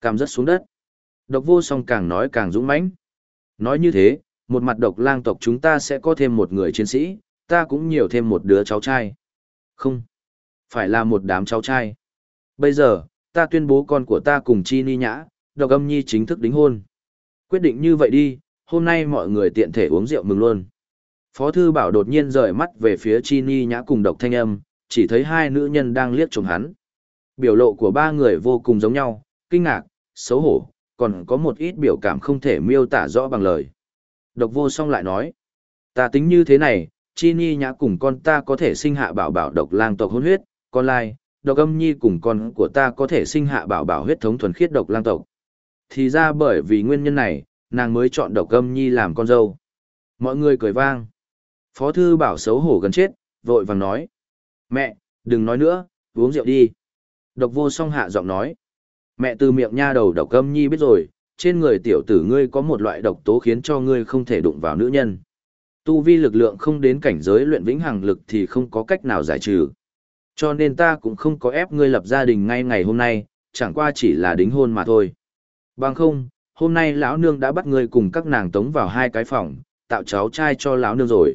Cằm rất xuống đất. Độc vô song càng nói càng dũng mãnh. Nói như thế, một mặt độc lang tộc chúng ta sẽ có thêm một người chiến sĩ, ta cũng nhiều thêm một đứa cháu trai. Không. Phải là một đám cháu trai. Bây giờ, ta tuyên bố con của ta cùng Chi Ni Nhã, độc âm nhi chính thức đính hôn. Quyết định như vậy đi, hôm nay mọi người tiện thể uống rượu mừng luôn. Phó thư bảo đột nhiên rời mắt về phía Chi Ni Nhã cùng độc thanh âm, chỉ thấy hai nữ nhân đang liếc chồng hắn. Biểu lộ của ba người vô cùng giống nhau, kinh ngạc, xấu hổ, còn có một ít biểu cảm không thể miêu tả rõ bằng lời. Độc vô song lại nói, ta tính như thế này, Chi Ni Nhã cùng con ta có thể sinh hạ bảo bảo độc lang tộc hôn huyết, con lai, độc âm nhi cùng con của ta có thể sinh hạ bảo bảo huyết thống thuần khiết độc lang tộc. Thì ra bởi vì nguyên nhân này, nàng mới chọn độc âm nhi làm con dâu. Mọi người cười vang. Phó thư bảo xấu hổ gần chết, vội vàng nói. Mẹ, đừng nói nữa, uống rượu đi. Độc vô song hạ giọng nói. Mẹ từ miệng nha đầu độc âm nhi biết rồi, trên người tiểu tử ngươi có một loại độc tố khiến cho ngươi không thể đụng vào nữ nhân. Tu vi lực lượng không đến cảnh giới luyện vĩnh hằng lực thì không có cách nào giải trừ. Cho nên ta cũng không có ép ngươi lập gia đình ngay ngày hôm nay, chẳng qua chỉ là đính hôn mà thôi. Bằng không, hôm nay lão nương đã bắt ngươi cùng các nàng tống vào hai cái phòng, tạo cháu trai cho lão nương rồi.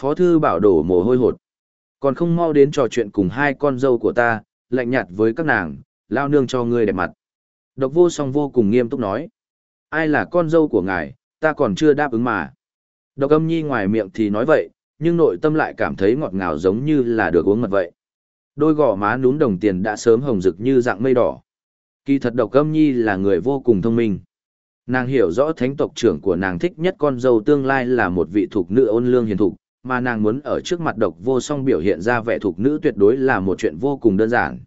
Phó thư bảo đổ mồ hôi hột. Còn không mau đến trò chuyện cùng hai con dâu của ta, lạnh nhạt với các nàng, Lao nương cho ngươi đẹp mặt. Độc vô song vô cùng nghiêm túc nói. Ai là con dâu của ngài, ta còn chưa đáp ứng mà. Độc âm nhi ngoài miệng thì nói vậy, nhưng nội tâm lại cảm thấy ngọt ngào giống như là được uống mật vậy. Đôi gò má núm đồng tiền đã sớm hồng rực như dạng mây đỏ. Kỳ thật độc âm nhi là người vô cùng thông minh. Nàng hiểu rõ thánh tộc trưởng của nàng thích nhất con dâu tương lai là một vị thuộc nữ ôn lương hiền thục, mà nàng muốn ở trước mặt độc vô song biểu hiện ra vẻ thuộc nữ tuyệt đối là một chuyện vô cùng đơn giản.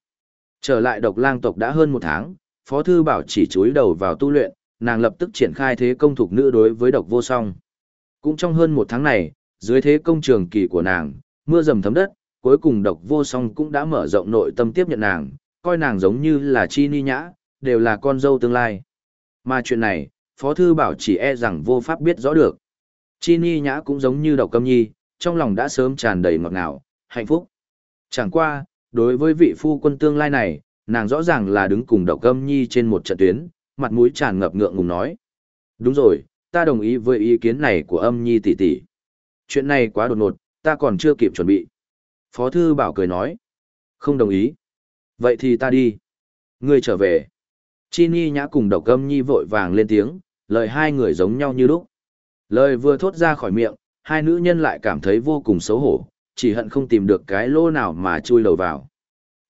Trở lại độc lang tộc đã hơn một tháng, Phó Thư Bảo chỉ chúi đầu vào tu luyện, nàng lập tức triển khai thế công thuộc nữ đối với độc vô song. Cũng trong hơn một tháng này, dưới thế công trường kỳ của nàng, mưa dầm thấm đất, cuối cùng độc vô song cũng đã mở rộng nội tâm tiếp nhận nàng, coi nàng giống như là chi ni nhã, đều là con dâu tương lai. Mà chuyện này, Phó Thư Bảo chỉ e rằng vô pháp biết rõ được. Chi ni nhã cũng giống như độc câm nhi, trong lòng đã sớm tràn đầy ngọt ngào, hạnh phúc. Chẳng qua, đối với vị phu quân tương lai này, nàng rõ ràng là đứng cùng độc âm nhi trên một trận tuyến, mặt mũi tràn ngập ngượng ngùng nói. Đúng rồi, ta đồng ý với ý kiến này của âm nhi tỷ tỷ. Chuyện này quá đột ngột, ta còn chưa kịp chuẩn bị. Phó thư bảo cười nói. Không đồng ý. Vậy thì ta đi. Ngươi trở về. Chi Ni nhã cùng độc âm nhi vội vàng lên tiếng, lời hai người giống nhau như lúc. Lời vừa thốt ra khỏi miệng, hai nữ nhân lại cảm thấy vô cùng xấu hổ, chỉ hận không tìm được cái lỗ nào mà chui đầu vào.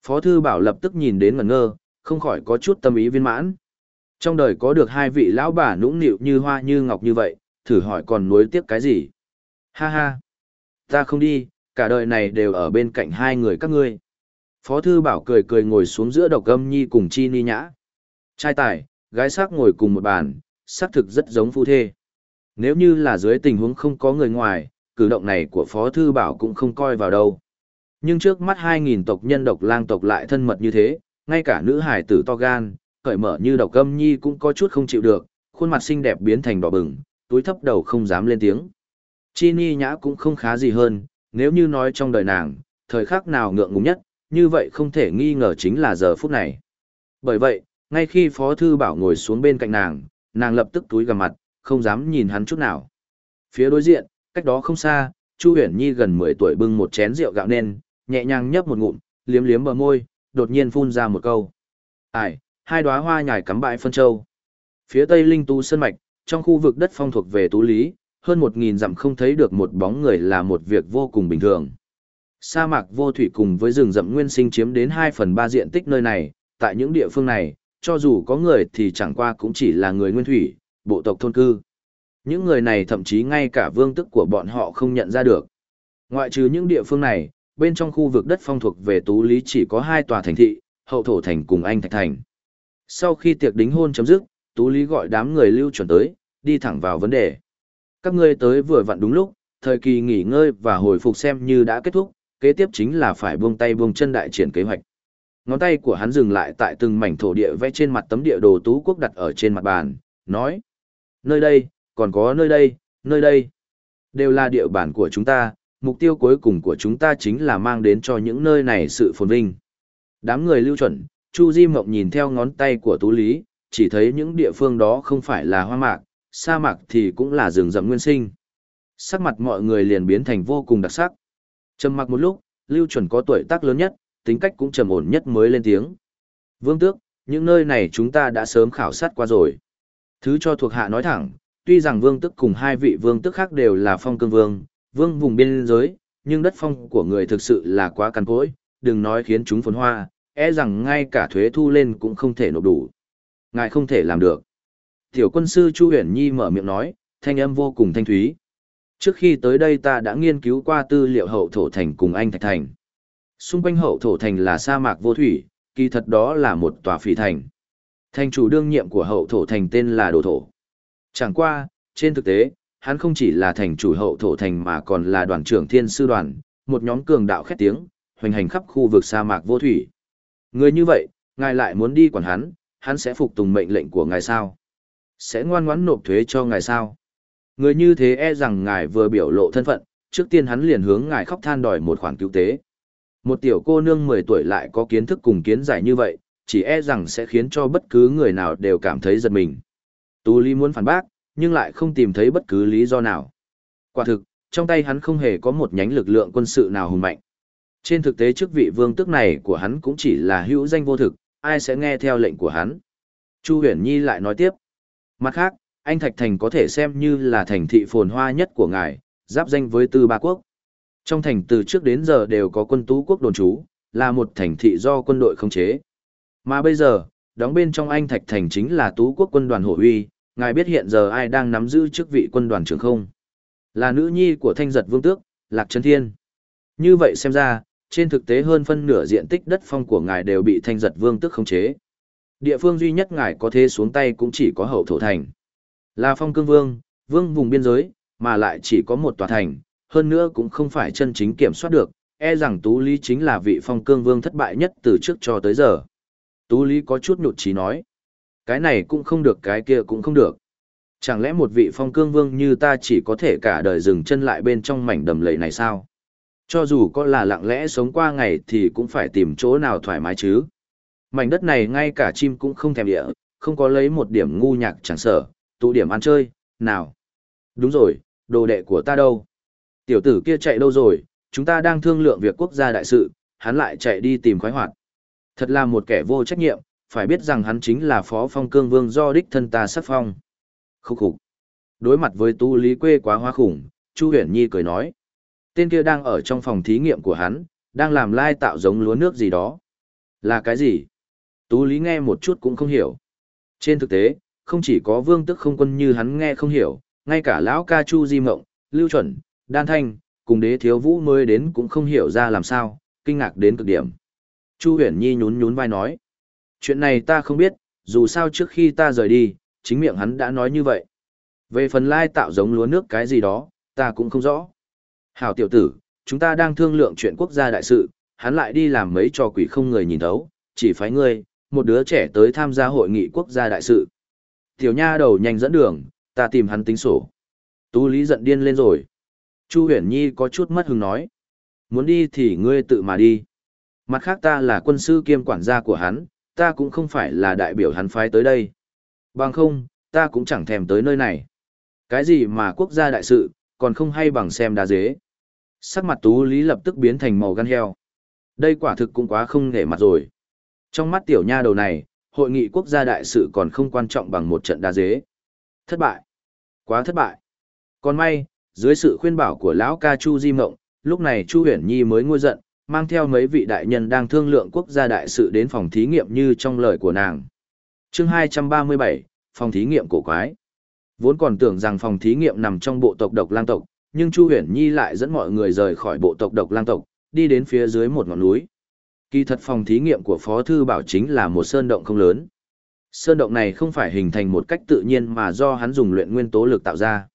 Phó thư bảo lập tức nhìn đến ngẩn ngơ, không khỏi có chút tâm ý viên mãn. Trong đời có được hai vị lão bà nũng nịu như hoa như ngọc như vậy, thử hỏi còn nuối tiếc cái gì? Ha ha! Ta không đi, cả đời này đều ở bên cạnh hai người các ngươi. Phó thư bảo cười cười ngồi xuống giữa độc âm nhi cùng chi ni nhã. Trai tài, gái sắc ngồi cùng một bàn, xác thực rất giống phu thê. Nếu như là dưới tình huống không có người ngoài, cử động này của Phó Thư Bảo cũng không coi vào đâu. Nhưng trước mắt 2.000 tộc nhân độc lang tộc lại thân mật như thế, ngay cả nữ hải tử to gan, cởi mở như độc âm nhi cũng có chút không chịu được, khuôn mặt xinh đẹp biến thành đỏ bừng, túi thấp đầu không dám lên tiếng. Chi Ni Nhã cũng không khá gì hơn, nếu như nói trong đời nàng, thời khắc nào ngượng ngùng nhất, như vậy không thể nghi ngờ chính là giờ phút này. Bởi vậy, ngay khi Phó Thư Bảo ngồi xuống bên cạnh nàng, nàng lập tức túi gầm mặt, không dám nhìn hắn chút nào. Phía đối diện, cách đó không xa, Chu Huyền Nhi gần 10 tuổi bưng một chén rượu gạo nên, nhẹ nhàng nhấp một ngụm, liếm liếm bờ môi, đột nhiên phun ra một câu. Ai, hai đóa hoa nhài cắm bãi phân châu. Phía tây linh tu sơn mạch, trong khu vực đất phong thuộc về tú lý, hơn 1.000 dặm không thấy được một bóng người là một việc vô cùng bình thường. Sa mạc vô thủy cùng với rừng rậm nguyên sinh chiếm đến 2 phần 3 diện tích nơi này, tại những địa phương này, cho dù có người thì chẳng qua cũng chỉ là người nguyên thủy, bộ tộc thôn cư. Những người này thậm chí ngay cả vương tức của bọn họ không nhận ra được. Ngoại trừ những địa phương này, bên trong khu vực đất phong thuộc về Tú Lý chỉ có hai tòa thành thị, Hậu Thổ Thành cùng Anh Thạch Thành. Sau khi tiệc đính hôn chấm dứt, Tú Lý gọi đám người lưu chuẩn tới, đi thẳng vào vấn đề. Các ngươi tới vừa vặn đúng lúc, thời kỳ nghỉ ngơi và hồi phục xem như đã kết thúc, kế tiếp chính là phải buông tay buông chân đại triển kế hoạch. Ngón tay của hắn dừng lại tại từng mảnh thổ địa vẽ trên mặt tấm địa đồ tú quốc đặt ở trên mặt bàn, nói: "Nơi đây, còn có nơi đây, nơi đây, đều là địa bàn của chúng ta, mục tiêu cuối cùng của chúng ta chính là mang đến cho những nơi này sự phồn vinh." Đám người lưu chuẩn, Chu Di Mộng nhìn theo ngón tay của Tú Lý, chỉ thấy những địa phương đó không phải là hoa mạc, sa mạc thì cũng là rừng rậm nguyên sinh. Sắc mặt mọi người liền biến thành vô cùng đặc sắc. Trầm mặc một lúc, Lưu Chuẩn có tuổi tác lớn nhất, tính cách cũng trầm ổn nhất mới lên tiếng. Vương Tước, những nơi này chúng ta đã sớm khảo sát qua rồi. Thứ cho thuộc hạ nói thẳng, tuy rằng Vương Tước cùng hai vị Vương Tước khác đều là phong cương vương, vương vùng biên giới, nhưng đất phong của người thực sự là quá cằn cỗi, đừng nói khiến chúng phồn hoa, e rằng ngay cả thuế thu lên cũng không thể nộp đủ. Ngài không thể làm được. Tiểu quân sư Chu Huyền Nhi mở miệng nói, thanh âm vô cùng thanh thúy. Trước khi tới đây ta đã nghiên cứu qua tư liệu hậu thổ thành cùng anh Thạch Thành. Xung quanh hậu thổ thành là sa mạc vô thủy, kỳ thật đó là một tòa phỉ thành. Thành chủ đương nhiệm của hậu thổ thành tên là Đồ Thổ. Chẳng qua, trên thực tế, hắn không chỉ là thành chủ hậu thổ thành mà còn là đoàn trưởng thiên sư đoàn, một nhóm cường đạo khét tiếng, hoành hành khắp khu vực sa mạc vô thủy. Người như vậy, ngài lại muốn đi quản hắn, hắn sẽ phục tùng mệnh lệnh của ngài sao? Sẽ ngoan ngoãn nộp thuế cho ngài sao? Người như thế e rằng ngài vừa biểu lộ thân phận, trước tiên hắn liền hướng ngài khóc than đòi một khoản cứu tế. Một tiểu cô nương 10 tuổi lại có kiến thức cùng kiến giải như vậy, chỉ e rằng sẽ khiến cho bất cứ người nào đều cảm thấy giật mình. Tú Lý muốn phản bác, nhưng lại không tìm thấy bất cứ lý do nào. Quả thực, trong tay hắn không hề có một nhánh lực lượng quân sự nào hùng mạnh. Trên thực tế chức vị vương tước này của hắn cũng chỉ là hữu danh vô thực, ai sẽ nghe theo lệnh của hắn. Chu Huyền Nhi lại nói tiếp. Mặt khác, anh Thạch Thành có thể xem như là thành thị phồn hoa nhất của ngài, giáp danh với tư ba quốc. Trong thành từ trước đến giờ đều có quân tú quốc đồn trú, là một thành thị do quân đội khống chế. Mà bây giờ, đóng bên trong anh Thạch Thành chính là tú quốc quân đoàn hổ uy, ngài biết hiện giờ ai đang nắm giữ chức vị quân đoàn trưởng không? Là nữ nhi của thanh giật vương tước, Lạc Trấn Thiên. Như vậy xem ra, trên thực tế hơn phân nửa diện tích đất phong của ngài đều bị thanh giật vương tước khống chế. Địa phương duy nhất ngài có thể xuống tay cũng chỉ có hậu thổ thành. Là phong cương vương, vương vùng biên giới, mà lại chỉ có một tòa thành, hơn nữa cũng không phải chân chính kiểm soát được, e rằng Tú Lý chính là vị phong cương vương thất bại nhất từ trước cho tới giờ. Tú Lý có chút nhụt chí nói, cái này cũng không được cái kia cũng không được. Chẳng lẽ một vị phong cương vương như ta chỉ có thể cả đời dừng chân lại bên trong mảnh đầm lầy này sao? Cho dù có là lặng lẽ sống qua ngày thì cũng phải tìm chỗ nào thoải mái chứ. Mảnh đất này ngay cả chim cũng không thèm địa, không có lấy một điểm ngu nhạc chẳng sở, tụ điểm ăn chơi, nào. Đúng rồi, đồ đệ của ta đâu? Tiểu tử kia chạy đâu rồi, chúng ta đang thương lượng việc quốc gia đại sự, hắn lại chạy đi tìm khoái hoạt. Thật là một kẻ vô trách nhiệm, phải biết rằng hắn chính là phó phong cương vương do đích thân ta sắc phong. Khúc khục. Đối mặt với tu lý quê quá hoa khủng, Chu Huyền Nhi cười nói. Tên kia đang ở trong phòng thí nghiệm của hắn, đang làm lai tạo giống lúa nước gì đó. Là cái gì? Tú lý nghe một chút cũng không hiểu. Trên thực tế, không chỉ có vương tức không quân như hắn nghe không hiểu, ngay cả lão ca Chu Di Mộng, Lưu Chuẩn, Đan Thanh, cùng đế thiếu vũ mới đến cũng không hiểu ra làm sao, kinh ngạc đến cực điểm. Chu Huyền Nhi nhún nhún vai nói. Chuyện này ta không biết, dù sao trước khi ta rời đi, chính miệng hắn đã nói như vậy. Về phần lai tạo giống lúa nước cái gì đó, ta cũng không rõ. Hảo tiểu tử, chúng ta đang thương lượng chuyện quốc gia đại sự, hắn lại đi làm mấy trò quỷ không người nhìn thấu, chỉ phái ngươi, một đứa trẻ tới tham gia hội nghị quốc gia đại sự. Tiểu nha đầu nhanh dẫn đường, ta tìm hắn tính sổ. Tú Lý giận điên lên rồi. Chu Huyền Nhi có chút mất hứng nói. Muốn đi thì ngươi tự mà đi. Mặt khác ta là quân sư kiêm quản gia của hắn, ta cũng không phải là đại biểu hắn phái tới đây. Bằng không, ta cũng chẳng thèm tới nơi này. Cái gì mà quốc gia đại sự, còn không hay bằng xem đá dế. Sắc mặt Tú Lý lập tức biến thành màu gan heo. Đây quả thực cũng quá không nể mặt rồi. Trong mắt tiểu nha đầu này, hội nghị quốc gia đại sự còn không quan trọng bằng một trận đá dế. Thất bại. Quá thất bại. Còn may, dưới sự khuyên bảo của lão ca Chu Di Mộng, lúc này Chu Huyền Nhi mới nguôi giận, mang theo mấy vị đại nhân đang thương lượng quốc gia đại sự đến phòng thí nghiệm như trong lời của nàng. chương 237, phòng thí nghiệm cổ quái. Vốn còn tưởng rằng phòng thí nghiệm nằm trong bộ tộc độc lang tộc, nhưng Chu Huyền Nhi lại dẫn mọi người rời khỏi bộ tộc độc lang tộc, đi đến phía dưới một ngọn núi. Kỳ thật phòng thí nghiệm của Phó Thư Bảo chính là một sơn động không lớn. Sơn động này không phải hình thành một cách tự nhiên mà do hắn dùng luyện nguyên tố lực tạo ra.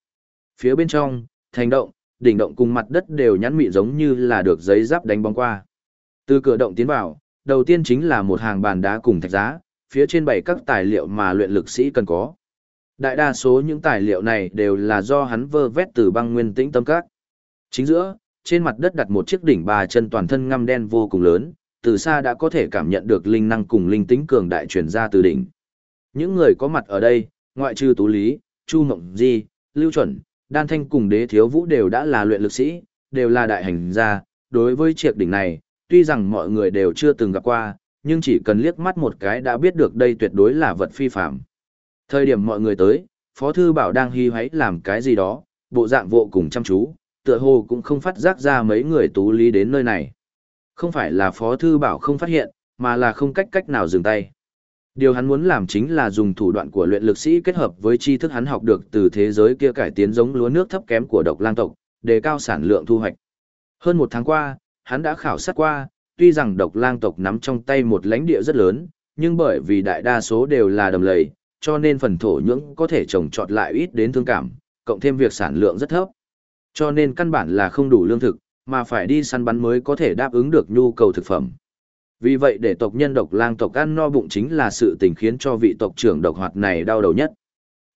Phía bên trong, thành động, đỉnh động cùng mặt đất đều nhắn mị giống như là được giấy giáp đánh bóng qua. Từ cửa động tiến vào, đầu tiên chính là một hàng bàn đá cùng thạch giá, phía trên bày các tài liệu mà luyện lực sĩ cần có. Đại đa số những tài liệu này đều là do hắn vơ vét từ băng nguyên tĩnh tâm các. Chính giữa, trên mặt đất đặt một chiếc đỉnh bà chân toàn thân ngăm đen vô cùng lớn, từ xa đã có thể cảm nhận được linh năng cùng linh tính cường đại truyền ra từ đỉnh. Những người có mặt ở đây, ngoại trừ Tú Lý, Chu Mộng Di, Lưu Chuẩn, Đan Thanh cùng Đế Thiếu Vũ đều đã là luyện lực sĩ, đều là đại hành gia. Đối với triệt đỉnh này, tuy rằng mọi người đều chưa từng gặp qua, nhưng chỉ cần liếc mắt một cái đã biết được đây tuyệt đối là vật phi phạm. Thời điểm mọi người tới, Phó Thư Bảo đang hy hoáy làm cái gì đó, bộ dạng vô cùng chăm chú, tựa hồ cũng không phát giác ra mấy người tú lý đến nơi này. Không phải là Phó Thư Bảo không phát hiện, mà là không cách cách nào dừng tay. Điều hắn muốn làm chính là dùng thủ đoạn của luyện lực sĩ kết hợp với tri thức hắn học được từ thế giới kia cải tiến giống lúa nước thấp kém của độc lang tộc, đề cao sản lượng thu hoạch. Hơn một tháng qua, hắn đã khảo sát qua, tuy rằng độc lang tộc nắm trong tay một lãnh địa rất lớn, nhưng bởi vì đại đa số đều là đầm lầy, cho nên phần thổ nhưỡng có thể trồng trọt lại ít đến thương cảm, cộng thêm việc sản lượng rất thấp. Cho nên căn bản là không đủ lương thực, mà phải đi săn bắn mới có thể đáp ứng được nhu cầu thực phẩm. Vì vậy để tộc nhân độc lang tộc ăn no bụng chính là sự tình khiến cho vị tộc trưởng độc hoạt này đau đầu nhất.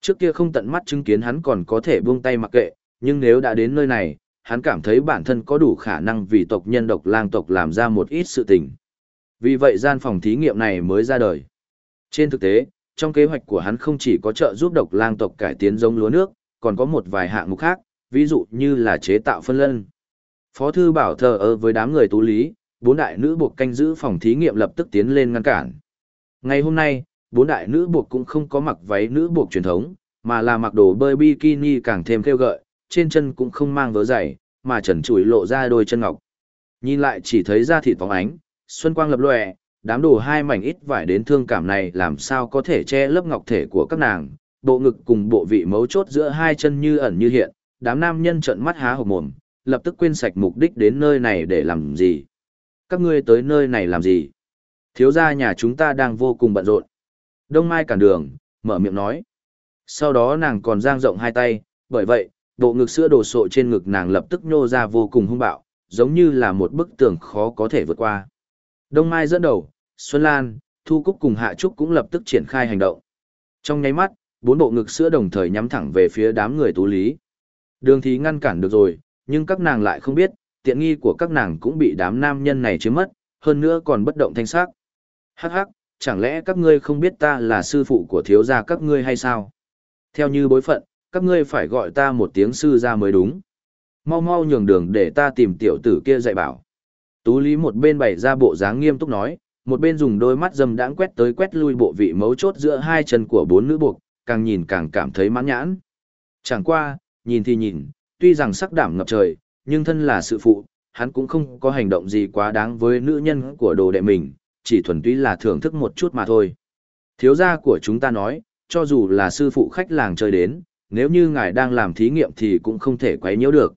Trước kia không tận mắt chứng kiến hắn còn có thể buông tay mặc kệ, nhưng nếu đã đến nơi này, hắn cảm thấy bản thân có đủ khả năng vì tộc nhân độc lang tộc làm ra một ít sự tình. Vì vậy gian phòng thí nghiệm này mới ra đời. Trên thực tế, trong kế hoạch của hắn không chỉ có trợ giúp độc lang tộc cải tiến giống lúa nước, còn có một vài hạng mục khác, ví dụ như là chế tạo phân lân. Phó thư bảo thờ ơ với đám người tú lý, bốn đại nữ buộc canh giữ phòng thí nghiệm lập tức tiến lên ngăn cản. Ngày hôm nay, bốn đại nữ buộc cũng không có mặc váy nữ buộc truyền thống, mà là mặc đồ bơi bikini càng thêm kêu gợi, trên chân cũng không mang vớ giày, mà trần trụi lộ ra đôi chân ngọc. Nhìn lại chỉ thấy da thịt phóng ánh, xuân quang lập lòe, đám đồ hai mảnh ít vải đến thương cảm này làm sao có thể che lớp ngọc thể của các nàng, bộ ngực cùng bộ vị mấu chốt giữa hai chân như ẩn như hiện, đám nam nhân trợn mắt há hốc mồm, lập tức quên sạch mục đích đến nơi này để làm gì. Các ngươi tới nơi này làm gì? Thiếu gia nhà chúng ta đang vô cùng bận rộn. Đông Mai cản đường, mở miệng nói. Sau đó nàng còn giang rộng hai tay, bởi vậy, bộ ngực sữa đồ sộ trên ngực nàng lập tức nhô ra vô cùng hung bạo, giống như là một bức tường khó có thể vượt qua. Đông Mai dẫn đầu, Xuân Lan, Thu Cúc cùng Hạ Trúc cũng lập tức triển khai hành động. Trong nháy mắt, bốn bộ ngực sữa đồng thời nhắm thẳng về phía đám người tú lý. Đường thì ngăn cản được rồi, nhưng các nàng lại không biết, tiện nghi của các nàng cũng bị đám nam nhân này chiếm mất, hơn nữa còn bất động thanh sắc. Hắc hắc, chẳng lẽ các ngươi không biết ta là sư phụ của thiếu gia các ngươi hay sao? Theo như bối phận, các ngươi phải gọi ta một tiếng sư gia mới đúng. Mau mau nhường đường để ta tìm tiểu tử kia dạy bảo. Tú Lý một bên bày ra bộ dáng nghiêm túc nói, một bên dùng đôi mắt dầm đãng quét tới quét lui bộ vị mấu chốt giữa hai chân của bốn nữ buộc, càng nhìn càng cảm thấy mãn nhãn. Chẳng qua, nhìn thì nhìn, tuy rằng sắc đảm ngập trời, nhưng thân là sự phụ, hắn cũng không có hành động gì quá đáng với nữ nhân của đồ đệ mình, chỉ thuần túy là thưởng thức một chút mà thôi. Thiếu gia của chúng ta nói, cho dù là sư phụ khách làng chơi đến, nếu như ngài đang làm thí nghiệm thì cũng không thể quấy nhiễu được.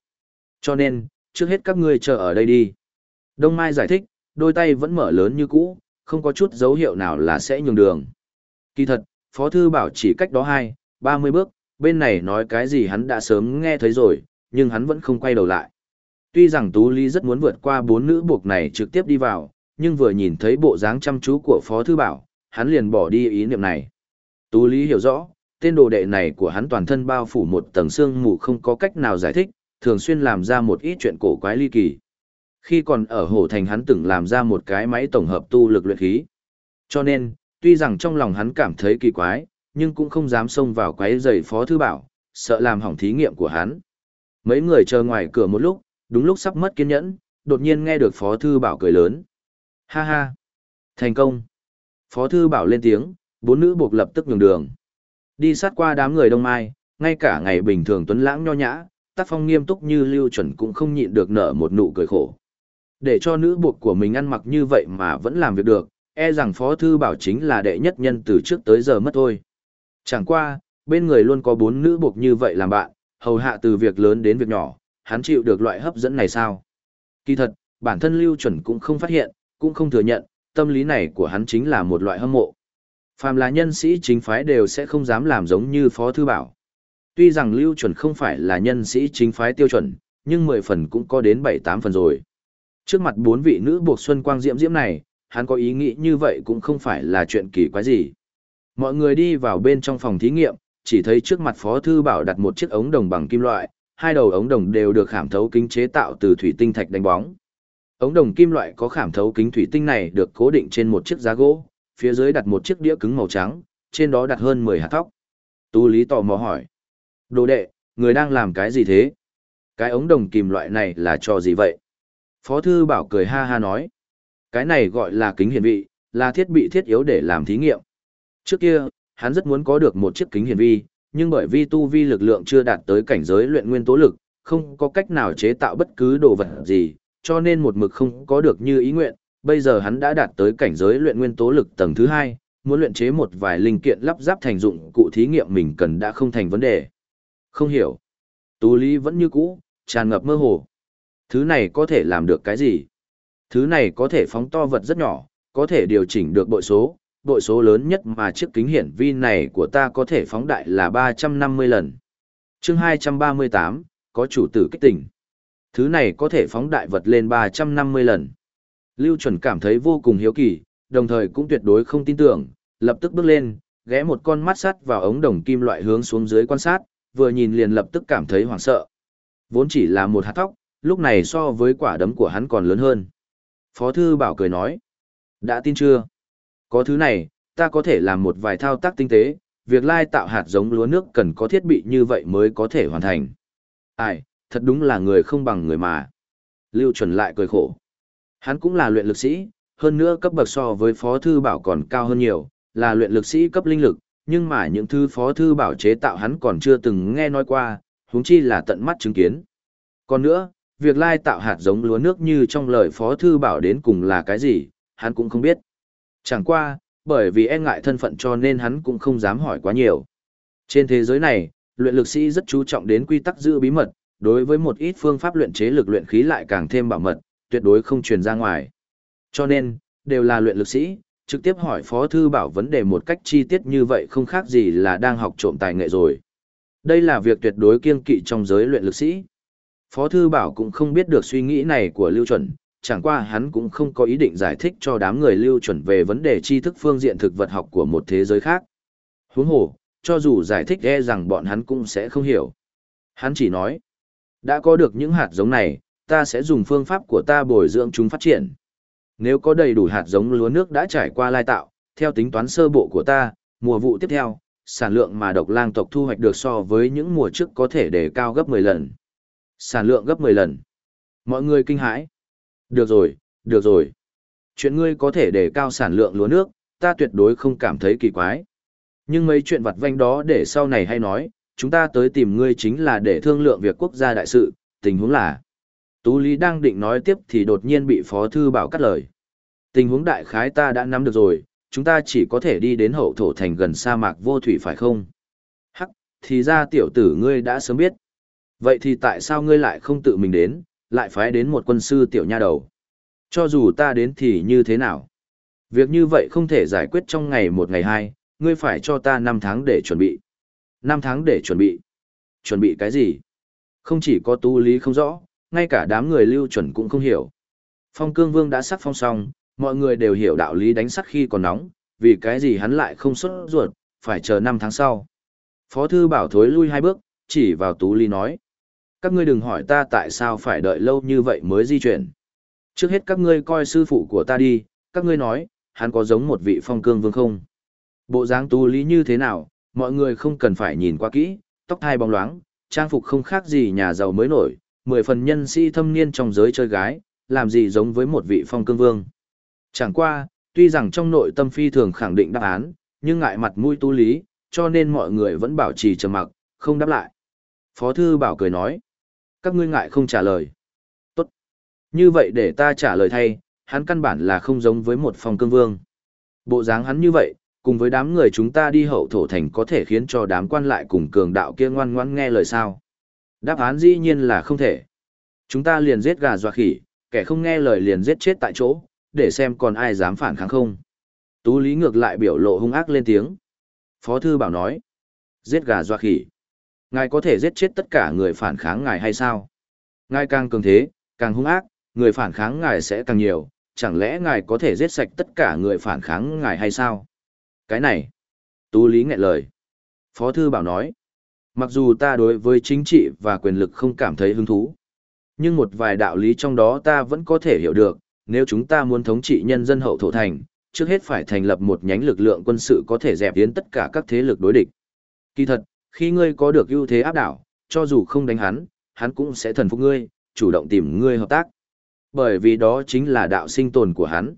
Cho nên, trước hết các ngươi chờ ở đây đi. Đông Mai giải thích, đôi tay vẫn mở lớn như cũ, không có chút dấu hiệu nào là sẽ nhường đường. Kỳ thật, Phó Thư bảo chỉ cách đó 2, 30 bước, bên này nói cái gì hắn đã sớm nghe thấy rồi, nhưng hắn vẫn không quay đầu lại. Tuy rằng Tú lý rất muốn vượt qua bốn nữ buộc này trực tiếp đi vào, nhưng vừa nhìn thấy bộ dáng chăm chú của Phó Thư Bảo, hắn liền bỏ đi ý niệm này. Tú Lý hiểu rõ, tên đồ đệ này của hắn toàn thân bao phủ một tầng xương mù không có cách nào giải thích, thường xuyên làm ra một ít chuyện cổ quái ly kỳ. Khi còn ở Hồ Thành hắn từng làm ra một cái máy tổng hợp tu lực luyện khí. Cho nên, tuy rằng trong lòng hắn cảm thấy kỳ quái, nhưng cũng không dám xông vào quái giày Phó Thư Bảo, sợ làm hỏng thí nghiệm của hắn. Mấy người chờ ngoài cửa một lúc, đúng lúc sắp mất kiên nhẫn, đột nhiên nghe được Phó Thư Bảo cười lớn. Ha ha! Thành công! Phó Thư Bảo lên tiếng, bốn nữ buộc lập tức nhường đường. Đi sát qua đám người đông mai, ngay cả ngày bình thường tuấn lãng nho nhã, tác phong nghiêm túc như lưu chuẩn cũng không nhịn được nở một nụ cười khổ. Để cho nữ buộc của mình ăn mặc như vậy mà vẫn làm việc được, e rằng Phó Thư Bảo chính là đệ nhất nhân từ trước tới giờ mất thôi. Chẳng qua, bên người luôn có bốn nữ buộc như vậy làm bạn, hầu hạ từ việc lớn đến việc nhỏ, hắn chịu được loại hấp dẫn này sao? Kỳ thật, bản thân Lưu Chuẩn cũng không phát hiện, cũng không thừa nhận, tâm lý này của hắn chính là một loại hâm mộ. Phàm là nhân sĩ chính phái đều sẽ không dám làm giống như Phó Thư Bảo. Tuy rằng Lưu Chuẩn không phải là nhân sĩ chính phái tiêu chuẩn, nhưng 10 phần cũng có đến 7-8 phần rồi. Trước mặt bốn vị nữ buộc xuân quang diễm diễm này, hắn có ý nghĩ như vậy cũng không phải là chuyện kỳ quái gì. Mọi người đi vào bên trong phòng thí nghiệm, chỉ thấy trước mặt Phó Thư Bảo đặt một chiếc ống đồng bằng kim loại, hai đầu ống đồng đều được khảm thấu kính chế tạo từ thủy tinh thạch đánh bóng. Ống đồng kim loại có khảm thấu kính thủy tinh này được cố định trên một chiếc giá gỗ, phía dưới đặt một chiếc đĩa cứng màu trắng, trên đó đặt hơn 10 hạt thóc. Tu Lý tò mò hỏi. Đồ đệ, người đang làm cái gì thế? Cái ống đồng kìm loại này là cho gì vậy? Phó thư bảo cười ha ha nói. Cái này gọi là kính hiển vị, là thiết bị thiết yếu để làm thí nghiệm. Trước kia, hắn rất muốn có được một chiếc kính hiển vi, nhưng bởi vì tu vi lực lượng chưa đạt tới cảnh giới luyện nguyên tố lực, không có cách nào chế tạo bất cứ đồ vật gì, cho nên một mực không có được như ý nguyện. Bây giờ hắn đã đạt tới cảnh giới luyện nguyên tố lực tầng thứ hai, muốn luyện chế một vài linh kiện lắp ráp thành dụng cụ thí nghiệm mình cần đã không thành vấn đề. Không hiểu. Tú Lý vẫn như cũ, tràn ngập mơ hồ. Thứ này có thể làm được cái gì? Thứ này có thể phóng to vật rất nhỏ, có thể điều chỉnh được bội số, bội số lớn nhất mà chiếc kính hiển vi này của ta có thể phóng đại là 350 lần. chương 238, có chủ tử kích tỉnh. Thứ này có thể phóng đại vật lên 350 lần. Lưu chuẩn cảm thấy vô cùng hiếu kỳ, đồng thời cũng tuyệt đối không tin tưởng, lập tức bước lên, ghé một con mắt sắt vào ống đồng kim loại hướng xuống dưới quan sát, vừa nhìn liền lập tức cảm thấy hoảng sợ. Vốn chỉ là một hạt tóc, lúc này so với quả đấm của hắn còn lớn hơn. Phó thư bảo cười nói, đã tin chưa? Có thứ này, ta có thể làm một vài thao tác tinh tế, việc lai tạo hạt giống lúa nước cần có thiết bị như vậy mới có thể hoàn thành. Ai, thật đúng là người không bằng người mà. Lưu chuẩn lại cười khổ. Hắn cũng là luyện lực sĩ, hơn nữa cấp bậc so với phó thư bảo còn cao hơn nhiều, là luyện lực sĩ cấp linh lực, nhưng mà những thứ phó thư bảo chế tạo hắn còn chưa từng nghe nói qua, huống chi là tận mắt chứng kiến. Còn nữa, việc lai tạo hạt giống lúa nước như trong lời phó thư bảo đến cùng là cái gì, hắn cũng không biết. Chẳng qua, bởi vì e ngại thân phận cho nên hắn cũng không dám hỏi quá nhiều. Trên thế giới này, luyện lực sĩ rất chú trọng đến quy tắc giữ bí mật, đối với một ít phương pháp luyện chế lực luyện khí lại càng thêm bảo mật, tuyệt đối không truyền ra ngoài. Cho nên, đều là luyện lực sĩ, trực tiếp hỏi Phó Thư Bảo vấn đề một cách chi tiết như vậy không khác gì là đang học trộm tài nghệ rồi. Đây là việc tuyệt đối kiên kỵ trong giới luyện lực sĩ. Phó Thư Bảo cũng không biết được suy nghĩ này của Lưu Chuẩn, chẳng qua hắn cũng không có ý định giải thích cho đám người Lưu Chuẩn về vấn đề tri thức phương diện thực vật học của một thế giới khác. Huống hồ, cho dù giải thích e rằng bọn hắn cũng sẽ không hiểu. Hắn chỉ nói, đã có được những hạt giống này, ta sẽ dùng phương pháp của ta bồi dưỡng chúng phát triển. Nếu có đầy đủ hạt giống lúa nước đã trải qua lai tạo, theo tính toán sơ bộ của ta, mùa vụ tiếp theo, sản lượng mà độc lang tộc thu hoạch được so với những mùa trước có thể đề cao gấp 10 lần. Sản lượng gấp 10 lần. Mọi người kinh hãi. Được rồi, được rồi. Chuyện ngươi có thể để cao sản lượng lúa nước, ta tuyệt đối không cảm thấy kỳ quái. Nhưng mấy chuyện vặt vanh đó để sau này hay nói, chúng ta tới tìm ngươi chính là để thương lượng việc quốc gia đại sự, tình huống là. Tú Lý đang định nói tiếp thì đột nhiên bị Phó Thư Bảo cắt lời. Tình huống đại khái ta đã nắm được rồi, chúng ta chỉ có thể đi đến hậu thổ thành gần sa mạc vô thủy phải không? Hắc, thì ra tiểu tử ngươi đã sớm biết. Vậy thì tại sao ngươi lại không tự mình đến, lại phái đến một quân sư tiểu nha đầu? Cho dù ta đến thì như thế nào? Việc như vậy không thể giải quyết trong ngày một ngày hai, ngươi phải cho ta 5 tháng để chuẩn bị. 5 tháng để chuẩn bị. Chuẩn bị cái gì? Không chỉ có tu lý không rõ, ngay cả đám người lưu chuẩn cũng không hiểu. Phong cương vương đã sắc phong xong, mọi người đều hiểu đạo lý đánh sắt khi còn nóng, vì cái gì hắn lại không xuất ruột, phải chờ 5 tháng sau. Phó thư bảo thối lui hai bước, chỉ vào tú lý nói. Các ngươi đừng hỏi ta tại sao phải đợi lâu như vậy mới di chuyển. Trước hết các ngươi coi sư phụ của ta đi, các ngươi nói, hắn có giống một vị phong cương vương không? Bộ dáng tu lý như thế nào, mọi người không cần phải nhìn qua kỹ, tóc thai bóng loáng, trang phục không khác gì nhà giàu mới nổi, mười phần nhân sĩ thâm niên trong giới chơi gái, làm gì giống với một vị phong cương vương. Chẳng qua, tuy rằng trong nội tâm phi thường khẳng định đáp án, nhưng ngại mặt mũi tu lý, cho nên mọi người vẫn bảo trì trầm mặc, không đáp lại. Phó thư bảo cười nói, các ngươi ngại không trả lời. Tốt. Như vậy để ta trả lời thay, hắn căn bản là không giống với một phong cương vương. Bộ dáng hắn như vậy, cùng với đám người chúng ta đi hậu thổ thành có thể khiến cho đám quan lại cùng cường đạo kia ngoan ngoãn nghe lời sao. Đáp án dĩ nhiên là không thể. Chúng ta liền giết gà dọa khỉ, kẻ không nghe lời liền giết chết tại chỗ, để xem còn ai dám phản kháng không. Tú Lý ngược lại biểu lộ hung ác lên tiếng. Phó Thư Bảo nói, giết gà dọa khỉ. Ngài có thể giết chết tất cả người phản kháng ngài hay sao? Ngài càng cường thế, càng hung ác, người phản kháng ngài sẽ càng nhiều, chẳng lẽ ngài có thể giết sạch tất cả người phản kháng ngài hay sao? Cái này, Tú Lý nghẹn lời. Phó Thư Bảo nói, mặc dù ta đối với chính trị và quyền lực không cảm thấy hứng thú, nhưng một vài đạo lý trong đó ta vẫn có thể hiểu được, nếu chúng ta muốn thống trị nhân dân hậu thổ thành, trước hết phải thành lập một nhánh lực lượng quân sự có thể dẹp tiến tất cả các thế lực đối địch. Kỳ thật, khi ngươi có được ưu thế áp đảo, cho dù không đánh hắn, hắn cũng sẽ thần phục ngươi, chủ động tìm ngươi hợp tác. Bởi vì đó chính là đạo sinh tồn của hắn.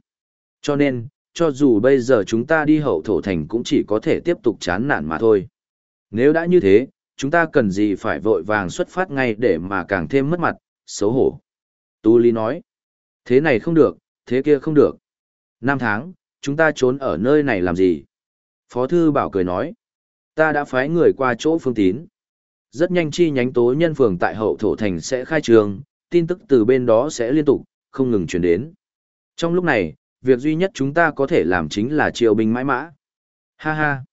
Cho nên, cho dù bây giờ chúng ta đi hậu thổ thành cũng chỉ có thể tiếp tục chán nản mà thôi. Nếu đã như thế, chúng ta cần gì phải vội vàng xuất phát ngay để mà càng thêm mất mặt, xấu hổ. Tu Lý nói, thế này không được, thế kia không được. Năm tháng, chúng ta trốn ở nơi này làm gì? Phó Thư Bảo cười nói, ta đã phái người qua chỗ phương tín. Rất nhanh chi nhánh tố nhân phường tại hậu thổ thành sẽ khai trường, tin tức từ bên đó sẽ liên tục, không ngừng chuyển đến. Trong lúc này, việc duy nhất chúng ta có thể làm chính là triều binh mãi mã. Ha ha,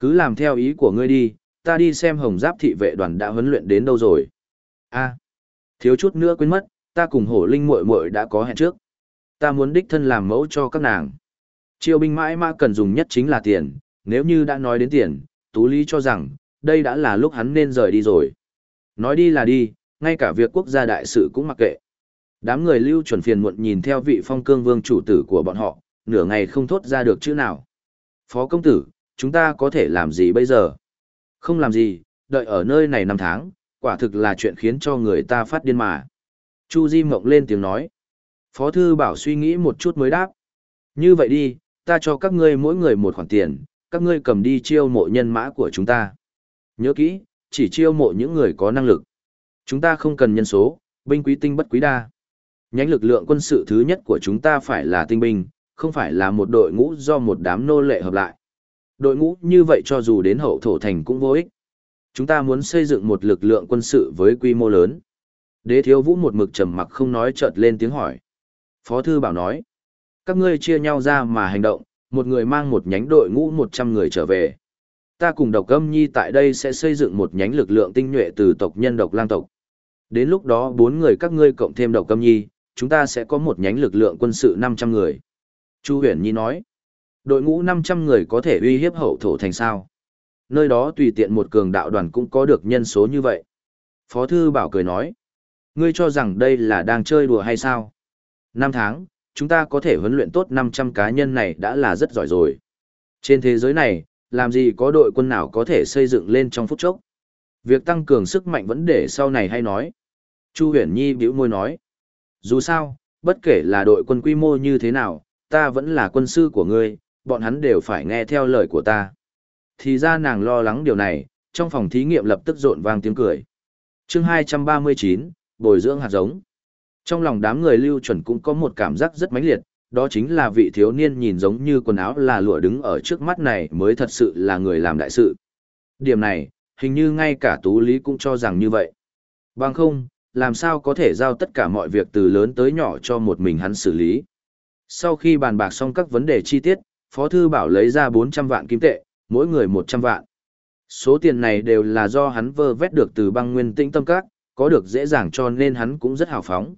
cứ làm theo ý của ngươi đi, ta đi xem hồng giáp thị vệ đoàn đã huấn luyện đến đâu rồi. A, thiếu chút nữa quên mất, ta cùng hổ linh muội muội đã có hẹn trước. Ta muốn đích thân làm mẫu cho các nàng. Triều binh mãi mã cần dùng nhất chính là tiền, nếu như đã nói đến tiền, Tú Lý cho rằng, đây đã là lúc hắn nên rời đi rồi. Nói đi là đi, ngay cả việc quốc gia đại sự cũng mặc kệ. Đám người lưu chuẩn phiền muộn nhìn theo vị phong cương vương chủ tử của bọn họ, nửa ngày không thốt ra được chữ nào. Phó công tử, chúng ta có thể làm gì bây giờ? Không làm gì, đợi ở nơi này năm tháng, quả thực là chuyện khiến cho người ta phát điên mà. Chu Di mộng lên tiếng nói. Phó thư bảo suy nghĩ một chút mới đáp. Như vậy đi, ta cho các ngươi mỗi người một khoản tiền, các ngươi cầm đi chiêu mộ nhân mã của chúng ta. Nhớ kỹ, chỉ chiêu mộ những người có năng lực. Chúng ta không cần nhân số, binh quý tinh bất quý đa. Nhánh lực lượng quân sự thứ nhất của chúng ta phải là tinh binh, không phải là một đội ngũ do một đám nô lệ hợp lại. Đội ngũ như vậy cho dù đến hậu thổ thành cũng vô ích. Chúng ta muốn xây dựng một lực lượng quân sự với quy mô lớn. Đế thiếu vũ một mực trầm mặc không nói chợt lên tiếng hỏi. Phó thư bảo nói, các ngươi chia nhau ra mà hành động, một người mang một nhánh đội ngũ 100 người trở về. Ta cùng độc âm nhi tại đây sẽ xây dựng một nhánh lực lượng tinh nhuệ từ tộc nhân độc lang tộc. Đến lúc đó bốn người các ngươi cộng thêm độc âm nhi, chúng ta sẽ có một nhánh lực lượng quân sự 500 người. Chu huyền nhi nói, đội ngũ 500 người có thể uy hiếp hậu thổ thành sao. Nơi đó tùy tiện một cường đạo đoàn cũng có được nhân số như vậy. Phó thư bảo cười nói, ngươi cho rằng đây là đang chơi đùa hay sao? Năm tháng, chúng ta có thể huấn luyện tốt 500 cá nhân này đã là rất giỏi rồi. Trên thế giới này, làm gì có đội quân nào có thể xây dựng lên trong phút chốc. Việc tăng cường sức mạnh vẫn để sau này hay nói. Chu huyền nhi bĩu môi nói. Dù sao, bất kể là đội quân quy mô như thế nào, ta vẫn là quân sư của ngươi, bọn hắn đều phải nghe theo lời của ta. Thì ra nàng lo lắng điều này, trong phòng thí nghiệm lập tức rộn vang tiếng cười. chương 239, bồi dưỡng hạt giống. Trong lòng đám người lưu chuẩn cũng có một cảm giác rất mãnh liệt, đó chính là vị thiếu niên nhìn giống như quần áo là lụa đứng ở trước mắt này mới thật sự là người làm đại sự. Điểm này, hình như ngay cả Tú Lý cũng cho rằng như vậy. Bằng không, làm sao có thể giao tất cả mọi việc từ lớn tới nhỏ cho một mình hắn xử lý. Sau khi bàn bạc xong các vấn đề chi tiết, Phó Thư Bảo lấy ra 400 vạn kim tệ, mỗi người 100 vạn. Số tiền này đều là do hắn vơ vét được từ băng nguyên tĩnh tâm các, có được dễ dàng cho nên hắn cũng rất hào phóng.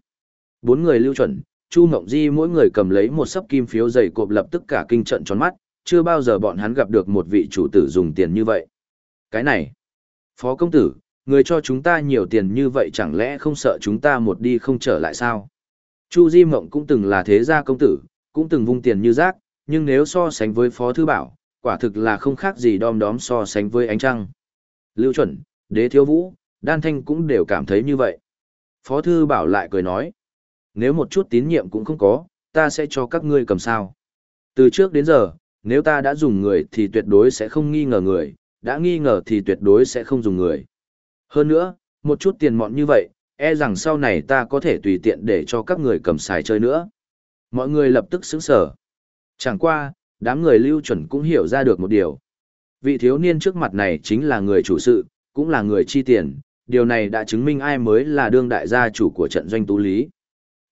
Bốn người lưu chuẩn, Chu Mộng Di mỗi người cầm lấy một sấp kim phiếu dày cộp lập tức cả kinh trận tròn mắt, chưa bao giờ bọn hắn gặp được một vị chủ tử dùng tiền như vậy. Cái này, Phó Công Tử, người cho chúng ta nhiều tiền như vậy chẳng lẽ không sợ chúng ta một đi không trở lại sao? Chu Di Mộng cũng từng là thế gia công tử, cũng từng vung tiền như rác, nhưng nếu so sánh với Phó Thư Bảo, quả thực là không khác gì đom đóm so sánh với ánh trăng. Lưu chuẩn, đế thiếu vũ, đan thanh cũng đều cảm thấy như vậy. Phó Thư Bảo lại cười nói, nếu một chút tín nhiệm cũng không có, ta sẽ cho các ngươi cầm sao. Từ trước đến giờ, nếu ta đã dùng người thì tuyệt đối sẽ không nghi ngờ người, đã nghi ngờ thì tuyệt đối sẽ không dùng người. Hơn nữa, một chút tiền mọn như vậy, e rằng sau này ta có thể tùy tiện để cho các người cầm xài chơi nữa. Mọi người lập tức sững sở. Chẳng qua, đám người lưu chuẩn cũng hiểu ra được một điều. Vị thiếu niên trước mặt này chính là người chủ sự, cũng là người chi tiền, điều này đã chứng minh ai mới là đương đại gia chủ của trận doanh tú lý.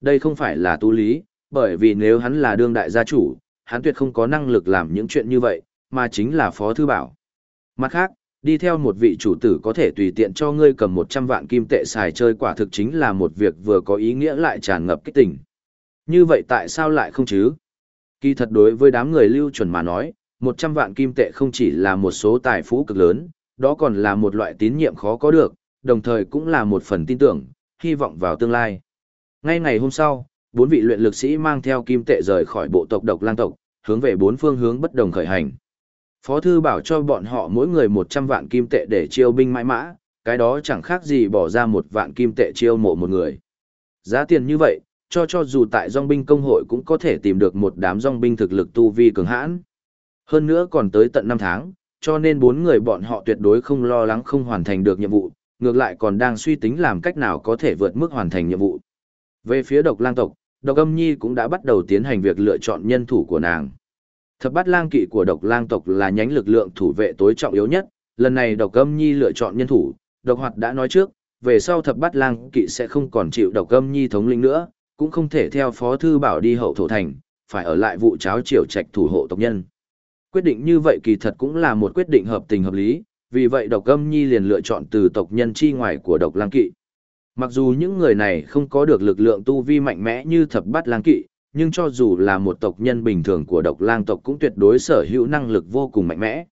Đây không phải là tú lý, bởi vì nếu hắn là đương đại gia chủ, hắn tuyệt không có năng lực làm những chuyện như vậy, mà chính là phó thư bảo. Mặt khác, đi theo một vị chủ tử có thể tùy tiện cho ngươi cầm 100 vạn kim tệ xài chơi quả thực chính là một việc vừa có ý nghĩa lại tràn ngập kích tình. Như vậy tại sao lại không chứ? Kỳ thật đối với đám người lưu chuẩn mà nói, 100 vạn kim tệ không chỉ là một số tài phú cực lớn, đó còn là một loại tín nhiệm khó có được, đồng thời cũng là một phần tin tưởng, hy vọng vào tương lai. Ngay ngày hôm sau, bốn vị luyện lực sĩ mang theo kim tệ rời khỏi bộ tộc độc lang tộc, hướng về bốn phương hướng bất đồng khởi hành. Phó thư bảo cho bọn họ mỗi người 100 vạn kim tệ để chiêu binh mãi mã, cái đó chẳng khác gì bỏ ra một vạn kim tệ chiêu mộ một người. Giá tiền như vậy, cho cho dù tại dòng binh công hội cũng có thể tìm được một đám dòng binh thực lực tu vi cường hãn. Hơn nữa còn tới tận 5 tháng, cho nên bốn người bọn họ tuyệt đối không lo lắng không hoàn thành được nhiệm vụ, ngược lại còn đang suy tính làm cách nào có thể vượt mức hoàn thành nhiệm vụ. Về phía độc lang tộc, độc âm nhi cũng đã bắt đầu tiến hành việc lựa chọn nhân thủ của nàng. Thập bát lang kỵ của độc lang tộc là nhánh lực lượng thủ vệ tối trọng yếu nhất, lần này độc âm nhi lựa chọn nhân thủ, độc hoạt đã nói trước, về sau thập bát lang kỵ sẽ không còn chịu độc âm nhi thống lĩnh nữa, cũng không thể theo phó thư bảo đi hậu thổ thành, phải ở lại vụ cháo triều trạch thủ hộ tộc nhân. Quyết định như vậy kỳ thật cũng là một quyết định hợp tình hợp lý, vì vậy độc âm nhi liền lựa chọn từ tộc nhân chi ngoài của độc lang kỵ. Mặc dù những người này không có được lực lượng tu vi mạnh mẽ như thập bát lang kỵ, nhưng cho dù là một tộc nhân bình thường của độc lang tộc cũng tuyệt đối sở hữu năng lực vô cùng mạnh mẽ.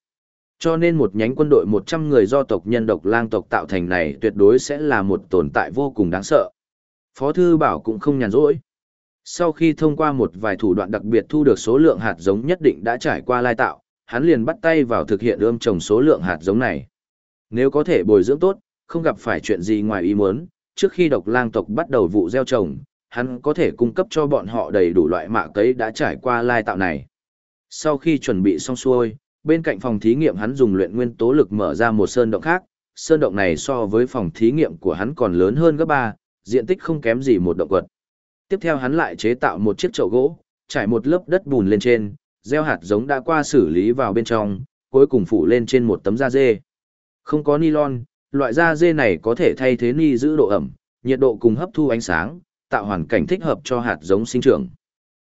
Cho nên một nhánh quân đội 100 người do tộc nhân độc lang tộc tạo thành này tuyệt đối sẽ là một tồn tại vô cùng đáng sợ. Phó Thư Bảo cũng không nhàn rỗi. Sau khi thông qua một vài thủ đoạn đặc biệt thu được số lượng hạt giống nhất định đã trải qua lai tạo, hắn liền bắt tay vào thực hiện ươm trồng số lượng hạt giống này. Nếu có thể bồi dưỡng tốt, không gặp phải chuyện gì ngoài ý muốn, trước khi độc lang tộc bắt đầu vụ gieo trồng, hắn có thể cung cấp cho bọn họ đầy đủ loại mạ cấy đã trải qua lai tạo này. Sau khi chuẩn bị xong xuôi, bên cạnh phòng thí nghiệm hắn dùng luyện nguyên tố lực mở ra một sơn động khác, sơn động này so với phòng thí nghiệm của hắn còn lớn hơn gấp ba, diện tích không kém gì một động quật. Tiếp theo hắn lại chế tạo một chiếc chậu gỗ, trải một lớp đất bùn lên trên, gieo hạt giống đã qua xử lý vào bên trong, cuối cùng phủ lên trên một tấm da dê. Không có nylon, loại da dê này có thể thay thế ni giữ độ ẩm, nhiệt độ cùng hấp thu ánh sáng, tạo hoàn cảnh thích hợp cho hạt giống sinh trưởng.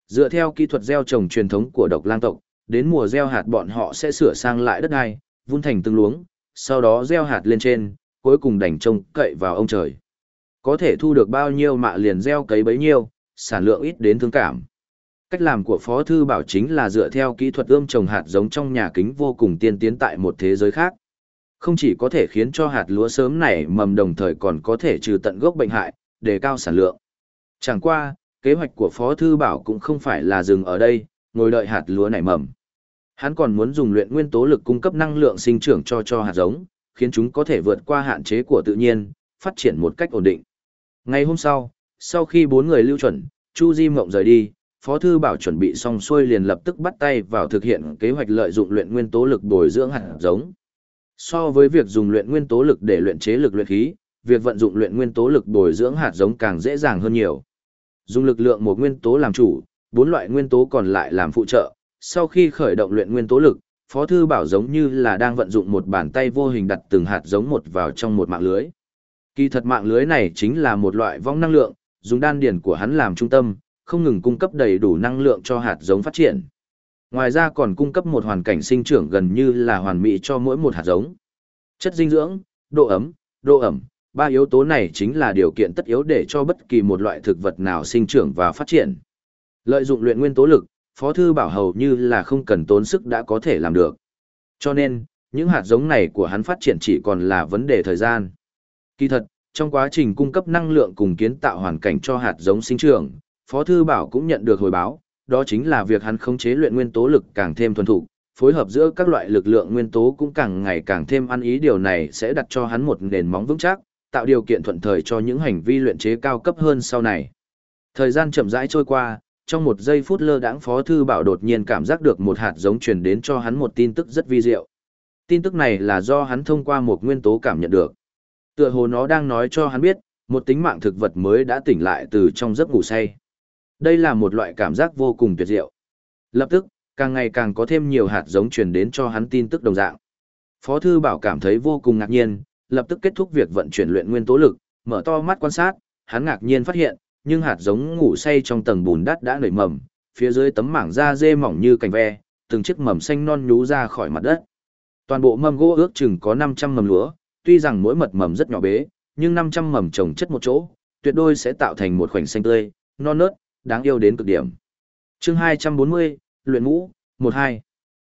Dựa theo kỹ thuật gieo trồng truyền thống của độc lang tộc, đến mùa gieo hạt bọn họ sẽ sửa sang lại đất đai, vun thành từng luống, sau đó gieo hạt lên trên, cuối cùng đành trông cậy vào ông trời. Có thể thu được bao nhiêu mạ liền gieo cấy bấy nhiêu, sản lượng ít đến thương cảm. Cách làm của Phó Thư Bảo chính là dựa theo kỹ thuật ươm trồng hạt giống trong nhà kính vô cùng tiên tiến tại một thế giới khác. Không chỉ có thể khiến cho hạt lúa sớm nảy mầm đồng thời còn có thể trừ tận gốc bệnh hại, để cao sản lượng. Chẳng qua, kế hoạch của Phó Thư Bảo cũng không phải là dừng ở đây, ngồi đợi hạt lúa nảy mầm. Hắn còn muốn dùng luyện nguyên tố lực cung cấp năng lượng sinh trưởng cho cho hạt giống, khiến chúng có thể vượt qua hạn chế của tự nhiên, phát triển một cách ổn định. Ngày hôm sau, sau khi bốn người lưu chuẩn, Chu Di Mộng rời đi, Phó Thư Bảo chuẩn bị xong xuôi liền lập tức bắt tay vào thực hiện kế hoạch lợi dụng luyện nguyên tố lực bồi dưỡng hạt giống. So với việc dùng luyện nguyên tố lực để luyện chế lực luyện khí, việc vận dụng luyện nguyên tố lực bồi dưỡng hạt giống càng dễ dàng hơn nhiều. Dùng lực lượng một nguyên tố làm chủ, bốn loại nguyên tố còn lại làm phụ trợ. Sau khi khởi động luyện nguyên tố lực, Phó Thư Bảo giống như là đang vận dụng một bàn tay vô hình đặt từng hạt giống một vào trong một mạng lưới. Kỳ thật mạng lưới này chính là một loại vong năng lượng, dùng đan điền của hắn làm trung tâm, không ngừng cung cấp đầy đủ năng lượng cho hạt giống phát triển. Ngoài ra còn cung cấp một hoàn cảnh sinh trưởng gần như là hoàn mỹ cho mỗi một hạt giống. Chất dinh dưỡng, độ ấm, độ ẩm, ba yếu tố này chính là điều kiện tất yếu để cho bất kỳ một loại thực vật nào sinh trưởng và phát triển. Lợi dụng luyện nguyên tố lực, Phó Thư Bảo hầu như là không cần tốn sức đã có thể làm được. Cho nên, những hạt giống này của hắn phát triển chỉ còn là vấn đề thời gian. Kỳ thật, trong quá trình cung cấp năng lượng cùng kiến tạo hoàn cảnh cho hạt giống sinh trưởng, Phó Thư Bảo cũng nhận được hồi báo, đó chính là việc hắn khống chế luyện nguyên tố lực càng thêm thuần thục, phối hợp giữa các loại lực lượng nguyên tố cũng càng ngày càng thêm ăn ý điều này sẽ đặt cho hắn một nền móng vững chắc, tạo điều kiện thuận thời cho những hành vi luyện chế cao cấp hơn sau này. Thời gian chậm rãi trôi qua, trong một giây phút lơ đãng Phó Thư Bảo đột nhiên cảm giác được một hạt giống truyền đến cho hắn một tin tức rất vi diệu. Tin tức này là do hắn thông qua một nguyên tố cảm nhận được. Tựa hồ nó đang nói cho hắn biết, một tính mạng thực vật mới đã tỉnh lại từ trong giấc ngủ say. Đây là một loại cảm giác vô cùng tuyệt diệu. Lập tức, càng ngày càng có thêm nhiều hạt giống truyền đến cho hắn tin tức đồng dạng. Phó thư bảo cảm thấy vô cùng ngạc nhiên, lập tức kết thúc việc vận chuyển luyện nguyên tố lực, mở to mắt quan sát, hắn ngạc nhiên phát hiện, nhưng hạt giống ngủ say trong tầng bùn đất đã nảy mầm, phía dưới tấm mảng da dê mỏng như cành ve, từng chiếc mầm xanh non nhú ra khỏi mặt đất. Toàn bộ mầm gỗ ước chừng có 500 mầm lúa, tuy rằng mỗi mật mầm rất nhỏ bé, nhưng 500 mầm trồng chất một chỗ, tuyệt đối sẽ tạo thành một khoảnh xanh tươi, non nớt, đáng yêu đến cực điểm. Chương 240, luyện ngũ, 12.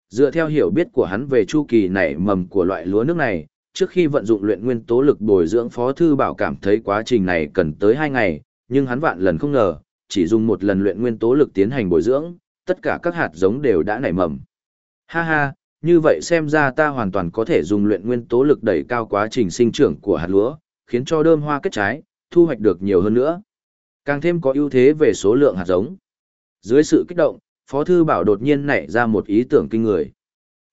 Dựa theo hiểu biết của hắn về chu kỳ nảy mầm của loại lúa nước này, trước khi vận dụng luyện nguyên tố lực bồi dưỡng Phó thư bảo cảm thấy quá trình này cần tới 2 ngày, nhưng hắn vạn lần không ngờ, chỉ dùng một lần luyện nguyên tố lực tiến hành bồi dưỡng, tất cả các hạt giống đều đã nảy mầm. Ha ha, như vậy xem ra ta hoàn toàn có thể dùng luyện nguyên tố lực đẩy cao quá trình sinh trưởng của hạt lúa, khiến cho đơm hoa kết trái, thu hoạch được nhiều hơn nữa. Càng thêm có ưu thế về số lượng hạt giống. Dưới sự kích động, Phó Thư Bảo đột nhiên nảy ra một ý tưởng kinh người.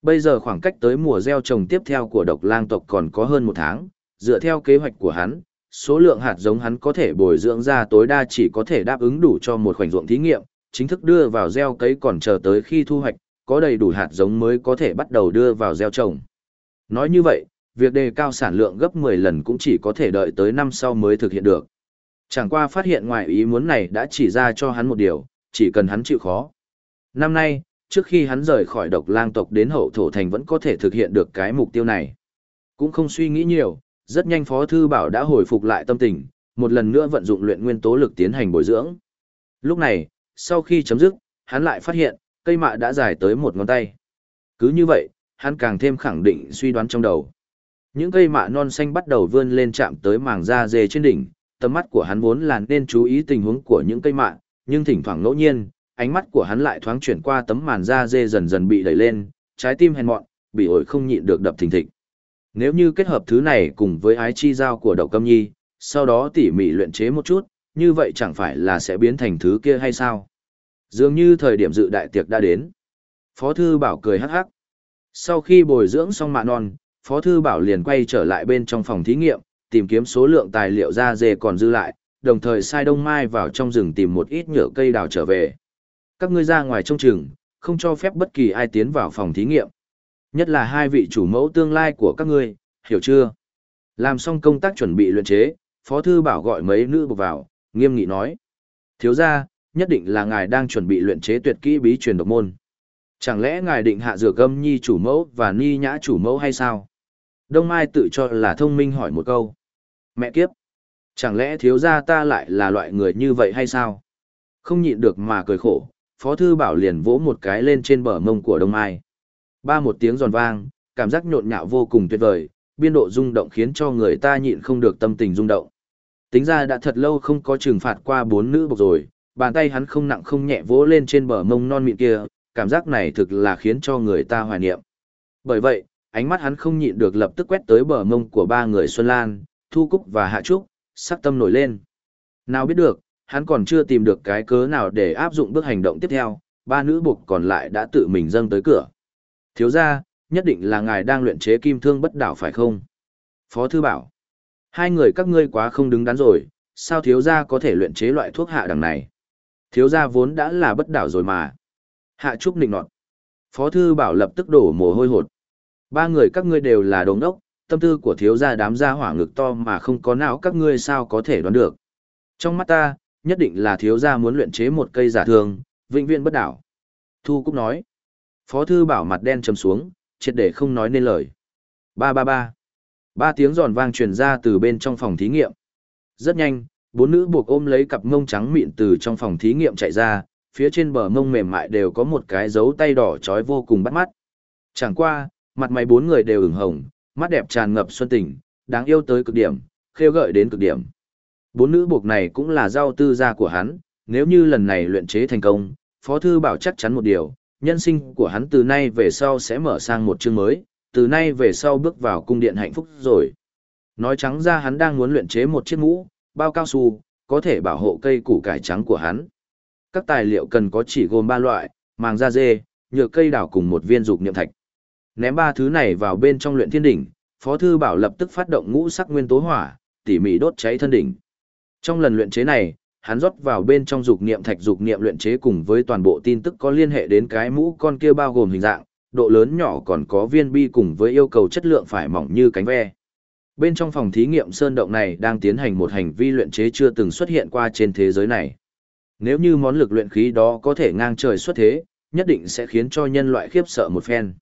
Bây giờ khoảng cách tới mùa gieo trồng tiếp theo của độc lang tộc còn có hơn một tháng, dựa theo kế hoạch của hắn, số lượng hạt giống hắn có thể bồi dưỡng ra tối đa chỉ có thể đáp ứng đủ cho một khoảnh ruộng thí nghiệm, chính thức đưa vào gieo cấy còn chờ tới khi thu hoạch, có đầy đủ hạt giống mới có thể bắt đầu đưa vào gieo trồng. Nói như vậy, việc đề cao sản lượng gấp 10 lần cũng chỉ có thể đợi tới năm sau mới thực hiện được. Chẳng qua phát hiện ngoài ý muốn này đã chỉ ra cho hắn một điều, chỉ cần hắn chịu khó. Năm nay, trước khi hắn rời khỏi độc lang tộc đến hậu thổ thành vẫn có thể thực hiện được cái mục tiêu này. Cũng không suy nghĩ nhiều, rất nhanh Phó Thư Bảo đã hồi phục lại tâm tình, một lần nữa vận dụng luyện nguyên tố lực tiến hành bồi dưỡng. Lúc này, sau khi chấm dứt, hắn lại phát hiện, cây mạ đã dài tới một ngón tay. Cứ như vậy, hắn càng thêm khẳng định suy đoán trong đầu. Những cây mạ non xanh bắt đầu vươn lên chạm tới màng da dê trên đỉnh, tầm mắt của hắn vốn là nên chú ý tình huống của những cây mạ, nhưng thỉnh thoảng ngẫu nhiên, ánh mắt của hắn lại thoáng chuyển qua tấm màn da dê dần dần bị đẩy lên, trái tim hèn mọn, bị ổi không nhịn được đập thình thịch. Nếu như kết hợp thứ này cùng với ái chi giao của đậu câm nhi, sau đó tỉ mỉ luyện chế một chút, như vậy chẳng phải là sẽ biến thành thứ kia hay sao? Dường như thời điểm dự đại tiệc đã đến. Phó thư bảo cười hắc hắc. Sau khi bồi dưỡng xong mạ non, Phó thư bảo liền quay trở lại bên trong phòng thí nghiệm, tìm kiếm số lượng tài liệu da dê còn dư lại, đồng thời sai đông mai vào trong rừng tìm một ít nhựa cây đào trở về. Các ngươi ra ngoài trong rừng, không cho phép bất kỳ ai tiến vào phòng thí nghiệm. Nhất là hai vị chủ mẫu tương lai của các ngươi, hiểu chưa? Làm xong công tác chuẩn bị luyện chế, Phó Thư Bảo gọi mấy nữ bục vào, nghiêm nghị nói. Thiếu ra, nhất định là ngài đang chuẩn bị luyện chế tuyệt kỹ bí truyền độc môn. Chẳng lẽ ngài định hạ dược âm nhi chủ mẫu và ni nhã chủ mẫu hay sao? Đông Mai tự cho là thông minh hỏi một câu. Mẹ kiếp! Chẳng lẽ thiếu gia ta lại là loại người như vậy hay sao? Không nhịn được mà cười khổ, Phó Thư Bảo liền vỗ một cái lên trên bờ mông của Đông Mai. Ba một tiếng giòn vang, cảm giác nhộn nhạo vô cùng tuyệt vời, biên độ rung động khiến cho người ta nhịn không được tâm tình rung động. Tính ra đã thật lâu không có trừng phạt qua bốn nữ bộc rồi, bàn tay hắn không nặng không nhẹ vỗ lên trên bờ mông non mịn kia, cảm giác này thực là khiến cho người ta hoài niệm. Bởi vậy, ánh mắt hắn không nhịn được lập tức quét tới bờ mông của ba người Xuân Lan, Thu Cúc và Hạ Trúc, sắc tâm nổi lên. Nào biết được, hắn còn chưa tìm được cái cớ nào để áp dụng bước hành động tiếp theo, ba nữ buộc còn lại đã tự mình dâng tới cửa. Thiếu ra, nhất định là ngài đang luyện chế kim thương bất đảo phải không? Phó thư bảo, hai người các ngươi quá không đứng đắn rồi, sao thiếu gia có thể luyện chế loại thuốc hạ đằng này? Thiếu gia vốn đã là bất đảo rồi mà. Hạ trúc nịnh nọt. Phó thư bảo lập tức đổ mồ hôi hột. Ba người các ngươi đều là đồng đốc, tâm tư của thiếu gia đám gia hỏa ngực to mà không có não các ngươi sao có thể đoán được. Trong mắt ta, nhất định là thiếu gia muốn luyện chế một cây giả thường, vĩnh viễn bất đảo. Thu Cúc nói. Phó thư bảo mặt đen trầm xuống, triệt để không nói nên lời. Ba ba ba. Ba tiếng giòn vang truyền ra từ bên trong phòng thí nghiệm. Rất nhanh, bốn nữ buộc ôm lấy cặp mông trắng mịn từ trong phòng thí nghiệm chạy ra, phía trên bờ mông mềm mại đều có một cái dấu tay đỏ trói vô cùng bắt mắt. Chẳng qua, mặt mày bốn người đều ửng hồng, mắt đẹp tràn ngập xuân tình, đáng yêu tới cực điểm, khêu gợi đến cực điểm. Bốn nữ buộc này cũng là giao tư gia của hắn, nếu như lần này luyện chế thành công, Phó Thư bảo chắc chắn một điều, nhân sinh của hắn từ nay về sau sẽ mở sang một chương mới, từ nay về sau bước vào cung điện hạnh phúc rồi. Nói trắng ra hắn đang muốn luyện chế một chiếc mũ, bao cao su, có thể bảo hộ cây củ cải trắng của hắn. Các tài liệu cần có chỉ gồm ba loại, màng da dê, nhựa cây đảo cùng một viên dục niệm thạch. Ném ba thứ này vào bên trong luyện thiên đỉnh, Phó thư bảo lập tức phát động ngũ sắc nguyên tố hỏa, tỉ mỉ đốt cháy thân đỉnh. Trong lần luyện chế này, hắn rót vào bên trong dục niệm thạch dục niệm luyện chế cùng với toàn bộ tin tức có liên hệ đến cái mũ con kia bao gồm hình dạng, độ lớn nhỏ còn có viên bi cùng với yêu cầu chất lượng phải mỏng như cánh ve. Bên trong phòng thí nghiệm sơn động này đang tiến hành một hành vi luyện chế chưa từng xuất hiện qua trên thế giới này. Nếu như món lực luyện khí đó có thể ngang trời xuất thế, nhất định sẽ khiến cho nhân loại khiếp sợ một phen.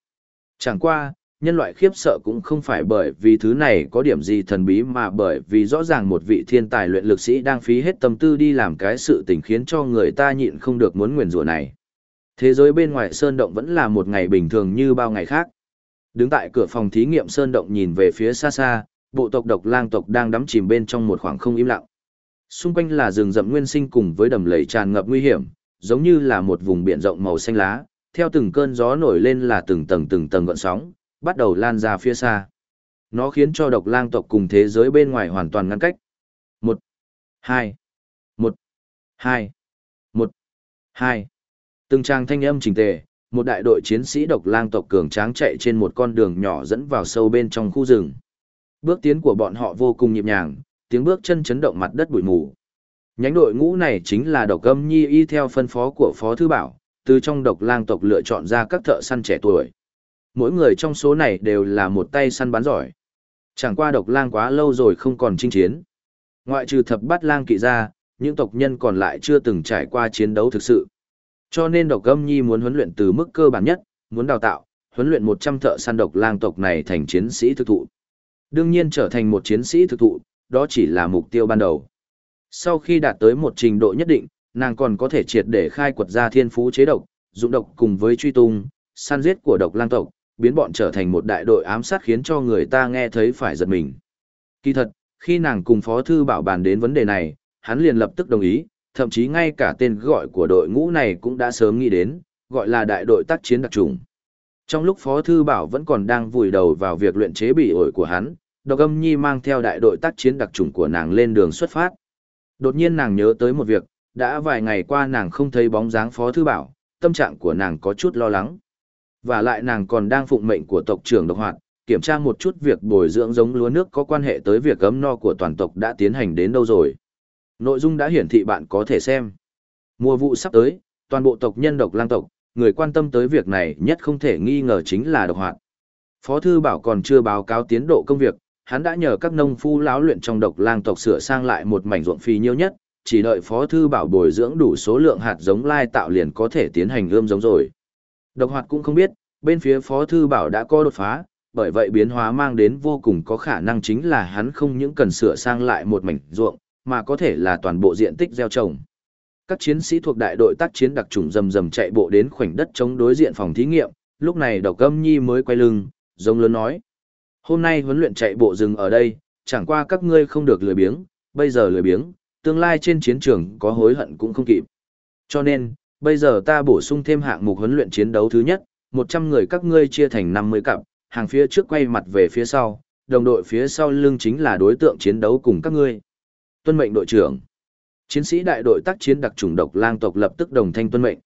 Chẳng qua, nhân loại khiếp sợ cũng không phải bởi vì thứ này có điểm gì thần bí mà bởi vì rõ ràng một vị thiên tài luyện lực sĩ đang phí hết tâm tư đi làm cái sự tình khiến cho người ta nhịn không được muốn nguyền rủa này. Thế giới bên ngoài sơn động vẫn là một ngày bình thường như bao ngày khác. Đứng tại cửa phòng thí nghiệm sơn động nhìn về phía xa xa, bộ tộc độc lang tộc đang đắm chìm bên trong một khoảng không im lặng. Xung quanh là rừng rậm nguyên sinh cùng với đầm lầy tràn ngập nguy hiểm, giống như là một vùng biển rộng màu xanh lá, theo từng cơn gió nổi lên là từng tầng từng tầng gợn sóng, bắt đầu lan ra phía xa. Nó khiến cho độc lang tộc cùng thế giới bên ngoài hoàn toàn ngăn cách. Một, hai, một, hai, một, hai. Từng trang thanh âm chỉnh tề, một đại đội chiến sĩ độc lang tộc cường tráng chạy trên một con đường nhỏ dẫn vào sâu bên trong khu rừng. Bước tiến của bọn họ vô cùng nhịp nhàng, tiếng bước chân chấn động mặt đất bụi mù. Nhánh đội ngũ này chính là độc âm nhi y theo phân phó của Phó Thư Bảo, từ trong độc lang tộc lựa chọn ra các thợ săn trẻ tuổi. Mỗi người trong số này đều là một tay săn bắn giỏi. Chẳng qua độc lang quá lâu rồi không còn chinh chiến. Ngoại trừ thập bát lang kỵ ra, những tộc nhân còn lại chưa từng trải qua chiến đấu thực sự. Cho nên độc âm nhi muốn huấn luyện từ mức cơ bản nhất, muốn đào tạo, huấn luyện 100 thợ săn độc lang tộc này thành chiến sĩ thực thụ. Đương nhiên trở thành một chiến sĩ thực thụ, đó chỉ là mục tiêu ban đầu. Sau khi đạt tới một trình độ nhất định, nàng còn có thể triệt để khai quật ra thiên phú chế độc, dụng độc cùng với truy tung, săn giết của độc lang tộc, biến bọn trở thành một đại đội ám sát khiến cho người ta nghe thấy phải giật mình. Kỳ thật, khi nàng cùng Phó Thư Bảo bàn đến vấn đề này, hắn liền lập tức đồng ý, thậm chí ngay cả tên gọi của đội ngũ này cũng đã sớm nghĩ đến, gọi là đại đội tác chiến đặc trùng. Trong lúc Phó Thư Bảo vẫn còn đang vùi đầu vào việc luyện chế bị ổi của hắn, Độc Âm Nhi mang theo đại đội tác chiến đặc trùng của nàng lên đường xuất phát. Đột nhiên nàng nhớ tới một việc, đã vài ngày qua nàng không thấy bóng dáng Phó Thư Bảo, tâm trạng của nàng có chút lo lắng. Và lại nàng còn đang phụng mệnh của tộc trưởng độc hoạt, kiểm tra một chút việc bồi dưỡng giống lúa nước có quan hệ tới việc ấm no của toàn tộc đã tiến hành đến đâu rồi. Nội dung đã hiển thị bạn có thể xem. Mùa vụ sắp tới, toàn bộ tộc nhân độc lang tộc, người quan tâm tới việc này nhất không thể nghi ngờ chính là độc hoạt. Phó thư bảo còn chưa báo cáo tiến độ công việc, hắn đã nhờ các nông phu lão luyện trong độc lang tộc sửa sang lại một mảnh ruộng phì nhiêu nhất, chỉ đợi phó thư bảo bồi dưỡng đủ số lượng hạt giống lai tạo liền có thể tiến hành ươm giống rồi. Độc hoạt cũng không biết, bên phía phó thư bảo đã có đột phá, bởi vậy biến hóa mang đến vô cùng có khả năng chính là hắn không những cần sửa sang lại một mảnh ruộng, mà có thể là toàn bộ diện tích gieo trồng. Các chiến sĩ thuộc đại đội tác chiến đặc trùng rầm rầm chạy bộ đến khoảnh đất chống đối diện phòng thí nghiệm, lúc này Độc Âm Nhi mới quay lưng, giống lớn nói: "Hôm nay huấn luyện chạy bộ dừng ở đây, chẳng qua các ngươi không được lười biếng, bây giờ lười biếng, tương lai trên chiến trường có hối hận cũng không kịp. Cho nên, bây giờ ta bổ sung thêm hạng mục huấn luyện chiến đấu thứ nhất, 100 người các ngươi chia thành 50 cặp, hàng phía trước quay mặt về phía sau, đồng đội phía sau lưng chính là đối tượng chiến đấu cùng các ngươi. Tuân mệnh đội trưởng. Chiến sĩ đại đội tác chiến đặc chủng độc lang tộc lập tức đồng thanh tuân mệnh.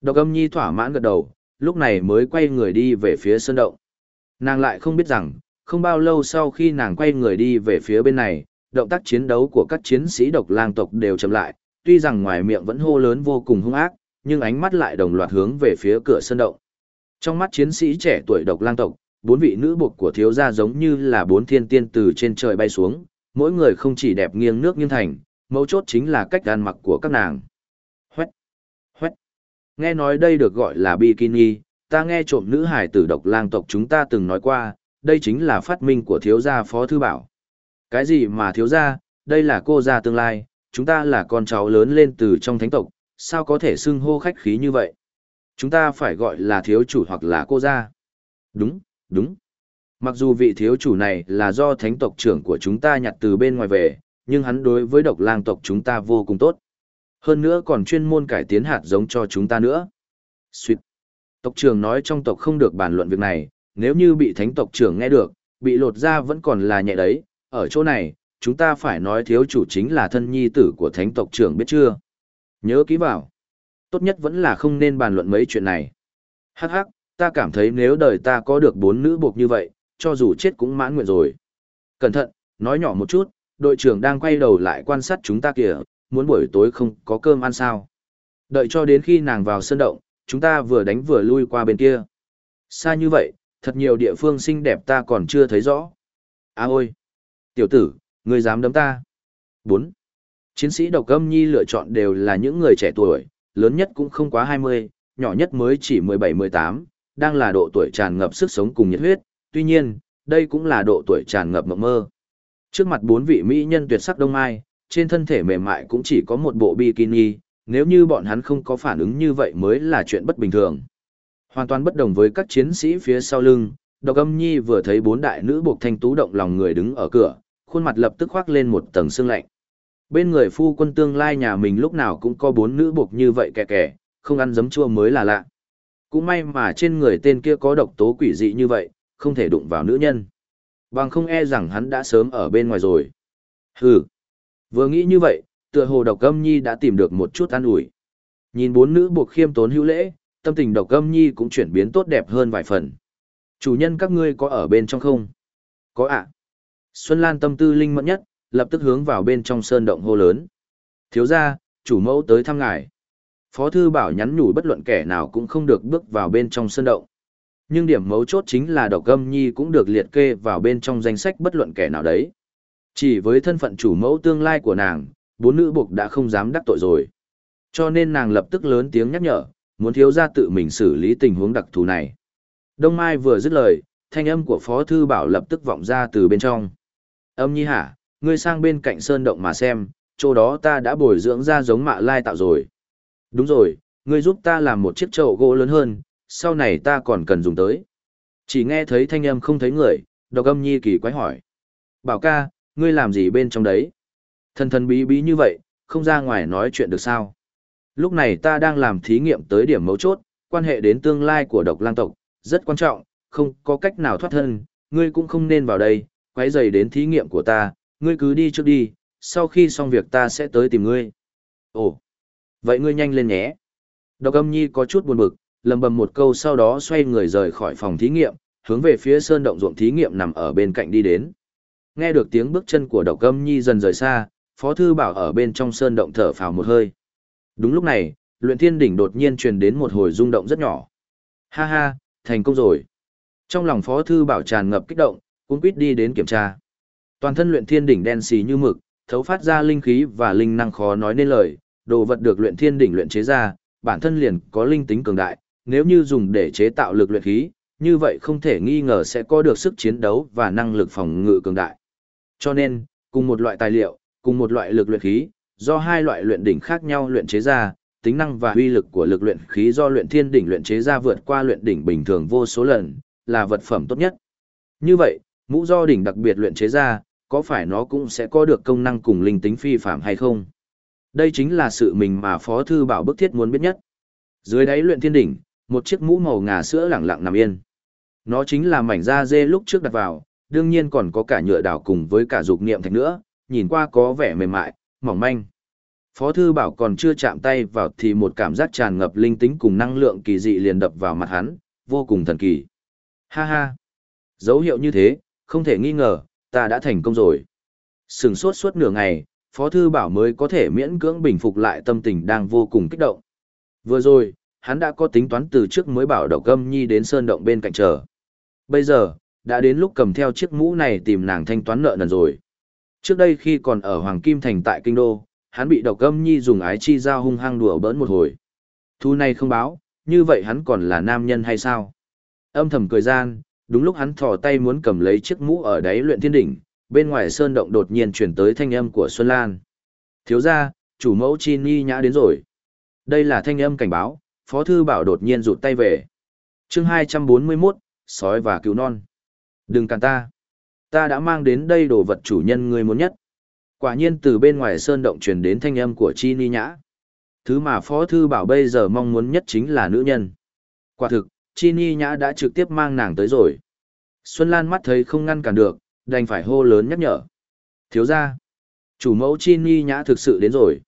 Độc âm nhi thỏa mãn gật đầu, lúc này mới quay người đi về phía sân động. Nàng lại không biết rằng, không bao lâu sau khi nàng quay người đi về phía bên này, động tác chiến đấu của các chiến sĩ độc lang tộc đều chậm lại, tuy rằng ngoài miệng vẫn hô lớn vô cùng hung ác, nhưng ánh mắt lại đồng loạt hướng về phía cửa sân động. Trong mắt chiến sĩ trẻ tuổi độc lang tộc, bốn vị nữ buộc của thiếu gia giống như là bốn thiên tiên từ trên trời bay xuống, mỗi người không chỉ đẹp nghiêng nước nghiêng thành, mấu chốt chính là cách ăn mặc của các nàng. Huét, huét. Nghe nói đây được gọi là bikini, ta nghe trộm nữ hải tử độc lang tộc chúng ta từng nói qua, đây chính là phát minh của thiếu gia Phó Thư Bảo. Cái gì mà thiếu gia, đây là cô gia tương lai, chúng ta là con cháu lớn lên từ trong thánh tộc, sao có thể xưng hô khách khí như vậy? Chúng ta phải gọi là thiếu chủ hoặc là cô gia. Đúng, đúng. Mặc dù vị thiếu chủ này là do thánh tộc trưởng của chúng ta nhặt từ bên ngoài về, nhưng hắn đối với độc lang tộc chúng ta vô cùng tốt. Hơn nữa còn chuyên môn cải tiến hạt giống cho chúng ta nữa. Xuyệt. Tộc trưởng nói trong tộc không được bàn luận việc này, nếu như bị thánh tộc trưởng nghe được, bị lột ra vẫn còn là nhẹ đấy. Ở chỗ này, chúng ta phải nói thiếu chủ chính là thân nhi tử của thánh tộc trưởng biết chưa? Nhớ ký vào. Tốt nhất vẫn là không nên bàn luận mấy chuyện này. Hắc hắc, ta cảm thấy nếu đời ta có được bốn nữ buộc như vậy, cho dù chết cũng mãn nguyện rồi. Cẩn thận, nói nhỏ một chút, đội trưởng đang quay đầu lại quan sát chúng ta kìa, muốn buổi tối không có cơm ăn sao. Đợi cho đến khi nàng vào sân động, chúng ta vừa đánh vừa lui qua bên kia. Xa như vậy, thật nhiều địa phương xinh đẹp ta còn chưa thấy rõ. À ôi! Tiểu tử, ngươi dám đấm ta? 4. Chiến sĩ độc âm nhi lựa chọn đều là những người trẻ tuổi, lớn nhất cũng không quá 20, nhỏ nhất mới chỉ 17-18, đang là độ tuổi tràn ngập sức sống cùng nhiệt huyết, tuy nhiên, đây cũng là độ tuổi tràn ngập mộng mơ. Trước mặt bốn vị mỹ nhân tuyệt sắc đông mai, trên thân thể mềm mại cũng chỉ có một bộ bikini, nếu như bọn hắn không có phản ứng như vậy mới là chuyện bất bình thường. Hoàn toàn bất đồng với các chiến sĩ phía sau lưng, Độc Âm Nhi vừa thấy bốn đại nữ buộc thanh tú động lòng người đứng ở cửa, khuôn mặt lập tức khoác lên một tầng sương lạnh. Bên người phu quân tương lai nhà mình lúc nào cũng có bốn nữ buộc như vậy kẻ kẻ, không ăn giấm chua mới là lạ. Cũng may mà trên người tên kia có độc tố quỷ dị như vậy, không thể đụng vào nữ nhân. Bằng không e rằng hắn đã sớm ở bên ngoài rồi. Hừ. Vừa nghĩ như vậy, tựa hồ độc âm nhi đã tìm được một chút an ủi. Nhìn bốn nữ buộc khiêm tốn hữu lễ, tâm tình độc âm nhi cũng chuyển biến tốt đẹp hơn vài phần. Chủ nhân các ngươi có ở bên trong không? Có ạ. Xuân Lan tâm tư linh mẫn nhất, lập tức hướng vào bên trong sơn động hô lớn. Thiếu gia, chủ mẫu tới thăm ngài. Phó thư bảo nhắn nhủ bất luận kẻ nào cũng không được bước vào bên trong sơn động. Nhưng điểm mấu chốt chính là độc âm nhi cũng được liệt kê vào bên trong danh sách bất luận kẻ nào đấy. Chỉ với thân phận chủ mẫu tương lai của nàng, bốn nữ buộc đã không dám đắc tội rồi. Cho nên nàng lập tức lớn tiếng nhắc nhở, muốn thiếu gia tự mình xử lý tình huống đặc thù này. Đông Mai vừa dứt lời, thanh âm của Phó Thư Bảo lập tức vọng ra từ bên trong. Âm nhi hả, ngươi sang bên cạnh sơn động mà xem, chỗ đó ta đã bồi dưỡng ra giống mạ lai tạo rồi. Đúng rồi, ngươi giúp ta làm một chiếc chậu gỗ lớn hơn, sau này ta còn cần dùng tới. Chỉ nghe thấy thanh âm không thấy người, độc âm nhi kỳ quái hỏi. Bảo ca, ngươi làm gì bên trong đấy? Thần thần bí bí như vậy, không ra ngoài nói chuyện được sao? Lúc này ta đang làm thí nghiệm tới điểm mấu chốt, quan hệ đến tương lai của độc lang tộc, rất quan trọng, không có cách nào thoát thân, ngươi cũng không nên vào đây, quấy rầy đến thí nghiệm của ta, ngươi cứ đi trước đi, sau khi xong việc ta sẽ tới tìm ngươi. Ồ, vậy ngươi nhanh lên nhé. Độc âm nhi có chút buồn bực, lầm bầm một câu sau đó xoay người rời khỏi phòng thí nghiệm, hướng về phía sơn động ruộng thí nghiệm nằm ở bên cạnh đi đến. Nghe được tiếng bước chân của độc âm nhi dần rời xa, Phó Thư Bảo ở bên trong sơn động thở phào một hơi. Đúng lúc này, luyện thiên đỉnh đột nhiên truyền đến một hồi rung động rất nhỏ. Ha ha, thành công rồi. Trong lòng Phó Thư Bảo tràn ngập kích động, cũng quýt đi đến kiểm tra. Toàn thân luyện thiên đỉnh đen xì như mực, thấu phát ra linh khí và linh năng khó nói nên lời, đồ vật được luyện thiên đỉnh luyện chế ra, bản thân liền có linh tính cường đại, nếu như dùng để chế tạo lực luyện khí, như vậy không thể nghi ngờ sẽ có được sức chiến đấu và năng lực phòng ngự cường đại. Cho nên, cùng một loại tài liệu, cùng một loại lực luyện khí, do hai loại luyện đỉnh khác nhau luyện chế ra, tính năng và uy lực của lực luyện khí do luyện thiên đỉnh luyện chế ra vượt qua luyện đỉnh bình thường vô số lần, là vật phẩm tốt nhất. Như vậy, mũ do đỉnh đặc biệt luyện chế ra, có phải nó cũng sẽ có được công năng cùng linh tính phi phạm hay không? Đây chính là sự mình mà Phó Thư Bảo bức thiết muốn biết nhất. Dưới đáy luyện thiên đỉnh, một chiếc mũ màu ngà sữa lẳng lặng nằm yên. Nó chính là mảnh da dê lúc trước đặt vào, đương nhiên còn có cả nhựa đào cùng với cả dục niệm thạch nữa, nhìn qua có vẻ mềm mại, mỏng manh. Phó Thư Bảo còn chưa chạm tay vào thì một cảm giác tràn ngập linh tính cùng năng lượng kỳ dị liền đập vào mặt hắn, vô cùng thần kỳ. Ha ha! Dấu hiệu như thế, không thể nghi ngờ, ta đã thành công rồi. Sừng sốt suốt nửa ngày, Phó Thư Bảo mới có thể miễn cưỡng bình phục lại tâm tình đang vô cùng kích động. Vừa rồi, hắn đã có tính toán từ trước mới bảo độc âm nhi đến sơn động bên cạnh chờ. Bây giờ, đã đến lúc cầm theo chiếc mũ này tìm nàng thanh toán nợ nần rồi. Trước đây khi còn ở Hoàng Kim Thành tại Kinh Đô, hắn bị độc âm nhi dùng ái chi dao hung hăng đùa bỡn một hồi. Thu này không báo, như vậy hắn còn là nam nhân hay sao? Âm thầm cười gian, đúng lúc hắn thò tay muốn cầm lấy chiếc mũ ở đáy luyện thiên đỉnh, bên ngoài sơn động đột nhiên chuyển tới thanh âm của Xuân Lan. Thiếu ra, chủ mẫu chi ni nhã đến rồi. Đây là thanh âm cảnh báo, Phó Thư Bảo đột nhiên rụt tay về. chương 241, sói và cứu non. Đừng cản ta. Ta đã mang đến đây đồ vật chủ nhân người muốn nhất. Quả nhiên từ bên ngoài sơn động truyền đến thanh âm của Chi Ni Nhã. Thứ mà Phó Thư Bảo bây giờ mong muốn nhất chính là nữ nhân. Quả thực, Chi Ni Nhã đã trực tiếp mang nàng tới rồi. Xuân Lan mắt thấy không ngăn cản được, đành phải hô lớn nhắc nhở. Thiếu ra, chủ mẫu Chi Ni Nhã thực sự đến rồi.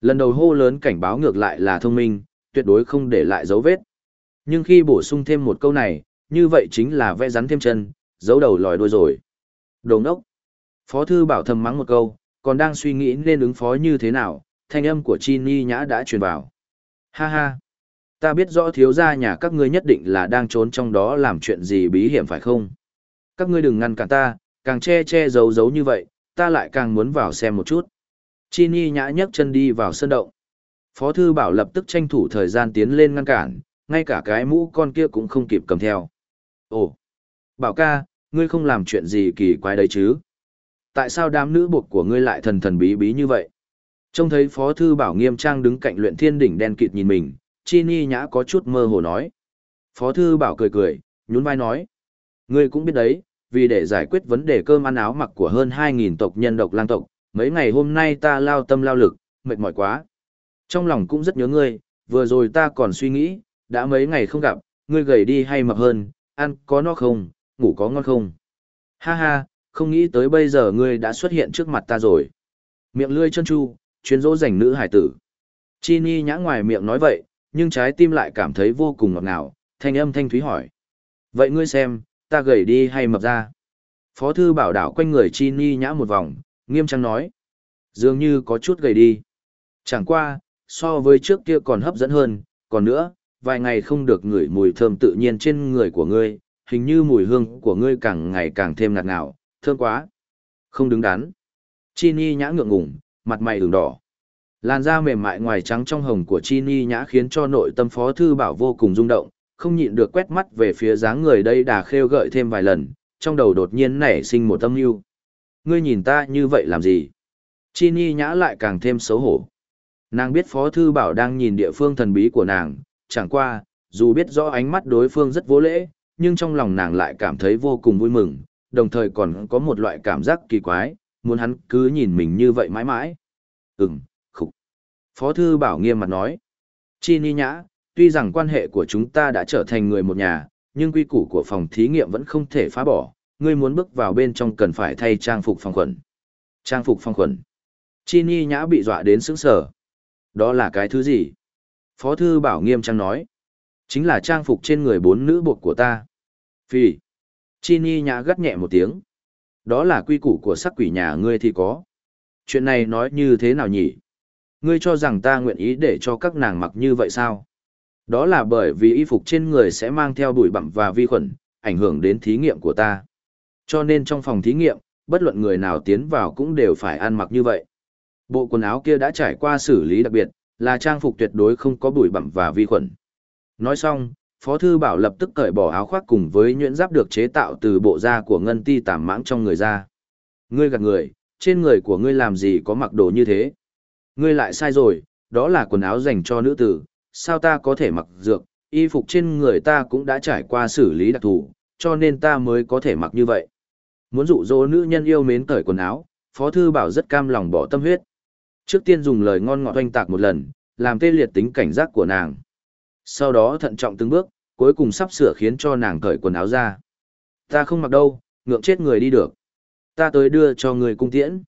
Lần đầu hô lớn cảnh báo ngược lại là thông minh, tuyệt đối không để lại dấu vết. Nhưng khi bổ sung thêm một câu này, như vậy chính là vẽ rắn thêm chân, dấu đầu lòi đuôi rồi. Đồ ngốc. Phó thư bảo thầm mắng một câu, còn đang suy nghĩ nên ứng phó như thế nào, thanh âm của Chi Ni Nhã đã truyền vào. Ha ha. Ta biết rõ thiếu gia nhà các ngươi nhất định là đang trốn trong đó làm chuyện gì bí hiểm phải không? Các ngươi đừng ngăn cản ta, càng che che giấu giấu như vậy, ta lại càng muốn vào xem một chút. Chi Ni Nhã nhấc chân đi vào sân động. Phó thư bảo lập tức tranh thủ thời gian tiến lên ngăn cản, ngay cả cái mũ con kia cũng không kịp cầm theo. Ồ, bảo ca, ngươi không làm chuyện gì kỳ quái đấy chứ? Tại sao đám nữ buộc của ngươi lại thần thần bí bí như vậy? Trông thấy Phó Thư Bảo nghiêm trang đứng cạnh luyện thiên đỉnh đen kịt nhìn mình, Chi Ni Nhã có chút mơ hồ nói. Phó Thư Bảo cười cười, nhún vai nói. Ngươi cũng biết đấy, vì để giải quyết vấn đề cơm ăn áo mặc của hơn 2.000 tộc nhân độc lang tộc, Mấy ngày hôm nay ta lao tâm lao lực, mệt mỏi quá. Trong lòng cũng rất nhớ ngươi, vừa rồi ta còn suy nghĩ, đã mấy ngày không gặp, ngươi gầy đi hay mập hơn, ăn có no không, ngủ có ngon không. Ha ha, không nghĩ tới bây giờ ngươi đã xuất hiện trước mặt ta rồi. Miệng lươi chân chu, chuyên dỗ dành nữ hải tử. Chi Ni nhã ngoài miệng nói vậy, nhưng trái tim lại cảm thấy vô cùng ngọt ngào, thanh âm thanh thúy hỏi. Vậy ngươi xem, ta gầy đi hay mập ra? Phó thư bảo đảo quanh người Chi Ni nhã một vòng, nghiêm trang nói. Dường như có chút gầy đi. Chẳng qua, so với trước kia còn hấp dẫn hơn, còn nữa, vài ngày không được ngửi mùi thơm tự nhiên trên người của ngươi, hình như mùi hương của ngươi càng ngày càng thêm ngạt ngào, thơm quá. Không đứng đắn. Chi Ni nhã ngượng ngùng, mặt mày ửng đỏ. Làn da mềm mại ngoài trắng trong hồng của Chi Ni nhã khiến cho nội tâm phó thư bảo vô cùng rung động, không nhịn được quét mắt về phía dáng người đây đà khêu gợi thêm vài lần, trong đầu đột nhiên nảy sinh một tâm yêu. Ngươi nhìn ta như vậy làm gì? Chi Ni nhã lại càng thêm xấu hổ. Nàng biết Phó Thư Bảo đang nhìn địa phương thần bí của nàng, chẳng qua, dù biết rõ ánh mắt đối phương rất vô lễ, nhưng trong lòng nàng lại cảm thấy vô cùng vui mừng, đồng thời còn có một loại cảm giác kỳ quái, muốn hắn cứ nhìn mình như vậy mãi mãi. Ừm. Phó Thư Bảo nghiêm mặt nói. Chi Ni nhã, tuy rằng quan hệ của chúng ta đã trở thành người một nhà, nhưng quy củ của phòng thí nghiệm vẫn không thể phá bỏ, ngươi muốn bước vào bên trong cần phải thay trang phục phòng khuẩn. Trang phục phòng khuẩn. Chi Ni nhã bị dọa đến sững sờ. Đó là cái thứ gì? Phó thư bảo nghiêm trang nói. Chính là trang phục trên người bốn nữ buộc của ta. Phi. Chi Ni nhã gắt nhẹ một tiếng. Đó là quy củ của sắc quỷ nhà ngươi thì có. Chuyện này nói như thế nào nhỉ? Ngươi cho rằng ta nguyện ý để cho các nàng mặc như vậy sao? Đó là bởi vì y phục trên người sẽ mang theo bụi bặm và vi khuẩn, ảnh hưởng đến thí nghiệm của ta. Cho nên trong phòng thí nghiệm, bất luận người nào tiến vào cũng đều phải ăn mặc như vậy. Bộ quần áo kia đã trải qua xử lý đặc biệt, là trang phục tuyệt đối không có bụi bặm và vi khuẩn. Nói xong, Phó Thư Bảo lập tức cởi bỏ áo khoác cùng với nhuyễn giáp được chế tạo từ bộ da của ngân ti tảm mãng trong người ra. Ngươi gạt người, trên người của ngươi làm gì có mặc đồ như thế? Ngươi lại sai rồi, đó là quần áo dành cho nữ tử, sao ta có thể mặc dược, y phục trên người ta cũng đã trải qua xử lý đặc thù, cho nên ta mới có thể mặc như vậy. Muốn dụ dỗ nữ nhân yêu mến cởi quần áo, Phó Thư Bảo rất cam lòng bỏ tâm huyết. Trước tiên dùng lời ngon ngọt oanh tạc một lần, làm tê liệt tính cảnh giác của nàng. Sau đó thận trọng từng bước, cuối cùng sắp sửa khiến cho nàng cởi quần áo ra. Ta không mặc đâu, ngượng chết người đi được. Ta tới đưa cho người cung tiễn.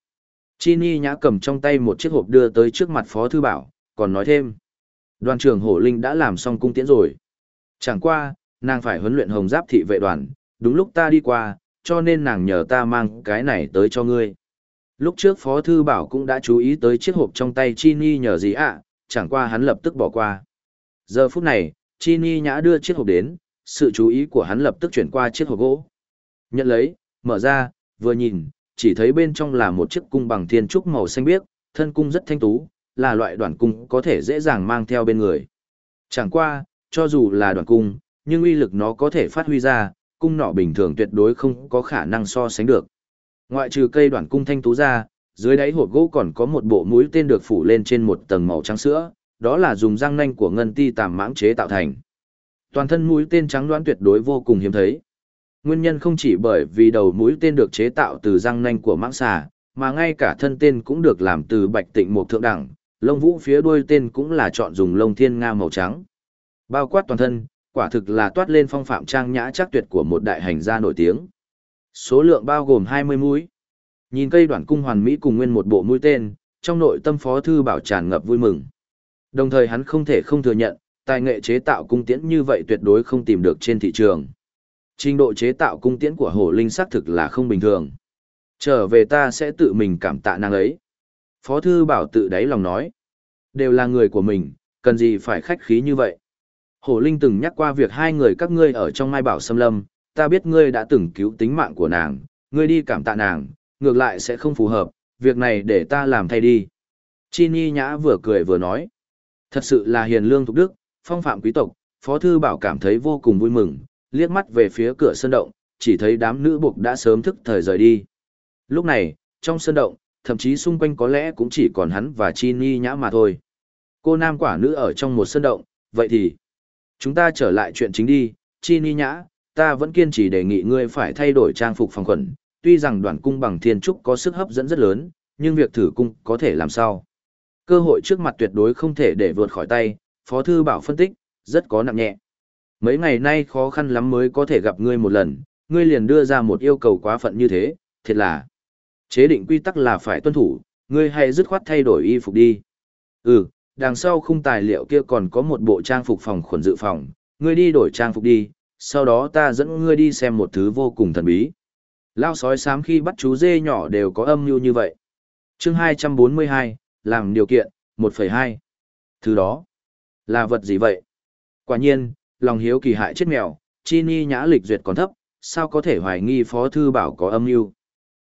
Chi Ni nhã cầm trong tay một chiếc hộp đưa tới trước mặt Phó Thư Bảo, còn nói thêm. Đoàn trưởng Hổ Linh đã làm xong cung tiễn rồi. Chẳng qua, nàng phải huấn luyện hồng giáp thị vệ đoàn, đúng lúc ta đi qua, cho nên nàng nhờ ta mang cái này tới cho ngươi. Lúc trước Phó Thư Bảo cũng đã chú ý tới chiếc hộp trong tay Chi Ni nhờ gì ạ, chẳng qua hắn lập tức bỏ qua. Giờ phút này, Chi Ni nhã đưa chiếc hộp đến, sự chú ý của hắn lập tức chuyển qua chiếc hộp gỗ. Nhận lấy, mở ra, vừa nhìn, chỉ thấy bên trong là một chiếc cung bằng thiên trúc màu xanh biếc, thân cung rất thanh tú, là loại đoàn cung có thể dễ dàng mang theo bên người. Chẳng qua, cho dù là đoàn cung, nhưng uy lực nó có thể phát huy ra, cung nọ bình thường tuyệt đối không có khả năng so sánh được. Ngoại trừ cây đoạn cung thanh tú ra, dưới đáy hộp gỗ còn có một bộ mũi tên được phủ lên trên một tầng màu trắng sữa, đó là dùng răng nanh của ngân ti tàm mãng chế tạo thành. Toàn thân mũi tên trắng đoán tuyệt đối vô cùng hiếm thấy. Nguyên nhân không chỉ bởi vì đầu mũi tên được chế tạo từ răng nanh của mãng xà, mà ngay cả thân tên cũng được làm từ bạch tịnh một thượng đẳng, lông vũ phía đuôi tên cũng là chọn dùng lông thiên nga màu trắng. Bao quát toàn thân, quả thực là toát lên phong phạm trang nhã chắc tuyệt của một đại hành gia nổi tiếng. Số lượng bao gồm 20 mũi. Nhìn cây đoạn cung hoàn mỹ cùng nguyên một bộ mũi tên, trong nội tâm phó thư bảo tràn ngập vui mừng. Đồng thời hắn không thể không thừa nhận, tài nghệ chế tạo cung tiễn như vậy tuyệt đối không tìm được trên thị trường. Trình độ chế tạo cung tiễn của Hổ Linh xác thực là không bình thường. Trở về ta sẽ tự mình cảm tạ nàng ấy. Phó thư bảo tự đáy lòng nói. Đều là người của mình, cần gì phải khách khí như vậy. Hổ Linh từng nhắc qua việc hai người các ngươi ở trong Mai Bảo Sâm Lâm, ta biết ngươi đã từng cứu tính mạng của nàng, ngươi đi cảm tạ nàng, ngược lại sẽ không phù hợp, việc này để ta làm thay đi. Chi Ni Nhã vừa cười vừa nói. Thật sự là hiền lương thục đức, phong phạm quý tộc, Phó Thư Bảo cảm thấy vô cùng vui mừng, liếc mắt về phía cửa sân động, chỉ thấy đám nữ buộc đã sớm thức thời rời đi. Lúc này, trong sân động, thậm chí xung quanh có lẽ cũng chỉ còn hắn và Chi Ni Nhã mà thôi. Cô nam quả nữ ở trong một sân động, vậy thì chúng ta trở lại chuyện chính đi, Chi Ni Nhã, ta vẫn kiên trì đề nghị ngươi phải thay đổi trang phục phòng khuẩn, tuy rằng đoàn cung bằng thiên trúc có sức hấp dẫn rất lớn, nhưng việc thử cung có thể làm sao. Cơ hội trước mặt tuyệt đối không thể để vượt khỏi tay, Phó Thư Bảo phân tích, rất có nặng nhẹ. Mấy ngày nay khó khăn lắm mới có thể gặp ngươi một lần, ngươi liền đưa ra một yêu cầu quá phận như thế, thiệt là. Chế định quy tắc là phải tuân thủ, ngươi hãy dứt khoát thay đổi y phục đi. Ừ, đằng sau khung tài liệu kia còn có một bộ trang phục phòng khuẩn dự phòng, ngươi đi đổi trang phục đi, sau đó ta dẫn ngươi đi xem một thứ vô cùng thần bí. Lao sói xám khi bắt chú dê nhỏ đều có âm mưu như vậy. chương 242, làm điều kiện, 1,2. Thứ đó, là vật gì vậy? Quả nhiên, lòng hiếu kỳ hại chết mèo, chi ni nhã lịch duyệt còn thấp, sao có thể hoài nghi phó thư bảo có âm mưu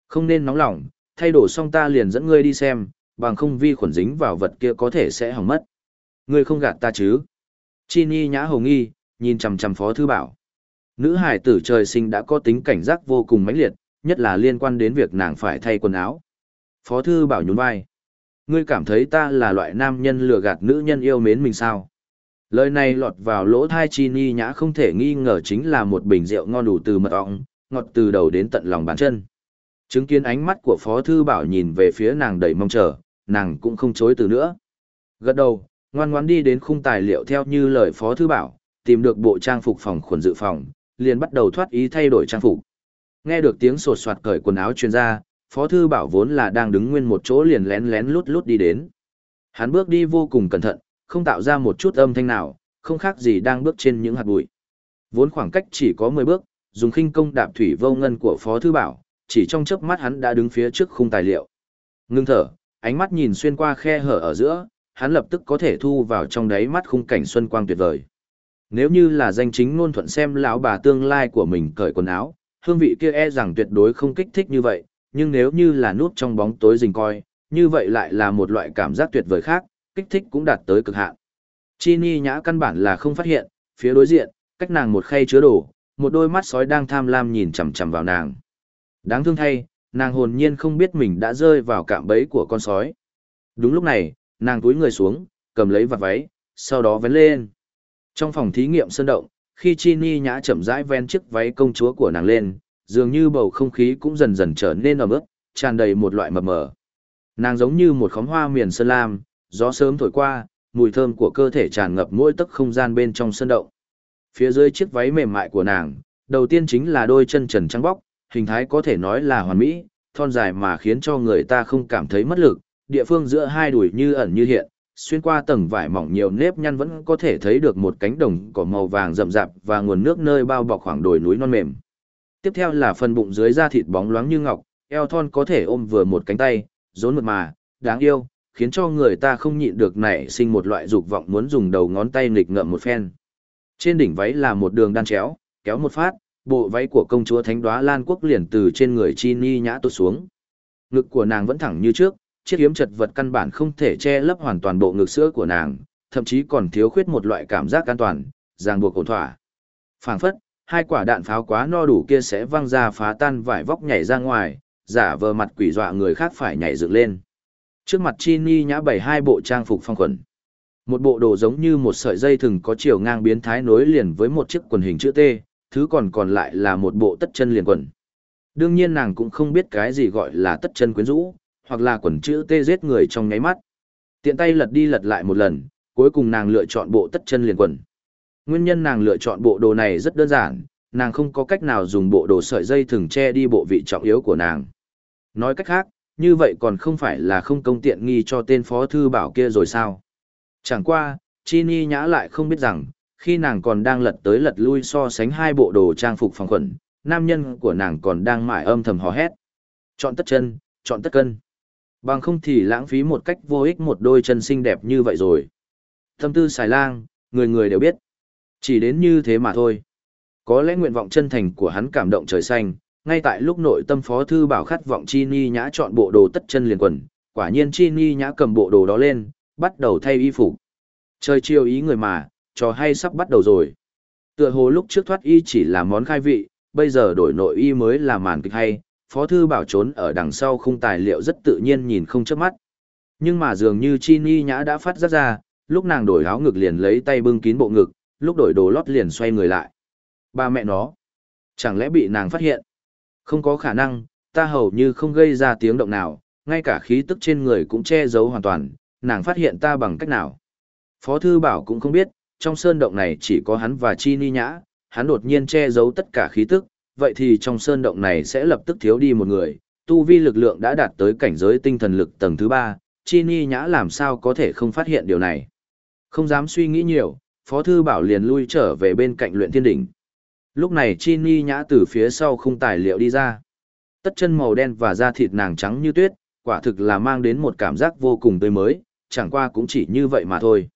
Không nên nóng lòng, thay đổi xong ta liền dẫn ngươi đi xem, bằng không vi khuẩn dính vào vật kia có thể sẽ hỏng mất. Ngươi không gạt ta chứ? Chi ni nhã hồng nghi, nhìn chằm chằm phó thư bảo. Nữ hải tử trời sinh đã có tính cảnh giác vô cùng mãnh liệt, nhất là liên quan đến việc nàng phải thay quần áo. Phó thư bảo nhún vai. Ngươi cảm thấy ta là loại nam nhân lừa gạt nữ nhân yêu mến mình sao? Lời này lọt vào lỗ thai chi ni nhã không thể nghi ngờ chính là một bình rượu ngon đủ từ mật ong, ngọt từ đầu đến tận lòng bàn chân. Chứng kiến ánh mắt của Phó Thư Bảo nhìn về phía nàng đầy mong chờ, nàng cũng không chối từ nữa. Gật đầu, ngoan ngoãn đi đến khung tài liệu theo như lời Phó Thư Bảo, tìm được bộ trang phục phòng khuẩn dự phòng, liền bắt đầu thoát ý thay đổi trang phục. Nghe được tiếng sột soạt cởi quần áo chuyên gia Phó Thư Bảo vốn là đang đứng nguyên một chỗ liền lén lén lút lút đi đến. Hắn bước đi vô cùng cẩn thận, không tạo ra một chút âm thanh nào, không khác gì đang bước trên những hạt bụi. Vốn khoảng cách chỉ có 10 bước, dùng khinh công đạp thủy vô ngân của Phó Thư Bảo, chỉ trong chớp mắt hắn đã đứng phía trước khung tài liệu. Ngưng thở, ánh mắt nhìn xuyên qua khe hở ở giữa, hắn lập tức có thể thu vào trong đáy mắt khung cảnh xuân quang tuyệt vời. Nếu như là danh chính ngôn thuận xem lão bà tương lai của mình cởi quần áo, hương vị kia e rằng tuyệt đối không kích thích như vậy, nhưng nếu như là núp trong bóng tối rình coi, như vậy lại là một loại cảm giác tuyệt vời khác, kích thích cũng đạt tới cực hạn. Chini nhã căn bản là không phát hiện, phía đối diện, cách nàng một khay chứa đồ, một đôi mắt sói đang tham lam nhìn chằm chằm vào nàng. Đáng thương thay, nàng hồn nhiên không biết mình đã rơi vào cạm bẫy của con sói. Đúng lúc này, nàng túi người xuống, cầm lấy vạt váy, sau đó vén lên. Trong phòng thí nghiệm sơn động, khi Chini nhã chậm rãi ven chiếc váy công chúa của nàng lên, dường như bầu không khí cũng dần dần trở nên ẩm ướt, tràn đầy một loại mập mờ. Nàng giống như một khóm hoa miền sơn lam, gió sớm thổi qua, mùi thơm của cơ thể tràn ngập mỗi tấc không gian bên trong sân động. Phía dưới chiếc váy mềm mại của nàng, đầu tiên chính là đôi chân trần trắng bóc, hình thái có thể nói là hoàn mỹ, thon dài mà khiến cho người ta không cảm thấy mất lực, địa phương giữa hai đùi như ẩn như hiện, xuyên qua tầng vải mỏng nhiều nếp nhăn vẫn có thể thấy được một cánh đồng cỏ màu vàng rậm rạp và nguồn nước nơi bao bọc khoảng đồi núi non mềm. Tiếp theo là phần bụng dưới da thịt bóng loáng như ngọc, eo thon có thể ôm vừa một cánh tay, rốn mượt mà, đáng yêu, khiến cho người ta không nhịn được nảy sinh một loại dục vọng muốn dùng đầu ngón tay nghịch ngợm một phen. Trên đỉnh váy là một đường đan chéo, kéo một phát, bộ váy của công chúa Thánh Đóa Lan Quốc liền từ trên người Chi Ni nhã tốt xuống. Ngực của nàng vẫn thẳng như trước, chiếc yếm chật vật căn bản không thể che lấp hoàn toàn bộ ngực sữa của nàng, thậm chí còn thiếu khuyết một loại cảm giác an toàn, ràng buộc ổn thỏa. Phảng phất, hai quả đạn pháo quá no đủ kia sẽ văng ra phá tan vải vóc nhảy ra ngoài, giả vờ mặt quỷ dọa người khác phải nhảy dựng lên. Trước mặt Chi Ni nhã bày hai bộ trang phục phong quần. Một bộ đồ giống như một sợi dây thừng có chiều ngang biến thái nối liền với một chiếc quần hình chữ T, thứ còn còn lại là một bộ tất chân liền quần. Đương nhiên nàng cũng không biết cái gì gọi là tất chân quyến rũ, hoặc là quần chữ T giết người trong nháy mắt. Tiện tay lật đi lật lại một lần, cuối cùng nàng lựa chọn bộ tất chân liền quần. Nguyên nhân nàng lựa chọn bộ đồ này rất đơn giản, nàng không có cách nào dùng bộ đồ sợi dây thừng che đi bộ vị trọng yếu của nàng. Nói cách khác, như vậy còn không phải là không công tiện nghi cho tên phó thư bảo kia rồi sao? Chẳng qua, Chi Ni nhã lại không biết rằng, khi nàng còn đang lật tới lật lui so sánh hai bộ đồ trang phục phòng khuẩn, nam nhân của nàng còn đang mải âm thầm hò hét. Chọn tất chân, chọn tất cân. Bằng không thì lãng phí một cách vô ích một đôi chân xinh đẹp như vậy rồi. thâm tư xài lang, người người đều biết. Chỉ đến như thế mà thôi. Có lẽ nguyện vọng chân thành của hắn cảm động trời xanh, ngay tại lúc nội tâm phó thư bảo khát vọng Chi Ni nhã chọn bộ đồ tất chân liền quần, quả nhiên Chi Ni nhã cầm bộ đồ đó lên, bắt đầu thay y phục. Trời chiều ý người mà, trò hay sắp bắt đầu rồi. Tựa hồ lúc trước thoát y chỉ là món khai vị, bây giờ đổi nội y mới là màn kịch hay, Phó Thư Bảo trốn ở đằng sau khung tài liệu rất tự nhiên nhìn không chớp mắt. Nhưng mà dường như Chi Ni Nhã đã phát giác ra, lúc nàng đổi áo ngực liền lấy tay bưng kín bộ ngực, lúc đổi đồ lót liền xoay người lại. Ba mẹ nó, chẳng lẽ bị nàng phát hiện? Không có khả năng, ta hầu như không gây ra tiếng động nào, ngay cả khí tức trên người cũng che giấu hoàn toàn, nàng phát hiện ta bằng cách nào. Phó thư bảo cũng không biết, trong sơn động này chỉ có hắn và chi ni nhã, hắn đột nhiên che giấu tất cả khí tức, vậy thì trong sơn động này sẽ lập tức thiếu đi một người, tu vi lực lượng đã đạt tới cảnh giới tinh thần lực tầng thứ ba, chi ni nhã làm sao có thể không phát hiện điều này. Không dám suy nghĩ nhiều, Phó Thư Bảo liền lui trở về bên cạnh luyện thiên đỉnh. Lúc này chi ni nhã từ phía sau khung tài liệu đi ra. Tất chân màu đen và da thịt nàng trắng như tuyết, quả thực là mang đến một cảm giác vô cùng tươi mới, chẳng qua cũng chỉ như vậy mà thôi.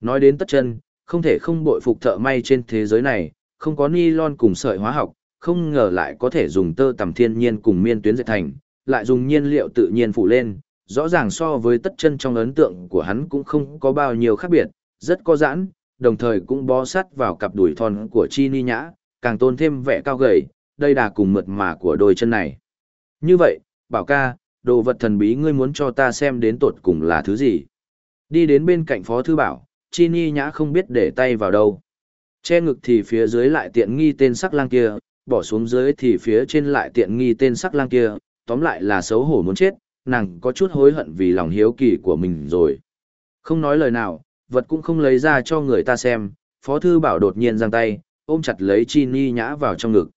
Nói đến tất chân, không thể không bội phục thợ may trên thế giới này, không có nylon cùng sợi hóa học, không ngờ lại có thể dùng tơ tằm thiên nhiên cùng miên tuyến dệt thành, lại dùng nhiên liệu tự nhiên phủ lên, rõ ràng so với tất chân trong ấn tượng của hắn cũng không có bao nhiêu khác biệt, rất có giãn, đồng thời cũng bó sát vào cặp đùi thon của chi ni nhã, càng tôn thêm vẻ cao gầy, đây đà cùng mượt mà của đôi chân này. Như vậy, bảo ca, đồ vật thần bí ngươi muốn cho ta xem đến tột cùng là thứ gì? Đi đến bên cạnh phó thư bảo, chi ni nhã không biết để tay vào đâu. Che ngực thì phía dưới lại tiện nghi tên sắc lang kia, bỏ xuống dưới thì phía trên lại tiện nghi tên sắc lang kia, tóm lại là xấu hổ muốn chết, nàng có chút hối hận vì lòng hiếu kỳ của mình rồi. Không nói lời nào, vật cũng không lấy ra cho người ta xem, phó thư bảo đột nhiên giang tay, ôm chặt lấy chi ni nhã vào trong ngực.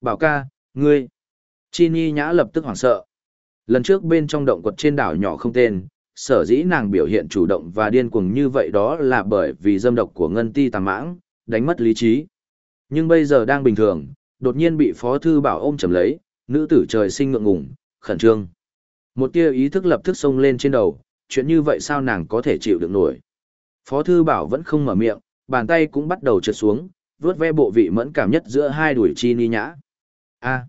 Bảo ca, ngươi. Chi ni nhã lập tức hoảng sợ. Lần trước bên trong động quật trên đảo nhỏ không tên, sở dĩ nàng biểu hiện chủ động và điên cuồng như vậy đó là bởi vì dâm độc của ngân ti tà mãng, đánh mất lý trí. Nhưng bây giờ đang bình thường, đột nhiên bị phó thư bảo ôm chầm lấy, nữ tử trời sinh ngượng ngùng, khẩn trương. Một tia ý thức lập tức xông lên trên đầu, chuyện như vậy sao nàng có thể chịu được nổi. Phó thư bảo vẫn không mở miệng, bàn tay cũng bắt đầu trượt xuống, vớt ve bộ vị mẫn cảm nhất giữa hai đuổi chi ni nhã. A.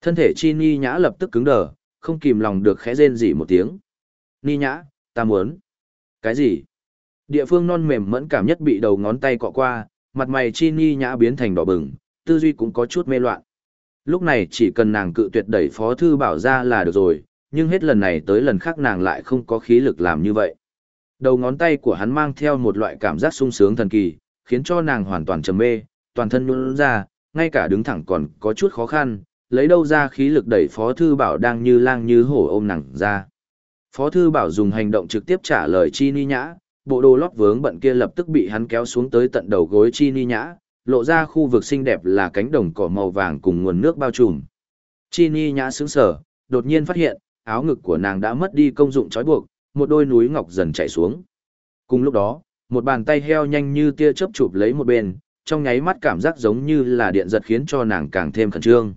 thân thể chi ni nhã lập tức cứng đờ, không kìm lòng được khẽ rên rỉ một tiếng. Ni nhã, ta muốn. Cái gì? Địa phương non mềm mẫn cảm nhất bị đầu ngón tay cọ qua, mặt mày chi ni nhã biến thành đỏ bừng, tư duy cũng có chút mê loạn. Lúc này chỉ cần nàng cự tuyệt đẩy phó thư bảo ra là được rồi, nhưng hết lần này tới lần khác nàng lại không có khí lực làm như vậy. Đầu ngón tay của hắn mang theo một loại cảm giác sung sướng thần kỳ, khiến cho nàng hoàn toàn trầm mê, toàn thân nhún ra, ngay cả đứng thẳng còn có chút khó khăn, lấy đâu ra khí lực đẩy Phó Thư Bảo đang như lang như hổ ôm nàng ra. Phó Thư Bảo dùng hành động trực tiếp trả lời Chi Ni Nhã, bộ đồ lót vướng bận kia lập tức bị hắn kéo xuống tới tận đầu gối Chi Ni Nhã, lộ ra khu vực xinh đẹp là cánh đồng cỏ màu vàng cùng nguồn nước bao trùm. Chi Ni Nhã sững sở, đột nhiên phát hiện, áo ngực của nàng đã mất đi công dụng trói buộc, một đôi núi ngọc dần chảy xuống. Cùng lúc đó, một bàn tay heo nhanh như tia chớp chụp lấy một bên, trong nháy mắt cảm giác giống như là điện giật khiến cho nàng càng thêm khẩn trương.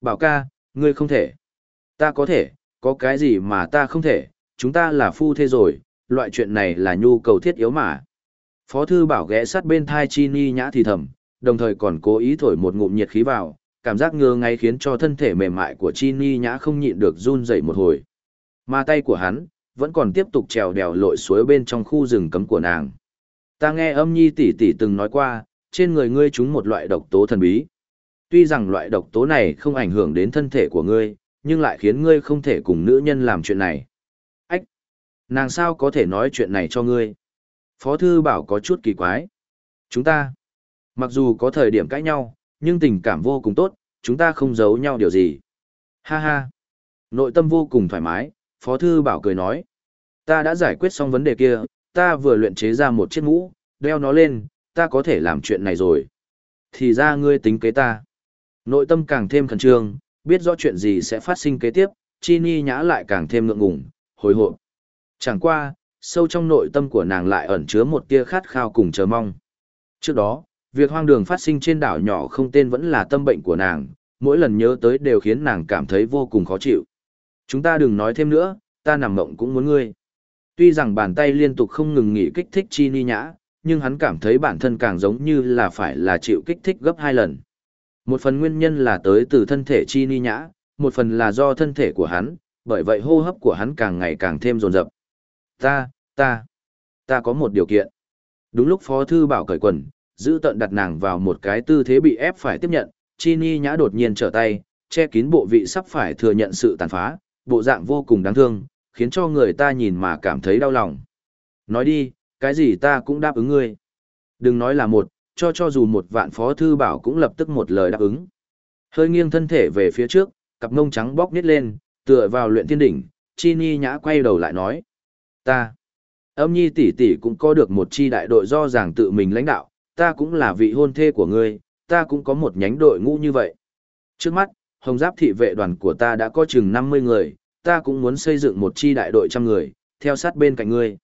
Bảo ca, ngươi không thể. Ta có thể, có cái gì mà ta không thể, chúng ta là phu thê rồi, loại chuyện này là nhu cầu thiết yếu mà. Phó thư bảo ghé sát bên thai chi ni nhã thì thầm, đồng thời còn cố ý thổi một ngụm nhiệt khí vào, cảm giác ngơ ngay khiến cho thân thể mềm mại của chi ni nhã không nhịn được run dậy một hồi. Mà tay của hắn, vẫn còn tiếp tục trèo đèo lội suối bên trong khu rừng cấm của nàng. Ta nghe âm nhi tỷ tỷ từng nói qua, trên người ngươi trúng một loại độc tố thần bí. Tuy rằng loại độc tố này không ảnh hưởng đến thân thể của ngươi, nhưng lại khiến ngươi không thể cùng nữ nhân làm chuyện này. Ách! Nàng sao có thể nói chuyện này cho ngươi? Phó thư bảo có chút kỳ quái. Chúng ta, mặc dù có thời điểm cãi nhau, nhưng tình cảm vô cùng tốt, chúng ta không giấu nhau điều gì. Ha ha! Nội tâm vô cùng thoải mái, Phó Thư Bảo cười nói. Ta đã giải quyết xong vấn đề kia, ta vừa luyện chế ra một chiếc mũ, đeo nó lên, ta có thể làm chuyện này rồi. Thì ra ngươi tính kế ta. Nội tâm càng thêm khẩn trương, biết rõ chuyện gì sẽ phát sinh kế tiếp, chi ni nhã lại càng thêm ngượng ngùng, hồi hộp. Chẳng qua, sâu trong nội tâm của nàng lại ẩn chứa một tia khát khao cùng chờ mong. Trước đó, việc hoang đường phát sinh trên đảo nhỏ không tên vẫn là tâm bệnh của nàng, mỗi lần nhớ tới đều khiến nàng cảm thấy vô cùng khó chịu. Chúng ta đừng nói thêm nữa, ta nằm mộng cũng muốn ngươi. Tuy rằng bàn tay liên tục không ngừng nghỉ kích thích chi ni nhã, nhưng hắn cảm thấy bản thân càng giống như là phải là chịu kích thích gấp hai lần. Một phần nguyên nhân là tới từ thân thể chi ni nhã, một phần là do thân thể của hắn, bởi vậy hô hấp của hắn càng ngày càng thêm rồn rập. Ta, ta, ta có một điều kiện. Đúng lúc Phó Thư Bảo cởi quần, giữ tận đặt nàng vào một cái tư thế bị ép phải tiếp nhận, chi ni nhã đột nhiên trở tay, che kín bộ vị sắp phải thừa nhận sự tàn phá, bộ dạng vô cùng đáng thương, khiến cho người ta nhìn mà cảm thấy đau lòng. Nói đi, cái gì ta cũng đáp ứng ngươi. Đừng nói là một, cho cho dù một vạn phó thư bảo cũng lập tức một lời đáp ứng. Hơi nghiêng thân thể về phía trước, cặp ngông trắng bóc nít lên, tựa vào luyện thiên đỉnh, Chi Ni nhã quay đầu lại nói. Ta, âm nhi tỷ tỷ cũng có được một chi đại đội do giảng tự mình lãnh đạo, ta cũng là vị hôn thê của ngươi, ta cũng có một nhánh đội ngũ như vậy. Trước mắt, hồng giáp thị vệ đoàn của ta đã có chừng 50 người, ta cũng muốn xây dựng một chi đại đội trăm người, theo sát bên cạnh ngươi.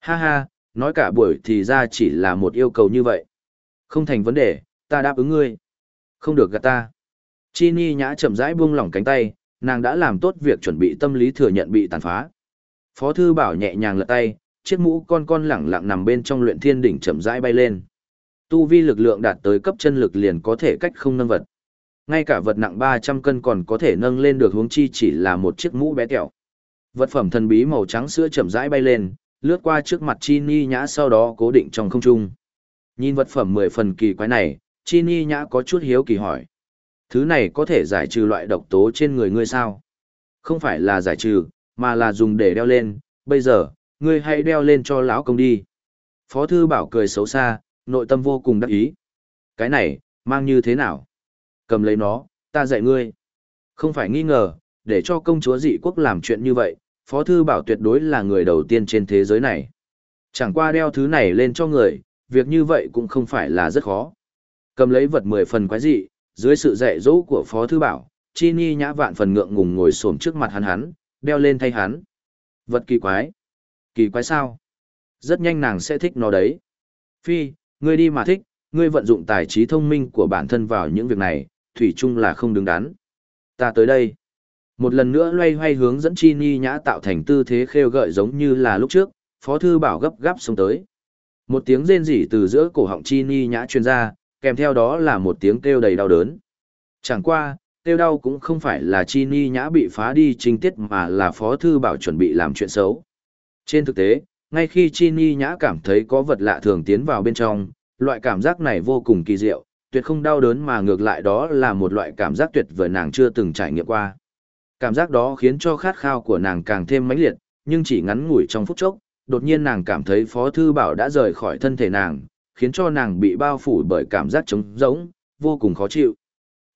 Ha ha, nói cả buổi thì ra chỉ là một yêu cầu như vậy. Không thành vấn đề, ta đáp ứng ngươi. Không được gạt ta. Chi Ni nhã chậm rãi buông lỏng cánh tay, nàng đã làm tốt việc chuẩn bị tâm lý thừa nhận bị tàn phá. Phó thư bảo nhẹ nhàng lật tay, chiếc mũ con con lẳng lặng nằm bên trong luyện thiên đỉnh chậm rãi bay lên. Tu vi lực lượng đạt tới cấp chân lực liền có thể cách không nâng vật. Ngay cả vật nặng 300 cân còn có thể nâng lên được huống chi chỉ là một chiếc mũ bé tẹo. Vật phẩm thần bí màu trắng sữa chậm rãi bay lên, lướt qua trước mặt Chi Ni nhã sau đó cố định trong không trung. Nhìn vật phẩm 10 phần kỳ quái này, Chi Ni nhã có chút hiếu kỳ hỏi. Thứ này có thể giải trừ loại độc tố trên người ngươi sao? Không phải là giải trừ, mà là dùng để đeo lên, bây giờ, ngươi hãy đeo lên cho lão công đi. Phó thư bảo cười xấu xa, nội tâm vô cùng đắc ý. Cái này, mang như thế nào? Cầm lấy nó, ta dạy ngươi. Không phải nghi ngờ, để cho công chúa dị quốc làm chuyện như vậy, Phó Thư Bảo tuyệt đối là người đầu tiên trên thế giới này. Chẳng qua đeo thứ này lên cho người, việc như vậy cũng không phải là rất khó. Cầm lấy vật mười phần quái dị, dưới sự dạy dỗ của Phó Thư Bảo, Chi Ni nhã vạn phần ngượng ngùng ngồi xổm trước mặt hắn hắn, đeo lên thay hắn. Vật kỳ quái. Kỳ quái sao? Rất nhanh nàng sẽ thích nó đấy. Phi, ngươi đi mà thích, ngươi vận dụng tài trí thông minh của bản thân vào những việc này, thủy chung là không đứng đắn. Ta tới đây. Một lần nữa loay hoay hướng dẫn Chi Ni nhã tạo thành tư thế khêu gợi giống như là lúc trước, Phó Thư Bảo gấp gáp xuống tới. Một tiếng rên rỉ từ giữa cổ họng Chi Ni nhã truyền ra, kèm theo đó là một tiếng kêu đầy đau đớn. Chẳng qua, kêu đau cũng không phải là Chi Ni nhã bị phá đi trình tiết mà là Phó Thư Bảo chuẩn bị làm chuyện xấu. Trên thực tế, ngay khi Chi Ni nhã cảm thấy có vật lạ thường tiến vào bên trong, loại cảm giác này vô cùng kỳ diệu, tuyệt không đau đớn mà ngược lại đó là một loại cảm giác tuyệt vời nàng chưa từng trải nghiệm qua. Cảm giác đó khiến cho khát khao của nàng càng thêm mãnh liệt, nhưng chỉ ngắn ngủi trong phút chốc, đột nhiên nàng cảm thấy Phó Thư Bảo đã rời khỏi thân thể nàng, khiến cho nàng bị bao phủ bởi cảm giác trống rỗng, vô cùng khó chịu.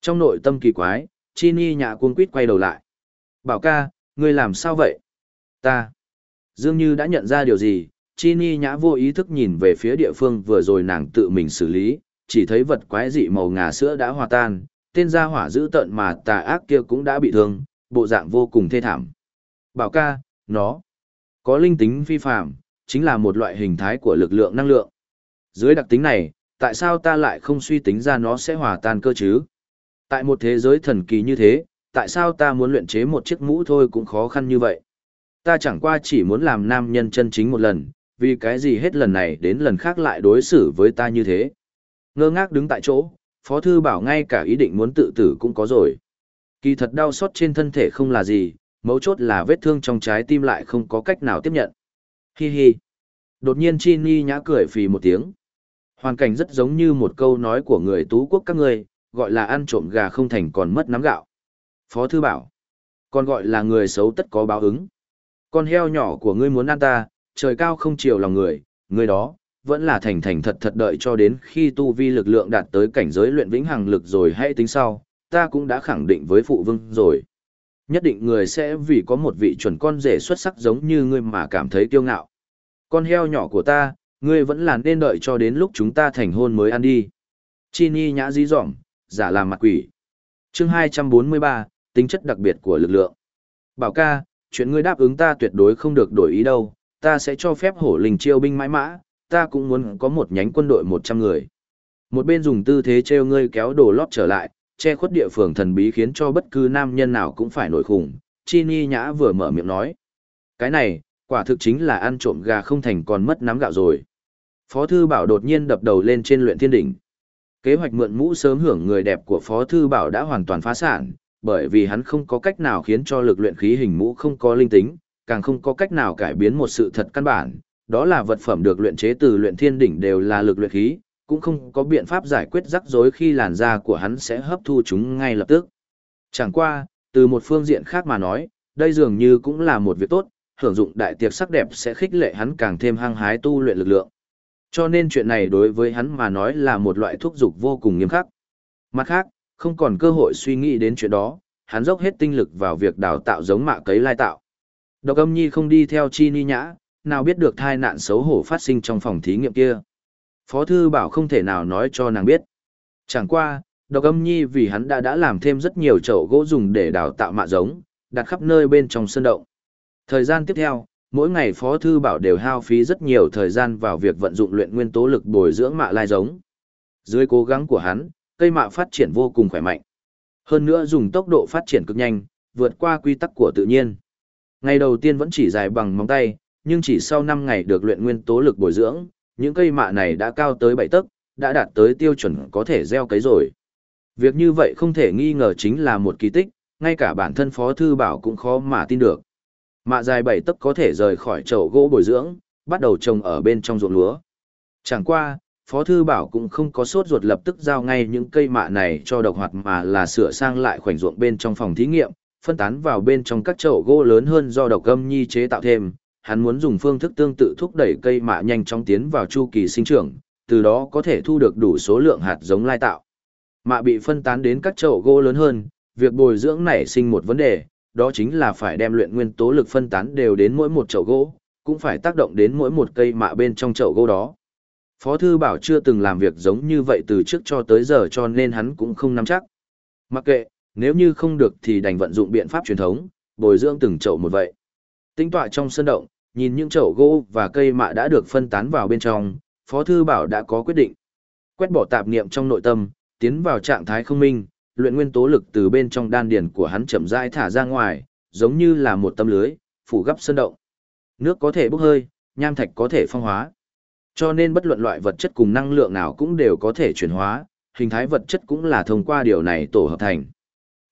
Trong nội tâm kỳ quái, Chini nhạ cuống quýt quay đầu lại. Bảo ca, ngươi làm sao vậy? Ta. Dương Như đã nhận ra điều gì, Chini nhã vô ý thức nhìn về phía địa phương vừa rồi nàng tự mình xử lý, chỉ thấy vật quái dị màu ngà sữa đã hòa tan, tên gia hỏa dữ tợn mà tà ác kia cũng đã bị thương, bộ dạng vô cùng thê thảm. Bảo ca, nó có linh tính phi phạm, chính là một loại hình thái của lực lượng năng lượng. Dưới đặc tính này, tại sao ta lại không suy tính ra nó sẽ hòa tan cơ chứ? Tại một thế giới thần kỳ như thế, tại sao ta muốn luyện chế một chiếc mũ thôi cũng khó khăn như vậy? Ta chẳng qua chỉ muốn làm nam nhân chân chính một lần, vì cái gì hết lần này đến lần khác lại đối xử với ta như thế? Ngơ ngác đứng tại chỗ, Phó Thư bảo ngay cả ý định muốn tự tử cũng có rồi. Kỳ thật đau xót trên thân thể không là gì, mấu chốt là vết thương trong trái tim lại không có cách nào tiếp nhận. Hi hi. Đột nhiên Chi Ni nhã cười phì một tiếng. Hoàn cảnh rất giống như một câu nói của người tú quốc các ngươi, gọi là ăn trộm gà không thành còn mất nắm gạo. Phó thư bảo. Còn gọi là người xấu tất có báo ứng. Con heo nhỏ của ngươi muốn ăn ta, trời cao không chiều lòng người, người đó, vẫn là thành thành thật thật đợi cho đến khi tu vi lực lượng đạt tới cảnh giới luyện vĩnh hằng lực rồi hãy tính sau, ta cũng đã khẳng định với phụ vương rồi. Nhất định người sẽ vì có một vị chuẩn con rể xuất sắc giống như ngươi mà cảm thấy kiêu ngạo. Con heo nhỏ của ta, ngươi vẫn là nên đợi cho đến lúc chúng ta thành hôn mới ăn đi. Chi ni nhã dí dỏm, giả làm mặt quỷ. chương 243, tính chất đặc biệt của lực lượng. Bảo ca, chuyện ngươi đáp ứng ta tuyệt đối không được đổi ý đâu, ta sẽ cho phép hổ linh chiêu binh mãi mã, ta cũng muốn có một nhánh quân đội 100 người. Một bên dùng tư thế treo ngươi kéo đồ lót trở lại, che khuất địa phường thần bí khiến cho bất cứ nam nhân nào cũng phải nổi khủng. Chi Ni Nhã vừa mở miệng nói. Cái này, quả thực chính là ăn trộm gà không thành còn mất nắm gạo rồi. Phó Thư Bảo đột nhiên đập đầu lên trên luyện thiên đỉnh. Kế hoạch mượn mũ sớm hưởng người đẹp của Phó Thư Bảo đã hoàn toàn phá sản, bởi vì hắn không có cách nào khiến cho lực luyện khí hình mũ không có linh tính, càng không có cách nào cải biến một sự thật căn bản, đó là vật phẩm được luyện chế từ luyện thiên đỉnh đều là lực luyện khí, cũng không có biện pháp giải quyết rắc rối khi làn da của hắn sẽ hấp thu chúng ngay lập tức. Chẳng qua, từ một phương diện khác mà nói, đây dường như cũng là một việc tốt, hưởng dụng đại tiệc sắc đẹp sẽ khích lệ hắn càng thêm hăng hái tu luyện lực lượng. Cho nên chuyện này đối với hắn mà nói là một loại thúc dục vô cùng nghiêm khắc. Mặt khác, không còn cơ hội suy nghĩ đến chuyện đó, hắn dốc hết tinh lực vào việc đào tạo giống mạ cấy lai tạo. Độc âm nhi không đi theo chi ni nhã, nào biết được thai nạn xấu hổ phát sinh trong phòng thí nghiệm kia. Phó thư bảo không thể nào nói cho nàng biết. Chẳng qua, độc âm nhi vì hắn đã đã làm thêm rất nhiều chậu gỗ dùng để đào tạo mạ giống, đặt khắp nơi bên trong sân động. Thời gian tiếp theo, mỗi ngày Phó Thư Bảo đều hao phí rất nhiều thời gian vào việc vận dụng luyện nguyên tố lực bồi dưỡng mạ lai giống. Dưới cố gắng của hắn, cây mạ phát triển vô cùng khỏe mạnh. Hơn nữa dùng tốc độ phát triển cực nhanh, vượt qua quy tắc của tự nhiên. Ngày đầu tiên vẫn chỉ dài bằng móng tay, nhưng chỉ sau 5 ngày được luyện nguyên tố lực bồi dưỡng, những cây mạ này đã cao tới 7 tấc, đã đạt tới tiêu chuẩn có thể gieo cấy rồi. Việc như vậy không thể nghi ngờ chính là một kỳ tích, ngay cả bản thân Phó Thư Bảo cũng khó mà tin được. Mạ dài 7 tấc có thể rời khỏi chậu gỗ bồi dưỡng, bắt đầu trồng ở bên trong ruộng lúa. Chẳng qua, Phó Thư Bảo cũng không có sốt ruột lập tức giao ngay những cây mạ này cho độc hoạt mà là sửa sang lại khoảnh ruộng bên trong phòng thí nghiệm, phân tán vào bên trong các chậu gỗ lớn hơn do độc âm nhi chế tạo thêm. Hắn muốn dùng phương thức tương tự thúc đẩy cây mạ nhanh chóng tiến vào chu kỳ sinh trưởng, từ đó có thể thu được đủ số lượng hạt giống lai tạo. Mạ bị phân tán đến các chậu gỗ lớn hơn, việc bồi dưỡng nảy sinh một vấn đề, đó chính là phải đem luyện nguyên tố lực phân tán đều đến mỗi một chậu gỗ, cũng phải tác động đến mỗi một cây mạ bên trong chậu gỗ đó. Phó Thư Bảo chưa từng làm việc giống như vậy từ trước cho tới giờ cho nên hắn cũng không nắm chắc. Mặc kệ, nếu như không được thì đành vận dụng biện pháp truyền thống, bồi dưỡng từng chậu một vậy. Tinh tọa trong sân động, nhìn những chậu gỗ và cây mạ đã được phân tán vào bên trong, Phó Thư Bảo đã có quyết định. Quét bỏ tạp niệm trong nội tâm, tiến vào trạng thái không minh, luyện nguyên tố lực từ bên trong đan điển của hắn chậm rãi thả ra ngoài, giống như là một tấm lưới, phủ gấp sơn động. Nước có thể bốc hơi, nham thạch có thể phong hóa. Cho nên bất luận loại vật chất cùng năng lượng nào cũng đều có thể chuyển hóa, hình thái vật chất cũng là thông qua điều này tổ hợp thành.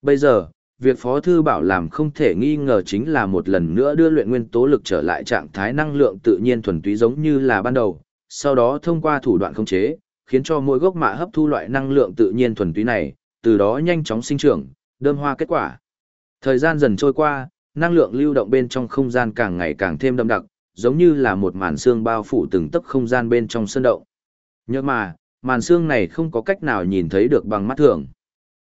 Bây giờ, việc Phó Thư Bảo làm không thể nghi ngờ chính là một lần nữa đưa luyện nguyên tố lực trở lại trạng thái năng lượng tự nhiên thuần túy giống như là ban đầu, sau đó thông qua thủ đoạn khống chế, khiến cho mỗi gốc mạ hấp thu loại năng lượng tự nhiên thuần túy này, từ đó nhanh chóng sinh trưởng, đơm hoa kết quả. Thời gian dần trôi qua, năng lượng lưu động bên trong không gian càng ngày càng thêm đậm đặc, giống như là một màn xương bao phủ từng tấc không gian bên trong sơn động. Nhưng mà, màn xương này không có cách nào nhìn thấy được bằng mắt thường.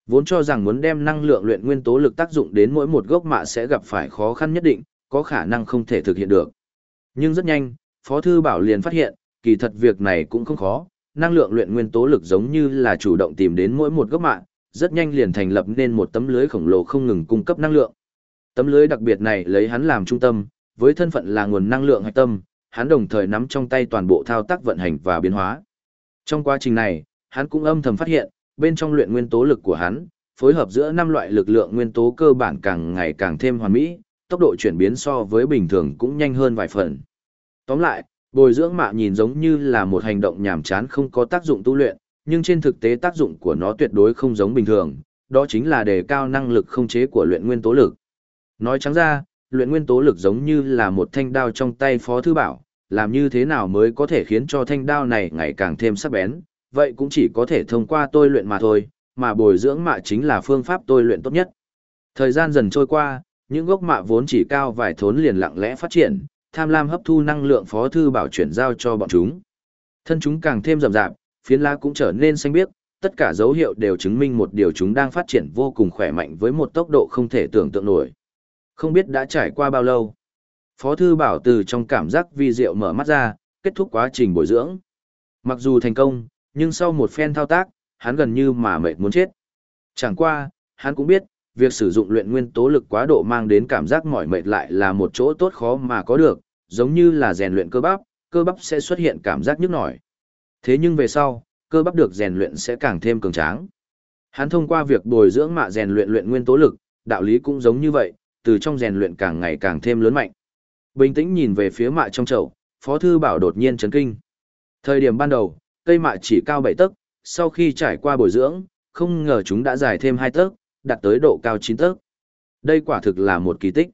Vốn cho rằng muốn đem năng lượng luyện nguyên tố lực tác dụng đến mỗi một gốc mạ sẽ gặp phải khó khăn nhất định, có khả năng không thể thực hiện được. Nhưng rất nhanh, Phó Thư Bảo liền phát hiện, kỳ thật việc này cũng không khó, năng lượng luyện nguyên tố lực giống như là chủ động tìm đến mỗi một gốc mạ, rất nhanh liền thành lập nên một tấm lưới khổng lồ không ngừng cung cấp năng lượng. Tấm lưới đặc biệt này lấy hắn làm trung tâm, với thân phận là nguồn năng lượng hạch tâm, hắn đồng thời nắm trong tay toàn bộ thao tác vận hành và biến hóa. Trong quá trình này, hắn cũng âm thầm phát hiện, bên trong luyện nguyên tố lực của hắn, phối hợp giữa năm loại lực lượng nguyên tố cơ bản càng ngày càng thêm hoàn mỹ, tốc độ chuyển biến so với bình thường cũng nhanh hơn vài phần. Tóm lại, bồi dưỡng mạ nhìn giống như là một hành động nhàm chán không có tác dụng tu luyện, nhưng trên thực tế tác dụng của nó tuyệt đối không giống bình thường, đó chính là đề cao năng lực không chế của luyện nguyên tố lực. Nói trắng ra, luyện nguyên tố lực giống như là một thanh đao trong tay Phó Thư Bảo, làm như thế nào mới có thể khiến cho thanh đao này ngày càng thêm sắc bén, vậy cũng chỉ có thể thông qua tôi luyện mà thôi, mà bồi dưỡng mạ chính là phương pháp tôi luyện tốt nhất. Thời gian dần trôi qua, những gốc mạ vốn chỉ cao vài thốn liền lặng lẽ phát triển, tham lam hấp thu năng lượng Phó Thư Bảo chuyển giao cho bọn chúng. Thân chúng càng thêm rậm rạp, phiến lá cũng trở nên xanh biếc, tất cả dấu hiệu đều chứng minh một điều chúng đang phát triển vô cùng khỏe mạnh với một tốc độ không thể tưởng tượng nổi. Không biết đã trải qua bao lâu. Phó thư bảo từ trong cảm giác vi diệu mở mắt ra, kết thúc quá trình bồi dưỡng. Mặc dù thành công, nhưng sau một phen thao tác, hắn gần như mà mệt muốn chết. Chẳng qua, hắn cũng biết, việc sử dụng luyện nguyên tố lực quá độ mang đến cảm giác mỏi mệt lại là một chỗ tốt khó mà có được, giống như là rèn luyện cơ bắp, cơ bắp sẽ xuất hiện cảm giác nhức nổi. Thế nhưng về sau, cơ bắp được rèn luyện sẽ càng thêm cường tráng. Hắn thông qua việc bồi dưỡng mạ rèn luyện luyện nguyên tố lực, đạo lý cũng giống như vậy, từ trong rèn luyện càng ngày càng thêm lớn mạnh. Bình tĩnh nhìn về phía mạ trong chậu, Phó thư bảo đột nhiên chấn kinh. Thời điểm ban đầu, cây mạ chỉ cao 7 tấc, sau khi trải qua bồi dưỡng, không ngờ chúng đã dài thêm 2 tấc, đạt tới độ cao 9 tấc. Đây quả thực là một kỳ tích.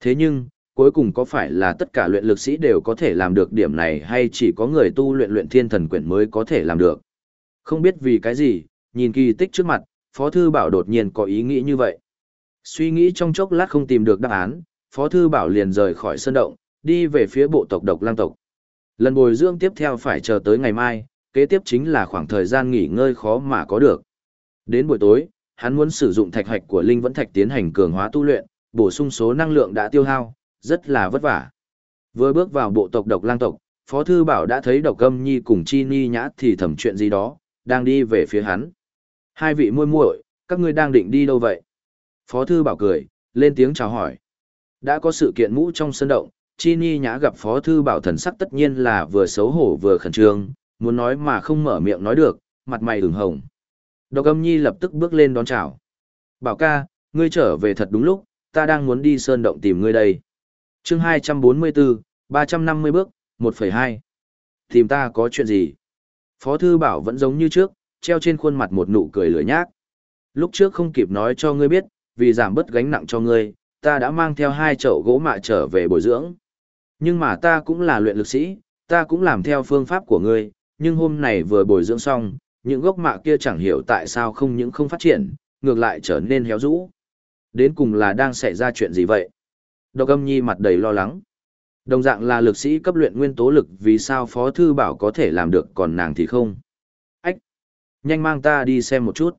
Thế nhưng, cuối cùng có phải là tất cả luyện lực sĩ đều có thể làm được điểm này hay chỉ có người tu luyện luyện thiên thần quyển mới có thể làm được? Không biết vì cái gì, nhìn kỳ tích trước mặt, Phó Thư Bảo đột nhiên có ý nghĩ như vậy. Suy nghĩ trong chốc lát không tìm được đáp án, Phó Thư Bảo liền rời khỏi sân động, đi về phía bộ tộc độc lang tộc. Lần bồi dưỡng tiếp theo phải chờ tới ngày mai, kế tiếp chính là khoảng thời gian nghỉ ngơi khó mà có được. Đến buổi tối, hắn muốn sử dụng thạch hạch của linh vẫn thạch tiến hành cường hóa tu luyện, bổ sung số năng lượng đã tiêu hao, rất là vất vả. Vừa bước vào bộ tộc độc lang tộc, Phó Thư Bảo đã thấy độc âm nhi cùng chi ni nhã thì thầm chuyện gì đó, đang đi về phía hắn. Hai vị muội muội các ngươi đang định đi đâu vậy? Phó Thư Bảo cười, lên tiếng chào hỏi. Đã có sự kiện mũ trong sân động, chi ni nhã gặp Phó Thư Bảo thần sắc tất nhiên là vừa xấu hổ vừa khẩn trương, muốn nói mà không mở miệng nói được, mặt mày ửng hồng. Độc âm nhi lập tức bước lên đón chào. Bảo ca, ngươi trở về thật đúng lúc, ta đang muốn đi sơn động tìm ngươi đây. chương 244, 350 bước, 1,2. Tìm ta có chuyện gì? Phó thư bảo vẫn giống như trước, treo trên khuôn mặt một nụ cười lửa nhác. Lúc trước không kịp nói cho ngươi biết, vì giảm bớt gánh nặng cho ngươi, ta đã mang theo hai chậu gỗ mạ trở về bồi dưỡng. Nhưng mà ta cũng là luyện lực sĩ, ta cũng làm theo phương pháp của ngươi, nhưng hôm này vừa bồi dưỡng xong, những gốc mạ kia chẳng hiểu tại sao không những không phát triển, ngược lại trở nên héo rũ. Đến cùng là đang xảy ra chuyện gì vậy? Độc âm nhi mặt đầy lo lắng. Đồng dạng là lực sĩ cấp luyện nguyên tố lực vì sao Phó Thư Bảo có thể làm được còn nàng thì không. Ách! Nhanh mang ta đi xem một chút.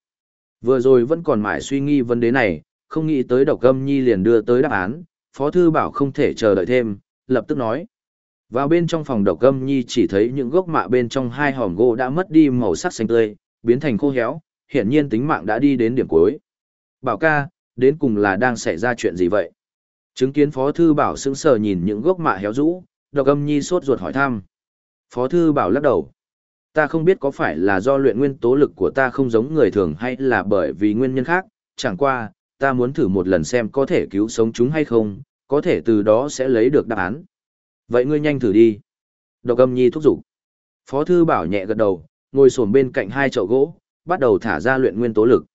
Vừa rồi vẫn còn mãi suy nghi vấn đề này, không nghĩ tới độc âm nhi liền đưa tới đáp án, Phó Thư Bảo không thể chờ đợi thêm, lập tức nói. Vào bên trong phòng độc âm nhi chỉ thấy những gốc mạ bên trong hai hòm gỗ đã mất đi màu sắc xanh tươi, biến thành khô héo, hiển nhiên tính mạng đã đi đến điểm cuối. Bảo ca, đến cùng là đang xảy ra chuyện gì vậy? Chứng kiến Phó Thư Bảo sững sờ nhìn những gốc mạ héo rũ, độc âm nhi sốt ruột hỏi thăm. Phó Thư Bảo lắc đầu. Ta không biết có phải là do luyện nguyên tố lực của ta không giống người thường hay là bởi vì nguyên nhân khác, chẳng qua, ta muốn thử một lần xem có thể cứu sống chúng hay không, có thể từ đó sẽ lấy được đáp án. Vậy ngươi nhanh thử đi. Độc âm nhi thúc giục. Phó Thư Bảo nhẹ gật đầu, ngồi xổm bên cạnh hai chậu gỗ, bắt đầu thả ra luyện nguyên tố lực.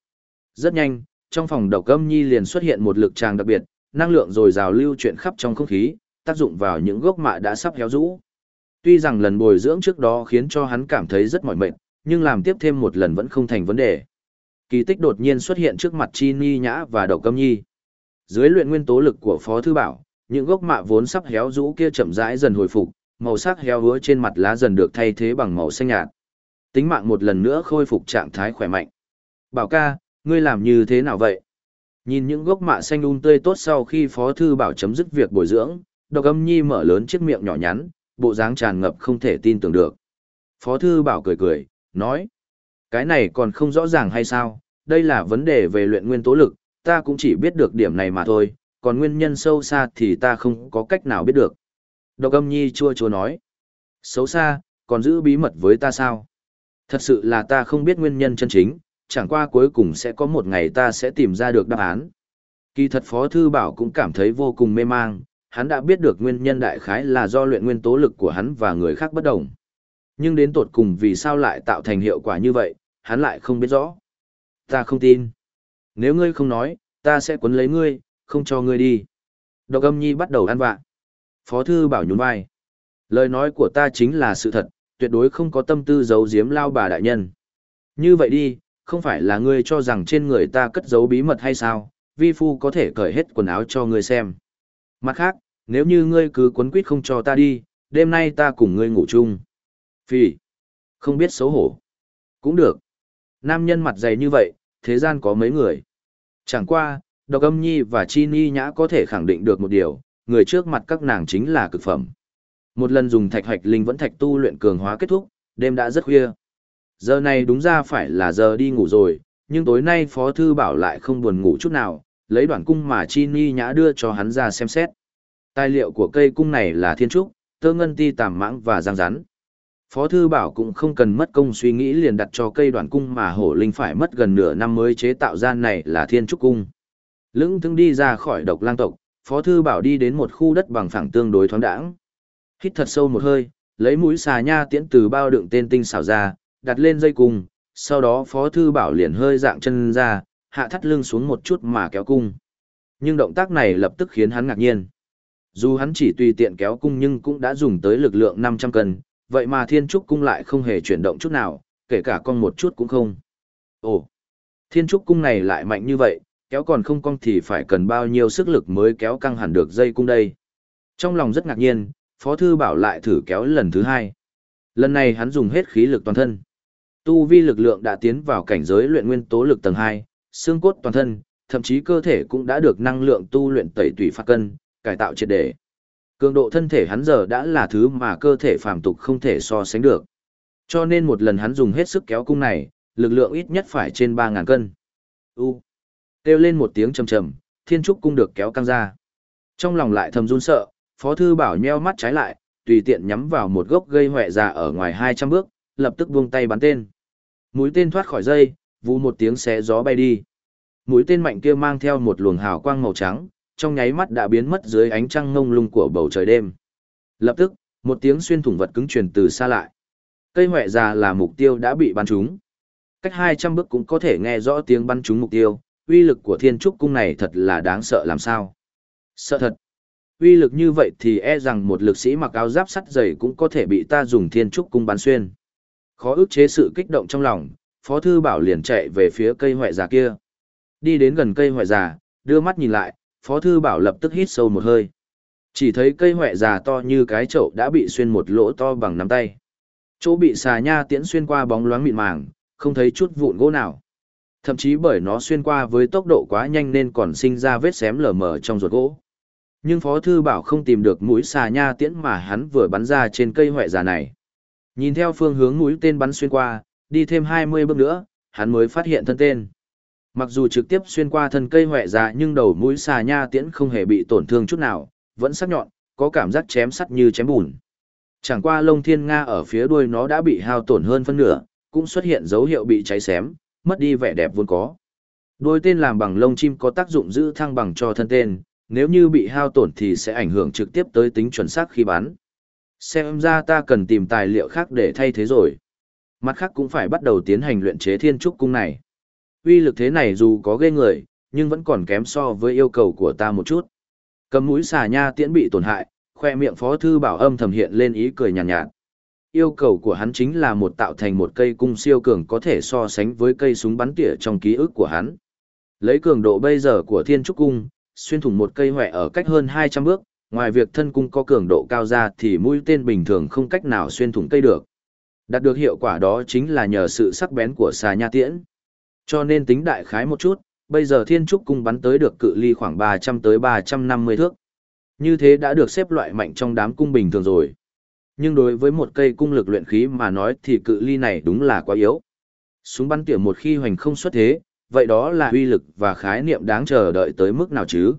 Rất nhanh, trong phòng độc âm nhi liền xuất hiện một lực tràng đặc biệt, năng lượng dồi dào lưu chuyển khắp trong không khí, tác dụng vào những gốc mạ đã sắp héo rũ. Tuy rằng lần bồi dưỡng trước đó khiến cho hắn cảm thấy rất mỏi mệt, nhưng làm tiếp thêm một lần vẫn không thành vấn đề. Kỳ tích đột nhiên xuất hiện trước mặt Chi Ni Nhã và Độc Câm Nhi. Dưới luyện nguyên tố lực của Phó Thư Bảo, những gốc mạ vốn sắp héo rũ kia chậm rãi dần hồi phục, màu sắc héo hứa trên mặt lá dần được thay thế bằng màu xanh nhạt. Tính mạng một lần nữa khôi phục trạng thái khỏe mạnh. Bảo ca, ngươi làm như thế nào vậy? Nhìn những gốc mạ xanh um tươi tốt sau khi Phó Thư Bảo chấm dứt việc bồi dưỡng, độc âm nhi mở lớn chiếc miệng nhỏ nhắn, bộ dáng tràn ngập không thể tin tưởng được. Phó Thư Bảo cười cười, nói, cái này còn không rõ ràng hay sao, đây là vấn đề về luyện nguyên tố lực, ta cũng chỉ biết được điểm này mà thôi, còn nguyên nhân sâu xa thì ta không có cách nào biết được. Độc âm nhi chua chua nói, xấu xa, còn giữ bí mật với ta sao? Thật sự là ta không biết nguyên nhân chân chính, chẳng qua cuối cùng sẽ có một ngày ta sẽ tìm ra được đáp án. Kỳ thật Phó Thư Bảo cũng cảm thấy vô cùng mê mang, hắn đã biết được nguyên nhân đại khái là do luyện nguyên tố lực của hắn và người khác bất đồng. Nhưng đến tột cùng vì sao lại tạo thành hiệu quả như vậy, hắn lại không biết rõ. Ta không tin. Nếu ngươi không nói, ta sẽ quấn lấy ngươi, không cho ngươi đi. Độc âm nhi bắt đầu ăn vạ. Phó Thư Bảo nhún vai. Lời nói của ta chính là sự thật, tuyệt đối không có tâm tư giấu giếm lao bà đại nhân. Như vậy đi, không phải là ngươi cho rằng trên người ta cất giấu bí mật hay sao, vi phu có thể cởi hết quần áo cho ngươi xem. Mặt khác, nếu như ngươi cứ quấn quýt không cho ta đi, đêm nay ta cùng ngươi ngủ chung. Phi, không biết xấu hổ. Cũng được. Nam nhân mặt dày như vậy, thế gian có mấy người. Chẳng qua, Độc Âm Nhi và Chi Ni Nhã có thể khẳng định được một điều, người trước mặt các nàng chính là cực phẩm. Một lần dùng thạch hạch linh vẫn thạch tu luyện cường hóa kết thúc, đêm đã rất khuya. Giờ này đúng ra phải là giờ đi ngủ rồi, nhưng tối nay Phó Thư Bảo lại không buồn ngủ chút nào, lấy đoạn cung mà Chi Ni Nhã đưa cho hắn ra xem xét. Tài liệu của cây cung này là thiên trúc, tơ ngân ti tàm mãng và giang rắn. Phó Thư Bảo cũng không cần mất công suy nghĩ liền đặt cho cây đoạn cung mà hổ linh phải mất gần nửa năm mới chế tạo ra này là thiên trúc cung. Lững thững đi ra khỏi độc lang tộc, Phó Thư Bảo đi đến một khu đất bằng phẳng tương đối thoáng đãng. Hít thật sâu một hơi, lấy mũi xà nha tiễn từ bao đựng tên tinh xảo ra, đặt lên dây cung, sau đó Phó Thư Bảo liền hơi dạng chân ra, hạ thắt lưng xuống một chút mà kéo cung. Nhưng động tác này lập tức khiến hắn ngạc nhiên. Dù hắn chỉ tùy tiện kéo cung nhưng cũng đã dùng tới lực lượng 500 cân, vậy mà thiên trúc cung lại không hề chuyển động chút nào, kể cả con một chút cũng không. Ồ, thiên trúc cung này lại mạnh như vậy, kéo còn không cong thì phải cần bao nhiêu sức lực mới kéo căng hẳn được dây cung đây. Trong lòng rất ngạc nhiên, Phó Thư Bảo lại thử kéo lần thứ hai. Lần này hắn dùng hết khí lực toàn thân. Tu vi lực lượng đã tiến vào cảnh giới luyện nguyên tố lực tầng 2, xương cốt toàn thân, thậm chí cơ thể cũng đã được năng lượng tu luyện tẩy tủy phạt cân, cải tạo triệt để. Cường độ thân thể hắn giờ đã là thứ mà cơ thể phàm tục không thể so sánh được. Cho nên một lần hắn dùng hết sức kéo cung này, lực lượng ít nhất phải trên 3.000 cân. U. Kêu lên một tiếng trầm trầm, thiên trúc cung được kéo căng ra. Trong lòng lại thầm run sợ, phó thư bảo nheo mắt trái lại, tùy tiện nhắm vào một gốc gây hoẹ già ở ngoài 200 bước, lập tức buông tay bắn tên. Mũi tên thoát khỏi dây, vù một tiếng xé gió bay đi. Mũi tên mạnh kia mang theo một luồng hào quang màu trắng, trong nháy mắt đã biến mất dưới ánh trăng ngông lung của bầu trời đêm. Lập tức, một tiếng xuyên thủng vật cứng truyền từ xa lại. Cây hoẹ già là mục tiêu đã bị bắn trúng. Cách 200 bước cũng có thể nghe rõ tiếng bắn trúng mục tiêu, uy lực của thiên trúc cung này thật là đáng sợ làm sao. Sợ thật. Uy lực như vậy thì e rằng một lực sĩ mặc áo giáp sắt dày cũng có thể bị ta dùng thiên trúc cung bắn xuyên. Khó ức chế sự kích động trong lòng, Phó Thư Bảo liền chạy về phía cây hoại già kia. Đi đến gần cây hoại già, đưa mắt nhìn lại, Phó Thư Bảo lập tức hít sâu một hơi. Chỉ thấy cây hoại già to như cái chậu đã bị xuyên một lỗ to bằng nắm tay. Chỗ bị xà nha tiễn xuyên qua bóng loáng mịn màng, không thấy chút vụn gỗ nào. Thậm chí bởi nó xuyên qua với tốc độ quá nhanh nên còn sinh ra vết xém lở mờ trong ruột gỗ. Nhưng Phó Thư Bảo không tìm được mũi xà nha tiễn mà hắn vừa bắn ra trên cây hoại già này. Nhìn theo phương hướng mũi tên bắn xuyên qua, đi thêm 20 bước nữa, hắn mới phát hiện thân tên. Mặc dù trực tiếp xuyên qua thân cây hỏe già nhưng đầu mũi xà nha tiễn không hề bị tổn thương chút nào, vẫn sắc nhọn, có cảm giác chém sắt như chém bùn. Chẳng qua lông thiên nga ở phía đuôi nó đã bị hao tổn hơn phân nửa, cũng xuất hiện dấu hiệu bị cháy xém, mất đi vẻ đẹp vốn có. Đôi tên làm bằng lông chim có tác dụng giữ thăng bằng cho thân tên, nếu như bị hao tổn thì sẽ ảnh hưởng trực tiếp tới tính chuẩn xác khi bắn. Xem ra ta cần tìm tài liệu khác để thay thế rồi. Mặt khác cũng phải bắt đầu tiến hành luyện chế thiên trúc cung này. Uy lực thế này dù có ghê người, nhưng vẫn còn kém so với yêu cầu của ta một chút. Cầm mũi xà nha tiễn bị tổn hại, khoe miệng phó thư bảo âm thầm hiện lên ý cười nhàn nhạt, nhạt. Yêu cầu của hắn chính là một tạo thành một cây cung siêu cường có thể so sánh với cây súng bắn tỉa trong ký ức của hắn. Lấy cường độ bây giờ của thiên trúc cung, xuyên thủng một cây hỏe ở cách hơn 200 bước, ngoài việc thân cung có cường độ cao ra thì mũi tên bình thường không cách nào xuyên thủng cây được. Đạt được hiệu quả đó chính là nhờ sự sắc bén của xà nha tiễn. Cho nên tính đại khái một chút, bây giờ thiên trúc cung bắn tới được cự ly khoảng 300 tới 350 thước. Như thế đã được xếp loại mạnh trong đám cung bình thường rồi. Nhưng đối với một cây cung lực luyện khí mà nói thì cự ly này đúng là quá yếu. Súng bắn tỉa một khi hoành không xuất thế, vậy đó là uy lực và khái niệm đáng chờ đợi tới mức nào chứ?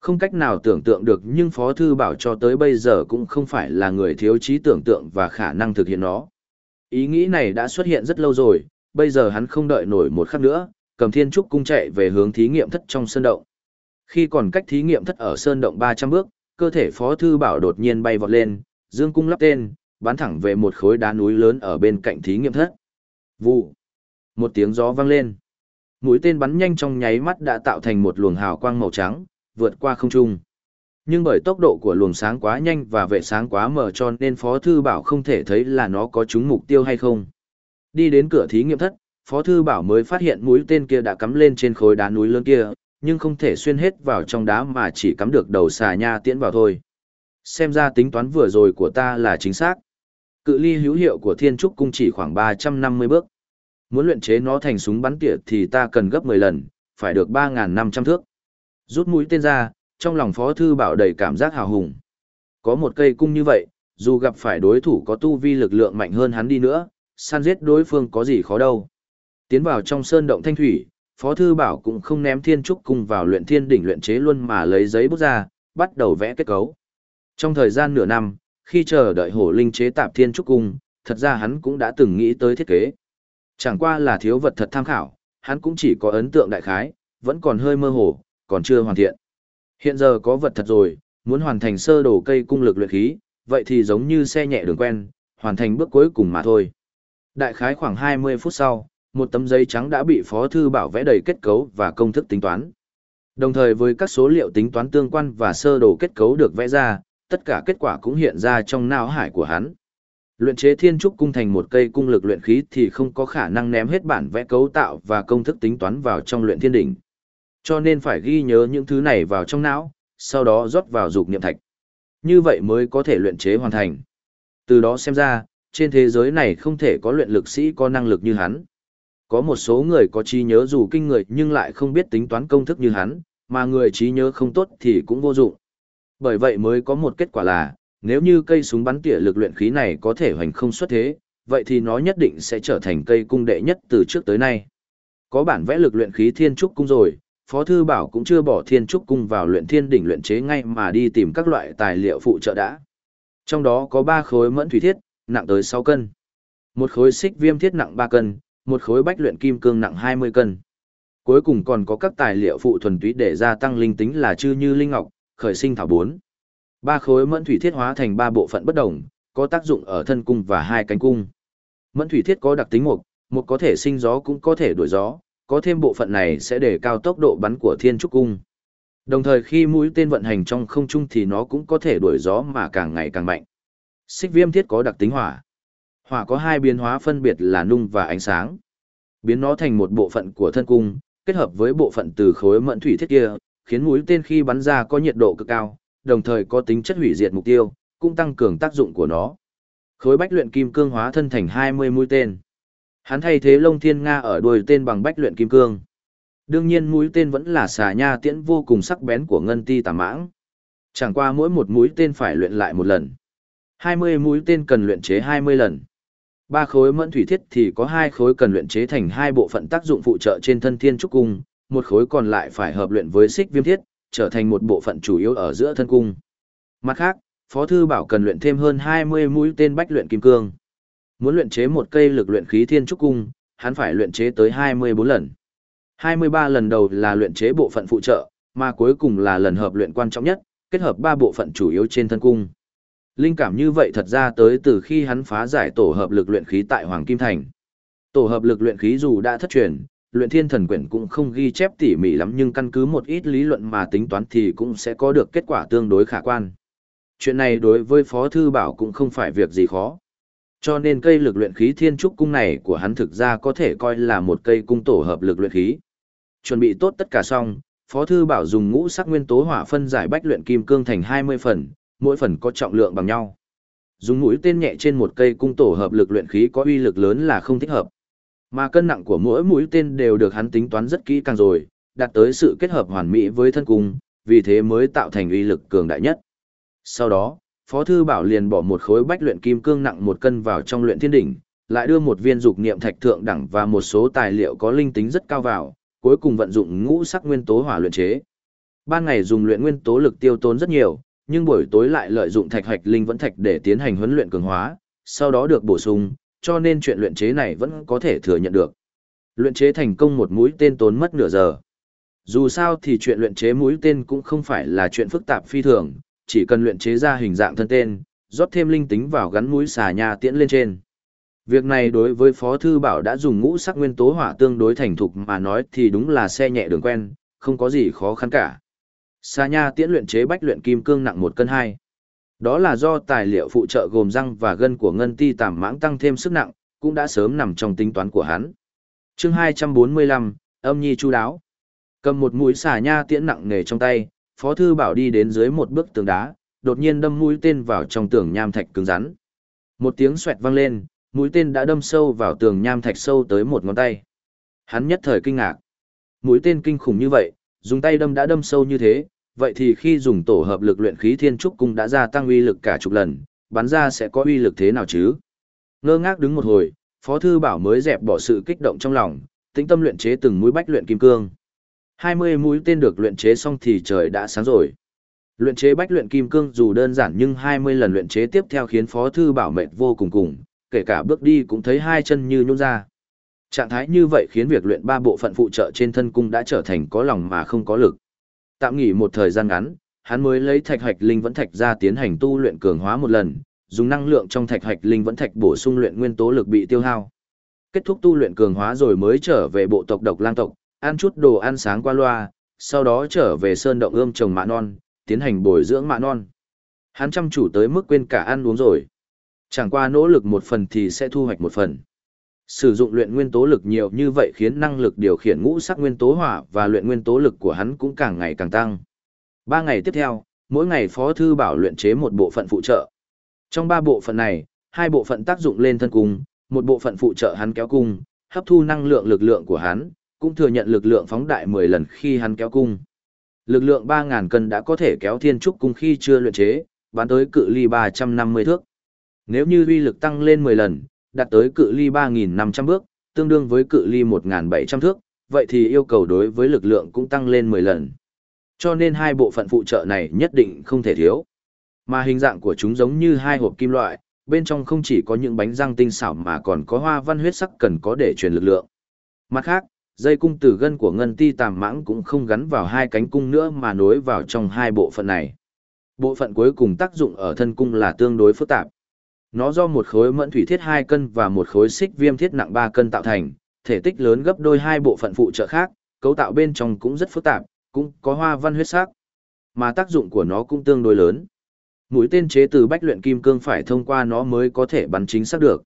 Không cách nào tưởng tượng được nhưng Phó Thư Bảo cho tới bây giờ cũng không phải là người thiếu trí tưởng tượng và khả năng thực hiện nó. Ý nghĩ này đã xuất hiện rất lâu rồi, bây giờ hắn không đợi nổi một khắc nữa, cầm thiên trúc cung chạy về hướng thí nghiệm thất trong sơn động. Khi còn cách thí nghiệm thất ở sơn động 300 bước, cơ thể Phó Thư Bảo đột nhiên bay vọt lên, dương cung lắp tên, bắn thẳng về một khối đá núi lớn ở bên cạnh thí nghiệm thất. Vụ. Một tiếng gió vang lên. Mũi tên bắn nhanh trong nháy mắt đã tạo thành một luồng hào quang màu trắng, vượt qua không trung. Nhưng bởi tốc độ của luồng sáng quá nhanh và vệ sáng quá mờ cho nên Phó Thư Bảo không thể thấy là nó có trúng mục tiêu hay không. Đi đến cửa thí nghiệm thất, Phó Thư Bảo mới phát hiện mũi tên kia đã cắm lên trên khối đá núi lớn kia, nhưng không thể xuyên hết vào trong đá mà chỉ cắm được đầu xà nha tiễn vào thôi. Xem ra tính toán vừa rồi của ta là chính xác. Cự ly hữu hiệu của Thiên Trúc Cung chỉ khoảng 350 bước. Muốn luyện chế nó thành súng bắn tỉa thì ta cần gấp 10 lần, phải được 3.500 thước. Rút mũi tên ra, trong lòng Phó Thư Bảo đầy cảm giác hào hùng. Có một cây cung như vậy, dù gặp phải đối thủ có tu vi lực lượng mạnh hơn hắn đi nữa, săn giết đối phương có gì khó đâu. Tiến vào trong sơn động thanh thủy, Phó Thư Bảo cũng không ném thiên trúc cung vào luyện thiên đỉnh luyện chế luôn mà lấy giấy bút ra, bắt đầu vẽ kết cấu. Trong thời gian nửa năm, khi chờ đợi hổ linh chế tạp thiên trúc cung, thật ra hắn cũng đã từng nghĩ tới thiết kế. Chẳng qua là thiếu vật thật tham khảo, hắn cũng chỉ có ấn tượng đại khái, vẫn còn hơi mơ hồ, còn chưa hoàn thiện. Hiện giờ có vật thật rồi, muốn hoàn thành sơ đồ cây cung lực luyện khí, vậy thì giống như xe nhẹ đường quen, hoàn thành bước cuối cùng mà thôi. Đại khái khoảng 20 phút sau, một tấm giấy trắng đã bị Phó Thư Bảo vẽ đầy kết cấu và công thức tính toán. Đồng thời với các số liệu tính toán tương quan và sơ đồ kết cấu được vẽ ra, tất cả kết quả cũng hiện ra trong não hải của hắn. Luyện chế thiên trúc cung thành một cây cung lực luyện khí thì không có khả năng ném hết bản vẽ cấu tạo và công thức tính toán vào trong luyện thiên đỉnh. Cho nên phải ghi nhớ những thứ này vào trong não, sau đó rót vào dục niệm thạch. Như vậy mới có thể luyện chế hoàn thành. Từ đó xem ra, trên thế giới này không thể có luyện lực sĩ có năng lực như hắn. Có một số người có trí nhớ dù kinh người nhưng lại không biết tính toán công thức như hắn, mà người trí nhớ không tốt thì cũng vô dụng. Bởi vậy mới có một kết quả là, nếu như cây súng bắn tỉa lực luyện khí này có thể hoành không xuất thế, vậy thì nó nhất định sẽ trở thành cây cung đệ nhất từ trước tới nay. Có bản vẽ lực luyện khí thiên trúc cung rồi, Phó Thư Bảo cũng chưa bỏ thiên trúc cung vào luyện thiên đỉnh luyện chế ngay mà đi tìm các loại tài liệu phụ trợ đã. Trong đó có 3 khối mẫn thủy thiết, nặng tới 6 cân. Một khối xích viêm thiết nặng 3 cân, một khối bách luyện kim cương nặng 20 cân. Cuối cùng còn có các tài liệu phụ thuần túy để gia tăng linh tính là chư như linh ngọc, khởi sinh thảo bốn Ba khối mẫn thủy thiết hóa thành ba bộ phận bất đồng, có tác dụng ở thân cung và hai cánh cung. Mẫn thủy thiết có đặc tính mục, một có thể sinh gió cũng có thể đuổi gió, có thêm bộ phận này sẽ để cao tốc độ bắn của thiên trúc cung. Đồng thời khi mũi tên vận hành trong không trung thì nó cũng có thể đuổi gió mà càng ngày càng mạnh. Xích viêm thiết có đặc tính hỏa. Hỏa có hai biến hóa phân biệt là nung và ánh sáng. Biến nó thành một bộ phận của thân cung, kết hợp với bộ phận từ khối mẫn thủy thiết kia, khiến mũi tên khi bắn ra có nhiệt độ cực cao, đồng thời có tính chất hủy diệt mục tiêu, cũng tăng cường tác dụng của nó. Khối bách luyện kim cương hóa thân thành 20 mũi tên. Hắn thay thế Long thiên nga ở đuôi tên bằng bách luyện kim cương. Đương nhiên mũi tên vẫn là xà nha tiễn vô cùng sắc bén của ngân ti tà mãng. Chẳng qua mỗi một mũi tên phải luyện lại một lần. 20 mũi tên cần luyện chế 20 lần. Ba khối mẫn thủy thiết thì có hai khối cần luyện chế thành hai bộ phận tác dụng phụ trợ trên thân thiên trúc cung, một khối còn lại phải hợp luyện với xích viêm thiết, trở thành một bộ phận chủ yếu ở giữa thân cung. Mặt khác, Phó Thư Bảo cần luyện thêm hơn 20 mũi tên bách luyện kim cương. Muốn luyện chế một cây lực luyện khí thiên trúc cung, hắn phải luyện chế tới 24 lần. 23 lần đầu là luyện chế bộ phận phụ trợ, mà cuối cùng là lần hợp luyện quan trọng nhất, kết hợp ba bộ phận chủ yếu trên thân cung. Linh cảm như vậy thật ra tới từ khi hắn phá giải tổ hợp lực luyện khí tại Hoàng Kim Thành. Tổ hợp lực luyện khí dù đã thất truyền, luyện thiên thần quyển cũng không ghi chép tỉ mỉ lắm nhưng căn cứ một ít lý luận mà tính toán thì cũng sẽ có được kết quả tương đối khả quan. Chuyện này đối với Phó Thư Bảo cũng không phải việc gì khó. Cho nên cây lực luyện khí thiên trúc cung này của hắn thực ra có thể coi là một cây cung tổ hợp lực luyện khí. Chuẩn bị tốt tất cả xong, Phó Thư Bảo dùng ngũ sắc nguyên tố hỏa phân giải bách luyện kim cương thành 20 phần, mỗi phần có trọng lượng bằng nhau. Dùng mũi tên nhẹ trên một cây cung tổ hợp lực luyện khí có uy lực lớn là không thích hợp. Mà cân nặng của mỗi mũi tên đều được hắn tính toán rất kỹ càng rồi, đạt tới sự kết hợp hoàn mỹ với thân cung, vì thế mới tạo thành uy lực cường đại nhất. Sau đó, Phó Thư Bảo liền bỏ một khối bách luyện kim cương nặng một cân vào trong luyện thiên đỉnh, lại đưa một viên dục niệm thạch thượng đẳng và một số tài liệu có linh tính rất cao vào, cuối cùng vận dụng ngũ sắc nguyên tố hỏa luyện chế. Ban ngày dùng luyện nguyên tố lực tiêu tốn rất nhiều, nhưng buổi tối lại lợi dụng thạch hạch linh vẫn thạch để tiến hành huấn luyện cường hóa, sau đó được bổ sung, cho nên chuyện luyện chế này vẫn có thể thừa nhận được. Luyện chế thành công một mũi tên tốn mất nửa giờ. Dù sao thì chuyện luyện chế mũi tên cũng không phải là chuyện phức tạp phi thường, chỉ cần luyện chế ra hình dạng thân tên, rót thêm linh tính vào gắn mũi xà nha tiễn lên trên. Việc này đối với Phó Thư Bảo đã dùng ngũ sắc nguyên tố hỏa tương đối thành thục mà nói thì đúng là xe nhẹ đường quen, không có gì khó khăn cả. Xà nha tiễn luyện chế bách luyện kim cương nặng 1 cân 2. Đó là do tài liệu phụ trợ gồm răng và gân của ngân ti tàm mãng tăng thêm sức nặng, cũng đã sớm nằm trong tính toán của hắn. chương 245, âm nhi chu đáo. Cầm một mũi xà nha tiễn nặng nề trong tay, Phó Thư Bảo đi đến dưới một bức tường đá, đột nhiên đâm mũi tên vào trong tường nham thạch cứng rắn. Một tiếng xoẹt vang lên, mũi tên đã đâm sâu vào tường nham thạch sâu tới một ngón tay. Hắn nhất thời kinh ngạc. Mũi tên kinh khủng như vậy, dùng tay đâm đã đâm sâu như thế, vậy thì khi dùng tổ hợp lực luyện khí thiên trúc cung đã gia tăng uy lực cả chục lần, bắn ra sẽ có uy lực thế nào chứ? Ngơ ngác đứng một hồi, Phó Thư Bảo mới dẹp bỏ sự kích động trong lòng, tĩnh tâm luyện chế từng mũi bách luyện kim cương. 20 mũi tên được luyện chế xong thì trời đã sáng rồi. Luyện chế bách luyện kim cương dù đơn giản nhưng 20 lần luyện chế tiếp theo khiến Phó Thư Bảo mệt vô cùng cùng, kể cả bước đi cũng thấy hai chân như nhún ra. Trạng thái như vậy khiến việc luyện ba bộ phận phụ trợ trên thân cung đã trở thành có lòng mà không có lực. Tạm nghỉ một thời gian ngắn, hắn mới lấy thạch hạch linh vẫn thạch ra tiến hành tu luyện cường hóa một lần, dùng năng lượng trong thạch hạch linh vẫn thạch bổ sung luyện nguyên tố lực bị tiêu hao. Kết thúc tu luyện cường hóa rồi mới trở về bộ tộc độc lang tộc, ăn chút đồ ăn sáng qua loa, sau đó trở về sơn động ươm trồng mạ non, tiến hành bồi dưỡng mạ non. Hắn chăm chủ tới mức quên cả ăn uống rồi. Chẳng qua nỗ lực một phần thì sẽ thu hoạch một phần. Sử dụng luyện nguyên tố lực nhiều như vậy khiến năng lực điều khiển ngũ sắc nguyên tố hỏa và luyện nguyên tố lực của hắn cũng càng ngày càng tăng. Ba ngày tiếp theo, mỗi ngày Phó Thư Bảo luyện chế một bộ phận phụ trợ. Trong ba bộ phận này, hai bộ phận tác dụng lên thân cung, một bộ phận phụ trợ hắn kéo cung, hấp thu năng lượng lực lượng của hắn, cũng thừa nhận lực lượng phóng đại 10 lần khi hắn kéo cung. Lực lượng 3.000 cân đã có thể kéo thiên trúc cung khi chưa luyện chế, bán tới cự ly 350 thước. Nếu như uy lực tăng lên 10 lần, đạt tới cự ly 3.500 bước, tương đương với cự ly 1.700 thước, vậy thì yêu cầu đối với lực lượng cũng tăng lên 10 lần. Cho nên hai bộ phận phụ trợ này nhất định không thể thiếu. Mà hình dạng của chúng giống như hai hộp kim loại, bên trong không chỉ có những bánh răng tinh xảo mà còn có hoa văn huyết sắc cần có để truyền lực lượng. Mặt khác, dây cung từ gân của ngân ti tàm mãng cũng không gắn vào hai cánh cung nữa mà nối vào trong hai bộ phận này. Bộ phận cuối cùng tác dụng ở thân cung là tương đối phức tạp. Nó do một khối mẫn thủy thiết 2 cân và một khối xích viêm thiết nặng 3 cân tạo thành, thể tích lớn gấp đôi hai bộ phận phụ trợ khác, cấu tạo bên trong cũng rất phức tạp, cũng có hoa văn huyết sắc, mà tác dụng của nó cũng tương đối lớn. Mũi tên chế từ bách luyện kim cương phải thông qua nó mới có thể bắn chính xác được.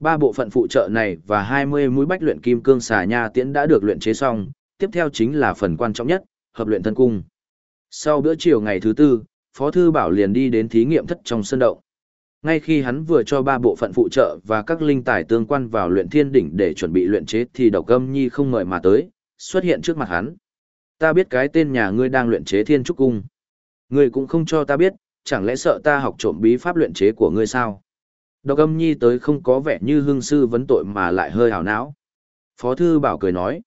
Ba bộ phận phụ trợ này và 20 mũi bách luyện kim cương xà nha tiễn đã được luyện chế xong, tiếp theo chính là phần quan trọng nhất, hợp luyện thân cung. Sau bữa chiều ngày thứ tư, Phó Thư Bảo liền đi đến thí nghiệm thất trong sân động. Ngay khi hắn vừa cho ba bộ phận phụ trợ và các linh tài tương quan vào luyện thiên đỉnh để chuẩn bị luyện chế thì độc âm nhi không ngợi mà tới, xuất hiện trước mặt hắn. Ta biết cái tên nhà ngươi đang luyện chế thiên trúc cung. Ngươi cũng không cho ta biết, chẳng lẽ sợ ta học trộm bí pháp luyện chế của ngươi sao? Độc âm nhi tới không có vẻ như hương sư vấn tội mà lại hơi hào não. Phó thư bảo cười nói.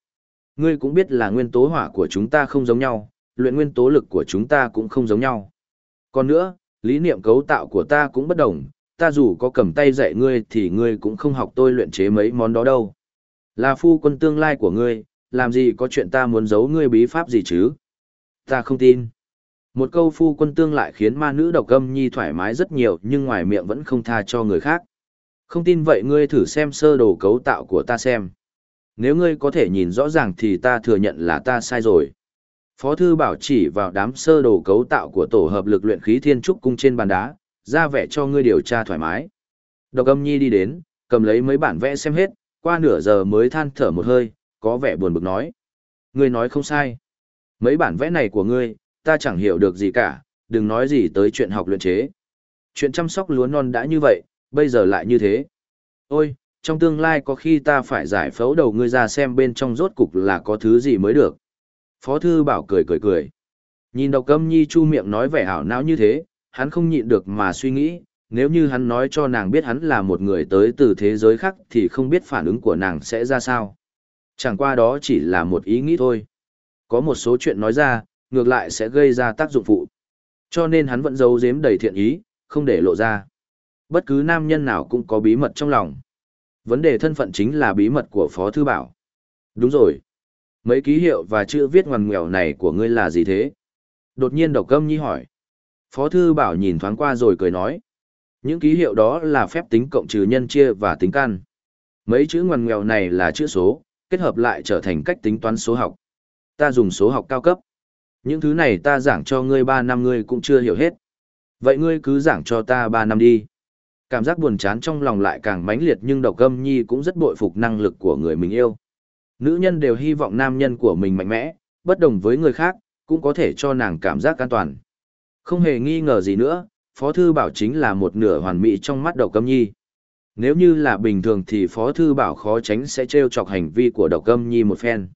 Ngươi cũng biết là nguyên tố hỏa của chúng ta không giống nhau, luyện nguyên tố lực của chúng ta cũng không giống nhau. Còn nữa, lý niệm cấu tạo của ta cũng bất đồng, ta dù có cầm tay dạy ngươi thì ngươi cũng không học tôi luyện chế mấy món đó đâu. Là phu quân tương lai của ngươi, làm gì có chuyện ta muốn giấu ngươi bí pháp gì chứ? Ta không tin. Một câu phu quân tương lại khiến ma nữ độc âm nhi thoải mái rất nhiều nhưng ngoài miệng vẫn không tha cho người khác. Không tin vậy ngươi thử xem sơ đồ cấu tạo của ta xem. Nếu ngươi có thể nhìn rõ ràng thì ta thừa nhận là ta sai rồi. Phó thư bảo chỉ vào đám sơ đồ cấu tạo của tổ hợp lực luyện khí thiên trúc cung trên bàn đá, ra vẻ cho ngươi điều tra thoải mái. Độc âm nhi đi đến, cầm lấy mấy bản vẽ xem hết, qua nửa giờ mới than thở một hơi, có vẻ buồn bực nói. Ngươi nói không sai. Mấy bản vẽ này của ngươi, ta chẳng hiểu được gì cả, đừng nói gì tới chuyện học luyện chế. Chuyện chăm sóc lúa non đã như vậy, bây giờ lại như thế. Ôi, trong tương lai có khi ta phải giải phẫu đầu ngươi ra xem bên trong rốt cục là có thứ gì mới được. Phó thư bảo cười cười cười. Nhìn độc âm nhi chu miệng nói vẻ hảo não như thế, hắn không nhịn được mà suy nghĩ, nếu như hắn nói cho nàng biết hắn là một người tới từ thế giới khác thì không biết phản ứng của nàng sẽ ra sao. Chẳng qua đó chỉ là một ý nghĩ thôi. Có một số chuyện nói ra, ngược lại sẽ gây ra tác dụng phụ. Cho nên hắn vẫn giấu giếm đầy thiện ý, không để lộ ra. Bất cứ nam nhân nào cũng có bí mật trong lòng. Vấn đề thân phận chính là bí mật của Phó Thư Bảo. Đúng rồi. Mấy ký hiệu và chữ viết ngoằn ngoèo này của ngươi là gì thế? Đột nhiên độc câm nhi hỏi. Phó Thư Bảo nhìn thoáng qua rồi cười nói. Những ký hiệu đó là phép tính cộng trừ nhân chia và tính căn. Mấy chữ ngoằn ngoèo này là chữ số, kết hợp lại trở thành cách tính toán số học. Ta dùng số học cao cấp. Những thứ này ta giảng cho ngươi 3 năm ngươi cũng chưa hiểu hết. Vậy ngươi cứ giảng cho ta 3 năm đi. Cảm giác buồn chán trong lòng lại càng mãnh liệt nhưng độc âm nhi cũng rất bội phục năng lực của người mình yêu. Nữ nhân đều hy vọng nam nhân của mình mạnh mẽ, bất đồng với người khác, cũng có thể cho nàng cảm giác an toàn. Không hề nghi ngờ gì nữa, Phó Thư Bảo chính là một nửa hoàn mỹ trong mắt độc Câm nhi. Nếu như là bình thường thì Phó Thư Bảo khó tránh sẽ trêu chọc hành vi của độc Câm nhi một phen.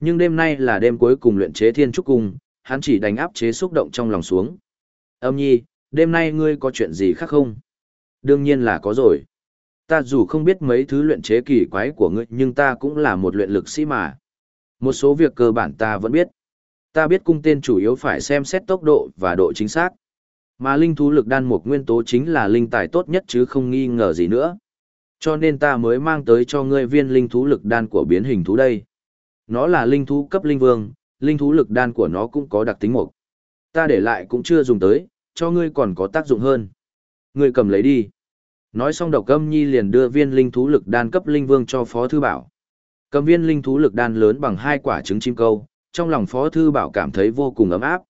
Nhưng đêm nay là đêm cuối cùng luyện chế thiên trúc cung, hắn chỉ đánh áp chế xúc động trong lòng xuống. Âm nhi, đêm nay ngươi có chuyện gì khác không? Đương nhiên là có rồi. Ta dù không biết mấy thứ luyện chế kỳ quái của ngươi nhưng ta cũng là một luyện lực sĩ mà. Một số việc cơ bản ta vẫn biết. Ta biết cung tên chủ yếu phải xem xét tốc độ và độ chính xác. Mà linh thú lực đan một nguyên tố chính là linh tài tốt nhất chứ không nghi ngờ gì nữa. Cho nên ta mới mang tới cho ngươi viên linh thú lực đan của biến hình thú đây. Nó là linh thú cấp linh vương, linh thú lực đan của nó cũng có đặc tính mục. Ta để lại cũng chưa dùng tới, cho ngươi còn có tác dụng hơn. Ngươi cầm lấy đi. Nói xong độc âm nhi liền đưa viên linh thú lực đan cấp linh vương cho Phó Thư Bảo. Cầm viên linh thú lực đan lớn bằng hai quả trứng chim câu, trong lòng Phó Thư Bảo cảm thấy vô cùng ấm áp.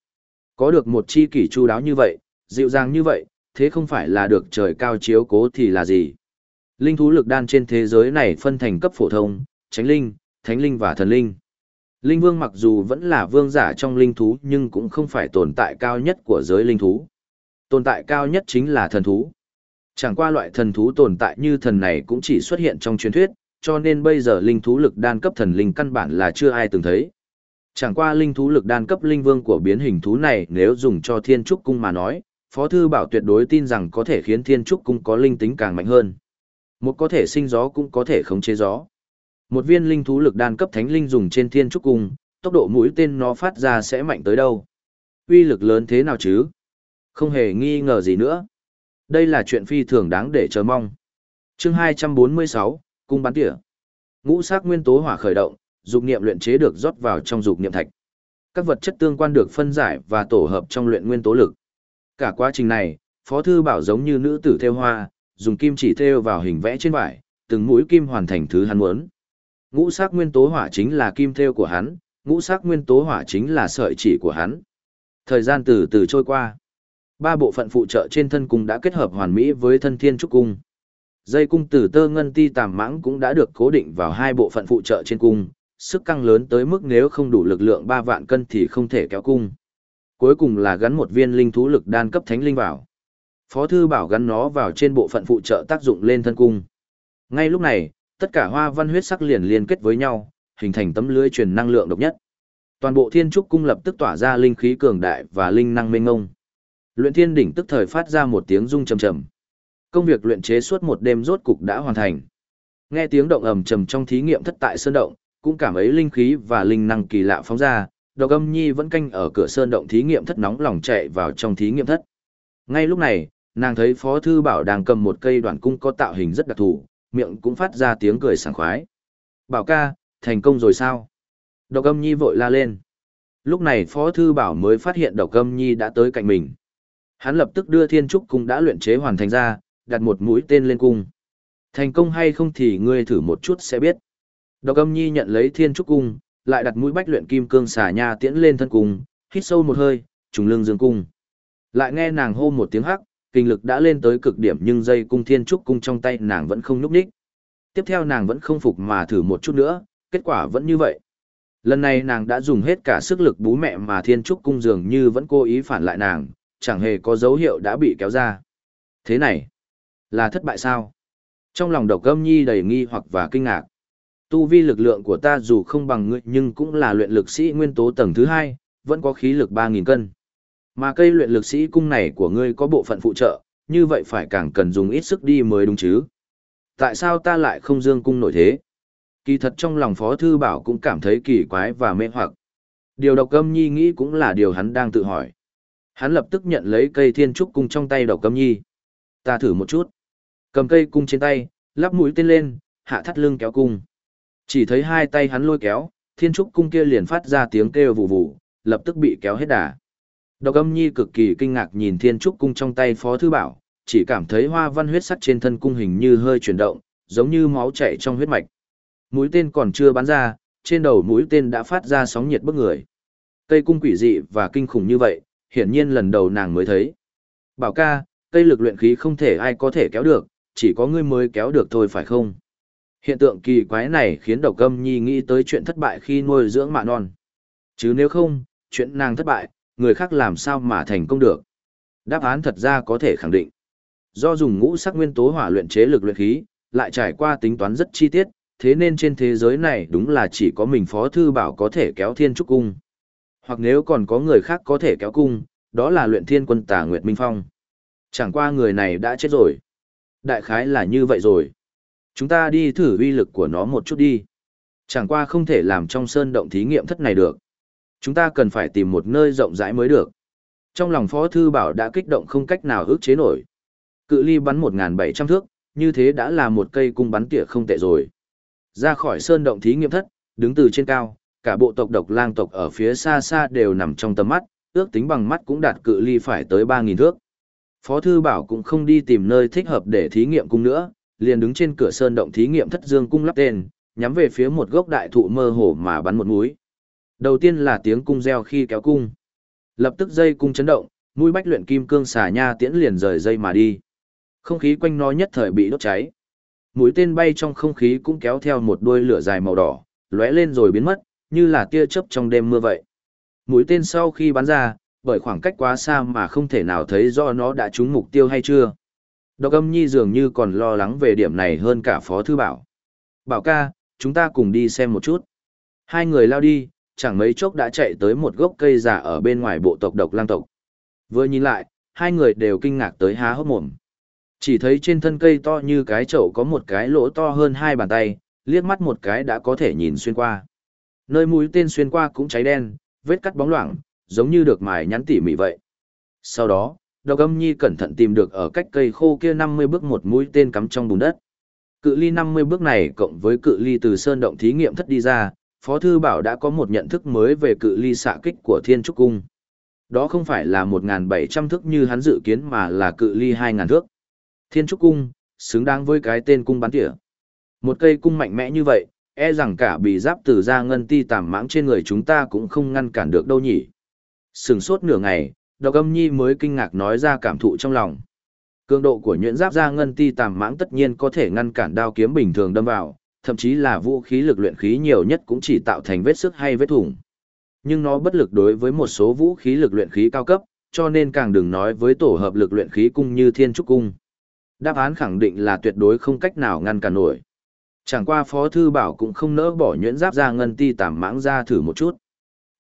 Có được một chi kỷ chu đáo như vậy, dịu dàng như vậy, thế không phải là được trời cao chiếu cố thì là gì. Linh thú lực đan trên thế giới này phân thành cấp phổ thông, tránh linh, thánh linh và thần linh. Linh vương mặc dù vẫn là vương giả trong linh thú nhưng cũng không phải tồn tại cao nhất của giới linh thú. Tồn tại cao nhất chính là thần thú. Chẳng qua loại thần thú tồn tại như thần này cũng chỉ xuất hiện trong truyền thuyết, cho nên bây giờ linh thú lực đan cấp thần linh căn bản là chưa ai từng thấy. Chẳng qua linh thú lực đan cấp linh vương của biến hình thú này nếu dùng cho thiên trúc cung mà nói, Phó Thư Bảo tuyệt đối tin rằng có thể khiến thiên trúc cung có linh tính càng mạnh hơn. Một có thể sinh gió cũng có thể khống chế gió. Một viên linh thú lực đan cấp thánh linh dùng trên thiên trúc cung, tốc độ mũi tên nó phát ra sẽ mạnh tới đâu. Uy lực lớn thế nào chứ? Không hề nghi ngờ gì nữa. Đây là chuyện phi thường đáng để chờ mong. chương 246, Cung bắn tỉa. Ngũ sắc nguyên tố hỏa khởi động, dục niệm luyện chế được rót vào trong dục niệm thạch. Các vật chất tương quan được phân giải và tổ hợp trong luyện nguyên tố lực. Cả quá trình này, Phó Thư Bảo giống như nữ tử theo hoa, dùng kim chỉ theo vào hình vẽ trên vải, từng mũi kim hoàn thành thứ hắn muốn. Ngũ sắc nguyên tố hỏa chính là kim theo của hắn, ngũ sắc nguyên tố hỏa chính là sợi chỉ của hắn. Thời gian từ từ trôi qua. Ba bộ phận phụ trợ trên thân cung đã kết hợp hoàn mỹ với thân thiên trúc cung. Dây cung từ tơ ngân ti tàm mãng cũng đã được cố định vào hai bộ phận phụ trợ trên cung, sức căng lớn tới mức nếu không đủ lực lượng ba vạn cân thì không thể kéo cung. Cuối cùng là gắn một viên linh thú lực đan cấp thánh linh vào. Phó thư bảo gắn nó vào trên bộ phận phụ trợ tác dụng lên thân cung. Ngay lúc này, tất cả hoa văn huyết sắc liền liên kết với nhau, hình thành tấm lưới truyền năng lượng độc nhất. Toàn bộ thiên trúc cung lập tức tỏa ra linh khí cường đại và linh năng mênh ngông. Luyện thiên đỉnh tức thời phát ra một tiếng rung trầm trầm. Công việc luyện chế suốt một đêm rốt cục đã hoàn thành. Nghe tiếng động ầm trầm trong thí nghiệm thất tại sơn động, cũng cảm ấy linh khí và linh năng kỳ lạ phóng ra, Độc Âm Nhi vẫn canh ở cửa sơn động thí nghiệm thất nóng lòng chạy vào trong thí nghiệm thất. Ngay lúc này, nàng thấy Phó thư bảo đang cầm một cây đoạn cung có tạo hình rất đặc thù, miệng cũng phát ra tiếng cười sảng khoái. "Bảo ca, thành công rồi sao?" Độc Âm Nhi vội la lên. Lúc này Phó thư bảo mới phát hiện Độc Âm Nhi đã tới cạnh mình. Hắn lập tức đưa Thiên Trúc cung đã luyện chế hoàn thành ra, đặt một mũi tên lên cung. Thành công hay không thì ngươi thử một chút sẽ biết. Độc âm nhi nhận lấy thiên trúc cung, lại đặt mũi bách luyện kim cương xà nha tiễn lên thân cung, hít sâu một hơi, trùng lưng dương cung. Lại nghe nàng hô một tiếng hắc, kinh lực đã lên tới cực điểm nhưng dây cung thiên trúc cung trong tay nàng vẫn không nhúc nhích. Tiếp theo nàng vẫn không phục mà thử một chút nữa, kết quả vẫn như vậy. Lần này nàng đã dùng hết cả sức lực bú mẹ mà thiên trúc cung dường như vẫn cố ý phản lại nàng, chẳng hề có dấu hiệu đã bị kéo ra. Thế này, là thất bại sao? Trong lòng độc âm nhi đầy nghi hoặc và kinh ngạc. Tu vi lực lượng của ta dù không bằng ngươi nhưng cũng là luyện lực sĩ nguyên tố tầng thứ hai, vẫn có khí lực 3.000 cân. Mà cây luyện lực sĩ cung này của ngươi có bộ phận phụ trợ, như vậy phải càng cần dùng ít sức đi mới đúng chứ. Tại sao ta lại không dương cung nổi thế? Kỳ thật trong lòng Phó Thư Bảo cũng cảm thấy kỳ quái và mê hoặc. Điều độc âm nhi nghĩ cũng là điều hắn đang tự hỏi. Hắn lập tức nhận lấy cây thiên trúc cung trong tay độc cầm nhi. Ta thử một chút. Cầm cây cung trên tay, lắp mũi tên lên, hạ thắt lưng kéo cung. Chỉ thấy hai tay hắn lôi kéo, thiên trúc cung kia liền phát ra tiếng kêu vù vù, lập tức bị kéo hết đà. Độc âm nhi cực kỳ kinh ngạc nhìn thiên trúc cung trong tay phó thư bảo, chỉ cảm thấy hoa văn huyết sắc trên thân cung hình như hơi chuyển động, giống như máu chảy trong huyết mạch. Mũi tên còn chưa bắn ra, trên đầu mũi tên đã phát ra sóng nhiệt bức người. Cây cung quỷ dị và kinh khủng như vậy, hiển nhiên lần đầu nàng mới thấy. Bảo ca, cây lực luyện khí không thể ai có thể kéo được, chỉ có ngươi mới kéo được thôi phải không? Hiện tượng kỳ quái này khiến độc âm nhi nghĩ tới chuyện thất bại khi nuôi dưỡng mạ non. Chứ nếu không, chuyện nàng thất bại, người khác làm sao mà thành công được. Đáp án thật ra có thể khẳng định. Do dùng ngũ sắc nguyên tố hỏa luyện chế lực luyện khí, lại trải qua tính toán rất chi tiết, thế nên trên thế giới này đúng là chỉ có mình Phó Thư Bảo có thể kéo thiên trúc cung. Hoặc nếu còn có người khác có thể kéo cung, đó là luyện thiên quân tà Nguyệt Minh Phong. Chẳng qua người này đã chết rồi. Đại khái là như vậy rồi. Chúng ta đi thử uy lực của nó một chút đi. Chẳng qua không thể làm trong sơn động thí nghiệm thất này được. Chúng ta cần phải tìm một nơi rộng rãi mới được. Trong lòng Phó Thư Bảo đã kích động không cách nào ước chế nổi. Cự ly bắn 1.700 thước, như thế đã là một cây cung bắn tỉa không tệ rồi. Ra khỏi sơn động thí nghiệm thất, đứng từ trên cao, cả bộ tộc độc lang tộc ở phía xa xa đều nằm trong tầm mắt, ước tính bằng mắt cũng đạt cự ly phải tới 3.000 thước. Phó Thư Bảo cũng không đi tìm nơi thích hợp để thí nghiệm cung nữa, liền đứng trên cửa sơn động thí nghiệm thất dương cung lắp tên, nhắm về phía một gốc đại thụ mơ hồ mà bắn một mũi. Đầu tiên là tiếng cung reo khi kéo cung. Lập tức dây cung chấn động, mũi bách luyện kim cương xà nha tiễn liền rời dây mà đi. Không khí quanh nó nhất thời bị đốt cháy. Mũi tên bay trong không khí cũng kéo theo một đuôi lửa dài màu đỏ, lóe lên rồi biến mất, như là tia chớp trong đêm mưa vậy. Mũi tên sau khi bắn ra, bởi khoảng cách quá xa mà không thể nào thấy do nó đã trúng mục tiêu hay chưa. Độc âm nhi dường như còn lo lắng về điểm này hơn cả Phó Thư Bảo. Bảo ca, chúng ta cùng đi xem một chút. Hai người lao đi, chẳng mấy chốc đã chạy tới một gốc cây già ở bên ngoài bộ tộc độc lang tộc. Vừa nhìn lại, hai người đều kinh ngạc tới há hốc mồm. Chỉ thấy trên thân cây to như cái chậu có một cái lỗ to hơn hai bàn tay, liếc mắt một cái đã có thể nhìn xuyên qua. Nơi mũi tên xuyên qua cũng cháy đen, vết cắt bóng loảng, giống như được mài nhắn tỉ mỉ vậy. Sau đó, độc âm nhi cẩn thận tìm được ở cách cây khô kia 50 bước một mũi tên cắm trong bùn đất. Cự ly 50 bước này cộng với cự ly từ sơn động thí nghiệm thất đi ra, Phó Thư Bảo đã có một nhận thức mới về cự ly xạ kích của Thiên Trúc Cung. Đó không phải là 1.700 thước như hắn dự kiến mà là cự ly 2000 thước. Thiên Trúc Cung, xứng đáng với cái tên cung bắn tỉa. Một cây cung mạnh mẽ như vậy, e rằng cả bị giáp từ da ngân ti tàm mãng trên người chúng ta cũng không ngăn cản được đâu nhỉ. Sừng sốt nửa ngày, độc âm nhi mới kinh ngạc nói ra cảm thụ trong lòng. Cường độ của nhuyễn giáp da ngân ti tàm mãng tất nhiên có thể ngăn cản đao kiếm bình thường đâm vào, thậm chí là vũ khí lực luyện khí nhiều nhất cũng chỉ tạo thành vết sức hay vết thủng. Nhưng nó bất lực đối với một số vũ khí lực luyện khí cao cấp, cho nên càng đừng nói với tổ hợp lực luyện khí cung như Thiên Trúc Cung. Đáp án khẳng định là tuyệt đối không cách nào ngăn cản nổi. Chẳng qua Phó Thư Bảo cũng không nỡ bỏ nhuyễn giáp ra ngân ti tàm mãng ra thử một chút.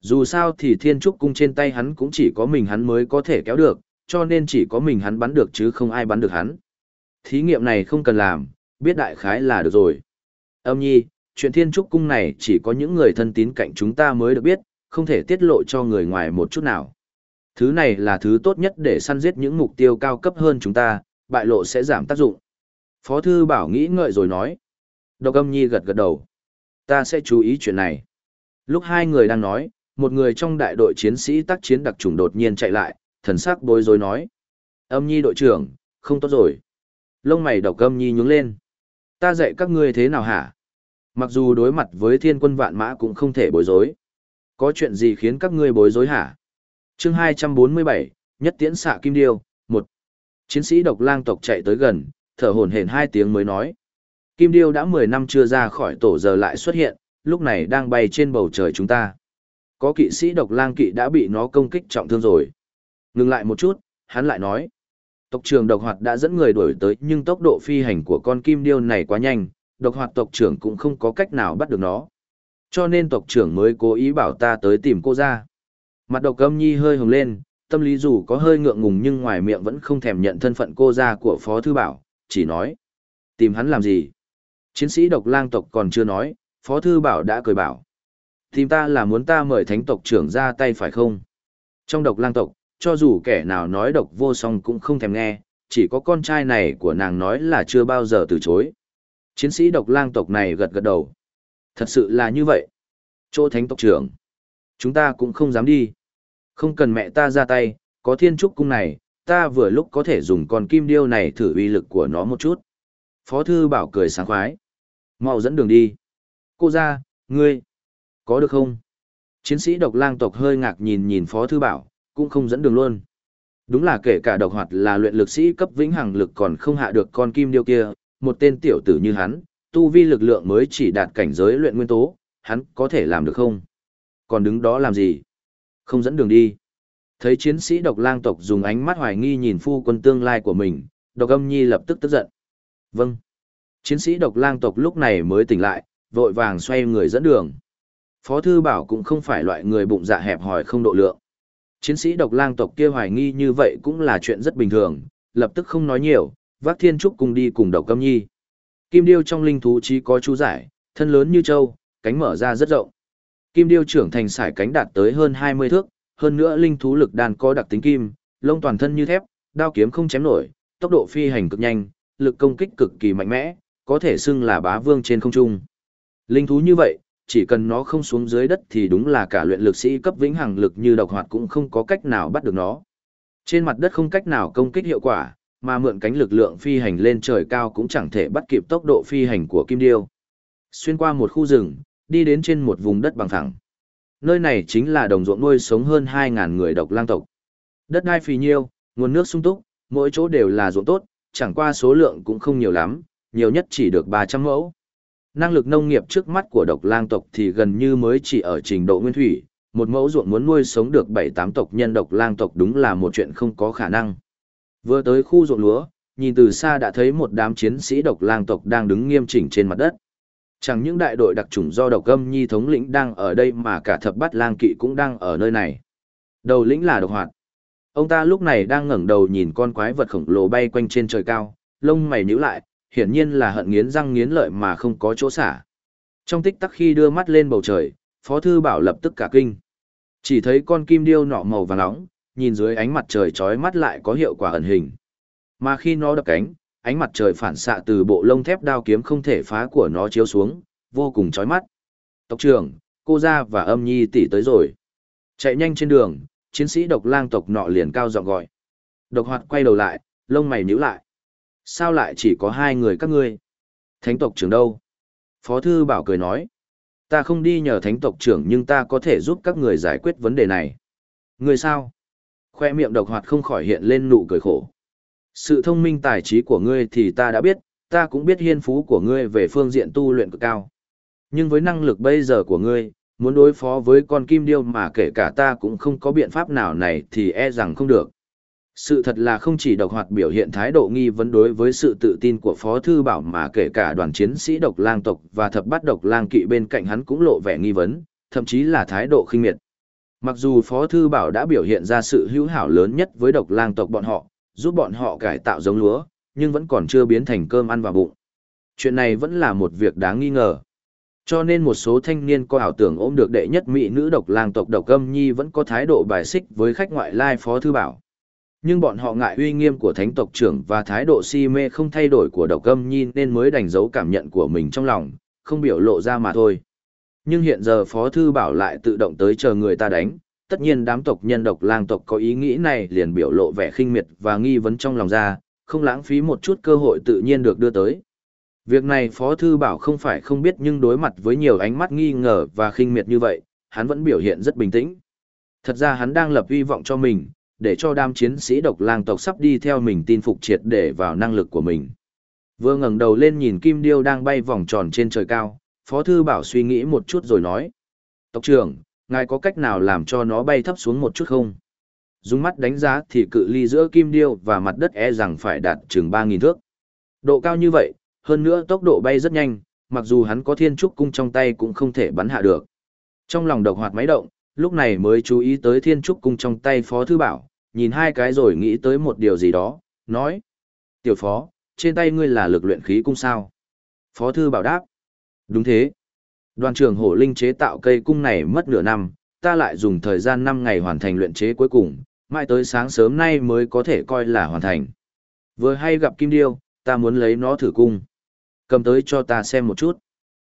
Dù sao thì Thiên Trúc Cung trên tay hắn cũng chỉ có mình hắn mới có thể kéo được, cho nên chỉ có mình hắn bắn được chứ không ai bắn được hắn. Thí nghiệm này không cần làm, biết đại khái là được rồi. Âm nhi, chuyện thiên trúc cung này chỉ có những người thân tín cạnh chúng ta mới được biết, không thể tiết lộ cho người ngoài một chút nào. Thứ này là thứ tốt nhất để săn giết những mục tiêu cao cấp hơn chúng ta, bại lộ sẽ giảm tác dụng. Phó thư bảo nghĩ ngợi rồi nói. Độc âm nhi gật gật đầu. Ta sẽ chú ý chuyện này. Lúc hai người đang nói, một người trong đại đội chiến sĩ tác chiến đặc trùng đột nhiên chạy lại, thần sắc bối rối nói. Âm nhi đội trưởng, không tốt rồi. Lông mày độc âm nhi nhướng lên. Ta dạy các ngươi thế nào hả? Mặc dù đối mặt với thiên quân vạn mã cũng không thể bối rối. Có chuyện gì khiến các ngươi bối rối hả? chương 247, nhất tiễn xạ kim điêu, một Chiến sĩ độc lang tộc chạy tới gần, thở hổn hển hai tiếng mới nói. Kim điêu đã 10 năm chưa ra khỏi tổ giờ lại xuất hiện, lúc này đang bay trên bầu trời chúng ta. Có kỵ sĩ độc lang kỵ đã bị nó công kích trọng thương rồi. Ngừng lại một chút, hắn lại nói. Tộc trưởng độc hoạt đã dẫn người đuổi tới nhưng tốc độ phi hành của con kim điêu này quá nhanh, độc hoạt tộc trưởng cũng không có cách nào bắt được nó. Cho nên tộc trưởng mới cố ý bảo ta tới tìm cô ra. Mặt độc âm nhi hơi hồng lên, tâm lý dù có hơi ngượng ngùng nhưng ngoài miệng vẫn không thèm nhận thân phận cô ra của Phó Thư Bảo, chỉ nói. Tìm hắn làm gì? Chiến sĩ độc lang tộc còn chưa nói, Phó Thư Bảo đã cười bảo. Tìm ta là muốn ta mời thánh tộc trưởng ra tay phải không? Trong độc lang tộc, cho dù kẻ nào nói độc vô song cũng không thèm nghe, chỉ có con trai này của nàng nói là chưa bao giờ từ chối. Chiến sĩ độc lang tộc này gật gật đầu. Thật sự là như vậy. Chỗ thánh tộc trưởng. Chúng ta cũng không dám đi. Không cần mẹ ta ra tay, có thiên trúc cung này, ta vừa lúc có thể dùng con kim điêu này thử uy lực của nó một chút. Phó thư bảo cười sáng khoái mau dẫn đường đi. Cô ra, ngươi, có được không? Chiến sĩ độc lang tộc hơi ngạc nhìn nhìn Phó thư bảo, cũng không dẫn đường luôn. Đúng là kể cả độc hoạt là luyện lực sĩ cấp vĩnh hằng lực còn không hạ được con kim điêu kia, một tên tiểu tử như hắn, tu vi lực lượng mới chỉ đạt cảnh giới luyện nguyên tố, hắn có thể làm được không? Còn đứng đó làm gì? Không dẫn đường đi. Thấy chiến sĩ độc lang tộc dùng ánh mắt hoài nghi nhìn phu quân tương lai của mình, độc âm nhi lập tức tức giận. Vâng. Chiến sĩ độc lang tộc lúc này mới tỉnh lại, vội vàng xoay người dẫn đường. Phó thư bảo cũng không phải loại người bụng dạ hẹp hòi không độ lượng. Chiến sĩ độc lang tộc kia hoài nghi như vậy cũng là chuyện rất bình thường, lập tức không nói nhiều, vác thiên trúc cùng đi cùng độc câm nhi. Kim điêu trong linh thú chí có chú giải, thân lớn như trâu, cánh mở ra rất rộng. Kim điêu trưởng thành sải cánh đạt tới hơn 20 thước, hơn nữa linh thú lực đàn có đặc tính kim, lông toàn thân như thép, đao kiếm không chém nổi, tốc độ phi hành cực nhanh, lực công kích cực kỳ mạnh mẽ, có thể xưng là bá vương trên không trung. Linh thú như vậy, chỉ cần nó không xuống dưới đất thì đúng là cả luyện lực sĩ cấp vĩnh hằng lực như độc hoạt cũng không có cách nào bắt được nó. Trên mặt đất không cách nào công kích hiệu quả, mà mượn cánh lực lượng phi hành lên trời cao cũng chẳng thể bắt kịp tốc độ phi hành của kim điêu. Xuyên qua một khu rừng, đi đến trên một vùng đất bằng phẳng. Nơi này chính là đồng ruộng nuôi sống hơn 2.000 người độc lang tộc. Đất đai phì nhiêu, nguồn nước sung túc, mỗi chỗ đều là ruộng tốt, chẳng qua số lượng cũng không nhiều lắm, nhiều nhất chỉ được 300 mẫu. Năng lực nông nghiệp trước mắt của độc lang tộc thì gần như mới chỉ ở trình độ nguyên thủy, một mẫu ruộng muốn nuôi sống được 7-8 tộc nhân độc lang tộc đúng là một chuyện không có khả năng. Vừa tới khu ruộng lúa, nhìn từ xa đã thấy một đám chiến sĩ độc lang tộc đang đứng nghiêm chỉnh trên mặt đất. Chẳng những đại đội đặc chủng do độc âm nhi thống lĩnh đang ở đây mà cả thập bát lang kỵ cũng đang ở nơi này. Đầu lĩnh là độc hoạt. Ông ta lúc này đang ngẩng đầu nhìn con quái vật khổng lồ bay quanh trên trời cao, lông mày nhíu lại, hiển nhiên là hận nghiến răng nghiến lợi mà không có chỗ xả. Trong tích tắc khi đưa mắt lên bầu trời, Phó Thư Bảo lập tức cả kinh. Chỉ thấy con kim điêu nọ màu vàng nóng, nhìn dưới ánh mặt trời chói mắt lại có hiệu quả ẩn hình. Mà khi nó đập cánh, ánh mặt trời phản xạ từ bộ lông thép đao kiếm không thể phá của nó chiếu xuống, vô cùng chói mắt. Tộc trưởng, cô gia và âm nhi tỷ tới rồi. Chạy nhanh trên đường, chiến sĩ độc lang tộc nọ liền cao giọng gọi. Độc hoạt quay đầu lại, lông mày nhíu lại. Sao lại chỉ có hai người các ngươi? Thánh tộc trưởng đâu? Phó thư bảo cười nói. Ta không đi nhờ thánh tộc trưởng nhưng ta có thể giúp các người giải quyết vấn đề này. Người sao? Khoe miệng độc hoạt không khỏi hiện lên nụ cười khổ. Sự thông minh tài trí của ngươi thì ta đã biết, ta cũng biết hiên phú của ngươi về phương diện tu luyện cực cao. Nhưng với năng lực bây giờ của ngươi, muốn đối phó với con kim điêu mà kể cả ta cũng không có biện pháp nào này thì e rằng không được. Sự thật là không chỉ độc hoạt biểu hiện thái độ nghi vấn đối với sự tự tin của Phó Thư Bảo mà kể cả đoàn chiến sĩ độc lang tộc và thập bát độc lang kỵ bên cạnh hắn cũng lộ vẻ nghi vấn, thậm chí là thái độ khinh miệt. Mặc dù Phó Thư Bảo đã biểu hiện ra sự hữu hảo lớn nhất với độc lang tộc bọn họ, giúp bọn họ cải tạo giống lúa, nhưng vẫn còn chưa biến thành cơm ăn vào bụng. Chuyện này vẫn là một việc đáng nghi ngờ. Cho nên một số thanh niên có ảo tưởng ôm được đệ nhất mỹ nữ độc lang tộc độc âm nhi vẫn có thái độ bài xích với khách ngoại lai Phó Thư Bảo. Nhưng bọn họ ngại uy nghiêm của thánh tộc trưởng và thái độ si mê không thay đổi của độc âm nhi nên mới đánh dấu cảm nhận của mình trong lòng, không biểu lộ ra mà thôi. Nhưng hiện giờ Phó Thư Bảo lại tự động tới chờ người ta đánh, tất nhiên đám tộc nhân độc lang tộc có ý nghĩ này liền biểu lộ vẻ khinh miệt và nghi vấn trong lòng ra, không lãng phí một chút cơ hội tự nhiên được đưa tới. Việc này Phó Thư Bảo không phải không biết nhưng đối mặt với nhiều ánh mắt nghi ngờ và khinh miệt như vậy, hắn vẫn biểu hiện rất bình tĩnh. Thật ra hắn đang lập hy vọng cho mình, để cho đám chiến sĩ độc lang tộc sắp đi theo mình tin phục triệt để vào năng lực của mình. Vừa ngẩng đầu lên nhìn Kim Điêu đang bay vòng tròn trên trời cao, Phó Thư Bảo suy nghĩ một chút rồi nói. Tộc trưởng, ngài có cách nào làm cho nó bay thấp xuống một chút không? Dùng mắt đánh giá thì cự ly giữa Kim Điêu và mặt đất e rằng phải đạt chừng 3.000 thước. Độ cao như vậy, hơn nữa tốc độ bay rất nhanh, mặc dù hắn có thiên trúc cung trong tay cũng không thể bắn hạ được. Trong lòng độc hoạt máy động, lúc này mới chú ý tới thiên trúc cung trong tay Phó Thư Bảo, nhìn hai cái rồi nghĩ tới một điều gì đó, nói. Tiểu phó, trên tay ngươi là lực luyện khí cung sao? Phó thư bảo đáp. Đúng thế. Đoàn trưởng hổ linh chế tạo cây cung này mất nửa năm, ta lại dùng thời gian 5 ngày hoàn thành luyện chế cuối cùng, mãi tới sáng sớm nay mới có thể coi là hoàn thành. Vừa hay gặp Kim Điêu, ta muốn lấy nó thử cung. Cầm tới cho ta xem một chút.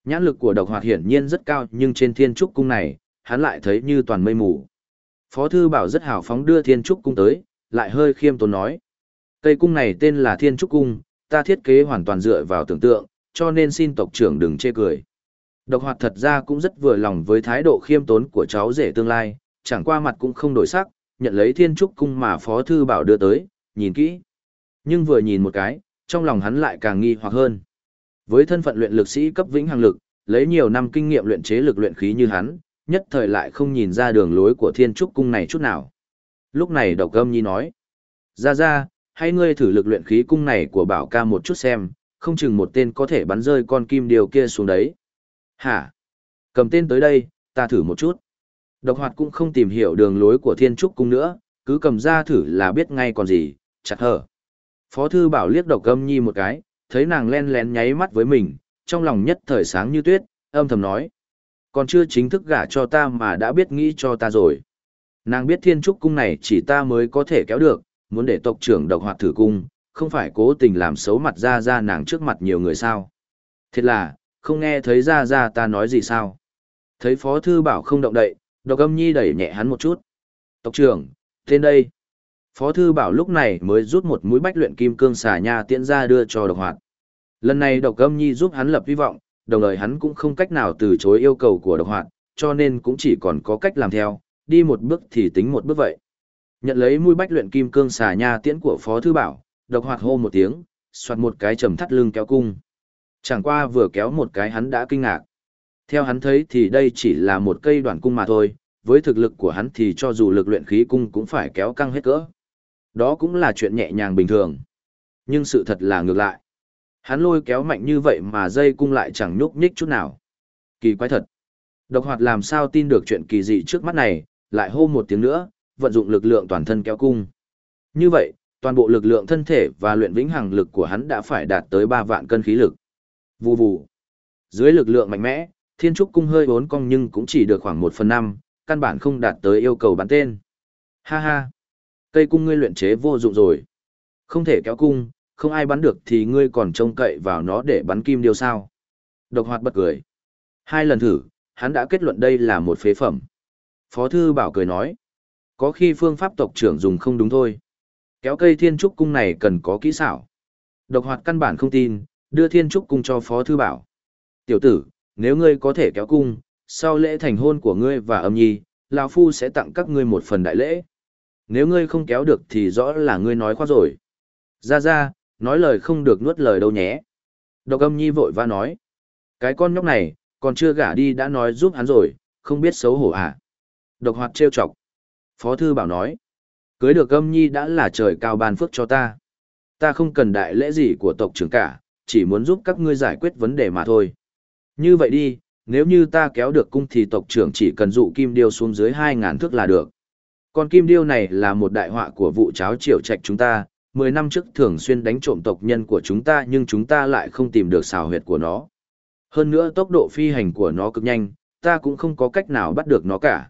Nhãn lực của độc hoạt hiển nhiên rất cao nhưng trên thiên trúc cung này, hắn lại thấy như toàn mây mù. Phó Thư Bảo rất hào phóng đưa Thiên Trúc Cung tới, lại hơi khiêm tốn nói. Cây cung này tên là Thiên Trúc Cung, ta thiết kế hoàn toàn dựa vào tưởng tượng, cho nên xin tộc trưởng đừng chê cười. Độc hoạt thật ra cũng rất vừa lòng với thái độ khiêm tốn của cháu rể tương lai, chẳng qua mặt cũng không đổi sắc, nhận lấy Thiên Trúc Cung mà Phó Thư Bảo đưa tới, nhìn kỹ. Nhưng vừa nhìn một cái, trong lòng hắn lại càng nghi hoặc hơn. Với thân phận luyện lực sĩ cấp vĩnh hằng lực, lấy nhiều năm kinh nghiệm luyện chế lực luyện khí như hắn, nhất thời lại không nhìn ra đường lối của thiên trúc cung này chút nào. Lúc này độc âm nhi nói, ra ra, hay ngươi thử lực luyện khí cung này của bảo ca một chút xem, không chừng một tên có thể bắn rơi con kim điều kia xuống đấy. Hả? Cầm tên tới đây, ta thử một chút. Độc hoạt cũng không tìm hiểu đường lối của thiên trúc cung nữa, cứ cầm ra thử là biết ngay còn gì, chặt hở. Phó thư bảo liếc độc âm nhi một cái, thấy nàng len lén nháy mắt với mình, trong lòng nhất thời sáng như tuyết, âm thầm nói, còn chưa chính thức gả cho ta mà đã biết nghĩ cho ta rồi. Nàng biết thiên trúc cung này chỉ ta mới có thể kéo được, muốn để tộc trưởng độc hoạt thử cung, không phải cố tình làm xấu mặt ra ra nàng trước mặt nhiều người sao. Thật là, không nghe thấy ra ra ta nói gì sao. Thấy phó thư bảo không động đậy, độc âm nhi đẩy nhẹ hắn một chút. Tộc trưởng, tên đây. Phó thư bảo lúc này mới rút một mũi bách luyện kim cương xà nha tiễn ra đưa cho độc hoạt. Lần này độc âm nhi giúp hắn lập hy vọng, đồng thời hắn cũng không cách nào từ chối yêu cầu của độc hoạt, cho nên cũng chỉ còn có cách làm theo, đi một bước thì tính một bước vậy. Nhận lấy mũi bách luyện kim cương xà nha tiễn của Phó Thư Bảo, độc hoạt hô một tiếng, soạt một cái trầm thắt lưng kéo cung. Chẳng qua vừa kéo một cái hắn đã kinh ngạc. Theo hắn thấy thì đây chỉ là một cây đoạn cung mà thôi, với thực lực của hắn thì cho dù lực luyện khí cung cũng phải kéo căng hết cỡ. Đó cũng là chuyện nhẹ nhàng bình thường. Nhưng sự thật là ngược lại. Hắn lôi kéo mạnh như vậy mà dây cung lại chẳng nhúc nhích chút nào. Kỳ quái thật. Độc hoạt làm sao tin được chuyện kỳ dị trước mắt này, lại hô một tiếng nữa, vận dụng lực lượng toàn thân kéo cung. Như vậy, toàn bộ lực lượng thân thể và luyện vĩnh hằng lực của hắn đã phải đạt tới 3 vạn cân khí lực. Vù vù. Dưới lực lượng mạnh mẽ, thiên trúc cung hơi bốn cong nhưng cũng chỉ được khoảng 1 phần 5, căn bản không đạt tới yêu cầu bắn tên. Ha ha. Cây cung ngươi luyện chế vô dụng rồi. Không thể kéo cung, không ai bắn được thì ngươi còn trông cậy vào nó để bắn kim điêu sao. Độc hoạt bật cười. Hai lần thử, hắn đã kết luận đây là một phế phẩm. Phó thư bảo cười nói. Có khi phương pháp tộc trưởng dùng không đúng thôi. Kéo cây thiên trúc cung này cần có kỹ xảo. Độc hoạt căn bản không tin, đưa thiên trúc cung cho phó thư bảo. Tiểu tử, nếu ngươi có thể kéo cung, sau lễ thành hôn của ngươi và âm nhi, lão Phu sẽ tặng các ngươi một phần đại lễ. Nếu ngươi không kéo được thì rõ là ngươi nói khoác rồi. Ra ra, nói lời không được nuốt lời đâu nhé. Độc âm nhi vội va nói. Cái con nhóc này, còn chưa gả đi đã nói giúp hắn rồi, không biết xấu hổ à. Độc hoạt trêu chọc. Phó thư bảo nói. Cưới được âm nhi đã là trời cao ban phước cho ta. Ta không cần đại lễ gì của tộc trưởng cả, chỉ muốn giúp các ngươi giải quyết vấn đề mà thôi. Như vậy đi, nếu như ta kéo được cung thì tộc trưởng chỉ cần dụ kim điêu xuống dưới 2.000 thước là được. Còn kim điêu này là một đại họa của vụ cháo triều trạch chúng ta, 10 năm trước thường xuyên đánh trộm tộc nhân của chúng ta nhưng chúng ta lại không tìm được xào huyệt của nó. Hơn nữa tốc độ phi hành của nó cực nhanh, ta cũng không có cách nào bắt được nó cả.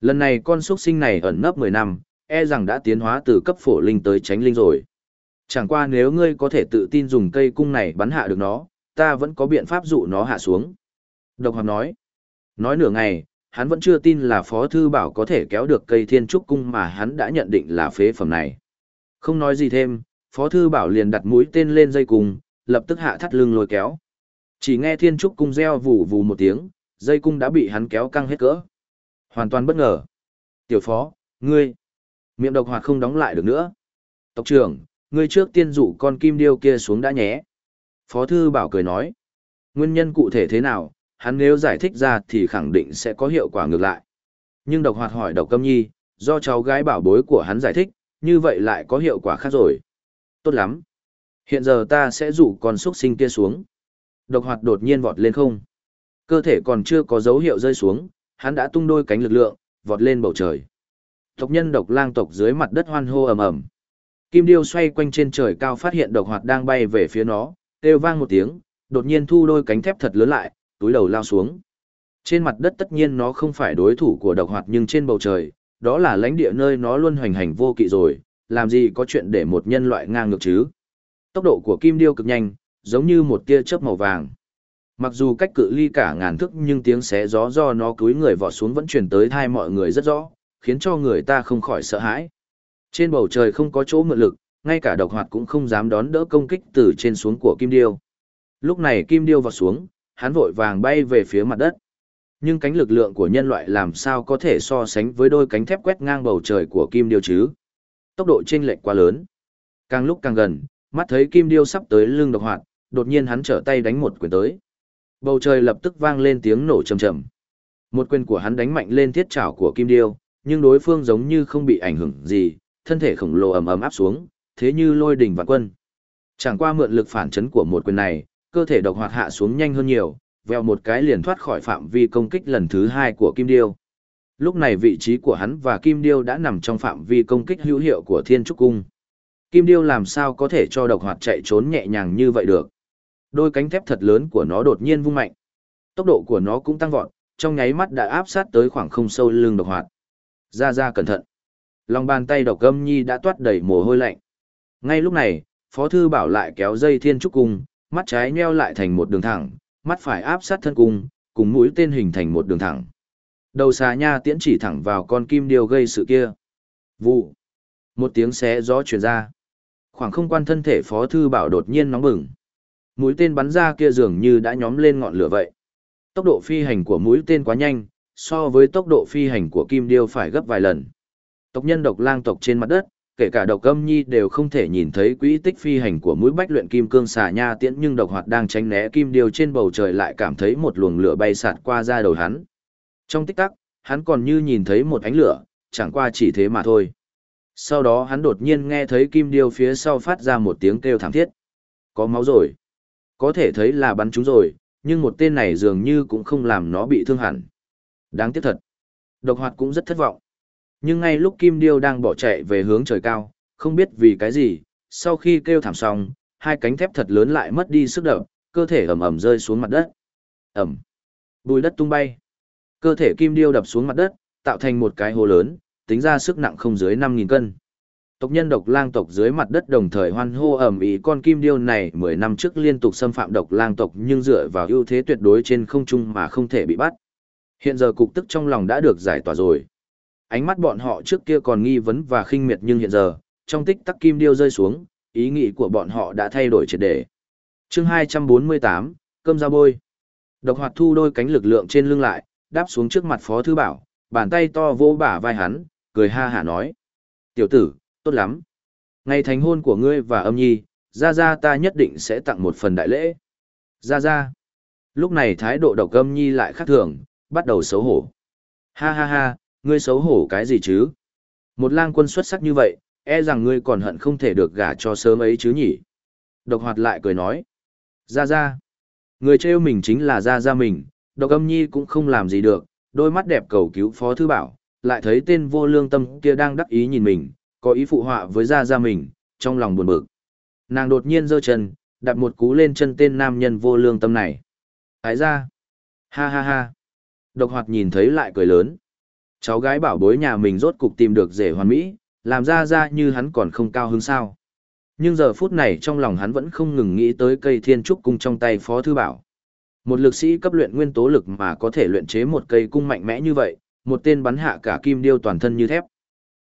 Lần này con xuất sinh này ẩn nấp 10 năm, e rằng đã tiến hóa từ cấp phổ linh tới tránh linh rồi. Chẳng qua nếu ngươi có thể tự tin dùng cây cung này bắn hạ được nó, ta vẫn có biện pháp dụ nó hạ xuống. Độc Hoàng nói. Nói nửa ngày, hắn vẫn chưa tin là Phó Thư Bảo có thể kéo được cây thiên trúc cung mà hắn đã nhận định là phế phẩm này. Không nói gì thêm, Phó Thư Bảo liền đặt mũi tên lên dây cung, lập tức hạ thắt lưng lôi kéo. Chỉ nghe thiên trúc cung reo vù vù một tiếng, dây cung đã bị hắn kéo căng hết cỡ. Hoàn toàn bất ngờ. Tiểu Phó, ngươi, miệng độc hoạt không đóng lại được nữa. Tộc trưởng, ngươi trước tiên dụ con kim điêu kia xuống đã nhé. Phó Thư Bảo cười nói. Nguyên nhân cụ thể thế nào, hắn nếu giải thích ra thì khẳng định sẽ có hiệu quả ngược lại. Nhưng độc hoạt hỏi độc câm nhi, do cháu gái bảo bối của hắn giải thích, như vậy lại có hiệu quả khác rồi. Tốt lắm. Hiện giờ ta sẽ rủ con xuất sinh kia xuống. Độc hoạt đột nhiên vọt lên không. Cơ thể còn chưa có dấu hiệu rơi xuống, hắn đã tung đôi cánh lực lượng, vọt lên bầu trời. Tộc nhân độc lang tộc dưới mặt đất hoan hô ầm ầm. Kim điêu xoay quanh trên trời cao phát hiện độc hoạt đang bay về phía nó, kêu vang một tiếng, đột nhiên thu đôi cánh thép thật lớn lại, túi đầu lao xuống. Trên mặt đất tất nhiên nó không phải đối thủ của độc hoạt nhưng trên bầu trời, đó là lãnh địa nơi nó luôn hoành hành vô kỵ rồi, làm gì có chuyện để một nhân loại ngang ngược chứ. Tốc độ của kim điêu cực nhanh, giống như một tia chớp màu vàng. Mặc dù cách cự ly cả ngàn thước nhưng tiếng xé gió do nó cúi người vọt xuống vẫn truyền tới thai mọi người rất rõ, khiến cho người ta không khỏi sợ hãi. Trên bầu trời không có chỗ mượn lực, ngay cả độc hoạt cũng không dám đón đỡ công kích từ trên xuống của kim điêu. Lúc này kim điêu vọt xuống, hắn vội vàng bay về phía mặt đất. Nhưng cánh lực lượng của nhân loại làm sao có thể so sánh với đôi cánh thép quét ngang bầu trời của kim điêu chứ? Tốc độ chênh lệch quá lớn. Càng lúc càng gần, mắt thấy kim điêu sắp tới lưng độc hoạt, đột nhiên hắn trở tay đánh một quyền tới. Bầu trời lập tức vang lên tiếng nổ trầm trầm. Một quyền của hắn đánh mạnh lên thiết trảo của kim điêu, nhưng đối phương giống như không bị ảnh hưởng gì, thân thể khổng lồ ầm ầm áp xuống, thế như lôi đỉnh vạn quân. Chẳng qua mượn lực phản chấn của một quyền này, cơ thể độc hoạt hạ xuống nhanh hơn nhiều, veo một cái liền thoát khỏi phạm vi công kích lần thứ hai của Kim Điêu. Lúc này vị trí của hắn và Kim Điêu đã nằm trong phạm vi công kích hữu hiệu của Thiên Trúc Cung. Kim Điêu làm sao có thể cho độc hoạt chạy trốn nhẹ nhàng như vậy được. Đôi cánh thép thật lớn của nó đột nhiên vung mạnh. Tốc độ của nó cũng tăng vọt, trong nháy mắt đã áp sát tới khoảng không sâu lưng độc hoạt. Ra ra cẩn thận. Lòng bàn tay độc Âm nhi đã toát đầy mồ hôi lạnh. Ngay lúc này, Phó Thư Bảo lại kéo dây Thiên Trúc Cung, mắt trái nheo lại thành một đường thẳng, mắt phải áp sát thân cung, cùng mũi tên hình thành một đường thẳng. Đầu xà nha tiễn chỉ thẳng vào con kim điêu gây sự kia. Vụ. Một tiếng xé gió truyền ra. Khoảng không quan thân thể phó thư bảo đột nhiên nóng bừng. Mũi tên bắn ra kia dường như đã nhóm lên ngọn lửa vậy. Tốc độ phi hành của mũi tên quá nhanh, so với tốc độ phi hành của kim điêu phải gấp vài lần. Tộc nhân độc lang tộc trên mặt đất, kể cả độc âm nhi đều không thể nhìn thấy quỹ tích phi hành của mũi bách luyện kim cương xà nha tiễn nhưng độc hoạt đang tránh né kim điều trên bầu trời lại cảm thấy một luồng lửa bay sạt qua ra đầu hắn. Trong tích tắc, hắn còn như nhìn thấy một ánh lửa, chẳng qua chỉ thế mà thôi. Sau đó hắn đột nhiên nghe thấy kim điêu phía sau phát ra một tiếng kêu thảm thiết. Có máu rồi. có thể thấy là bắn chúng rồi, nhưng một tên này dường như cũng không làm nó bị thương hẳn. Đáng tiếc thật. Độc hoạt cũng rất thất vọng. Nhưng ngay lúc Kim Điêu đang bỏ chạy về hướng trời cao, không biết vì cái gì, sau khi kêu thảm xong, hai cánh thép thật lớn lại mất đi sức đập, cơ thể ầm ầm rơi xuống mặt đất. Ầm. Bùi đất tung bay. Cơ thể Kim Điêu đập xuống mặt đất, tạo thành một cái hố lớn, tính ra sức nặng không dưới 5.000 cân. Tộc nhân độc lang tộc dưới mặt đất đồng thời hoan hô ầm ĩ con kim điêu này 10 năm trước liên tục xâm phạm độc lang tộc nhưng dựa vào ưu thế tuyệt đối trên không trung mà không thể bị bắt. Hiện giờ cục tức trong lòng đã được giải tỏa rồi. Ánh mắt bọn họ trước kia còn nghi vấn và khinh miệt nhưng hiện giờ, trong tích tắc kim điêu rơi xuống, ý nghĩ của bọn họ đã thay đổi triệt để. Chương 248, cơm ra bôi. Độc hoạt thu đôi cánh lực lượng trên lưng lại, đáp xuống trước mặt Phó Thư Bảo, bàn tay to vô bả vai hắn, cười ha hả nói. Tiểu tử, tốt lắm. Ngày thành hôn của ngươi và âm nhi, ra ra ta nhất định sẽ tặng một phần đại lễ. Ra ra. Lúc này thái độ độc âm nhi lại khác thường, bắt đầu xấu hổ. Ha ha ha, ngươi xấu hổ cái gì chứ? Một lang quân xuất sắc như vậy, e rằng ngươi còn hận không thể được gả cho sớm ấy chứ nhỉ? Độc hoạt lại cười nói. Ra ra. Người trêu mình chính là ra ra mình, độc âm nhi cũng không làm gì được, đôi mắt đẹp cầu cứu phó thư bảo, lại thấy tên vô lương tâm kia đang đắc ý nhìn mình, có ý phụ họa với Ra Ra mình, trong lòng buồn bực. Nàng đột nhiên giơ chân, đặt một cú lên chân tên nam nhân vô lương tâm này. Thái ra! Ha ha ha! Độc hoạt nhìn thấy lại cười lớn. Cháu gái bảo bối nhà mình rốt cục tìm được rể hoàn mỹ, làm ra ra như hắn còn không cao hứng sao. Nhưng giờ phút này trong lòng hắn vẫn không ngừng nghĩ tới cây thiên trúc cung trong tay phó thư bảo. Một lực sĩ cấp luyện nguyên tố lực mà có thể luyện chế một cây cung mạnh mẽ như vậy, một tên bắn hạ cả kim điêu toàn thân như thép.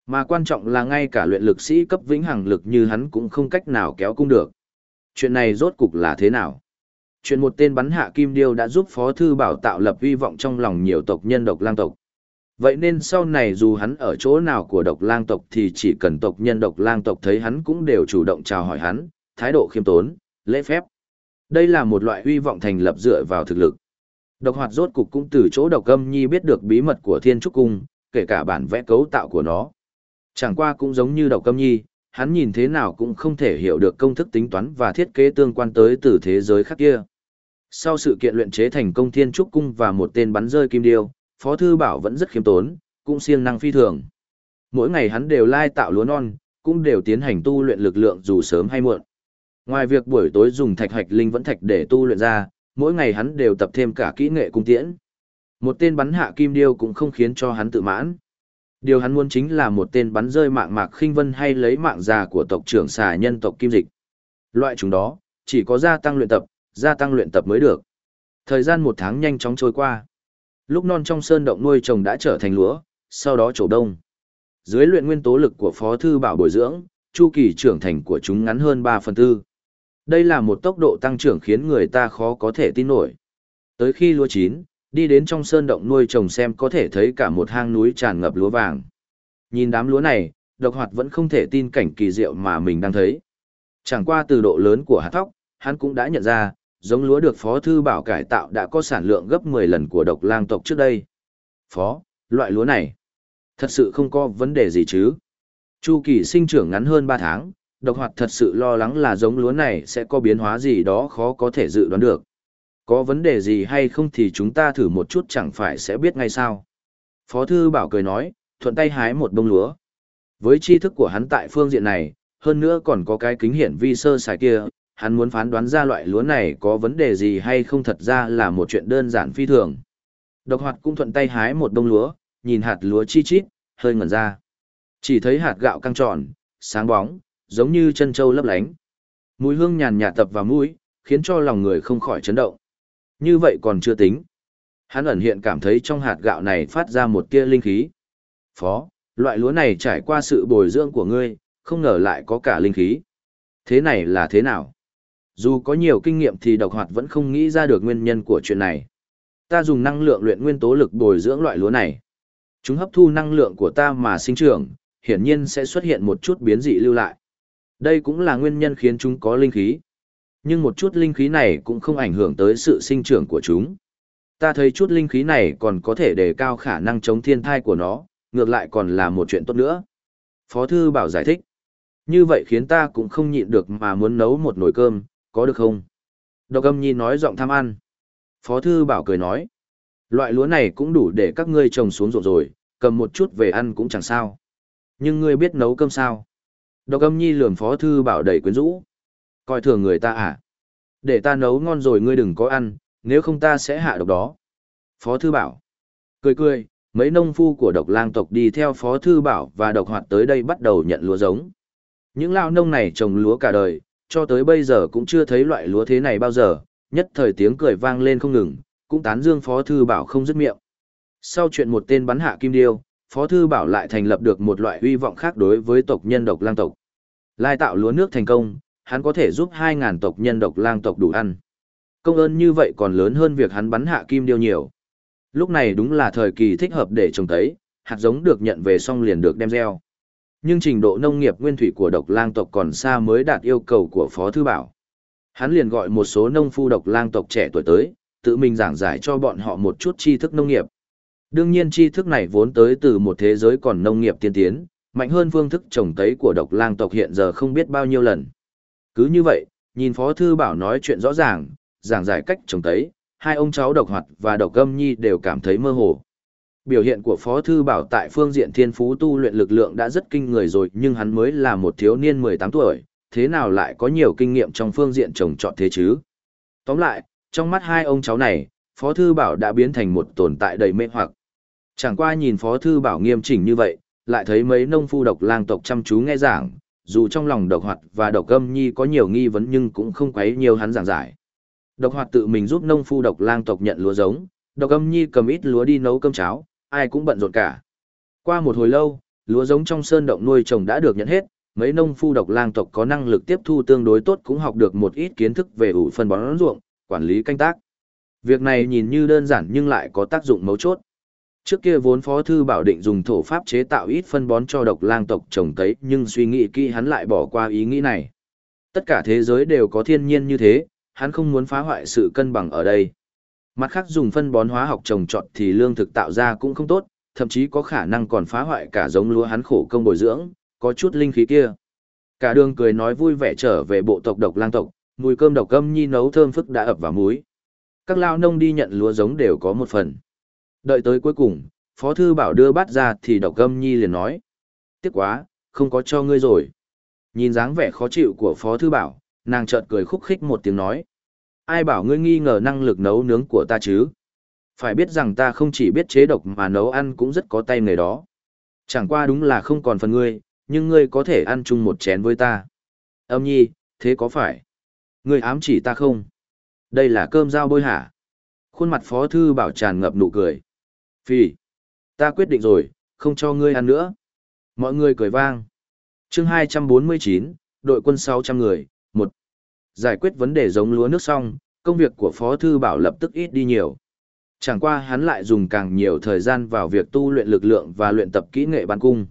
Mà quan trọng là ngay cả luyện lực sĩ cấp vĩnh hằng lực như hắn cũng không cách nào kéo cung được. Chuyện này rốt cục là thế nào? Chuyện một tên bắn hạ kim điêu đã giúp Phó Thư Bảo tạo lập hy vọng trong lòng nhiều tộc nhân độc lang tộc. Vậy nên sau này dù hắn ở chỗ nào của độc lang tộc thì chỉ cần tộc nhân độc lang tộc thấy hắn cũng đều chủ động chào hỏi hắn, thái độ khiêm tốn, lễ phép. Đây là một loại hy vọng thành lập dựa vào thực lực. Độc hoạt rốt cục cũng từ chỗ độc âm nhi biết được bí mật của thiên trúc cung, kể cả bản vẽ cấu tạo của nó. Chẳng qua cũng giống như độc âm nhi, hắn nhìn thế nào cũng không thể hiểu được công thức tính toán và thiết kế tương quan tới từ thế giới khác kia. Sau sự kiện luyện chế thành công thiên trúc cung và một tên bắn rơi kim điêu, Phó Thư Bảo vẫn rất khiêm tốn, cũng siêng năng phi thường. Mỗi ngày hắn đều lai tạo lúa non, cũng đều tiến hành tu luyện lực lượng dù sớm hay muộn. Ngoài việc buổi tối dùng thạch hạch linh vẫn thạch để tu luyện ra, mỗi ngày hắn đều tập thêm cả kỹ nghệ cung tiễn. Một tên bắn hạ kim điêu cũng không khiến cho hắn tự mãn. Điều hắn muốn chính là một tên bắn rơi mạng mạc khinh vân hay lấy mạng già của tộc trưởng xà nhân tộc kim dịch. Loại chúng đó, chỉ có gia tăng luyện tập, gia tăng luyện tập mới được. Thời gian một tháng nhanh chóng trôi qua. Lúc non trong sơn động nuôi trồng đã trở thành lúa, sau đó trổ đông. Dưới luyện nguyên tố lực của Phó Thư Bảo bồi dưỡng, chu kỳ trưởng thành của chúng ngắn hơn 3 phần tư. Đây là một tốc độ tăng trưởng khiến người ta khó có thể tin nổi. Tới khi lúa chín, đi đến trong sơn động nuôi trồng xem có thể thấy cả một hang núi tràn ngập lúa vàng. Nhìn đám lúa này, độc hoạt vẫn không thể tin cảnh kỳ diệu mà mình đang thấy. Chẳng qua từ độ lớn của hạt thóc, hắn cũng đã nhận ra, giống lúa được Phó Thư Bảo cải tạo đã có sản lượng gấp 10 lần của độc lang tộc trước đây. Phó, loại lúa này, thật sự không có vấn đề gì chứ. Chu kỳ sinh trưởng ngắn hơn 3 tháng, độc hoạt thật sự lo lắng là giống lúa này sẽ có biến hóa gì đó khó có thể dự đoán được. Có vấn đề gì hay không thì chúng ta thử một chút chẳng phải sẽ biết ngay sao. Phó Thư Bảo cười nói, thuận tay hái một bông lúa. Với tri thức của hắn tại phương diện này, hơn nữa còn có cái kính hiển vi sơ sài kia, hắn muốn phán đoán ra loại lúa này có vấn đề gì hay không thật ra là một chuyện đơn giản phi thường. Độc hoạt cũng thuận tay hái một bông lúa, nhìn hạt lúa chi chít, hơi ngẩn ra. Chỉ thấy hạt gạo căng tròn, sáng bóng, giống như chân trâu lấp lánh. Mùi hương nhàn nhạt tập vào mũi, khiến cho lòng người không khỏi chấn động. Như vậy còn chưa tính. Hắn ẩn hiện cảm thấy trong hạt gạo này phát ra một tia linh khí. Phó, loại lúa này trải qua sự bồi dưỡng của ngươi, không ngờ lại có cả linh khí. Thế này là thế nào? Dù có nhiều kinh nghiệm thì độc hoạt vẫn không nghĩ ra được nguyên nhân của chuyện này. Ta dùng năng lượng luyện nguyên tố lực bồi dưỡng loại lúa này. Chúng hấp thu năng lượng của ta mà sinh trưởng, hiển nhiên sẽ xuất hiện một chút biến dị lưu lại. Đây cũng là nguyên nhân khiến chúng có linh khí. Nhưng một chút linh khí này cũng không ảnh hưởng tới sự sinh trưởng của chúng. Ta thấy chút linh khí này còn có thể đề cao khả năng chống thiên thai của nó, ngược lại còn là một chuyện tốt nữa. Phó Thư Bảo giải thích. Như vậy khiến ta cũng không nhịn được mà muốn nấu một nồi cơm, có được không? Độc âm nhi nói giọng tham ăn. Phó thư bảo cười nói. Loại lúa này cũng đủ để các ngươi trồng xuống ruộng rồi, cầm một chút về ăn cũng chẳng sao. Nhưng ngươi biết nấu cơm sao? Độc âm nhi lườm phó thư bảo đầy quyến rũ. Coi thường người ta à? Để ta nấu ngon rồi ngươi đừng có ăn, nếu không ta sẽ hạ độc đó. Phó thư bảo. Cười cười, mấy nông phu của độc lang tộc đi theo phó thư bảo và độc hoạt tới đây bắt đầu nhận lúa giống. Những lao nông này trồng lúa cả đời, cho tới bây giờ cũng chưa thấy loại lúa thế này bao giờ, nhất thời tiếng cười vang lên không ngừng, cũng tán dương phó thư bảo không dứt miệng. Sau chuyện một tên bắn hạ kim điêu, phó thư bảo lại thành lập được một loại huy vọng khác đối với tộc nhân độc lang tộc. Lai tạo lúa nước thành công, hắn có thể giúp 2.000 tộc nhân độc lang tộc đủ ăn. Công ơn như vậy còn lớn hơn việc hắn bắn hạ kim điêu nhiều. Lúc này đúng là thời kỳ thích hợp để trồng tấy, hạt giống được nhận về xong liền được đem gieo. Nhưng trình độ nông nghiệp nguyên thủy của độc lang tộc còn xa mới đạt yêu cầu của Phó Thư Bảo. Hắn liền gọi một số nông phu độc lang tộc trẻ tuổi tới, tự mình giảng giải cho bọn họ một chút tri thức nông nghiệp. Đương nhiên tri thức này vốn tới từ một thế giới còn nông nghiệp tiên tiến, mạnh hơn phương thức trồng tấy của độc lang tộc hiện giờ không biết bao nhiêu lần. Cứ như vậy, nhìn Phó Thư Bảo nói chuyện rõ ràng, giảng giải cách trồng tấy, hai ông cháu độc hoạt và độc âm nhi đều cảm thấy mơ hồ. Biểu hiện của Phó Thư Bảo tại phương diện thiên phú tu luyện lực lượng đã rất kinh người rồi nhưng hắn mới là một thiếu niên 18 tuổi, thế nào lại có nhiều kinh nghiệm trong phương diện trồng trọt thế chứ? Tóm lại, trong mắt hai ông cháu này, Phó Thư Bảo đã biến thành một tồn tại đầy mê hoặc. Chẳng qua nhìn Phó Thư Bảo nghiêm chỉnh như vậy, lại thấy mấy nông phu độc lang tộc chăm chú nghe giảng, dù trong lòng độc hoạt và độc âm nhi có nhiều nghi vấn nhưng cũng không quấy nhiều hắn giảng giải. Độc hoạt tự mình giúp nông phu độc lang tộc nhận lúa giống, độc âm nhi cầm ít lúa đi nấu cơm cháo, ai cũng bận rộn cả. Qua một hồi lâu, lúa giống trong sơn động nuôi trồng đã được nhận hết, mấy nông phu độc lang tộc có năng lực tiếp thu tương đối tốt cũng học được một ít kiến thức về ủ phân bón ruộng, quản lý canh tác. Việc này nhìn như đơn giản nhưng lại có tác dụng mấu chốt. Trước kia vốn phó thư bảo định dùng thổ pháp chế tạo ít phân bón cho độc lang tộc trồng cấy, nhưng suy nghĩ kỹ hắn lại bỏ qua ý nghĩ này. Tất cả thế giới đều có thiên nhiên như thế, hắn không muốn phá hoại sự cân bằng ở đây. Mặt khác dùng phân bón hóa học trồng trọt thì lương thực tạo ra cũng không tốt, thậm chí có khả năng còn phá hoại cả giống lúa hắn khổ công bồi dưỡng, có chút linh khí kia. Cả đường cười nói vui vẻ trở về bộ tộc độc lang tộc, mùi cơm độc cơm nhi nấu thơm phức đã ập vào muối. Các lao nông đi nhận lúa giống đều có một phần. Đợi tới cuối cùng, Phó Thư Bảo đưa bát ra thì độc cơm nhi liền nói. Tiếc quá, không có cho ngươi rồi. Nhìn dáng vẻ khó chịu của Phó Thư Bảo, nàng chợt cười khúc khích một tiếng nói. Ai bảo ngươi nghi ngờ năng lực nấu nướng của ta chứ? Phải biết rằng ta không chỉ biết chế độc mà nấu ăn cũng rất có tay nghề đó. Chẳng qua đúng là không còn phần ngươi, nhưng ngươi có thể ăn chung một chén với ta. Âm nhi, thế có phải? Ngươi ám chỉ ta không? Đây là cơm dao bôi hả? Khuôn mặt phó thư bảo tràn ngập nụ cười. Phì, ta quyết định rồi, không cho ngươi ăn nữa. Mọi người cười vang. chương 249, đội quân 600 người, Giải quyết vấn đề giống lúa nước xong, công việc của Phó Thư Bảo lập tức ít đi nhiều. Chẳng qua hắn lại dùng càng nhiều thời gian vào việc tu luyện lực lượng và luyện tập kỹ nghệ ban cung.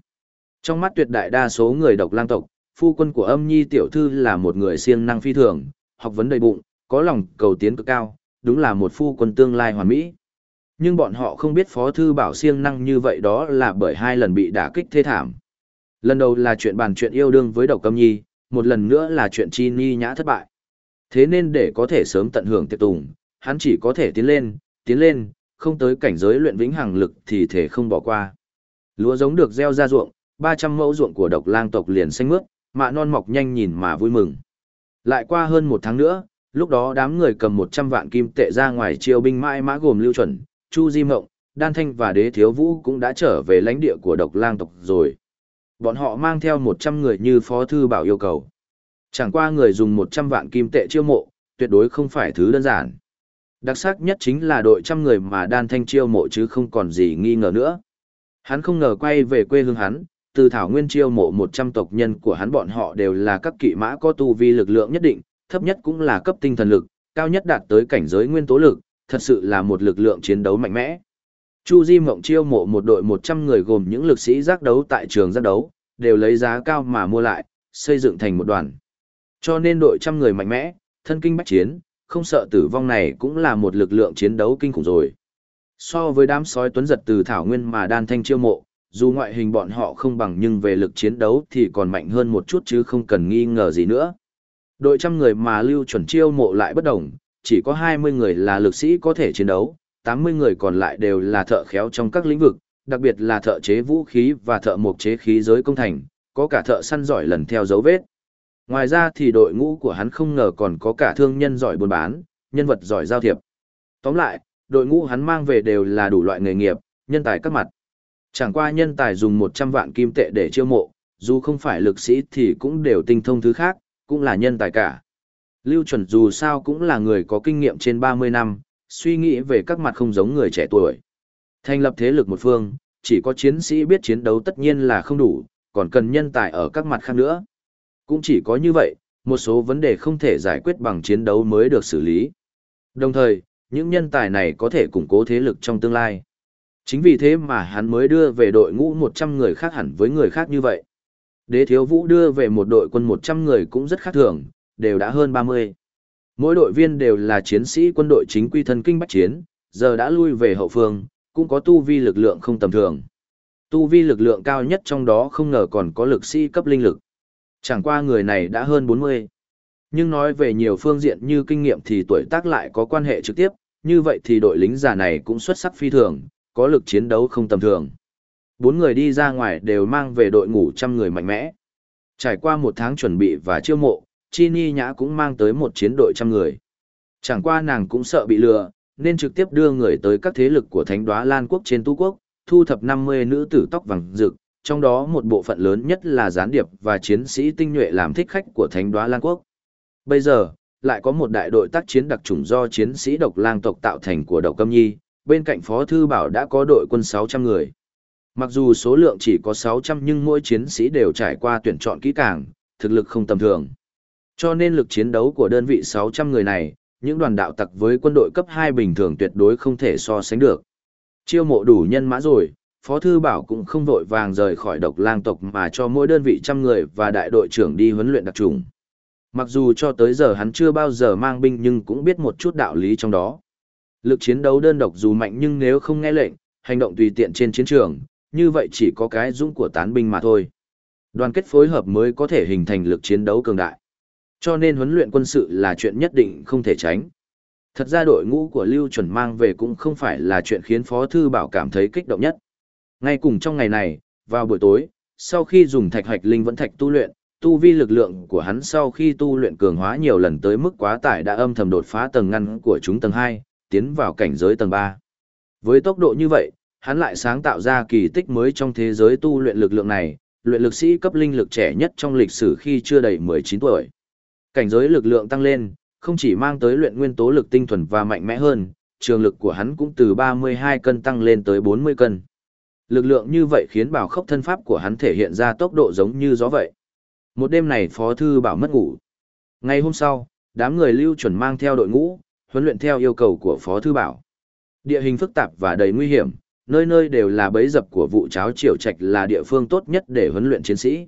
Trong mắt tuyệt đại đa số người độc lang tộc, phu quân của âm nhi tiểu thư là một người siêng năng phi thường, học vấn đầy bụng, có lòng cầu tiến cực cao, đúng là một phu quân tương lai hoàn mỹ. Nhưng bọn họ không biết Phó Thư Bảo siêng năng như vậy đó là bởi hai lần bị đả kích thê thảm. Lần đầu là chuyện bàn chuyện yêu đương với độc âm nhi, một lần nữa là chuyện chi ni nhã thất bại. Thế nên để có thể sớm tận hưởng tiệc tùng, hắn chỉ có thể tiến lên, tiến lên, không tới cảnh giới luyện vĩnh hằng lực thì thể không bỏ qua. Lúa giống được gieo ra ruộng, 300 mẫu ruộng của độc lang tộc liền xanh mướt, mạ non mọc nhanh nhìn mà vui mừng. Lại qua hơn một tháng nữa, lúc đó đám người cầm 100 vạn kim tệ ra ngoài triều binh mãi mã gồm lưu chuẩn, chu di mộng, đan thanh và đế thiếu vũ cũng đã trở về lãnh địa của độc lang tộc rồi. Bọn họ mang theo 100 người như phó thư bảo yêu cầu. Chẳng qua người dùng 100 vạn kim tệ chiêu mộ, tuyệt đối không phải thứ đơn giản. Đặc sắc nhất chính là đội trăm người mà đan thanh chiêu mộ chứ không còn gì nghi ngờ nữa. Hắn không ngờ quay về quê hương hắn, từ thảo nguyên chiêu mộ 100 tộc nhân của hắn bọn họ đều là các kỵ mã có tu vi lực lượng nhất định, thấp nhất cũng là cấp tinh thần lực, cao nhất đạt tới cảnh giới nguyên tố lực, thật sự là một lực lượng chiến đấu mạnh mẽ. Chu Di Mộng chiêu mộ một đội 100 người gồm những lực sĩ giác đấu tại trường giác đấu, đều lấy giá cao mà mua lại, xây dựng thành một đoàn. Cho nên đội trăm người mạnh mẽ, thân kinh bách chiến, không sợ tử vong này cũng là một lực lượng chiến đấu kinh khủng rồi. So với đám sói tuấn giật từ thảo nguyên mà đan thanh chiêu mộ, dù ngoại hình bọn họ không bằng nhưng về lực chiến đấu thì còn mạnh hơn một chút chứ không cần nghi ngờ gì nữa. Đội trăm người mà lưu chuẩn chiêu mộ lại bất đồng, chỉ có 20 người là lực sĩ có thể chiến đấu, 80 người còn lại đều là thợ khéo trong các lĩnh vực, đặc biệt là thợ chế vũ khí và thợ mộc chế khí giới công thành, có cả thợ săn giỏi lần theo dấu vết. Ngoài ra thì đội ngũ của hắn không ngờ còn có cả thương nhân giỏi buôn bán, nhân vật giỏi giao thiệp. Tóm lại, đội ngũ hắn mang về đều là đủ loại nghề nghiệp, nhân tài các mặt. Chẳng qua nhân tài dùng 100 vạn kim tệ để chiêu mộ, dù không phải lực sĩ thì cũng đều tinh thông thứ khác, cũng là nhân tài cả. Lưu chuẩn dù sao cũng là người có kinh nghiệm trên 30 năm, suy nghĩ về các mặt không giống người trẻ tuổi. Thành lập thế lực một phương, chỉ có chiến sĩ biết chiến đấu tất nhiên là không đủ, còn cần nhân tài ở các mặt khác nữa. Cũng chỉ có như vậy, một số vấn đề không thể giải quyết bằng chiến đấu mới được xử lý. Đồng thời, những nhân tài này có thể củng cố thế lực trong tương lai. Chính vì thế mà hắn mới đưa về đội ngũ 100 người khác hẳn với người khác như vậy. Đế thiếu vũ đưa về một đội quân 100 người cũng rất khác thường, đều đã hơn 30. Mỗi đội viên đều là chiến sĩ quân đội chính quy thân kinh bách chiến, giờ đã lui về hậu phương, cũng có tu vi lực lượng không tầm thường. Tu vi lực lượng cao nhất trong đó không ngờ còn có lực sĩ cấp linh lực. Chẳng qua người này đã hơn 40. Nhưng nói về nhiều phương diện như kinh nghiệm thì tuổi tác lại có quan hệ trực tiếp, như vậy thì đội lính già này cũng xuất sắc phi thường, có lực chiến đấu không tầm thường. Bốn người đi ra ngoài đều mang về đội ngũ trăm người mạnh mẽ. Trải qua một tháng chuẩn bị và chiêu mộ, Chi Ni Nhã cũng mang tới một chiến đội trăm người. Chẳng qua nàng cũng sợ bị lừa, nên trực tiếp đưa người tới các thế lực của Thánh Đóa Lan Quốc trên Tu Quốc, thu thập 50 nữ tử tóc vàng rực, trong đó một bộ phận lớn nhất là gián điệp và chiến sĩ tinh nhuệ làm thích khách của Thánh Đóa Lan Quốc. Bây giờ, lại có một đại đội tác chiến đặc chủng do chiến sĩ độc lang tộc tạo thành của Độc Câm Nhi, bên cạnh Phó Thư Bảo đã có đội quân 600 người. Mặc dù số lượng chỉ có 600 nhưng mỗi chiến sĩ đều trải qua tuyển chọn kỹ càng, thực lực không tầm thường. Cho nên lực chiến đấu của đơn vị 600 người này, những đoàn đạo tặc với quân đội cấp 2 bình thường tuyệt đối không thể so sánh được. Chiêu mộ đủ nhân mã rồi, Phó Thư Bảo cũng không vội vàng rời khỏi độc lang tộc mà cho mỗi đơn vị trăm người và đại đội trưởng đi huấn luyện đặc trùng. Mặc dù cho tới giờ hắn chưa bao giờ mang binh nhưng cũng biết một chút đạo lý trong đó. Lực chiến đấu đơn độc dù mạnh nhưng nếu không nghe lệnh, hành động tùy tiện trên chiến trường, như vậy chỉ có cái dũng của tán binh mà thôi. Đoàn kết phối hợp mới có thể hình thành lực chiến đấu cường đại. Cho nên huấn luyện quân sự là chuyện nhất định không thể tránh. Thật ra đội ngũ của Lưu Chuẩn mang về cũng không phải là chuyện khiến Phó Thư Bảo cảm thấy kích động nhất. Ngay cùng trong ngày này, vào buổi tối, sau khi dùng thạch hạch linh vẫn thạch tu luyện, tu vi lực lượng của hắn sau khi tu luyện cường hóa nhiều lần tới mức quá tải đã âm thầm đột phá tầng ngăn của chúng tầng 2, tiến vào cảnh giới tầng 3. Với tốc độ như vậy, hắn lại sáng tạo ra kỳ tích mới trong thế giới tu luyện lực lượng này, luyện lực sĩ cấp linh lực trẻ nhất trong lịch sử khi chưa đầy 19 tuổi. Cảnh giới lực lượng tăng lên, không chỉ mang tới luyện nguyên tố lực tinh thuần và mạnh mẽ hơn, trường lực của hắn cũng từ 32 cân tăng lên tới 40 cân. Lực lượng như vậy khiến bảo khốc thân pháp của hắn thể hiện ra tốc độ giống như gió vậy. Một đêm này Phó Thư Bảo mất ngủ. Ngày hôm sau, đám người lưu chuẩn mang theo đội ngũ, huấn luyện theo yêu cầu của Phó Thư Bảo. Địa hình phức tạp và đầy nguy hiểm, nơi nơi đều là bẫy dập của vụ cháo triều trạch là địa phương tốt nhất để huấn luyện chiến sĩ.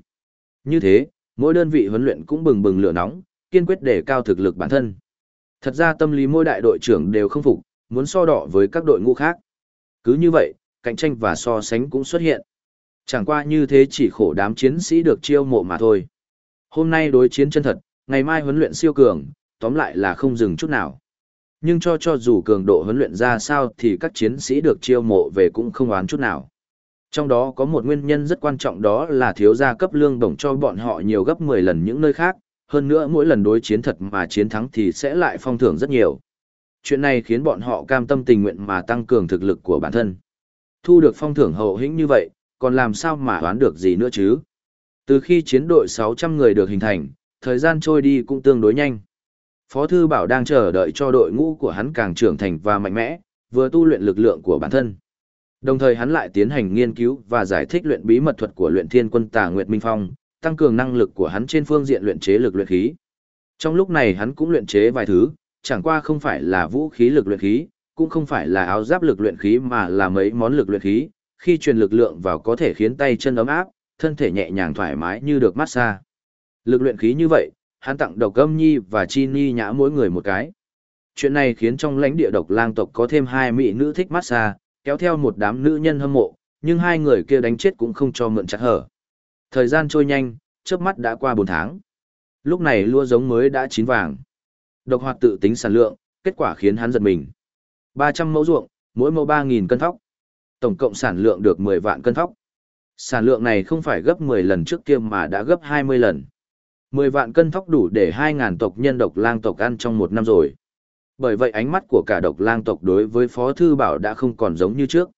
Như thế, mỗi đơn vị huấn luyện cũng bừng bừng lửa nóng, kiên quyết để cao thực lực bản thân. Thật ra tâm lý mỗi đại đội trưởng đều không phục, muốn so đỏ với các đội ngũ khác. Cứ như vậy, cạnh tranh và so sánh cũng xuất hiện. Chẳng qua như thế chỉ khổ đám chiến sĩ được chiêu mộ mà thôi. Hôm nay đối chiến chân thật, ngày mai huấn luyện siêu cường, tóm lại là không dừng chút nào. Nhưng cho cho dù cường độ huấn luyện ra sao thì các chiến sĩ được chiêu mộ về cũng không oán chút nào. Trong đó có một nguyên nhân rất quan trọng đó là thiếu gia cấp lương bổng cho bọn họ nhiều gấp 10 lần những nơi khác, hơn nữa mỗi lần đối chiến thật mà chiến thắng thì sẽ lại phong thưởng rất nhiều. Chuyện này khiến bọn họ cam tâm tình nguyện mà tăng cường thực lực của bản thân. Thu được phong thưởng hậu hĩnh như vậy, còn làm sao mà đoán được gì nữa chứ? Từ khi chiến đội 600 người được hình thành, thời gian trôi đi cũng tương đối nhanh. Phó Thư Bảo đang chờ đợi cho đội ngũ của hắn càng trưởng thành và mạnh mẽ, vừa tu luyện lực lượng của bản thân. Đồng thời hắn lại tiến hành nghiên cứu và giải thích luyện bí mật thuật của luyện thiên quân tà Nguyệt Minh Phong, tăng cường năng lực của hắn trên phương diện luyện chế lực luyện khí. Trong lúc này hắn cũng luyện chế vài thứ, chẳng qua không phải là vũ khí lực luyện khí, cũng không phải là áo giáp lực luyện khí mà là mấy món lực luyện khí, khi truyền lực lượng vào có thể khiến tay chân ấm áp, thân thể nhẹ nhàng thoải mái như được massage. Lực luyện khí như vậy, hắn tặng độc âm nhi và chi ni nhã mỗi người một cái. Chuyện này khiến trong lãnh địa độc lang tộc có thêm hai mỹ nữ thích massage, kéo theo một đám nữ nhân hâm mộ, nhưng hai người kia đánh chết cũng không cho mượn chặt hở. Thời gian trôi nhanh, chớp mắt đã qua 4 tháng. Lúc này lúa giống mới đã chín vàng. Độc hoạt tự tính sản lượng, kết quả khiến hắn giật mình. 300 mẫu ruộng, mỗi mẫu 3.000 cân thóc. Tổng cộng sản lượng được 10 vạn cân thóc. Sản lượng này không phải gấp 10 lần trước kia mà đã gấp 20 lần. 10 vạn cân thóc đủ để 2.000 tộc nhân độc lang tộc ăn trong một năm rồi. Bởi vậy ánh mắt của cả độc lang tộc đối với Phó Thư Bảo đã không còn giống như trước.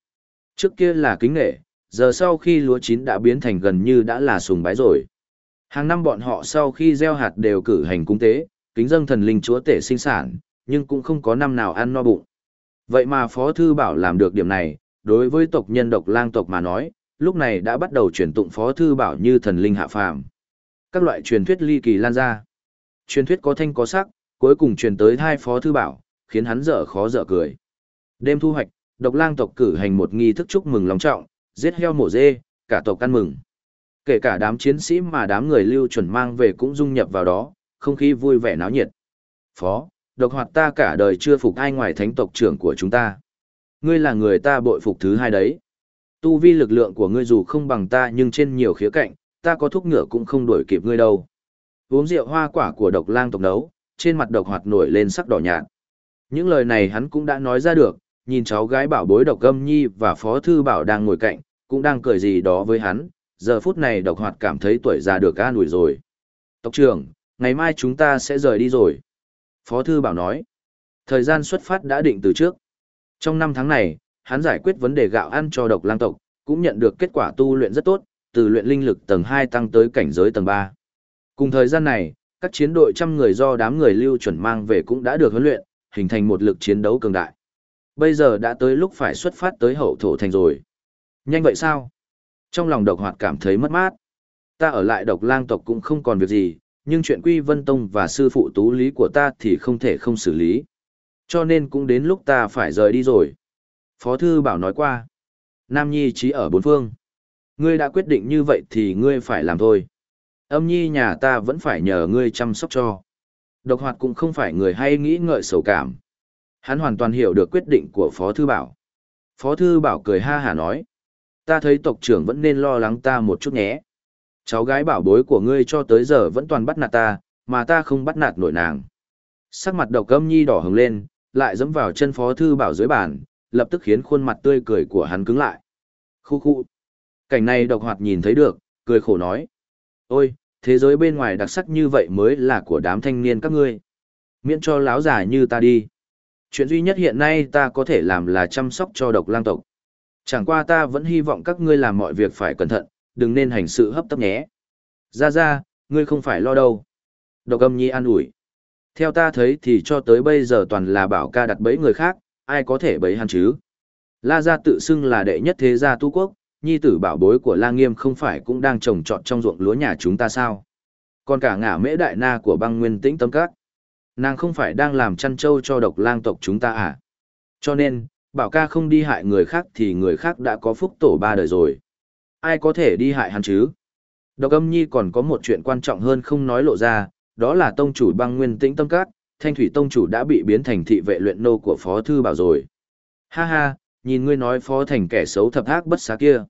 Trước kia là kính nghệ, giờ sau khi lúa chín đã biến thành gần như đã là sùng bái rồi. Hàng năm bọn họ sau khi gieo hạt đều cử hành cung tế, kính dâng thần linh chúa tể sinh sản, nhưng cũng không có năm nào ăn no bụng. Vậy mà Phó Thư Bảo làm được điểm này, đối với tộc nhân độc lang tộc mà nói, lúc này đã bắt đầu truyền tụng Phó Thư Bảo như thần linh hạ phàm. Các loại truyền thuyết ly kỳ lan ra. Truyền thuyết có thanh có sắc, cuối cùng truyền tới hai Phó Thư Bảo, khiến hắn dở khó dở cười. Đêm thu hoạch, độc lang tộc cử hành một nghi thức chúc mừng long trọng, giết heo mổ dê, cả tộc ăn mừng. Kể cả đám chiến sĩ mà đám người lưu chuẩn mang về cũng dung nhập vào đó, không khí vui vẻ náo nhiệt. Phó, độc hoạt ta cả đời chưa phục ai ngoài thánh tộc trưởng của chúng ta. Ngươi là người ta bội phục thứ hai đấy. Tu vi lực lượng của ngươi dù không bằng ta nhưng trên nhiều khía cạnh, ta có thúc ngựa cũng không đuổi kịp ngươi đâu. Uống rượu hoa quả của độc lang tộc nấu, trên mặt độc hoạt nổi lên sắc đỏ nhạt. Những lời này hắn cũng đã nói ra được, nhìn cháu gái bảo bối độc gâm nhi và phó thư bảo đang ngồi cạnh, cũng đang cười gì đó với hắn, giờ phút này độc hoạt cảm thấy tuổi già được ca nổi rồi. Tộc trưởng, ngày mai chúng ta sẽ rời đi rồi. Phó thư bảo nói, thời gian xuất phát đã định từ trước. Trong năm tháng này, hắn giải quyết vấn đề gạo ăn cho độc lang tộc, cũng nhận được kết quả tu luyện rất tốt, từ luyện linh lực tầng 2 tăng tới cảnh giới tầng 3. Cùng thời gian này, các chiến đội trăm người do đám người lưu chuẩn mang về cũng đã được huấn luyện, hình thành một lực chiến đấu cường đại. Bây giờ đã tới lúc phải xuất phát tới hậu thổ thành rồi. Nhanh vậy sao? Trong lòng độc hoạt cảm thấy mất mát. Ta ở lại độc lang tộc cũng không còn việc gì, nhưng chuyện Quy Vân Tông và sư phụ tú lý của ta thì không thể không xử lý. Cho nên cũng đến lúc ta phải rời đi rồi. Phó Thư Bảo nói qua. Nam Nhi trí ở bốn phương. Ngươi đã quyết định như vậy thì ngươi phải làm thôi. Âm nhi nhà ta vẫn phải nhờ ngươi chăm sóc cho. Độc hoạt cũng không phải người hay nghĩ ngợi sầu cảm. Hắn hoàn toàn hiểu được quyết định của Phó Thư Bảo. Phó Thư Bảo cười ha hà nói. Ta thấy tộc trưởng vẫn nên lo lắng ta một chút nhé. Cháu gái bảo bối của ngươi cho tới giờ vẫn toàn bắt nạt ta, mà ta không bắt nạt nổi nàng. Sắc mặt độc âm nhi đỏ hứng lên, lại dẫm vào chân Phó Thư Bảo dưới bàn, lập tức khiến khuôn mặt tươi cười của hắn cứng lại. Khu khu. Cảnh này độc hoạt nhìn thấy được, cười khổ nói. Ôi, thế giới bên ngoài đặc sắc như vậy mới là của đám thanh niên các ngươi. Miễn cho láo giả như ta đi. Chuyện duy nhất hiện nay ta có thể làm là chăm sóc cho độc lang tộc. Chẳng qua ta vẫn hy vọng các ngươi làm mọi việc phải cẩn thận, đừng nên hành sự hấp tấp nhé. Ra ra, ngươi không phải lo đâu. Độc âm nhi an ủi. Theo ta thấy thì cho tới bây giờ toàn là bảo ca đặt bẫy người khác, ai có thể bẫy hắn chứ. La gia tự xưng là đệ nhất thế gia tu quốc, nhi tử bảo bối của La Nghiêm không phải cũng đang trồng trọt trong ruộng lúa nhà chúng ta sao? Còn cả ngả mễ đại na của băng nguyên tĩnh tâm các. Nàng không phải đang làm chăn trâu cho độc lang tộc chúng ta à? Cho nên, bảo ca không đi hại người khác thì người khác đã có phúc tổ ba đời rồi. Ai có thể đi hại hắn chứ? Độc âm nhi còn có một chuyện quan trọng hơn không nói lộ ra, đó là tông chủ băng nguyên tĩnh tâm cát thanh thủy tông chủ đã bị biến thành thị vệ luyện nô của phó thư bảo rồi. Ha ha, nhìn ngươi nói phó thành kẻ xấu thập ác bất xá kia.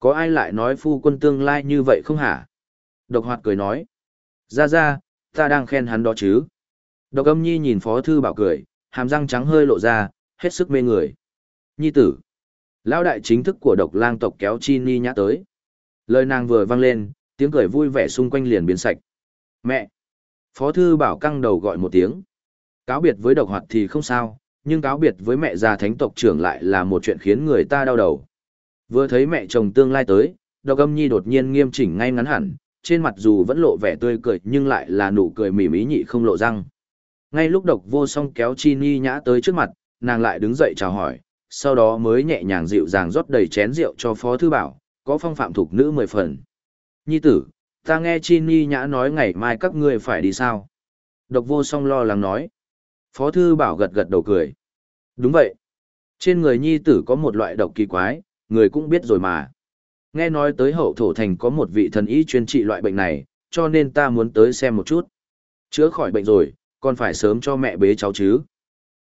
Có ai lại nói phu quân tương lai như vậy không hả? Độc hoạt cười nói. Ra ra, ta đang khen hắn đó chứ. Độc âm nhi nhìn phó thư bảo cười, hàm răng trắng hơi lộ ra, hết sức mê người. Nhi tử. Lão đại chính thức của độc lang tộc kéo chi ni nhã tới. Lời nàng vừa vang lên, tiếng cười vui vẻ xung quanh liền biến sạch. Mẹ. Phó thư bảo căng đầu gọi một tiếng. Cáo biệt với độc hoạt thì không sao, nhưng cáo biệt với mẹ già thánh tộc trưởng lại là một chuyện khiến người ta đau đầu. Vừa thấy mẹ chồng tương lai tới, độc âm nhi đột nhiên nghiêm chỉnh ngay ngắn hẳn, trên mặt dù vẫn lộ vẻ tươi cười nhưng lại là nụ cười mỉm ý nhị không lộ răng. Ngay lúc độc vô song kéo chi ni nhã tới trước mặt, nàng lại đứng dậy chào hỏi, sau đó mới nhẹ nhàng dịu dàng rót đầy chén rượu cho phó thư bảo, có phong phạm thuộc nữ mười phần. Nhi tử, ta nghe chi ni nhã nói ngày mai các ngươi phải đi sao? Độc vô song lo lắng nói. Phó thư bảo gật gật đầu cười. Đúng vậy. Trên người nhi tử có một loại độc kỳ quái, người cũng biết rồi mà. Nghe nói tới hậu thổ thành có một vị thần y chuyên trị loại bệnh này, cho nên ta muốn tới xem một chút. Chữa khỏi bệnh rồi, còn phải sớm cho mẹ bế cháu chứ.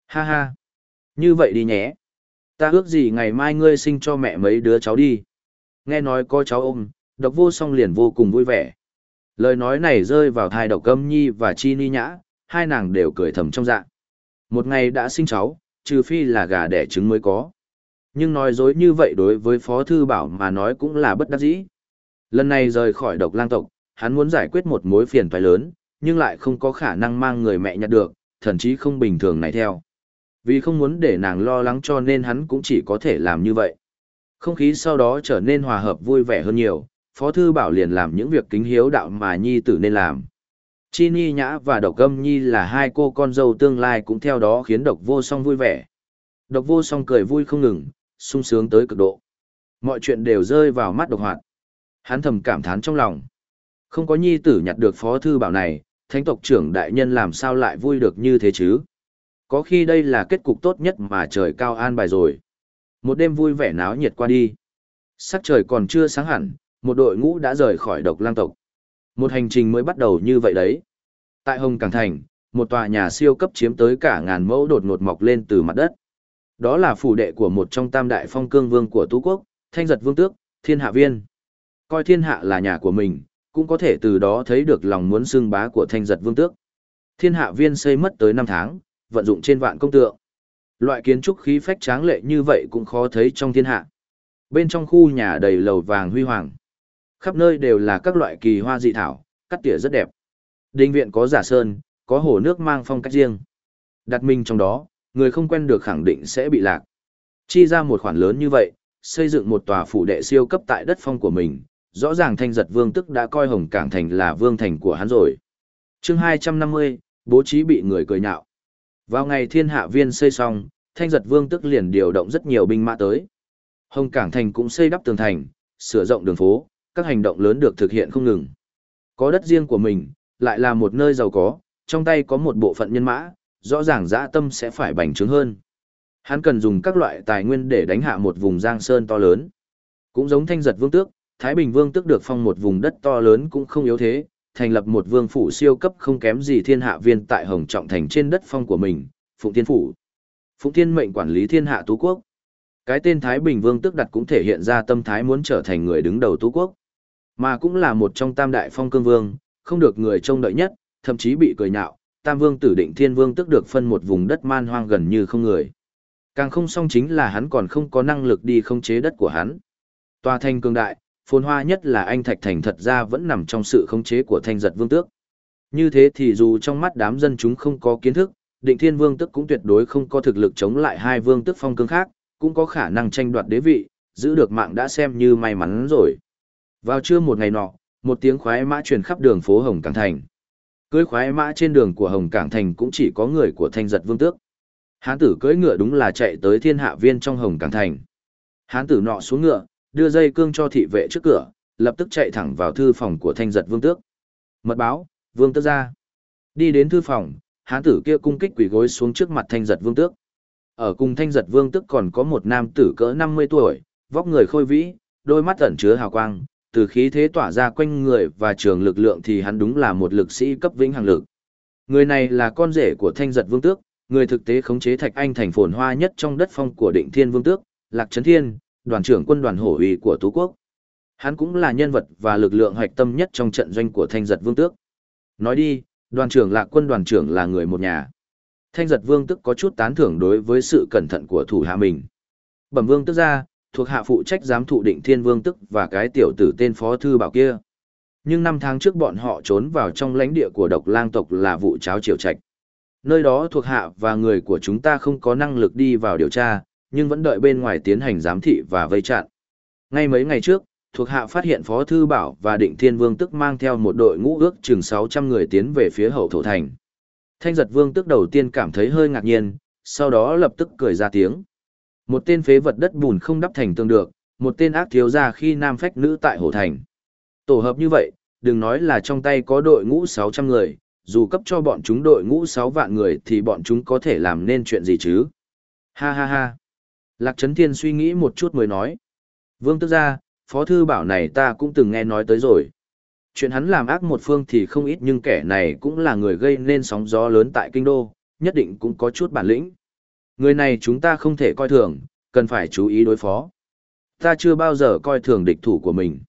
Ha ha. Như vậy đi nhé. Ta ước gì ngày mai ngươi sinh cho mẹ mấy đứa cháu đi. Nghe nói có cháu ôm, độc vô song liền vô cùng vui vẻ. Lời nói này rơi vào thai độc âm nhi và chi ni nhã, hai nàng đều cười thầm trong dạ. Một ngày đã sinh cháu, trừ phi là gà đẻ trứng mới có. Nhưng nói dối như vậy đối với Phó Thư Bảo mà nói cũng là bất đắc dĩ. Lần này rời khỏi độc lang tộc, hắn muốn giải quyết một mối phiền toái lớn, nhưng lại không có khả năng mang người mẹ nhặt được, thậm chí không bình thường này theo. Vì không muốn để nàng lo lắng cho nên hắn cũng chỉ có thể làm như vậy. Không khí sau đó trở nên hòa hợp vui vẻ hơn nhiều, Phó Thư Bảo liền làm những việc kính hiếu đạo mà nhi tử nên làm. Chi Ni Nhã và Độc Âm Nhi là hai cô con dâu tương lai cũng theo đó khiến Độc Vô Song vui vẻ. Độc Vô Song cười vui không ngừng, sung sướng tới cực độ. Mọi chuyện đều rơi vào mắt Độc Hoạt. Hắn thầm cảm thán trong lòng. Không có nhi tử nhặt được Phó Thư Bảo này, thánh tộc trưởng đại nhân làm sao lại vui được như thế chứ? Có khi đây là kết cục tốt nhất mà trời cao an bài rồi. Một đêm vui vẻ náo nhiệt qua đi. Sắc trời còn chưa sáng hẳn, một đội ngũ đã rời khỏi độc lang tộc. Một hành trình mới bắt đầu như vậy đấy. Tại Hồng Cảng Thành, một tòa nhà siêu cấp chiếm tới cả ngàn mẫu đột ngột mọc lên từ mặt đất. Đó là phủ đệ của một trong tam đại phong cương vương của Tú Quốc, Thanh Giật Vương Tước, Thiên Hạ Viên. Coi thiên hạ là nhà của mình, cũng có thể từ đó thấy được lòng muốn xưng bá của Thanh Giật Vương Tước. Thiên Hạ Viên xây mất tới 5 tháng, vận dụng trên vạn công tượng. Loại kiến trúc khí phách tráng lệ như vậy cũng khó thấy trong thiên hạ. Bên trong khu nhà đầy lầu vàng huy hoàng. Khắp nơi đều là các loại kỳ hoa dị thảo, cắt tỉa rất đẹp. Đình viện có giả sơn, có hồ nước mang phong cách riêng. Đặt mình trong đó, người không quen được khẳng định sẽ bị lạc. Chi ra một khoản lớn như vậy, xây dựng một tòa phủ đệ siêu cấp tại đất phong của mình, rõ ràng thanh giật vương tức đã coi hồng cảng thành là vương thành của hắn rồi. chương 250, bố trí bị người cười nhạo. Vào ngày thiên hạ viên xây xong, thanh giật vương tức liền điều động rất nhiều binh mã tới. Hồng Cảng Thành cũng xây đắp tường thành, sửa rộng đường phố, các hành động lớn được thực hiện không ngừng. Có đất riêng của mình, lại là một nơi giàu có, trong tay có một bộ phận nhân mã, rõ ràng dã tâm sẽ phải bành trướng hơn. Hắn cần dùng các loại tài nguyên để đánh hạ một vùng giang sơn to lớn. Cũng giống thanh giật vương tước, Thái Bình vương tức được phong một vùng đất to lớn cũng không yếu thế, thành lập một vương phủ siêu cấp không kém gì thiên hạ viên tại Hồng Trọng Thành trên đất phong của mình, Phụng Thiên Phủ. Phụng Thiên mệnh quản lý thiên hạ tú quốc. Cái tên Thái Bình Vương tức đặt cũng thể hiện ra tâm thái muốn trở thành người đứng đầu tú quốc. Mà cũng là một trong tam đại phong cương vương, không được người trông đợi nhất, thậm chí bị cười nhạo, tam vương tử định thiên vương tức được phân một vùng đất man hoang gần như không người. Càng không song chính là hắn còn không có năng lực đi khống chế đất của hắn. Tòa thành cường đại, phồn hoa nhất là anh Thạch Thành thật ra vẫn nằm trong sự khống chế của thanh giật vương tước. Như thế thì dù trong mắt đám dân chúng không có kiến thức, định thiên vương tức cũng tuyệt đối không có thực lực chống lại hai vương tức phong cương khác, cũng có khả năng tranh đoạt đế vị, giữ được mạng đã xem như may mắn rồi. Vào trưa một ngày nọ, một tiếng khoái mã truyền khắp đường phố Hồng Cảng Thành. Cưới khoái mã trên đường của Hồng Cảng Thành cũng chỉ có người của thanh giật vương tước. Hán tử cưỡi ngựa đúng là chạy tới thiên hạ viên trong Hồng Cảng Thành. Hán tử nọ xuống ngựa, đưa dây cương cho thị vệ trước cửa, lập tức chạy thẳng vào thư phòng của thanh giật vương tước. Mật báo, vương tước ra. Đi đến thư phòng, hán tử kia cung kích quỳ gối xuống trước mặt thanh giật vương tước. Ở cùng thanh giật vương tước còn có một nam tử cỡ 50 tuổi, vóc người khôi vĩ, đôi mắt ẩn chứa hào quang, từ khí thế tỏa ra quanh người và trường lực lượng thì hắn đúng là một lực sĩ cấp vĩnh hằng lực. Người này là con rể của thanh giật vương tước, người thực tế khống chế thạch anh thành phồn hoa nhất trong đất phong của định thiên vương tước, lạc trấn thiên, đoàn trưởng quân đoàn hổ uy của tú quốc. Hắn cũng là nhân vật và lực lượng hoạch tâm nhất trong trận doanh của thanh giật vương tước. Nói đi, đoàn trưởng lạc quân đoàn trưởng là người một nhà. Thanh giật vương tức có chút tán thưởng đối với sự cẩn thận của thủ hạ mình. Bẩm vương tức ra, thuộc hạ phụ trách giám thụ định thiên vương tức và cái tiểu tử tên phó thư bảo kia. Nhưng năm tháng trước bọn họ trốn vào trong lãnh địa của độc lang tộc là vụ cháo triều trạch. Nơi đó thuộc hạ và người của chúng ta không có năng lực đi vào điều tra, nhưng vẫn đợi bên ngoài tiến hành giám thị và vây chặn. Ngay mấy ngày trước, thuộc hạ phát hiện Phó Thư Bảo và Định Thiên Vương tức mang theo một đội ngũ ước chừng 600 người tiến về phía hậu thổ thành. Thanh giật vương tức đầu tiên cảm thấy hơi ngạc nhiên, sau đó lập tức cười ra tiếng. Một tên phế vật đất bùn không đắp thành tương được, một tên ác thiếu ra khi nam phách nữ tại hổ thành. Tổ hợp như vậy, đừng nói là trong tay có đội ngũ 600 người, dù cấp cho bọn chúng đội ngũ 6 vạn người thì bọn chúng có thể làm nên chuyện gì chứ? Ha ha ha. Lạc Trấn Thiên suy nghĩ một chút mới nói. Vương tức ra, phó thư bảo này ta cũng từng nghe nói tới rồi. Chuyện hắn làm ác một phương thì không ít nhưng kẻ này cũng là người gây nên sóng gió lớn tại kinh đô, nhất định cũng có chút bản lĩnh. Người này chúng ta không thể coi thường, cần phải chú ý đối phó. Ta chưa bao giờ coi thường địch thủ của mình.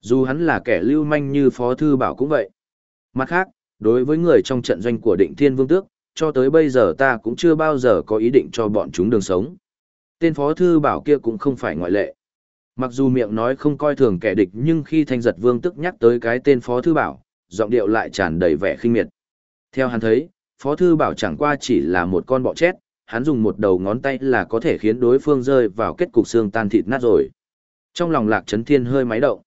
Dù hắn là kẻ lưu manh như Phó Thư Bảo cũng vậy. Mặt khác, đối với người trong trận doanh của định thiên vương tước, cho tới bây giờ ta cũng chưa bao giờ có ý định cho bọn chúng đường sống. Tên phó thư bảo kia cũng không phải ngoại lệ. Mặc dù miệng nói không coi thường kẻ địch nhưng khi thanh giật vương tức nhắc tới cái tên phó thư bảo, giọng điệu lại tràn đầy vẻ khinh miệt. Theo hắn thấy, phó thư bảo chẳng qua chỉ là một con bọ chết, hắn dùng một đầu ngón tay là có thể khiến đối phương rơi vào kết cục xương tan thịt nát rồi. Trong lòng lạc trấn thiên hơi máy động.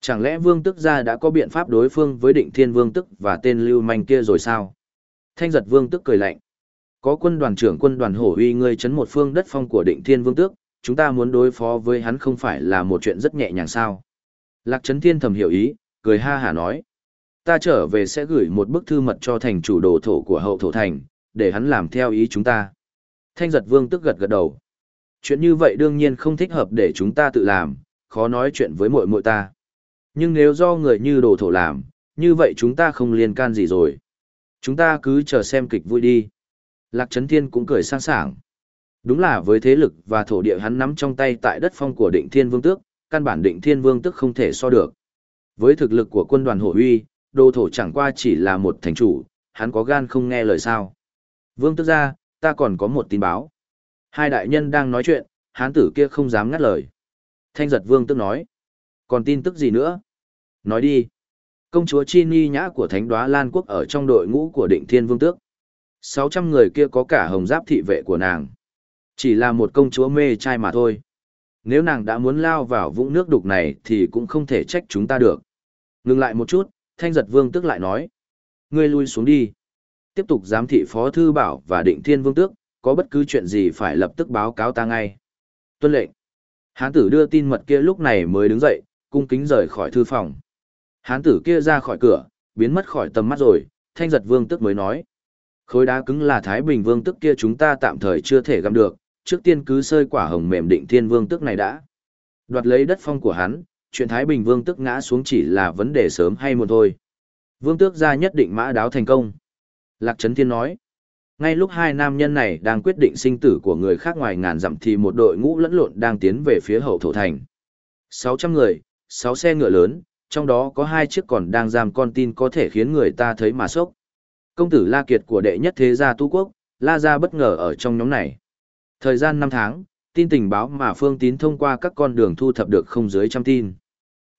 Chẳng lẽ vương tức gia đã có biện pháp đối phương với định thiên vương tức và tên lưu manh kia rồi sao? Thanh giật vương tức cười lạnh. Có quân đoàn trưởng quân đoàn hổ uy ngươi chấn một phương đất phong của định thiên vương tước, chúng ta muốn đối phó với hắn không phải là một chuyện rất nhẹ nhàng sao. Lạc trấn thiên thầm hiểu ý, cười ha hả nói. Ta trở về sẽ gửi một bức thư mật cho thành chủ đồ thổ của hậu thổ thành, để hắn làm theo ý chúng ta. Thanh giật vương tức gật gật đầu. Chuyện như vậy đương nhiên không thích hợp để chúng ta tự làm, khó nói chuyện với muội muội ta. Nhưng nếu do người như đồ thổ làm, như vậy chúng ta không liên can gì rồi. Chúng ta cứ chờ xem kịch vui đi. Lạc Trấn Thiên cũng cười sang sảng. Đúng là với thế lực và thổ địa hắn nắm trong tay tại đất phong của định thiên vương tước, căn bản định thiên vương tước không thể so được. Với thực lực của quân đoàn hổ uy, đô thổ chẳng qua chỉ là một thành chủ, hắn có gan không nghe lời sao. Vương tước ra, ta còn có một tin báo. Hai đại nhân đang nói chuyện, hán tử kia không dám ngắt lời. Thanh giật vương tước nói. Còn tin tức gì nữa? Nói đi. Công chúa Chi Ni Nhã của Thánh Đoá Lan Quốc ở trong đội ngũ của định thiên vương tước. 600 người kia có cả hồng giáp thị vệ của nàng. Chỉ là một công chúa mê trai mà thôi. Nếu nàng đã muốn lao vào vũng nước đục này thì cũng không thể trách chúng ta được. Ngừng lại một chút, thanh giật vương tức lại nói. Ngươi lui xuống đi. Tiếp tục giám thị phó thư bảo và định thiên vương tước, có bất cứ chuyện gì phải lập tức báo cáo ta ngay. Tuân lệnh. Hán tử đưa tin mật kia lúc này mới đứng dậy, cung kính rời khỏi thư phòng. Hán tử kia ra khỏi cửa, biến mất khỏi tầm mắt rồi, thanh giật vương tức mới nói. Khối đá cứng là Thái Bình Vương tức kia chúng ta tạm thời chưa thể găm được, trước tiên cứ sơi quả hồng mềm định thiên vương tức này đã. Đoạt lấy đất phong của hắn, chuyện Thái Bình Vương tức ngã xuống chỉ là vấn đề sớm hay muộn thôi. Vương tước ra nhất định mã đáo thành công. Lạc Trấn Thiên nói. Ngay lúc hai nam nhân này đang quyết định sinh tử của người khác ngoài ngàn dặm thì một đội ngũ lẫn lộn đang tiến về phía hậu thổ thành. 600 người, 6 xe ngựa lớn, trong đó có hai chiếc còn đang giam con tin có thể khiến người ta thấy mà sốc. Công tử La Kiệt của đệ nhất thế gia tu quốc, La Gia bất ngờ ở trong nhóm này. Thời gian 5 tháng, tin tình báo mà Phương Tín thông qua các con đường thu thập được không dưới trăm tin.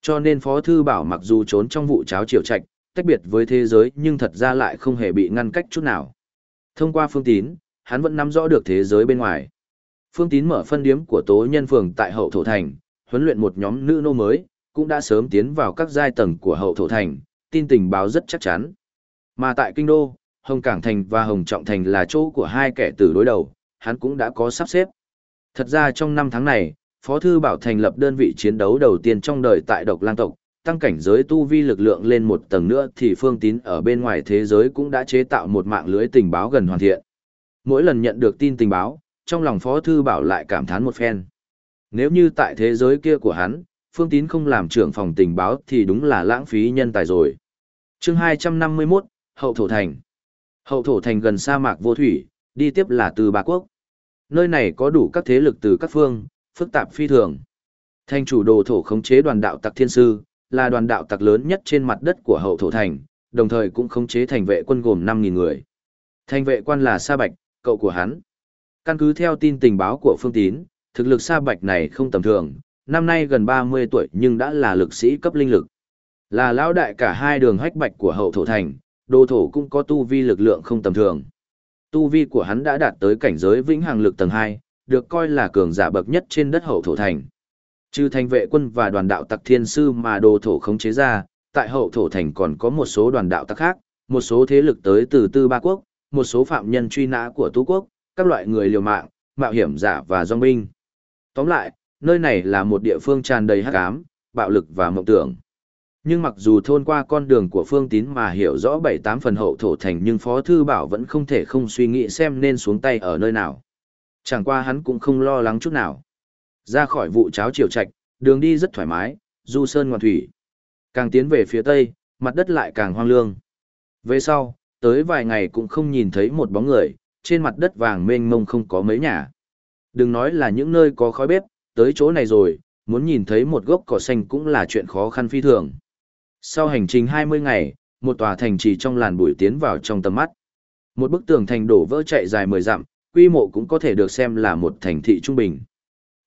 Cho nên Phó Thư Bảo mặc dù trốn trong vụ cháo triều trạch, tách biệt với thế giới nhưng thật ra lại không hề bị ngăn cách chút nào. Thông qua Phương Tín, hắn vẫn nắm rõ được thế giới bên ngoài. Phương Tín mở phân điếm của tố nhân phường tại hậu thổ thành, huấn luyện một nhóm nữ nô mới, cũng đã sớm tiến vào các giai tầng của hậu thổ thành, tin tình báo rất chắc chắn. Mà tại Kinh Đô, Hồng Cảng Thành và Hồng Trọng Thành là chỗ của hai kẻ tử đối đầu, hắn cũng đã có sắp xếp. Thật ra trong năm tháng này, Phó Thư Bảo thành lập đơn vị chiến đấu đầu tiên trong đời tại độc lang tộc, tăng cảnh giới tu vi lực lượng lên một tầng nữa thì phương tín ở bên ngoài thế giới cũng đã chế tạo một mạng lưới tình báo gần hoàn thiện. Mỗi lần nhận được tin tình báo, trong lòng Phó Thư Bảo lại cảm thán một phen. Nếu như tại thế giới kia của hắn, phương tín không làm trưởng phòng tình báo thì đúng là lãng phí nhân tài rồi. chương 251, Hậu Thổ Thành Hậu Thổ Thành gần sa mạc vô thủy, đi tiếp là từ Ba Quốc. Nơi này có đủ các thế lực từ các phương, phức tạp phi thường. Thành chủ đồ thổ khống chế đoàn đạo tặc thiên sư, là đoàn đạo tặc lớn nhất trên mặt đất của hậu thổ thành, đồng thời cũng khống chế thành vệ quân gồm 5.000 người. Thành vệ quan là Sa Bạch, cậu của hắn. Căn cứ theo tin tình báo của Phương Tín, thực lực Sa Bạch này không tầm thường, năm nay gần 30 tuổi nhưng đã là lực sĩ cấp linh lực. Là lão đại cả hai đường hách bạch của hậu thổ thành, đồ thổ cũng có tu vi lực lượng không tầm thường. Tu vi của hắn đã đạt tới cảnh giới vĩnh hằng lực tầng 2, được coi là cường giả bậc nhất trên đất hậu thổ thành. Trừ thành vệ quân và đoàn đạo tặc thiên sư mà đồ thổ khống chế ra, tại hậu thổ thành còn có một số đoàn đạo tặc khác, một số thế lực tới từ tư ba quốc, một số phạm nhân truy nã của tú quốc, các loại người liều mạng, mạo hiểm giả và dòng binh. Tóm lại, nơi này là một địa phương tràn đầy hắc ám, bạo lực và mộng tưởng. Nhưng mặc dù thôn qua con đường của Phương Tín mà hiểu rõ bảy tám phần hậu thổ thành nhưng Phó Thư Bảo vẫn không thể không suy nghĩ xem nên xuống tay ở nơi nào. Chẳng qua hắn cũng không lo lắng chút nào. Ra khỏi vụ cháo chiều trạch, đường đi rất thoải mái, du sơn ngoan thủy. Càng tiến về phía tây, mặt đất lại càng hoang lương. Về sau, tới vài ngày cũng không nhìn thấy một bóng người, trên mặt đất vàng mênh mông không có mấy nhà. Đừng nói là những nơi có khói bếp, tới chỗ này rồi, muốn nhìn thấy một gốc cỏ xanh cũng là chuyện khó khăn phi thường. Sau hành trình 20 ngày, một tòa thành trì trong làn bụi tiến vào trong tầm mắt. Một bức tường thành đổ vỡ chạy dài 10 dặm, quy mộ cũng có thể được xem là một thành thị trung bình.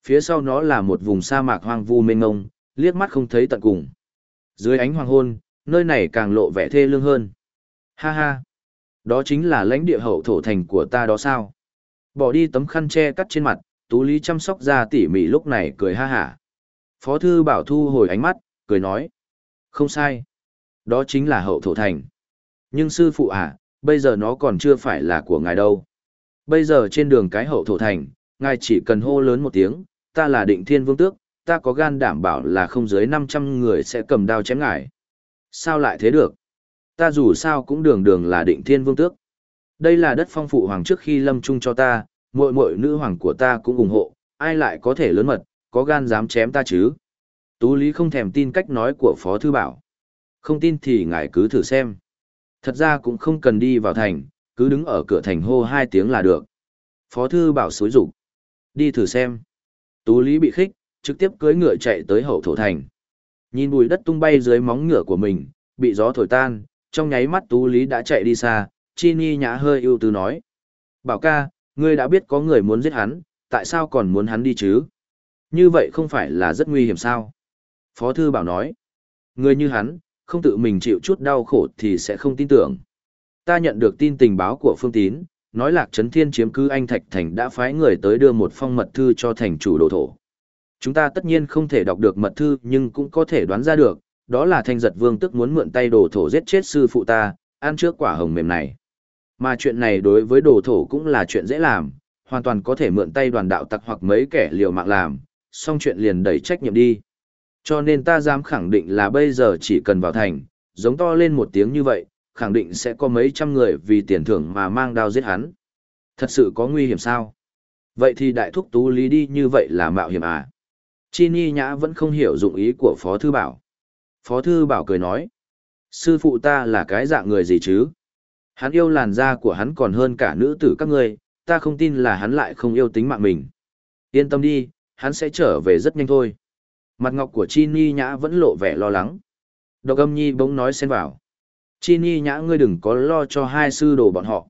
Phía sau nó là một vùng sa mạc hoang vu mênh mông, liếc mắt không thấy tận cùng. Dưới ánh hoàng hôn, nơi này càng lộ vẻ thê lương hơn. Ha ha, đó chính là lãnh địa hậu thổ thành của ta đó sao? Bỏ đi tấm khăn che cắt trên mặt, Tú Lý chăm sóc ra tỉ mỉ lúc này cười ha hả. Phó thư bảo thu hồi ánh mắt, cười nói. Không sai. Đó chính là hậu thổ thành. Nhưng sư phụ à, bây giờ nó còn chưa phải là của ngài đâu. Bây giờ trên đường cái hậu thổ thành, ngài chỉ cần hô lớn một tiếng, ta là định thiên vương tước, ta có gan đảm bảo là không dưới 500 người sẽ cầm đao chém ngài. Sao lại thế được? Ta dù sao cũng đường đường là định thiên vương tước. Đây là đất phong phụ hoàng trước khi lâm trung cho ta, muội muội nữ hoàng của ta cũng ủng hộ, ai lại có thể lớn mật, có gan dám chém ta chứ? Tú Lý không thèm tin cách nói của Phó Thư Bảo. Không tin thì ngài cứ thử xem. Thật ra cũng không cần đi vào thành, cứ đứng ở cửa thành hô hai tiếng là được. Phó Thư Bảo xối rủ. Đi thử xem. Tú Lý bị khích, trực tiếp cưới ngựa chạy tới hậu thổ thành. Nhìn bùi đất tung bay dưới móng ngựa của mình, bị gió thổi tan, trong nháy mắt Tú Lý đã chạy đi xa, Chi Ni nhã hơi ưu tư nói. Bảo ca, ngươi đã biết có người muốn giết hắn, tại sao còn muốn hắn đi chứ? Như vậy không phải là rất nguy hiểm sao? Phó Thư Bảo nói. Người như hắn, không tự mình chịu chút đau khổ thì sẽ không tin tưởng. Ta nhận được tin tình báo của Phương Tín, nói Lạc Trấn Thiên chiếm cứ Anh Thạch Thành đã phái người tới đưa một phong mật thư cho thành chủ đồ thổ. Chúng ta tất nhiên không thể đọc được mật thư nhưng cũng có thể đoán ra được, đó là thanh giật vương tức muốn mượn tay đồ thổ giết chết sư phụ ta, ăn trước quả hồng mềm này. Mà chuyện này đối với đồ thổ cũng là chuyện dễ làm, hoàn toàn có thể mượn tay đoàn đạo tặc hoặc mấy kẻ liều mạng làm, xong chuyện liền đẩy trách nhiệm đi. Cho nên ta dám khẳng định là bây giờ chỉ cần vào thành, giống to lên một tiếng như vậy, khẳng định sẽ có mấy trăm người vì tiền thưởng mà mang đao giết hắn. Thật sự có nguy hiểm sao? Vậy thì đại thúc tú lý đi như vậy là mạo hiểm à? Chi Ni Nhã vẫn không hiểu dụng ý của Phó Thư Bảo. Phó Thư Bảo cười nói, sư phụ ta là cái dạng người gì chứ? Hắn yêu làn da của hắn còn hơn cả nữ tử các ngươi, ta không tin là hắn lại không yêu tính mạng mình. Yên tâm đi, hắn sẽ trở về rất nhanh thôi. Mặt ngọc của Chi Ni Nhã vẫn lộ vẻ lo lắng. Độc âm nhi bỗng nói xen vào. Chi Ni Nhã ngươi đừng có lo cho hai sư đồ bọn họ.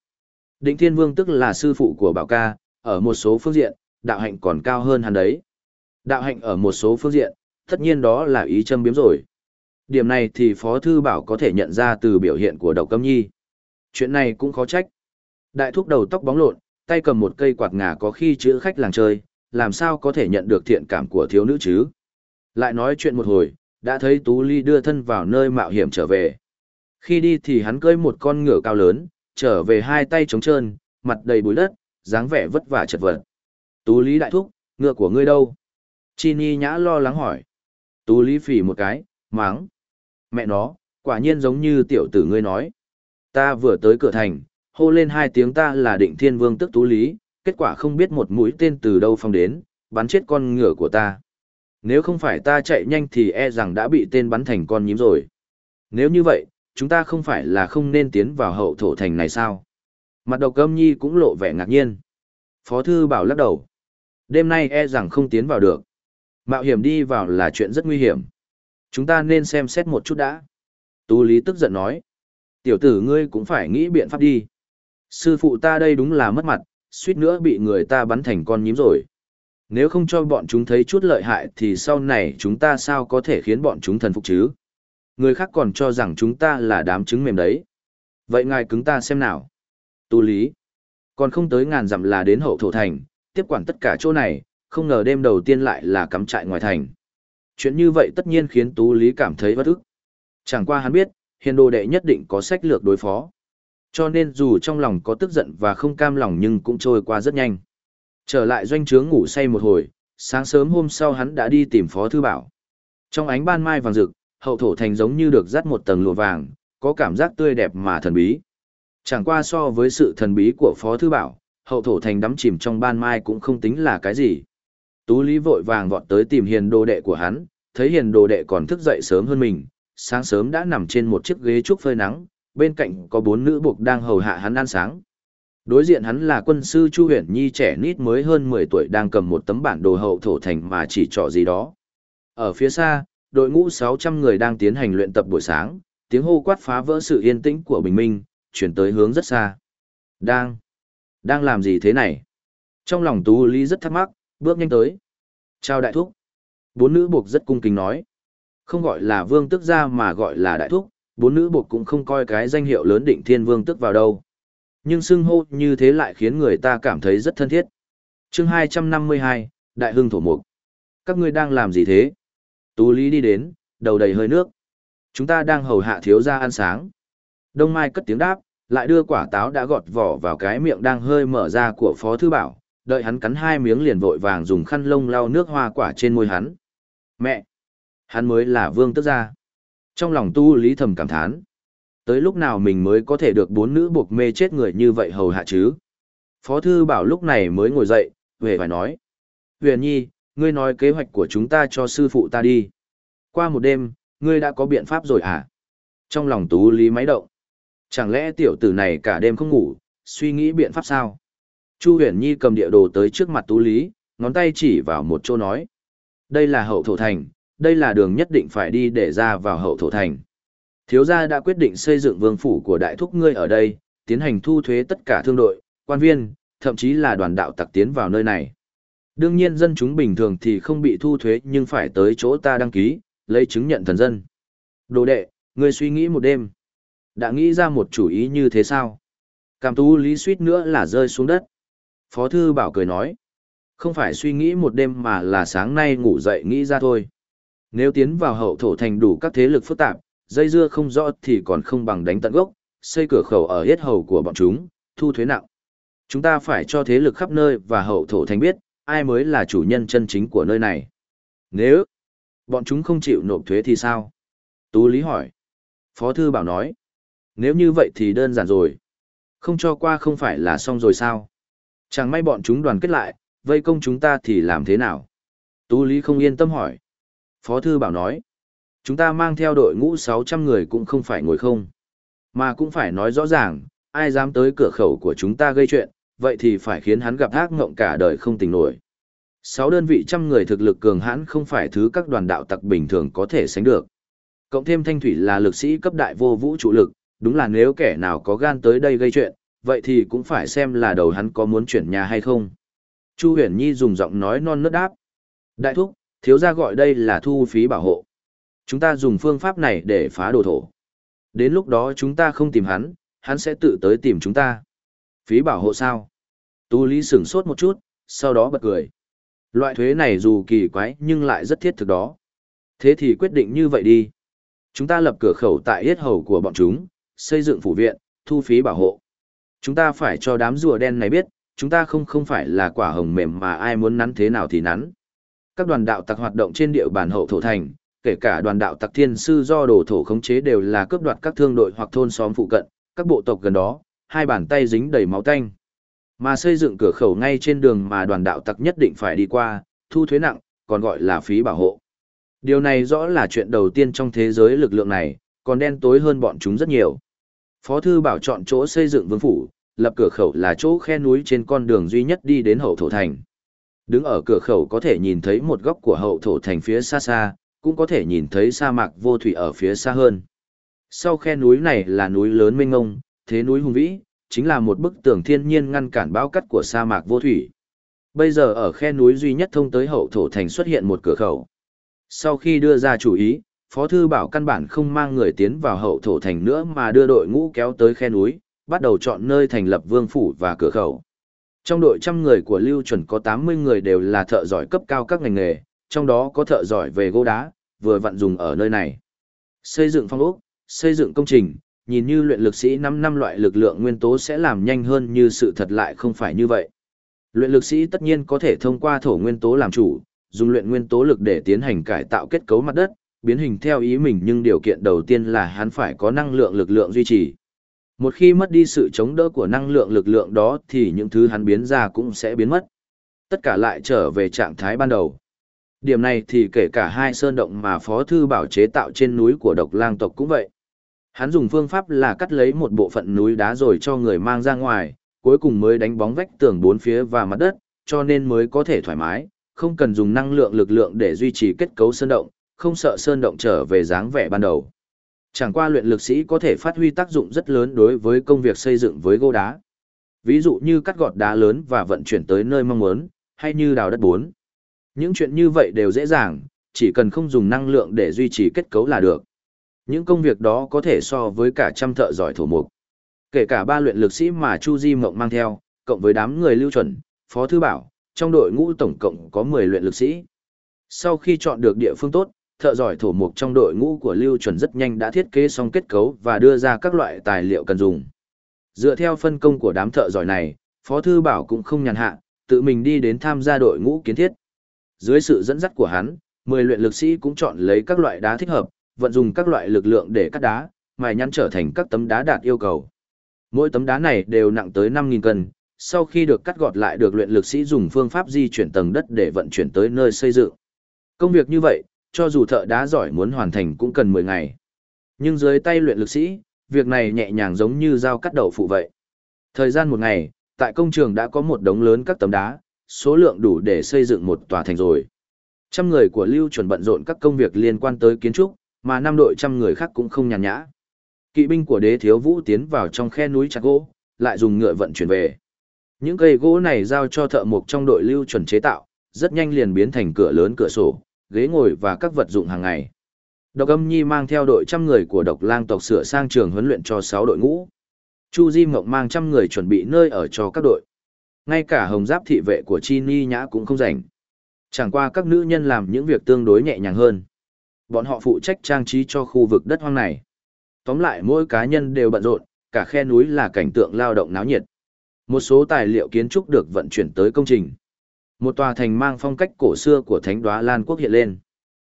Định Thiên Vương tức là sư phụ của Bảo Ca, ở một số phương diện, đạo hạnh còn cao hơn hắn đấy. Đạo hạnh ở một số phương diện, tất nhiên đó là ý châm biếm rồi. Điểm này thì Phó Thư Bảo có thể nhận ra từ biểu hiện của Độc Âm Nhi. Chuyện này cũng khó trách. Đại thúc đầu tóc bóng lộn, tay cầm một cây quạt ngà có khi chữ khách làng chơi, làm sao có thể nhận được thiện cảm của thiếu nữ chứ? Lại nói chuyện một hồi, đã thấy Tú Ly đưa thân vào nơi mạo hiểm trở về. Khi đi thì hắn cưỡi một con ngựa cao lớn, trở về hai tay trống trơn, mặt đầy bụi đất, dáng vẻ vất vả chật vật. Tú Lý đại thúc, ngựa của ngươi đâu? Chi Ni nhã lo lắng hỏi. Tú Lý phỉ một cái, máng. Mẹ nó, quả nhiên giống như tiểu tử ngươi nói. Ta vừa tới cửa thành, hô lên hai tiếng ta là định thiên vương tức Tú Lý, kết quả không biết một mũi tên từ đâu phong đến, bắn chết con ngựa của ta. Nếu không phải ta chạy nhanh thì e rằng đã bị tên bắn thành con nhím rồi. Nếu như vậy, chúng ta không phải là không nên tiến vào hậu thổ thành này sao? Mặt đầu cơm nhi cũng lộ vẻ ngạc nhiên. Phó thư bảo lắc đầu. Đêm nay e rằng không tiến vào được. Mạo hiểm đi vào là chuyện rất nguy hiểm. Chúng ta nên xem xét một chút đã. Tú Lý tức giận nói. Tiểu tử ngươi cũng phải nghĩ biện pháp đi. Sư phụ ta đây đúng là mất mặt, suýt nữa bị người ta bắn thành con nhím rồi. Nếu không cho bọn chúng thấy chút lợi hại thì sau này chúng ta sao có thể khiến bọn chúng thần phục chứ? Người khác còn cho rằng chúng ta là đám trứng mềm đấy. Vậy ngài cứng ta xem nào. Tu lý. Còn không tới ngàn dặm là đến hậu thổ thành, tiếp quản tất cả chỗ này, không ngờ đêm đầu tiên lại là cắm trại ngoài thành. Chuyện như vậy tất nhiên khiến Tú Lý cảm thấy bất ức. Chẳng qua hắn biết, hiền đồ đệ nhất định có sách lược đối phó. Cho nên dù trong lòng có tức giận và không cam lòng nhưng cũng trôi qua rất nhanh. Trở lại doanh trướng ngủ say một hồi, sáng sớm hôm sau hắn đã đi tìm Phó Thư Bảo. Trong ánh ban mai vàng rực, hậu thổ thành giống như được dắt một tầng lụa vàng, có cảm giác tươi đẹp mà thần bí. Chẳng qua so với sự thần bí của Phó Thư Bảo, hậu thổ thành đắm chìm trong ban mai cũng không tính là cái gì. Tú Lý vội vàng vọt tới tìm hiền đồ đệ của hắn, thấy hiền đồ đệ còn thức dậy sớm hơn mình, sáng sớm đã nằm trên một chiếc ghế trúc phơi nắng, bên cạnh có bốn nữ buộc đang hầu hạ hắn ăn sáng. Đối diện hắn là quân sư Chu Huyền Nhi trẻ nít mới hơn 10 tuổi đang cầm một tấm bản đồ hậu thổ thành mà chỉ trỏ gì đó. Ở phía xa, đội ngũ 600 người đang tiến hành luyện tập buổi sáng, tiếng hô quát phá vỡ sự yên tĩnh của bình minh, chuyển tới hướng rất xa. Đang. Đang làm gì thế này? Trong lòng Tú Lý rất thắc mắc, bước nhanh tới. Chào đại thúc. Bốn nữ buộc rất cung kính nói. Không gọi là vương tức ra mà gọi là đại thúc, bốn nữ buộc cũng không coi cái danh hiệu lớn định thiên vương tức vào đâu. Nhưng xưng hô như thế lại khiến người ta cảm thấy rất thân thiết. chương 252, Đại hưng thổ mục. Các ngươi đang làm gì thế? Tú Lý đi đến, đầu đầy hơi nước. Chúng ta đang hầu hạ thiếu gia ăn sáng. Đông Mai cất tiếng đáp, lại đưa quả táo đã gọt vỏ vào cái miệng đang hơi mở ra của Phó Thư Bảo, đợi hắn cắn hai miếng liền vội vàng dùng khăn lông lau nước hoa quả trên môi hắn. Mẹ! Hắn mới là vương tức gia. Trong lòng tu lý thầm cảm thán. Tới lúc nào mình mới có thể được bốn nữ buộc mê chết người như vậy hầu hạ chứ? Phó Thư Bảo lúc này mới ngồi dậy, về phải nói. Huyền Nhi, ngươi nói kế hoạch của chúng ta cho sư phụ ta đi. Qua một đêm, ngươi đã có biện pháp rồi à? Trong lòng tú lý máy động. Chẳng lẽ tiểu tử này cả đêm không ngủ, suy nghĩ biện pháp sao? Chu huyền nhi cầm địa đồ tới trước mặt tú lý, ngón tay chỉ vào một chỗ nói. Đây là hậu thổ thành, đây là đường nhất định phải đi để ra vào hậu thổ thành. Thiếu gia đã quyết định xây dựng vương phủ của đại thúc ngươi ở đây, tiến hành thu thuế tất cả thương đội, quan viên, thậm chí là đoàn đạo tặc tiến vào nơi này. Đương nhiên dân chúng bình thường thì không bị thu thuế nhưng phải tới chỗ ta đăng ký, lấy chứng nhận thần dân. Đồ đệ, ngươi suy nghĩ một đêm. Đã nghĩ ra một chủ ý như thế sao? Cảm tú lý suýt nữa là rơi xuống đất. Phó thư bảo cười nói. Không phải suy nghĩ một đêm mà là sáng nay ngủ dậy nghĩ ra thôi. Nếu tiến vào hậu thổ thành đủ các thế lực phức tạp, dây dưa không rõ thì còn không bằng đánh tận gốc, xây cửa khẩu ở hết hầu của bọn chúng, thu thuế nặng. Chúng ta phải cho thế lực khắp nơi và hậu thổ thành biết, ai mới là chủ nhân chân chính của nơi này. Nếu bọn chúng không chịu nộp thuế thì sao? Tú Lý hỏi. Phó Thư Bảo nói. Nếu như vậy thì đơn giản rồi. Không cho qua không phải là xong rồi sao? Chẳng may bọn chúng đoàn kết lại, vây công chúng ta thì làm thế nào? Tú Lý không yên tâm hỏi. Phó Thư Bảo nói. Chúng ta mang theo đội ngũ 600 người cũng không phải ngồi không. Mà cũng phải nói rõ ràng, ai dám tới cửa khẩu của chúng ta gây chuyện, vậy thì phải khiến hắn gặp ác ngộng cả đời không tỉnh nổi. Sáu đơn vị trăm người thực lực cường hãn không phải thứ các đoàn đạo tặc bình thường có thể sánh được. Cộng thêm thanh thủy là lực sĩ cấp đại vô vũ trụ lực, đúng là nếu kẻ nào có gan tới đây gây chuyện, vậy thì cũng phải xem là đầu hắn có muốn chuyển nhà hay không. Chu huyền nhi dùng giọng nói non nớt đáp. Đại thúc, thiếu gia gọi đây là thu phí bảo hộ. Chúng ta dùng phương pháp này để phá đồ thổ. Đến lúc đó chúng ta không tìm hắn, hắn sẽ tự tới tìm chúng ta. Phí bảo hộ sao? Tu Lý sửng sốt một chút, sau đó bật cười. Loại thuế này dù kỳ quái nhưng lại rất thiết thực đó. Thế thì quyết định như vậy đi. Chúng ta lập cửa khẩu tại yết hầu của bọn chúng, xây dựng phủ viện, thu phí bảo hộ. Chúng ta phải cho đám rùa đen này biết, chúng ta không không phải là quả hồng mềm mà ai muốn nắn thế nào thì nắn. Các đoàn đạo tặc hoạt động trên địa bàn hậu thổ thành, kể cả đoàn đạo tặc thiên sư do đồ thổ khống chế đều là cướp đoạt các thương đội hoặc thôn xóm phụ cận, các bộ tộc gần đó, hai bàn tay dính đầy máu tanh. Mà xây dựng cửa khẩu ngay trên đường mà đoàn đạo tặc nhất định phải đi qua, thu thuế nặng, còn gọi là phí bảo hộ. Điều này rõ là chuyện đầu tiên trong thế giới lực lượng này, còn đen tối hơn bọn chúng rất nhiều. Phó thư bảo chọn chỗ xây dựng vương phủ, lập cửa khẩu là chỗ khe núi trên con đường duy nhất đi đến hậu thổ thành. Đứng ở cửa khẩu có thể nhìn thấy một góc của hậu thổ thành phía xa xa, cũng có thể nhìn thấy sa mạc vô thủy ở phía xa hơn. Sau khe núi này là núi lớn mênh ngông, thế núi hùng vĩ, chính là một bức tường thiên nhiên ngăn cản bão cắt của sa mạc vô thủy. Bây giờ ở khe núi duy nhất thông tới hậu thổ thành xuất hiện một cửa khẩu. Sau khi đưa ra chủ ý, Phó Thư Bảo căn bản không mang người tiến vào hậu thổ thành nữa mà đưa đội ngũ kéo tới khe núi, bắt đầu chọn nơi thành lập vương phủ và cửa khẩu. Trong đội trăm người của Lưu Chuẩn có 80 người đều là thợ giỏi cấp cao các ngành nghề, trong đó có thợ giỏi về gỗ đá, vừa vặn dùng ở nơi này. Xây dựng phong ốc, xây dựng công trình, nhìn như luyện lực sĩ 5 năm loại lực lượng nguyên tố sẽ làm nhanh hơn như sự thật lại không phải như vậy. Luyện lực sĩ tất nhiên có thể thông qua thổ nguyên tố làm chủ, dùng luyện nguyên tố lực để tiến hành cải tạo kết cấu mặt đất, biến hình theo ý mình nhưng điều kiện đầu tiên là hắn phải có năng lượng lực lượng duy trì. Một khi mất đi sự chống đỡ của năng lượng lực lượng đó thì những thứ hắn biến ra cũng sẽ biến mất. Tất cả lại trở về trạng thái ban đầu. Điểm này thì kể cả hai sơn động mà Phó Thư Bảo chế tạo trên núi của độc lang tộc cũng vậy. Hắn dùng phương pháp là cắt lấy một bộ phận núi đá rồi cho người mang ra ngoài, cuối cùng mới đánh bóng vách tường bốn phía và mặt đất, cho nên mới có thể thoải mái, không cần dùng năng lượng lực lượng để duy trì kết cấu sơn động, không sợ sơn động trở về dáng vẻ ban đầu. Chẳng qua luyện lực sĩ có thể phát huy tác dụng rất lớn đối với công việc xây dựng với gỗ đá. Ví dụ như cắt gọt đá lớn và vận chuyển tới nơi mong muốn, hay như đào đất bốn. Những chuyện như vậy đều dễ dàng, chỉ cần không dùng năng lượng để duy trì kết cấu là được. Những công việc đó có thể so với cả trăm thợ giỏi thổ mục. Kể cả ba luyện lực sĩ mà Chu Di Mộng mang theo, cộng với đám người lưu chuẩn, Phó Thư Bảo, trong đội ngũ tổng cộng có 10 luyện lực sĩ. Sau khi chọn được địa phương tốt, thợ giỏi thổ mục trong đội ngũ của Lưu Chuẩn rất nhanh đã thiết kế xong kết cấu và đưa ra các loại tài liệu cần dùng. Dựa theo phân công của đám thợ giỏi này, Phó Thư Bảo cũng không nhàn hạ, tự mình đi đến tham gia đội ngũ kiến thiết. Dưới sự dẫn dắt của hắn, 10 luyện lực sĩ cũng chọn lấy các loại đá thích hợp, vận dụng các loại lực lượng để cắt đá, mài nhăn trở thành các tấm đá đạt yêu cầu. Mỗi tấm đá này đều nặng tới 5.000 cân, sau khi được cắt gọt lại được luyện lực sĩ dùng phương pháp di chuyển tầng đất để vận chuyển tới nơi xây dựng. Công việc như vậy, cho dù thợ đá giỏi muốn hoàn thành cũng cần 10 ngày. Nhưng dưới tay luyện lực sĩ, việc này nhẹ nhàng giống như dao cắt đậu phụ vậy. Thời gian một ngày, tại công trường đã có một đống lớn các tấm đá, số lượng đủ để xây dựng một tòa thành rồi. Trăm người của Lưu chuẩn bận rộn các công việc liên quan tới kiến trúc, mà năm đội trăm người khác cũng không nhàn nhã. Kỵ binh của đế thiếu vũ tiến vào trong khe núi chặt gỗ, lại dùng ngựa vận chuyển về. Những cây gỗ này giao cho thợ mộc trong đội Lưu chuẩn chế tạo, rất nhanh liền biến thành cửa lớn cửa sổ, ghế ngồi và các vật dụng hàng ngày. Độc âm nhi mang theo đội trăm người của độc lang tộc sửa sang trường huấn luyện cho 6 đội ngũ. Chu Di Mộng mang trăm người chuẩn bị nơi ở cho các đội. Ngay cả hồng giáp thị vệ của Chi Ni Nhã cũng không rảnh. Chẳng qua các nữ nhân làm những việc tương đối nhẹ nhàng hơn. Bọn họ phụ trách trang trí cho khu vực đất hoang này. Tóm lại mỗi cá nhân đều bận rộn, cả khe núi là cảnh tượng lao động náo nhiệt. Một số tài liệu kiến trúc được vận chuyển tới công trình. Một tòa thành mang phong cách cổ xưa của Thánh Đóa Lan Quốc hiện lên.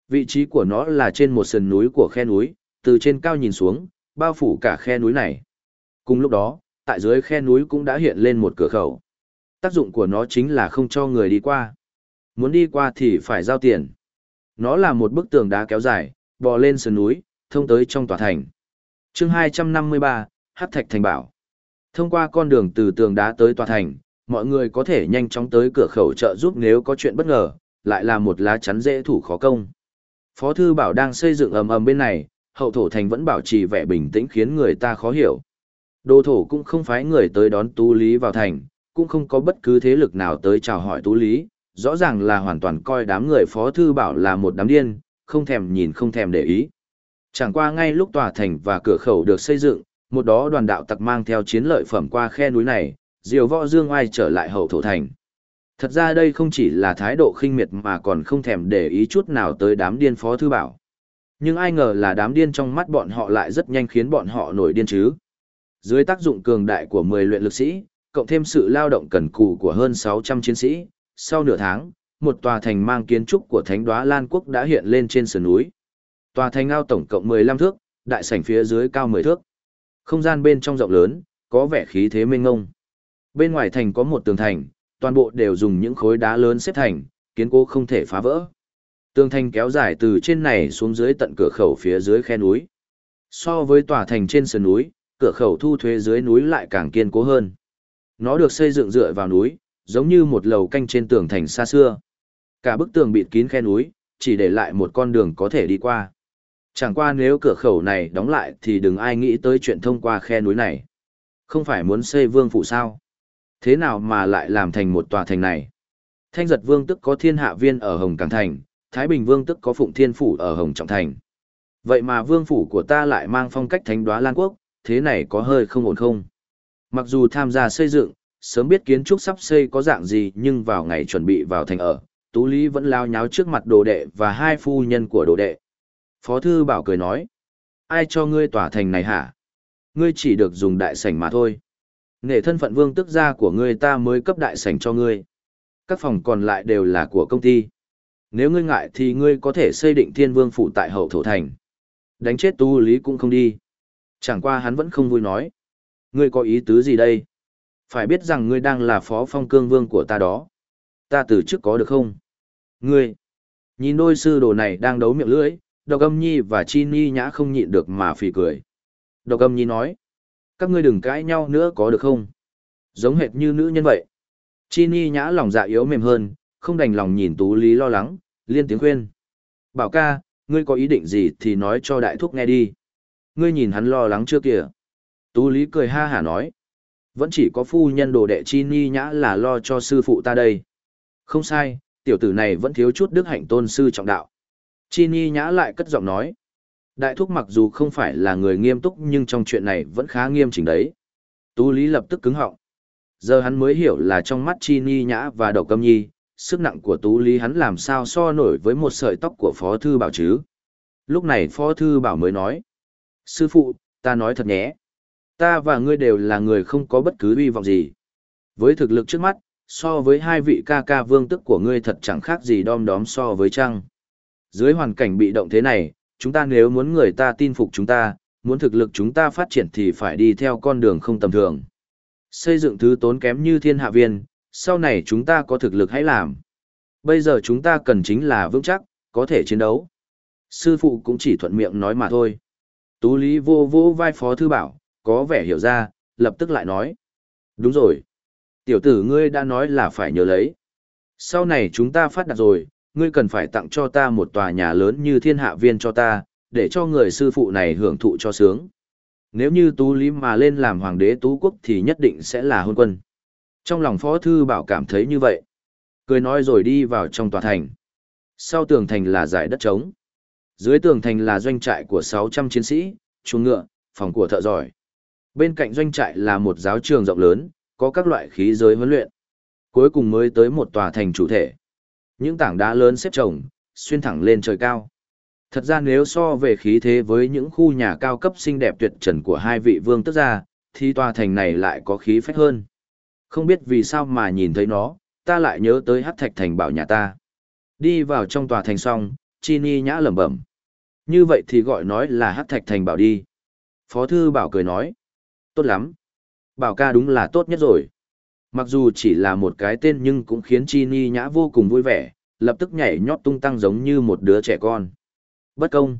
Vị trí của nó là trên một sườn núi của khe núi, từ trên cao nhìn xuống, bao phủ cả khe núi này. Cùng lúc đó, tại dưới khe núi cũng đã hiện lên một cửa khẩu. Tác dụng của nó chính là không cho người đi qua. Muốn đi qua thì phải giao tiền. Nó là một bức tường đá kéo dài, bò lên sườn núi, thông tới trong tòa thành. chương 253, Hát Thạch Thành Bảo. Thông qua con đường từ tường đá tới tòa thành, mọi người có thể nhanh chóng tới cửa khẩu trợ giúp nếu có chuyện bất ngờ, lại là một lá chắn dễ thủ khó công. Phó thư bảo đang xây dựng ầm ầm bên này, hậu thổ thành vẫn bảo trì vẻ bình tĩnh khiến người ta khó hiểu. Đô thổ cũng không phái người tới đón Tú Lý vào thành, cũng không có bất cứ thế lực nào tới chào hỏi Tú Lý, rõ ràng là hoàn toàn coi đám người Phó Thư Bảo là một đám điên, không thèm nhìn không thèm để ý. Chẳng qua ngay lúc tòa thành và cửa khẩu được xây dựng, một đó đoàn đạo tặc mang theo chiến lợi phẩm qua khe núi này, diều võ dương oai trở lại hậu thổ thành. Thật ra đây không chỉ là thái độ khinh miệt mà còn không thèm để ý chút nào tới đám điên Phó Thư Bảo. Nhưng ai ngờ là đám điên trong mắt bọn họ lại rất nhanh khiến bọn họ nổi điên chứ. Dưới tác dụng cường đại của 10 luyện lực sĩ, cộng thêm sự lao động cần cù của hơn 600 chiến sĩ, sau nửa tháng, một tòa thành mang kiến trúc của Thánh Đóa Lan Quốc đã hiện lên trên sườn núi. Tòa thành ao tổng cộng 15 thước, đại sảnh phía dưới cao 10 thước. Không gian bên trong rộng lớn, có vẻ khí thế mênh ngông. Bên ngoài thành có một tường thành, toàn bộ đều dùng những khối đá lớn xếp thành, kiến cố không thể phá vỡ. Tường thành kéo dài từ trên này xuống dưới tận cửa khẩu phía dưới khe núi. So với tòa thành trên sườn núi, cửa khẩu thu thuế dưới núi lại càng kiên cố hơn. Nó được xây dựng dựa vào núi, giống như một lầu canh trên tường thành xa xưa. Cả bức tường bịt kín khe núi, chỉ để lại một con đường có thể đi qua. Chẳng qua nếu cửa khẩu này đóng lại thì đừng ai nghĩ tới chuyện thông qua khe núi này. Không phải muốn xây vương phủ sao? Thế nào mà lại làm thành một tòa thành này? Thanh giật vương tức có thiên hạ viên ở Hồng Cảng Thành, Thái Bình vương tức có phụng thiên phủ ở Hồng Trọng Thành. Vậy mà vương phủ của ta lại mang phong cách thánh đoá Lan Quốc, thế này có hơi không ổn không? Mặc dù tham gia xây dựng, sớm biết kiến trúc sắp xây có dạng gì nhưng vào ngày chuẩn bị vào thành ở, Tú Lý vẫn lao nháo trước mặt đồ đệ và hai phu nhân của đồ đệ. Phó Thư Bảo cười nói, ai cho ngươi tỏa thành này hả? Ngươi chỉ được dùng đại sảnh mà thôi. Nghệ thân phận vương tức gia của ngươi ta mới cấp đại sảnh cho ngươi. Các phòng còn lại đều là của công ty. Nếu ngươi ngại thì ngươi có thể xây định thiên vương phủ tại hậu thổ thành. Đánh chết tu lý cũng không đi. Chẳng qua hắn vẫn không vui nói. Ngươi có ý tứ gì đây? Phải biết rằng ngươi đang là phó phong cương vương của ta đó. Ta từ chức có được không? Ngươi! Nhìn đôi sư đồ này đang đấu miệng lưỡi, độc âm nhi và chi ni nhã không nhịn được mà phì cười. Độc âm nhi nói. Các ngươi đừng cãi nhau nữa có được không? Giống hệt như nữ nhân vậy. Chi ni nhã lòng dạ yếu mềm hơn, không đành lòng nhìn tú lý lo lắng, liên tiếng khuyên. Bảo ca, ngươi có ý định gì thì nói cho đại thúc nghe đi. Ngươi nhìn hắn lo lắng chưa kìa. Tú lý cười ha hả nói. Vẫn chỉ có phu nhân đồ đệ chi ni nhã là lo cho sư phụ ta đây. Không sai, tiểu tử này vẫn thiếu chút đức hạnh tôn sư trọng đạo. Chi ni nhã lại cất giọng nói. Đại thúc mặc dù không phải là người nghiêm túc nhưng trong chuyện này vẫn khá nghiêm chỉnh đấy. Tú Lý lập tức cứng họng. Giờ hắn mới hiểu là trong mắt Chi Ni Nhã và Đậu Câm Nhi, sức nặng của Tú Lý hắn làm sao so nổi với một sợi tóc của Phó Thư Bảo chứ. Lúc này Phó Thư Bảo mới nói. Sư phụ, ta nói thật nhé. Ta và ngươi đều là người không có bất cứ hy vọng gì. Với thực lực trước mắt, so với hai vị ca ca vương tức của ngươi thật chẳng khác gì đom đóm so với trăng. Dưới hoàn cảnh bị động thế này, chúng ta nếu muốn người ta tin phục chúng ta, muốn thực lực chúng ta phát triển thì phải đi theo con đường không tầm thường. Xây dựng thứ tốn kém như thiên hạ viên, sau này chúng ta có thực lực hãy làm. Bây giờ chúng ta cần chính là vững chắc, có thể chiến đấu. Sư phụ cũng chỉ thuận miệng nói mà thôi. Tú Lý vô vô vai phó thư bảo, có vẻ hiểu ra, lập tức lại nói. Đúng rồi. Tiểu tử ngươi đã nói là phải nhớ lấy. Sau này chúng ta phát đạt rồi, ngươi cần phải tặng cho ta một tòa nhà lớn như thiên hạ viên cho ta, để cho người sư phụ này hưởng thụ cho sướng. Nếu như Tú Lý mà lên làm hoàng đế Tú Quốc thì nhất định sẽ là hôn quân. Trong lòng Phó Thư Bảo cảm thấy như vậy. Cười nói rồi đi vào trong tòa thành. Sau tường thành là giải đất trống. Dưới tường thành là doanh trại của 600 chiến sĩ, chuồng ngựa, phòng của thợ giỏi. Bên cạnh doanh trại là một giáo trường rộng lớn, có các loại khí giới huấn luyện. Cuối cùng mới tới một tòa thành chủ thể. Những tảng đá lớn xếp chồng, xuyên thẳng lên trời cao. Thật ra nếu so về khí thế với những khu nhà cao cấp xinh đẹp tuyệt trần của hai vị vương tức gia, thì tòa thành này lại có khí phách hơn. Không biết vì sao mà nhìn thấy nó, ta lại nhớ tới hát thạch thành bảo nhà ta. Đi vào trong tòa thành xong, Chini nhã lẩm bẩm. Như vậy thì gọi nói là hát thạch thành bảo đi. Phó thư bảo cười nói. Tốt lắm. Bảo ca đúng là tốt nhất rồi. Mặc dù chỉ là một cái tên nhưng cũng khiến Chi Ni nhã vô cùng vui vẻ, lập tức nhảy nhót tung tăng giống như một đứa trẻ con. Bất công.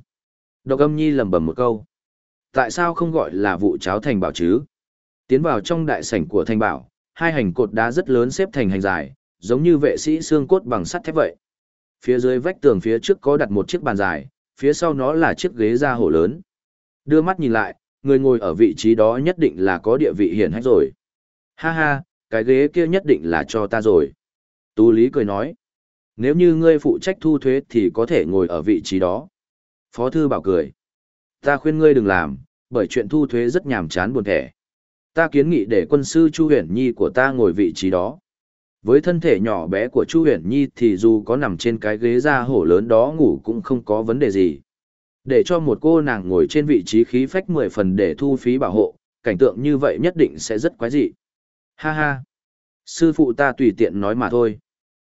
Độc âm nhi lầm bầm một câu. Tại sao không gọi là vụ cháo thành bảo chứ? Tiến vào trong đại sảnh của thành bảo, hai hành cột đá rất lớn xếp thành hành dài, giống như vệ sĩ xương cốt bằng sắt thép vậy. Phía dưới vách tường phía trước có đặt một chiếc bàn dài, phía sau nó là chiếc ghế da hổ lớn. Đưa mắt nhìn lại, người ngồi ở vị trí đó nhất định là có địa vị hiển hách rồi. Ha ha, cái ghế kia nhất định là cho ta rồi. Tú Lý cười nói, nếu như ngươi phụ trách thu thuế thì có thể ngồi ở vị trí đó. Phó thư bảo cười. Ta khuyên ngươi đừng làm, bởi chuyện thu thuế rất nhàm chán buồn thẻ. Ta kiến nghị để quân sư Chu Huyền Nhi của ta ngồi vị trí đó. Với thân thể nhỏ bé của Chu Huyền Nhi thì dù có nằm trên cái ghế da hổ lớn đó ngủ cũng không có vấn đề gì. Để cho một cô nàng ngồi trên vị trí khí phách 10 phần để thu phí bảo hộ, cảnh tượng như vậy nhất định sẽ rất quái dị. Ha ha! Sư phụ ta tùy tiện nói mà thôi.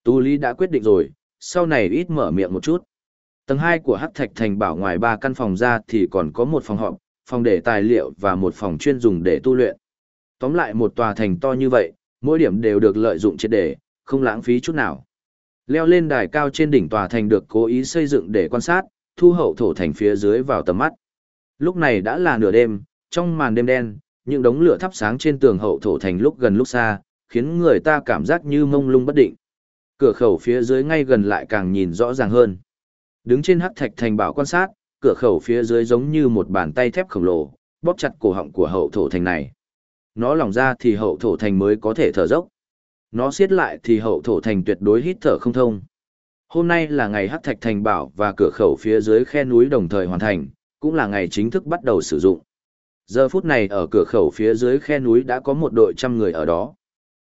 Tu Lý đã quyết định rồi, sau này ít mở miệng một chút. Tầng 2 của Hắc Thạch Thành bảo ngoài ba căn phòng ra thì còn có một phòng họp, phòng để tài liệu và một phòng chuyên dùng để tu luyện. Tóm lại một tòa thành to như vậy, mỗi điểm đều được lợi dụng triệt để, không lãng phí chút nào. Leo lên đài cao trên đỉnh tòa thành được cố ý xây dựng để quan sát, thu hậu thổ thành phía dưới vào tầm mắt. Lúc này đã là nửa đêm, trong màn đêm đen, những đống lửa thắp sáng trên tường hậu thổ thành lúc gần lúc xa, khiến người ta cảm giác như mông lung bất định. Cửa khẩu phía dưới ngay gần lại càng nhìn rõ ràng hơn. Đứng trên hắc thạch thành bảo quan sát, cửa khẩu phía dưới giống như một bàn tay thép khổng lồ, bóp chặt cổ họng của hậu thổ thành này. Nó lỏng ra thì hậu thổ thành mới có thể thở dốc. Nó siết lại thì hậu thổ thành tuyệt đối hít thở không thông. Hôm nay là ngày hắc thạch thành bảo và cửa khẩu phía dưới khe núi đồng thời hoàn thành, cũng là ngày chính thức bắt đầu sử dụng. Giờ phút này ở cửa khẩu phía dưới khe núi đã có một đội trăm người ở đó.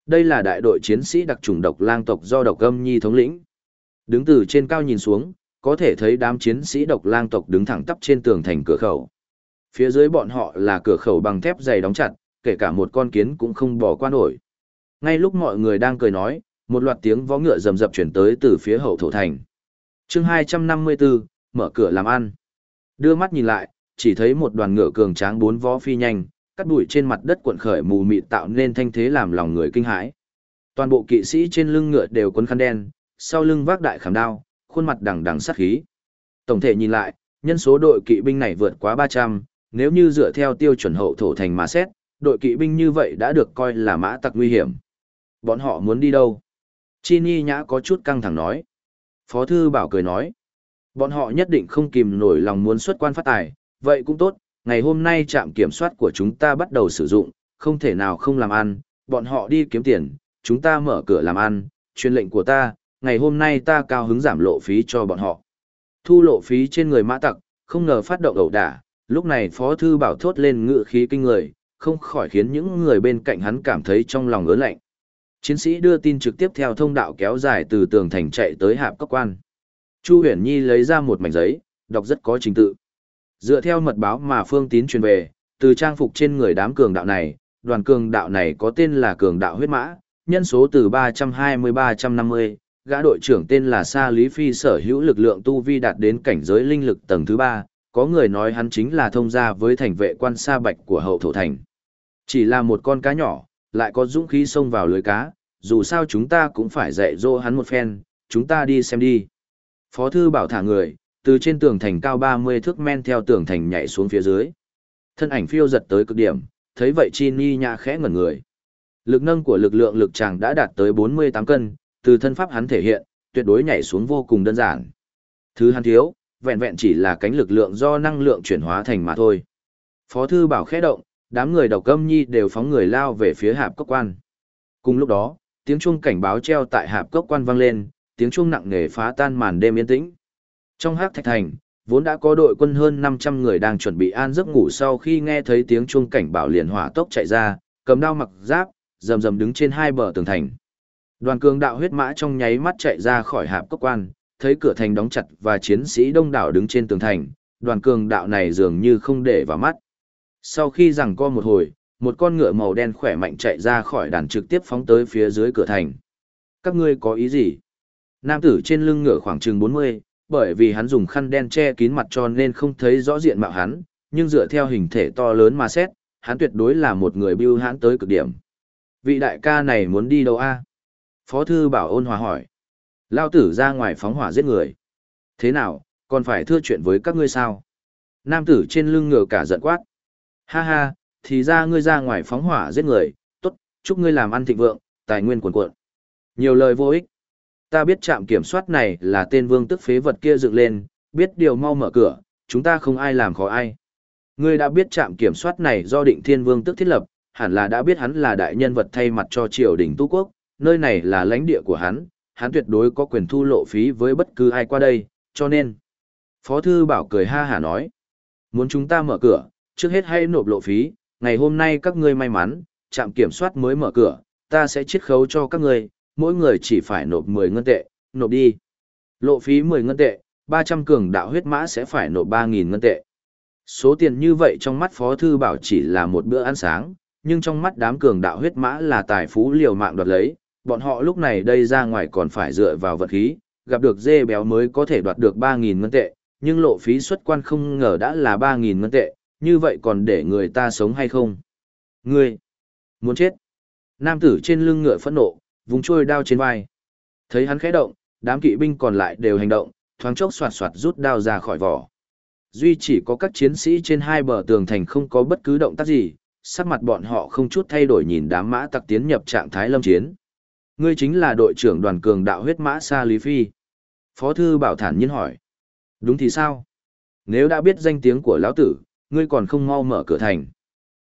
Đây là đại đội chiến sĩ đặc trùng độc lang tộc do độc âm nhi thống lĩnh. Đứng từ trên cao nhìn xuống, có thể thấy đám chiến sĩ độc lang tộc đứng thẳng tắp trên tường thành cửa khẩu. Phía dưới bọn họ là cửa khẩu bằng thép dày đóng chặt, kể cả một con kiến cũng không bỏ qua nổi. Ngay lúc mọi người đang cười nói, một loạt tiếng vó ngựa rầm rập chuyển tới từ phía hậu thổ thành. chương 254, mở cửa làm ăn. Đưa mắt nhìn lại, chỉ thấy một đoàn ngựa cường tráng bốn vó phi nhanh, cắt đuổi trên mặt đất cuộn khởi mù mịt tạo nên thanh thế làm lòng người kinh hãi. Toàn bộ kỵ sĩ trên lưng ngựa đều quấn khăn đen, sau lưng vác đại khảm đao, khuôn mặt đằng đằng sát khí. Tổng thể nhìn lại, nhân số đội kỵ binh này vượt quá 300, nếu như dựa theo tiêu chuẩn hậu thổ thành mà xét, đội kỵ binh như vậy đã được coi là mã tặc nguy hiểm. Bọn họ muốn đi đâu? Chi Ni Nhã có chút căng thẳng nói. Phó Thư Bảo cười nói. Bọn họ nhất định không kìm nổi lòng muốn xuất quan phát tài, vậy cũng tốt, ngày hôm nay trạm kiểm soát của chúng ta bắt đầu sử dụng, không thể nào không làm ăn, bọn họ đi kiếm tiền, chúng ta mở cửa làm ăn, truyền lệnh của ta, ngày hôm nay ta cao hứng giảm lộ phí cho bọn họ. Thu lộ phí trên người mã tặc, không ngờ phát động ẩu đả, lúc này Phó Thư Bảo thốt lên ngự khí kinh người, không khỏi khiến những người bên cạnh hắn cảm thấy trong lòng ớn lạnh. Chiến sĩ đưa tin trực tiếp theo thông đạo kéo dài từ tường thành chạy tới hạp cấp quan. Chu Huyền Nhi lấy ra một mảnh giấy, đọc rất có trình tự. Dựa theo mật báo mà Phương Tín truyền về, từ trang phục trên người đám cường đạo này, đoàn cường đạo này có tên là cường đạo huyết mã, nhân số từ 320-350, gã đội trưởng tên là Sa Lý Phi sở hữu lực lượng tu vi đạt đến cảnh giới linh lực tầng thứ 3, có người nói hắn chính là thông gia với thành vệ quan sa bạch của hậu thổ thành. Chỉ là một con cá nhỏ, lại có dũng khí xông vào lưới cá, dù sao chúng ta cũng phải dạy dỗ hắn một phen, chúng ta đi xem đi. Phó thư bảo thả người, từ trên tường thành cao 30 thước men theo tường thành nhảy xuống phía dưới. Thân ảnh phiêu giật tới cực điểm, thấy vậy chi ni nhã khẽ ngẩn người. Lực nâng của lực lượng lực chàng đã đạt tới 48 cân, từ thân pháp hắn thể hiện, tuyệt đối nhảy xuống vô cùng đơn giản. Thứ hắn thiếu, vẹn vẹn chỉ là cánh lực lượng do năng lượng chuyển hóa thành mà thôi. Phó thư bảo khẽ động, đám người độc âm nhi đều phóng người lao về phía hạp cốc quan. Cùng lúc đó, tiếng chuông cảnh báo treo tại hạp cốc quan vang lên, tiếng chuông nặng nề phá tan màn đêm yên tĩnh. Trong hắc thạch thành, vốn đã có đội quân hơn 500 người đang chuẩn bị an giấc ngủ sau khi nghe thấy tiếng chuông cảnh báo liền hỏa tốc chạy ra, cầm đao mặc giáp, rầm rầm đứng trên hai bờ tường thành. Đoàn cường đạo huyết mã trong nháy mắt chạy ra khỏi hạp cốc quan, thấy cửa thành đóng chặt và chiến sĩ đông đảo đứng trên tường thành, đoàn cường đạo này dường như không để vào mắt. Sau khi rằng co một hồi, một con ngựa màu đen khỏe mạnh chạy ra khỏi đàn trực tiếp phóng tới phía dưới cửa thành. Các ngươi có ý gì? Nam tử trên lưng ngựa khoảng chừng 40, bởi vì hắn dùng khăn đen che kín mặt cho nên không thấy rõ diện mạo hắn, nhưng dựa theo hình thể to lớn mà xét, hắn tuyệt đối là một người bưu hãn tới cực điểm. Vị đại ca này muốn đi đâu a? Phó thư bảo ôn hòa hỏi. Lao tử ra ngoài phóng hỏa giết người. Thế nào, còn phải thưa chuyện với các ngươi sao? Nam tử trên lưng ngựa cả giận quát. Ha ha, thì ra ngươi ra ngoài phóng hỏa giết người, tốt, chúc ngươi làm ăn thịnh vượng, tài nguyên cuồn cuộn. Nhiều lời vô ích. Ta biết trạm kiểm soát này là tên vương tức phế vật kia dựng lên, biết điều mau mở cửa, chúng ta không ai làm khó ai. Ngươi đã biết trạm kiểm soát này do định thiên vương tức thiết lập, hẳn là đã biết hắn là đại nhân vật thay mặt cho triều đình tu quốc, nơi này là lãnh địa của hắn, hắn tuyệt đối có quyền thu lộ phí với bất cứ ai qua đây, cho nên. Phó thư bảo cười ha hả nói, muốn chúng ta mở cửa, trước hết hãy nộp lộ phí, ngày hôm nay các ngươi may mắn, trạm kiểm soát mới mở cửa, ta sẽ chiết khấu cho các ngươi, mỗi người chỉ phải nộp 10 ngân tệ, nộp đi. Lộ phí 10 ngân tệ, 300 cường đạo huyết mã sẽ phải nộp 3.000 ngân tệ. Số tiền như vậy trong mắt Phó Thư Bảo chỉ là một bữa ăn sáng, nhưng trong mắt đám cường đạo huyết mã là tài phú liều mạng đoạt lấy, bọn họ lúc này đây ra ngoài còn phải dựa vào vật khí, gặp được dê béo mới có thể đoạt được 3.000 ngân tệ, nhưng lộ phí xuất quan không ngờ đã là 3.000 ngân tệ, như vậy còn để người ta sống hay không? Ngươi, muốn chết. Nam tử trên lưng ngựa phẫn nộ, vùng trôi đao trên vai. Thấy hắn khẽ động, đám kỵ binh còn lại đều hành động, thoáng chốc soạt soạt rút đao ra khỏi vỏ. Duy chỉ có các chiến sĩ trên hai bờ tường thành không có bất cứ động tác gì, sắc mặt bọn họ không chút thay đổi nhìn đám mã tặc tiến nhập trạng thái lâm chiến. Ngươi chính là đội trưởng đoàn cường đạo huyết mã Sa Lý Phi. Phó thư bảo thản nhiên hỏi. Đúng thì sao? Nếu đã biết danh tiếng của lão tử, ngươi còn không mau mở cửa thành.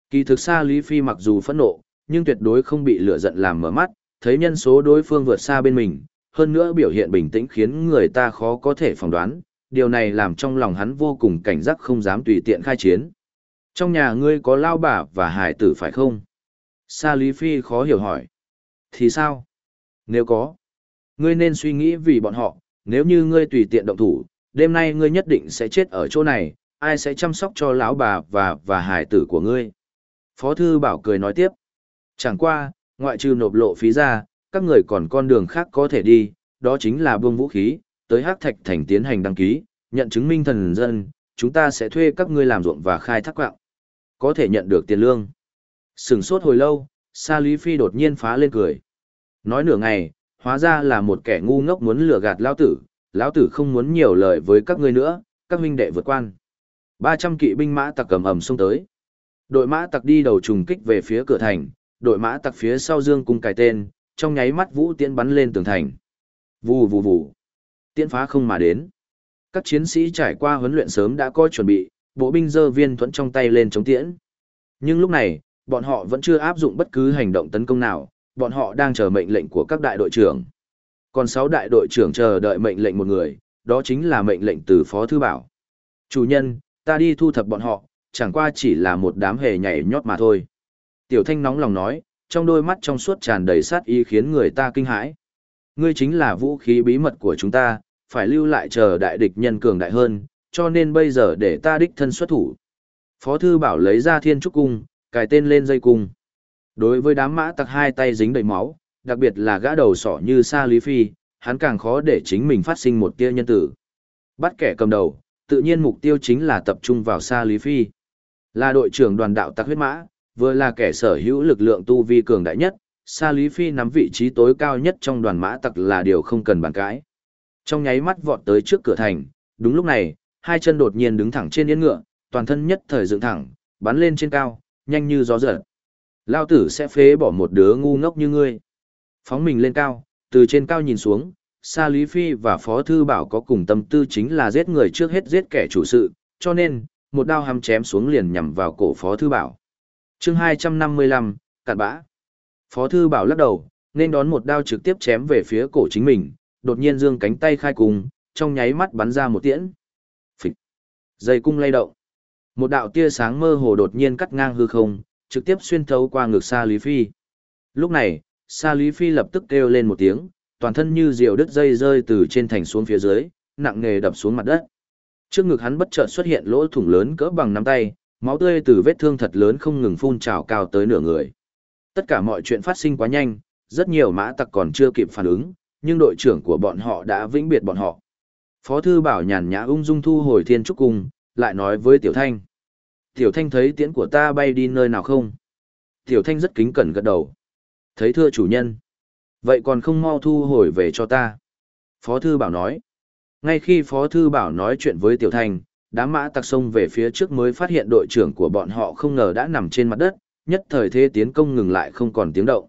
Kỳ thực Sa Lý Phi mặc dù phẫn nộ, nhưng tuyệt đối không bị lửa giận làm mở mắt, thấy nhân số đối phương vượt xa bên mình, hơn nữa biểu hiện bình tĩnh khiến người ta khó có thể phỏng đoán, điều này làm trong lòng hắn vô cùng cảnh giác không dám tùy tiện khai chiến. Trong nhà ngươi có lao bà và hải tử phải không? Sa Lý Phi khó hiểu hỏi. Thì sao? Nếu có, ngươi nên suy nghĩ vì bọn họ, nếu như ngươi tùy tiện động thủ, đêm nay ngươi nhất định sẽ chết ở chỗ này, ai sẽ chăm sóc cho lão bà và và hải tử của ngươi. Phó Thư Bảo cười nói tiếp. Chẳng qua, ngoại trừ nộp lộ phí ra, các người còn con đường khác có thể đi, đó chính là buông vũ khí, tới Hắc Thạch Thành tiến hành đăng ký, nhận chứng minh thần dân, chúng ta sẽ thuê các ngươi làm ruộng và khai thác quạng. Có thể nhận được tiền lương. Sừng sốt hồi lâu, Sa Lý Phi đột nhiên phá lên cười. Nói nửa ngày, hóa ra là một kẻ ngu ngốc muốn lừa gạt lão tử, lão tử không muốn nhiều lời với các ngươi nữa, các huynh đệ vượt quan. 300 kỵ binh mã tặc cầm ầm xông tới. Đội mã tặc đi đầu trùng kích về phía cửa thành, đội mã tặc phía sau dương cung cài tên, trong nháy mắt vũ tiễn bắn lên tường thành. Vù vù vù. Tiễn phá không mà đến. Các chiến sĩ trải qua huấn luyện sớm đã có chuẩn bị, bộ binh dơ viên thuẫn trong tay lên chống tiễn. Nhưng lúc này, bọn họ vẫn chưa áp dụng bất cứ hành động tấn công nào, bọn họ đang chờ mệnh lệnh của các đại đội trưởng. Còn 6 đại đội trưởng chờ đợi mệnh lệnh một người, đó chính là mệnh lệnh từ Phó Thư Bảo. Chủ nhân, ta đi thu thập bọn họ, chẳng qua chỉ là một đám hề nhảy nhót mà thôi. Tiểu Thanh nóng lòng nói, trong đôi mắt trong suốt tràn đầy sát ý khiến người ta kinh hãi. Ngươi chính là vũ khí bí mật của chúng ta, phải lưu lại chờ đại địch nhân cường đại hơn, cho nên bây giờ để ta đích thân xuất thủ. Phó thư bảo lấy ra thiên trúc cung, cài tên lên dây cung. Đối với đám mã tặc hai tay dính đầy máu, đặc biệt là gã đầu sỏ như Sa Lý Phi, hắn càng khó để chính mình phát sinh một tia nhân tử. Bắt kẻ cầm đầu, tự nhiên mục tiêu chính là tập trung vào Sa Lý Phi. Là đội trưởng đoàn đạo tặc huyết mã, vừa là kẻ sở hữu lực lượng tu vi cường đại nhất, Sa Lý Phi nắm vị trí tối cao nhất trong đoàn mã tặc là điều không cần bàn cãi. Trong nháy mắt vọt tới trước cửa thành, đúng lúc này, hai chân đột nhiên đứng thẳng trên yên ngựa, toàn thân nhất thời dựng thẳng, bắn lên trên cao, nhanh như gió giật. Lao tử sẽ phế bỏ một đứa ngu ngốc như ngươi. Phóng mình lên cao, từ trên cao nhìn xuống, Sa Lý Phi và Phó Thư Bảo có cùng tâm tư chính là giết người trước hết giết kẻ chủ sự, cho nên, một đao hăm chém xuống liền nhằm vào cổ Phó Thư Bảo. chương 255, cạn bã. Phó Thư Bảo lắc đầu, nên đón một đao trực tiếp chém về phía cổ chính mình, đột nhiên dương cánh tay khai cùng, trong nháy mắt bắn ra một tiễn. Phịch. Dây cung lay động. Một đạo tia sáng mơ hồ đột nhiên cắt ngang hư không, trực tiếp xuyên thấu qua ngực Sa Lý Phi. Lúc này, Sa Lý Phi lập tức kêu lên một tiếng, toàn thân như diều đứt dây rơi từ trên thành xuống phía dưới, nặng nề đập xuống mặt đất. Trước ngực hắn bất chợt xuất hiện lỗ thủng lớn cỡ bằng nắm tay, máu tươi từ vết thương thật lớn không ngừng phun trào cao tới nửa người. Tất cả mọi chuyện phát sinh quá nhanh, rất nhiều mã tặc còn chưa kịp phản ứng, nhưng đội trưởng của bọn họ đã vĩnh biệt bọn họ. Phó thư bảo nhàn nhã ung dung thu hồi thiên trúc cung, lại nói với Tiểu Thanh. Tiểu Thanh thấy tiễn của ta bay đi nơi nào không? Tiểu Thanh rất kính cẩn gật đầu. Thấy thưa chủ nhân. Vậy còn không mau thu hồi về cho ta. Phó Thư Bảo nói. Ngay khi Phó Thư Bảo nói chuyện với Tiểu Thành, đám mã tặc sông về phía trước mới phát hiện đội trưởng của bọn họ không ngờ đã nằm trên mặt đất, nhất thời thế tiến công ngừng lại không còn tiếng động.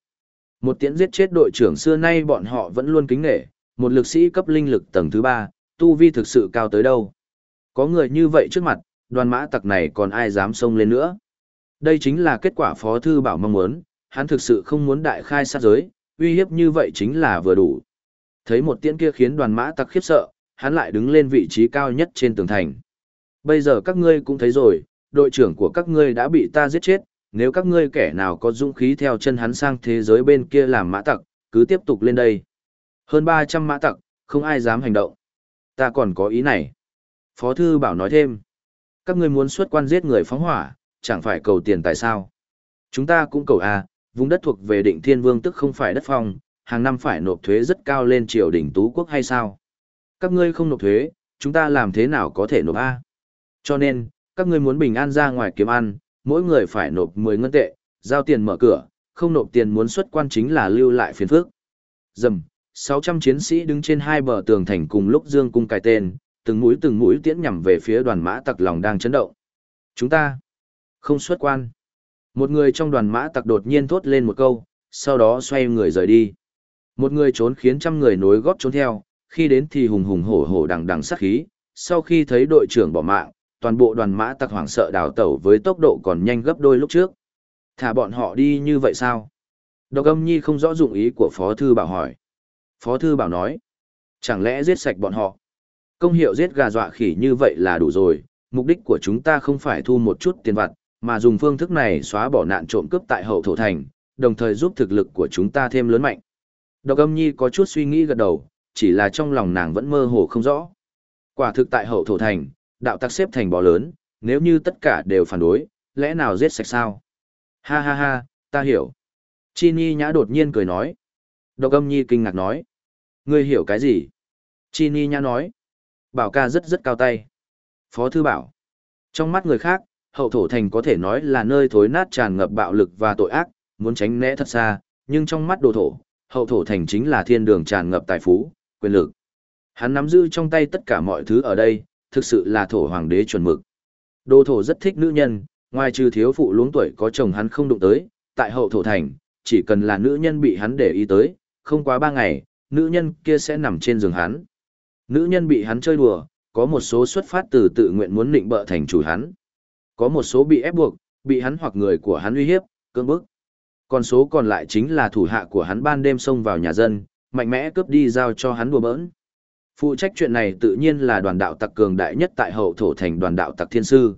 Một tiễn giết chết đội trưởng xưa nay bọn họ vẫn luôn kính nghệ, một lực sĩ cấp linh lực tầng thứ ba, tu vi thực sự cao tới đâu. Có người như vậy trước mặt, đoàn mã tặc này còn ai dám xông lên nữa. Đây chính là kết quả Phó Thư Bảo mong muốn, hắn thực sự không muốn đại khai sát giới, uy hiếp như vậy chính là vừa đủ. Thấy một tiễn kia khiến đoàn mã tặc khiếp sợ, hắn lại đứng lên vị trí cao nhất trên tường thành. Bây giờ các ngươi cũng thấy rồi, đội trưởng của các ngươi đã bị ta giết chết, nếu các ngươi kẻ nào có dũng khí theo chân hắn sang thế giới bên kia làm mã tặc, cứ tiếp tục lên đây. Hơn 300 mã tặc, không ai dám hành động. Ta còn có ý này. Phó Thư Bảo nói thêm. Các ngươi muốn xuất quan giết người phóng hỏa, chẳng phải cầu tiền tại sao. Chúng ta cũng cầu à? Vùng đất thuộc về định thiên vương tức không phải đất phong, hàng năm phải nộp thuế rất cao lên triều đình tú quốc hay sao? Các ngươi không nộp thuế, chúng ta làm thế nào có thể nộp A? Cho nên, các ngươi muốn bình an ra ngoài kiếm ăn, mỗi người phải nộp 10 ngân tệ, giao tiền mở cửa, không nộp tiền muốn xuất quan chính là lưu lại phiền phức. Dầm, 600 chiến sĩ đứng trên hai bờ tường thành cùng lúc dương cung cài tên, từng mũi từng mũi tiễn nhằm về phía đoàn mã tặc lòng đang chấn động. Chúng ta không xuất quan. Một người trong đoàn mã tặc đột nhiên thốt lên một câu, sau đó xoay người rời đi. Một người trốn khiến trăm người nối góp trốn theo, khi đến thì hùng hùng hổ hổ đằng đằng sát khí, sau khi thấy đội trưởng bỏ mạng, toàn bộ đoàn mã tặc hoảng sợ đào tẩu với tốc độ còn nhanh gấp đôi lúc trước. Thả bọn họ đi như vậy sao? Độc âm nhi không rõ dụng ý của Phó Thư Bảo hỏi. Phó Thư Bảo nói, chẳng lẽ giết sạch bọn họ? Công hiệu giết gà dọa khỉ như vậy là đủ rồi, mục đích của chúng ta không phải thu một chút tiền vặt, mà dùng phương thức này xóa bỏ nạn trộm cướp tại hậu thổ thành, đồng thời giúp thực lực của chúng ta thêm lớn mạnh. Độc âm nhi có chút suy nghĩ gật đầu, chỉ là trong lòng nàng vẫn mơ hồ không rõ. Quả thực tại hậu thổ thành, đạo tắc xếp thành bò lớn, nếu như tất cả đều phản đối, lẽ nào giết sạch sao? Ha ha ha, ta hiểu. Chi Nhi nhã đột nhiên cười nói. Độc âm nhi kinh ngạc nói. Ngươi hiểu cái gì? Chi Nhi nhã nói. Bảo ca rất rất cao tay. Phó thư bảo. Trong mắt người khác, hậu thổ thành có thể nói là nơi thối nát tràn ngập bạo lực và tội ác, muốn tránh né thật xa, nhưng trong mắt đồ thổ, hậu thổ thành chính là thiên đường tràn ngập tài phú, quyền lực. Hắn nắm giữ trong tay tất cả mọi thứ ở đây, thực sự là thổ hoàng đế chuẩn mực. Đồ thổ rất thích nữ nhân, ngoài trừ thiếu phụ luống tuổi có chồng hắn không đụng tới, tại hậu thổ thành, chỉ cần là nữ nhân bị hắn để ý tới, không quá ba ngày, nữ nhân kia sẽ nằm trên giường hắn. Nữ nhân bị hắn chơi đùa, có một số xuất phát từ tự nguyện muốn định bợ thành chủ hắn. Có một số bị ép buộc, bị hắn hoặc người của hắn uy hiếp, cưỡng bức. Còn số còn lại chính là thủ hạ của hắn ban đêm xông vào nhà dân, mạnh mẽ cướp đi giao cho hắn đùa bỡn. Phụ trách chuyện này tự nhiên là đoàn đạo tặc cường đại nhất tại hậu thổ thành đoàn đạo tặc thiên sư.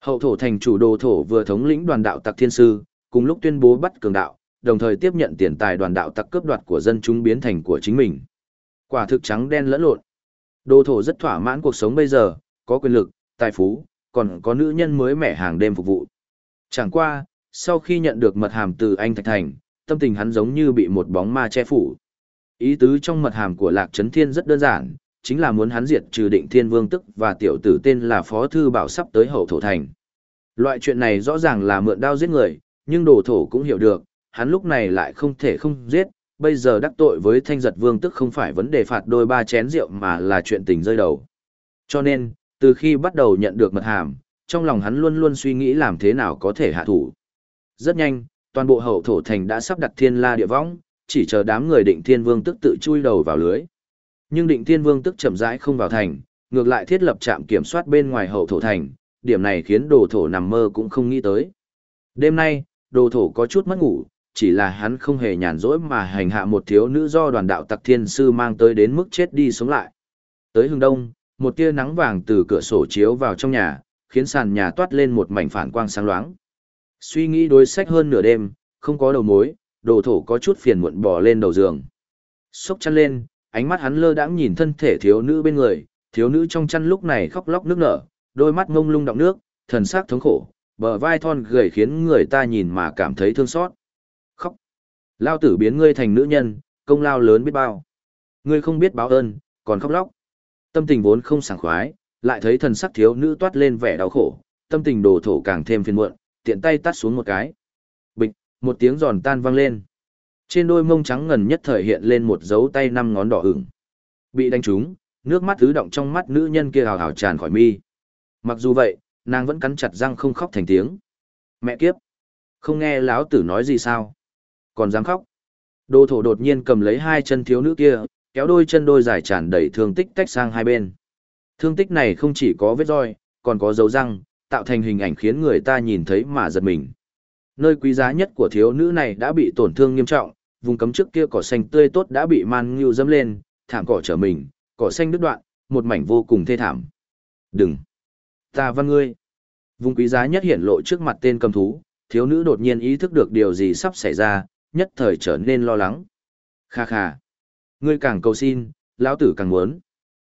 Hậu thổ thành chủ đồ thổ vừa thống lĩnh đoàn đạo tặc thiên sư, cùng lúc tuyên bố bắt cường đạo, đồng thời tiếp nhận tiền tài đoàn đạo tặc cướp đoạt của dân chúng biến thành của chính mình. Quả thực trắng đen lẫn lộn. Đồ thổ rất thỏa mãn cuộc sống bây giờ, có quyền lực, tài phú, còn có nữ nhân mới mẻ hàng đêm phục vụ. Chẳng qua, sau khi nhận được mật hàm từ anh Thạch Thành, tâm tình hắn giống như bị một bóng ma che phủ. Ý tứ trong mật hàm của Lạc Trấn Thiên rất đơn giản, chính là muốn hắn diệt trừ định thiên vương tức và tiểu tử tên là Phó Thư Bảo sắp tới hậu thổ thành. Loại chuyện này rõ ràng là mượn đao giết người, nhưng đồ thổ cũng hiểu được, hắn lúc này lại không thể không giết, bây giờ đắc tội với thanh giật vương tức không phải vấn đề phạt đôi ba chén rượu mà là chuyện tình rơi đầu. Cho nên, từ khi bắt đầu nhận được mật hàm, trong lòng hắn luôn luôn suy nghĩ làm thế nào có thể hạ thủ. Rất nhanh, toàn bộ hậu thổ thành đã sắp đặt thiên la địa võng, chỉ chờ đám người định thiên vương tức tự chui đầu vào lưới. Nhưng định thiên vương tức chậm rãi không vào thành, ngược lại thiết lập trạm kiểm soát bên ngoài hậu thổ thành, điểm này khiến đồ thổ nằm mơ cũng không nghĩ tới. Đêm nay, đồ thổ có chút mất ngủ, chỉ là hắn không hề nhàn rỗi mà hành hạ một thiếu nữ do đoàn đạo tặc thiên sư mang tới đến mức chết đi sống lại. Tới hương đông, một tia nắng vàng từ cửa sổ chiếu vào trong nhà, khiến sàn nhà toát lên một mảnh phản quang sáng loáng. Suy nghĩ đối sách hơn nửa đêm, không có đầu mối, đồ thổ có chút phiền muộn bò lên đầu giường. Sốc chăn lên, ánh mắt hắn lơ đãng nhìn thân thể thiếu nữ bên người, thiếu nữ trong chăn lúc này khóc lóc nước nở, đôi mắt ngông lung đọng nước, thần sắc thống khổ, bờ vai thon gầy khiến người ta nhìn mà cảm thấy thương xót. Khóc. Lao tử biến ngươi thành nữ nhân, công lao lớn biết bao. Ngươi không biết báo ơn, còn khóc lóc. Tâm tình vốn không sảng khoái, lại thấy thần sắc thiếu nữ toát lên vẻ đau khổ, tâm tình đồ thổ càng thêm phiền muộn, tiện tay tắt xuống một cái. Bịch, một tiếng giòn tan vang lên. Trên đôi mông trắng ngần nhất thời hiện lên một dấu tay năm ngón đỏ ửng. Bị đánh trúng, nước mắt ứ động trong mắt nữ nhân kia hào hào tràn khỏi mi. Mặc dù vậy, nàng vẫn cắn chặt răng không khóc thành tiếng. Mẹ kiếp! Không nghe lão tử nói gì sao? Còn dám khóc? đồ thổ đột nhiên cầm lấy hai chân thiếu nữ kia, kéo đôi chân đôi dài tràn đầy thương tích tách sang hai bên. Thương tích này không chỉ có vết roi, còn có dấu răng, tạo thành hình ảnh khiến người ta nhìn thấy mà giật mình. Nơi quý giá nhất của thiếu nữ này đã bị tổn thương nghiêm trọng, vùng cấm trước kia cỏ xanh tươi tốt đã bị man ngưu dâm lên, thảm cỏ trở mình, cỏ xanh đứt đoạn, một mảnh vô cùng thê thảm. Đừng! Ta văn ngươi! Vùng quý giá nhất hiện lộ trước mặt tên cầm thú, thiếu nữ đột nhiên ý thức được điều gì sắp xảy ra, nhất thời trở nên lo lắng. Kha kha! Ngươi càng cầu xin, lão tử càng muốn.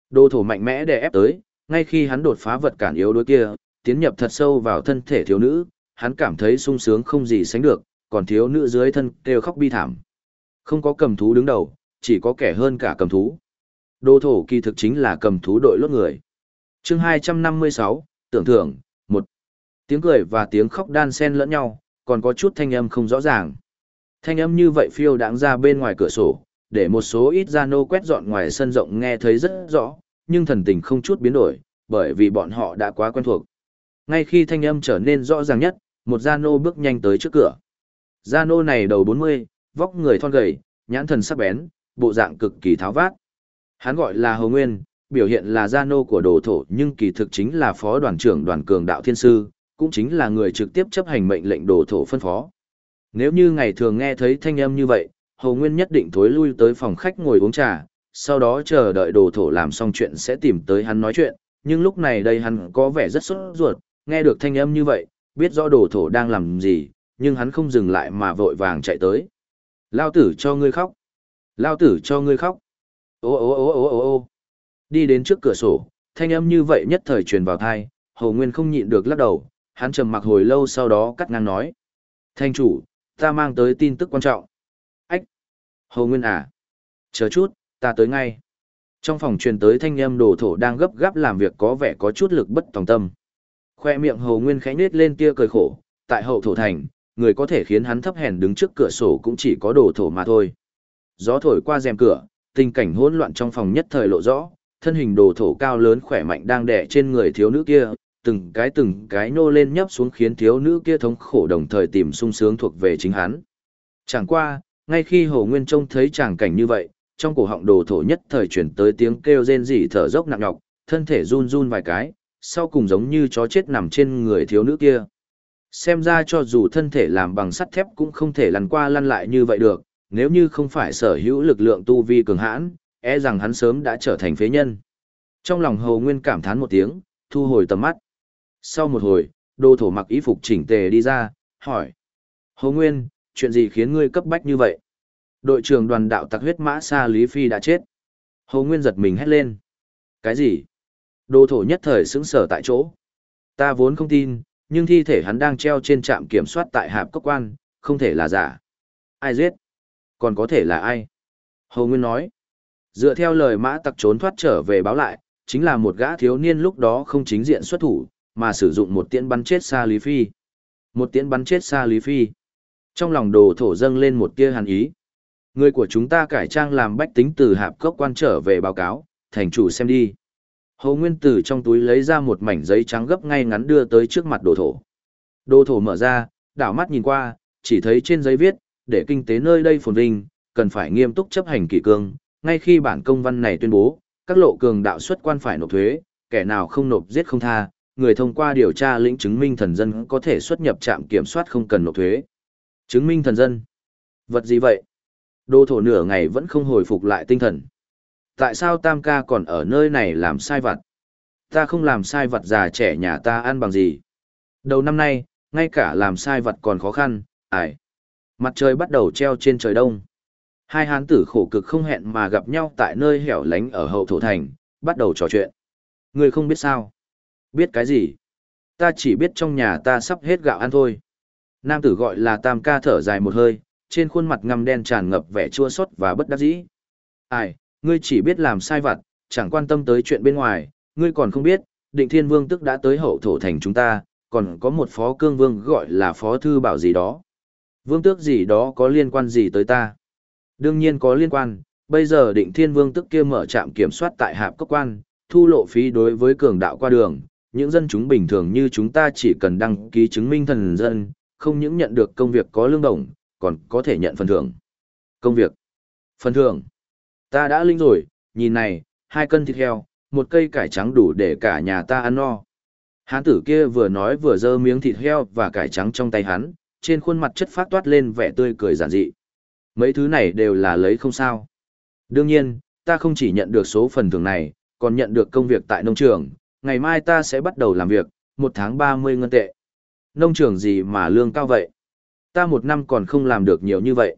Đô thổ mạnh mẽ đè ép tới, ngay khi hắn đột phá vật cản yếu đối kia, tiến nhập thật sâu vào thân thể thiếu nữ, hắn cảm thấy sung sướng không gì sánh được, còn thiếu nữ dưới thân kêu khóc bi thảm. Không có cầm thú đứng đầu, chỉ có kẻ hơn cả cầm thú. Đô thổ kỳ thực chính là cầm thú đội lốt người. chương 256, tưởng thưởng, một Tiếng cười và tiếng khóc đan xen lẫn nhau, còn có chút thanh âm không rõ ràng. Thanh âm như vậy phiêu đáng ra bên ngoài cửa sổ, để một số ít gia nô quét dọn ngoài sân rộng nghe thấy rất rõ, nhưng thần tình không chút biến đổi, bởi vì bọn họ đã quá quen thuộc. Ngay khi thanh âm trở nên rõ ràng nhất, một gia nô bước nhanh tới trước cửa. Gia nô này đầu 40, vóc người thon gầy, nhãn thần sắc bén, bộ dạng cực kỳ tháo vát. Hắn gọi là Hồ Nguyên, biểu hiện là gia nô của đồ thổ nhưng kỳ thực chính là phó đoàn trưởng đoàn cường đạo thiên sư, cũng chính là người trực tiếp chấp hành mệnh lệnh đồ thổ phân phó. Nếu như ngày thường nghe thấy thanh âm như vậy, Hồ Nguyên nhất định thối lui tới phòng khách ngồi uống trà, sau đó chờ đợi đồ thổ làm xong chuyện sẽ tìm tới hắn nói chuyện, nhưng lúc này đây hắn có vẻ rất sốt ruột, nghe được thanh âm như vậy, biết rõ đồ thổ đang làm gì, nhưng hắn không dừng lại mà vội vàng chạy tới. Lao tử cho ngươi khóc. Lao tử cho ngươi khóc. Ô ô ô ô ô ô Đi đến trước cửa sổ, thanh âm như vậy nhất thời truyền vào thai, Hồ Nguyên không nhịn được lắc đầu, hắn trầm mặc hồi lâu sau đó cắt ngang nói. Thanh chủ, ta mang tới tin tức quan trọng. Hồ Nguyên à? Chờ chút, ta tới ngay. Trong phòng truyền tới thanh âm đồ thổ đang gấp gáp làm việc có vẻ có chút lực bất tòng tâm. Khoe miệng Hồ Nguyên khẽ nết lên tia cười khổ, tại hậu thổ thành, người có thể khiến hắn thấp hèn đứng trước cửa sổ cũng chỉ có đồ thổ mà thôi. Gió thổi qua rèm cửa, tình cảnh hỗn loạn trong phòng nhất thời lộ rõ, thân hình đồ thổ cao lớn khỏe mạnh đang đè trên người thiếu nữ kia, từng cái từng cái nô lên nhấp xuống khiến thiếu nữ kia thống khổ đồng thời tìm sung sướng thuộc về chính hắn. Chẳng qua, ngay khi Hồ Nguyên trông thấy tràng cảnh như vậy, trong cổ họng đồ thổ nhất thời chuyển tới tiếng kêu rên rỉ thở dốc nặng nhọc, thân thể run run vài cái, sau cùng giống như chó chết nằm trên người thiếu nữ kia. Xem ra cho dù thân thể làm bằng sắt thép cũng không thể lăn qua lăn lại như vậy được, nếu như không phải sở hữu lực lượng tu vi cường hãn, e rằng hắn sớm đã trở thành phế nhân. Trong lòng Hồ Nguyên cảm thán một tiếng, thu hồi tầm mắt. Sau một hồi, đồ thổ mặc y phục chỉnh tề đi ra, hỏi. Hồ Nguyên, chuyện gì khiến ngươi cấp bách như vậy? Đội trưởng đoàn đạo tặc huyết mã Sa Lý Phi đã chết. Hồ Nguyên giật mình hét lên. Cái gì? Đô thổ nhất thời sững sở tại chỗ. Ta vốn không tin, nhưng thi thể hắn đang treo trên trạm kiểm soát tại hạp cốc quan, không thể là giả. Ai giết? Còn có thể là ai? Hồ Nguyên nói. Dựa theo lời mã tặc trốn thoát trở về báo lại, chính là một gã thiếu niên lúc đó không chính diện xuất thủ, mà sử dụng một tiễn bắn chết Sa Lý Phi. Một tiễn bắn chết Sa Lý Phi. Trong lòng đồ thổ dâng lên một tia hàn ý. Người của chúng ta cải trang làm bách tính từ hạp cốc quan trở về báo cáo, thành chủ xem đi. Hồ Nguyên Tử trong túi lấy ra một mảnh giấy trắng gấp ngay ngắn đưa tới trước mặt đồ thổ. Đồ thổ mở ra, đảo mắt nhìn qua, chỉ thấy trên giấy viết, để kinh tế nơi đây phồn vinh, cần phải nghiêm túc chấp hành kỷ cương. Ngay khi bản công văn này tuyên bố, các lộ cường đạo xuất quan phải nộp thuế, kẻ nào không nộp giết không tha, người thông qua điều tra lĩnh chứng minh thần dân có thể xuất nhập trạm kiểm soát không cần nộp thuế. Chứng minh thần dân. Vật gì vậy? Đô thổ nửa ngày vẫn không hồi phục lại tinh thần. Tại sao Tam ca còn ở nơi này làm sai vật? Ta không làm sai vật già trẻ nhà ta ăn bằng gì? Đầu năm nay, ngay cả làm sai vật còn khó khăn, ải. Mặt trời bắt đầu treo trên trời đông. Hai hán tử khổ cực không hẹn mà gặp nhau tại nơi hẻo lánh ở hậu thổ thành, bắt đầu trò chuyện. Người không biết sao? Biết cái gì? Ta chỉ biết trong nhà ta sắp hết gạo ăn thôi. Nam tử gọi là Tam ca thở dài một hơi, trên khuôn mặt ngăm đen tràn ngập vẻ chua xót và bất đắc dĩ. Ai, ngươi chỉ biết làm sai vặt, chẳng quan tâm tới chuyện bên ngoài, ngươi còn không biết, định thiên vương tức đã tới hậu thổ thành chúng ta, còn có một phó cương vương gọi là phó thư bảo gì đó. Vương tước gì đó có liên quan gì tới ta? Đương nhiên có liên quan, bây giờ định thiên vương tức kia mở trạm kiểm soát tại hạp cốc quan, thu lộ phí đối với cường đạo qua đường, những dân chúng bình thường như chúng ta chỉ cần đăng ký chứng minh thần dân, không những nhận được công việc có lương đồng, còn có thể nhận phần thưởng. Công việc. Phần thưởng. Ta đã linh rồi, nhìn này, hai cân thịt heo, một cây cải trắng đủ để cả nhà ta ăn no. Hán tử kia vừa nói vừa dơ miếng thịt heo và cải trắng trong tay hắn, trên khuôn mặt chất phát toát lên vẻ tươi cười giản dị. Mấy thứ này đều là lấy không sao. Đương nhiên, ta không chỉ nhận được số phần thưởng này, còn nhận được công việc tại nông trường, ngày mai ta sẽ bắt đầu làm việc, một tháng 30 ngân tệ. Nông trường gì mà lương cao vậy? Ta một năm còn không làm được nhiều như vậy.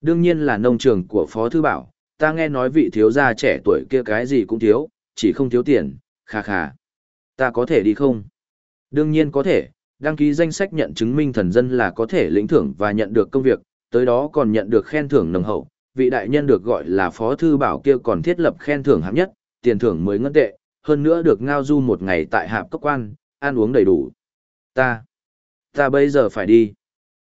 Đương nhiên là nông trường của Phó Thư Bảo, ta nghe nói vị thiếu gia trẻ tuổi kia cái gì cũng thiếu, chỉ không thiếu tiền, khà khà. Ta có thể đi không? Đương nhiên có thể, đăng ký danh sách nhận chứng minh thần dân là có thể lĩnh thưởng và nhận được công việc, tới đó còn nhận được khen thưởng nồng hậu. Vị đại nhân được gọi là Phó Thư Bảo kia còn thiết lập khen thưởng hạng nhất, tiền thưởng mới ngân tệ, hơn nữa được ngao du một ngày tại hạp cấp quan, ăn uống đầy đủ. Ta, ta bây giờ phải đi.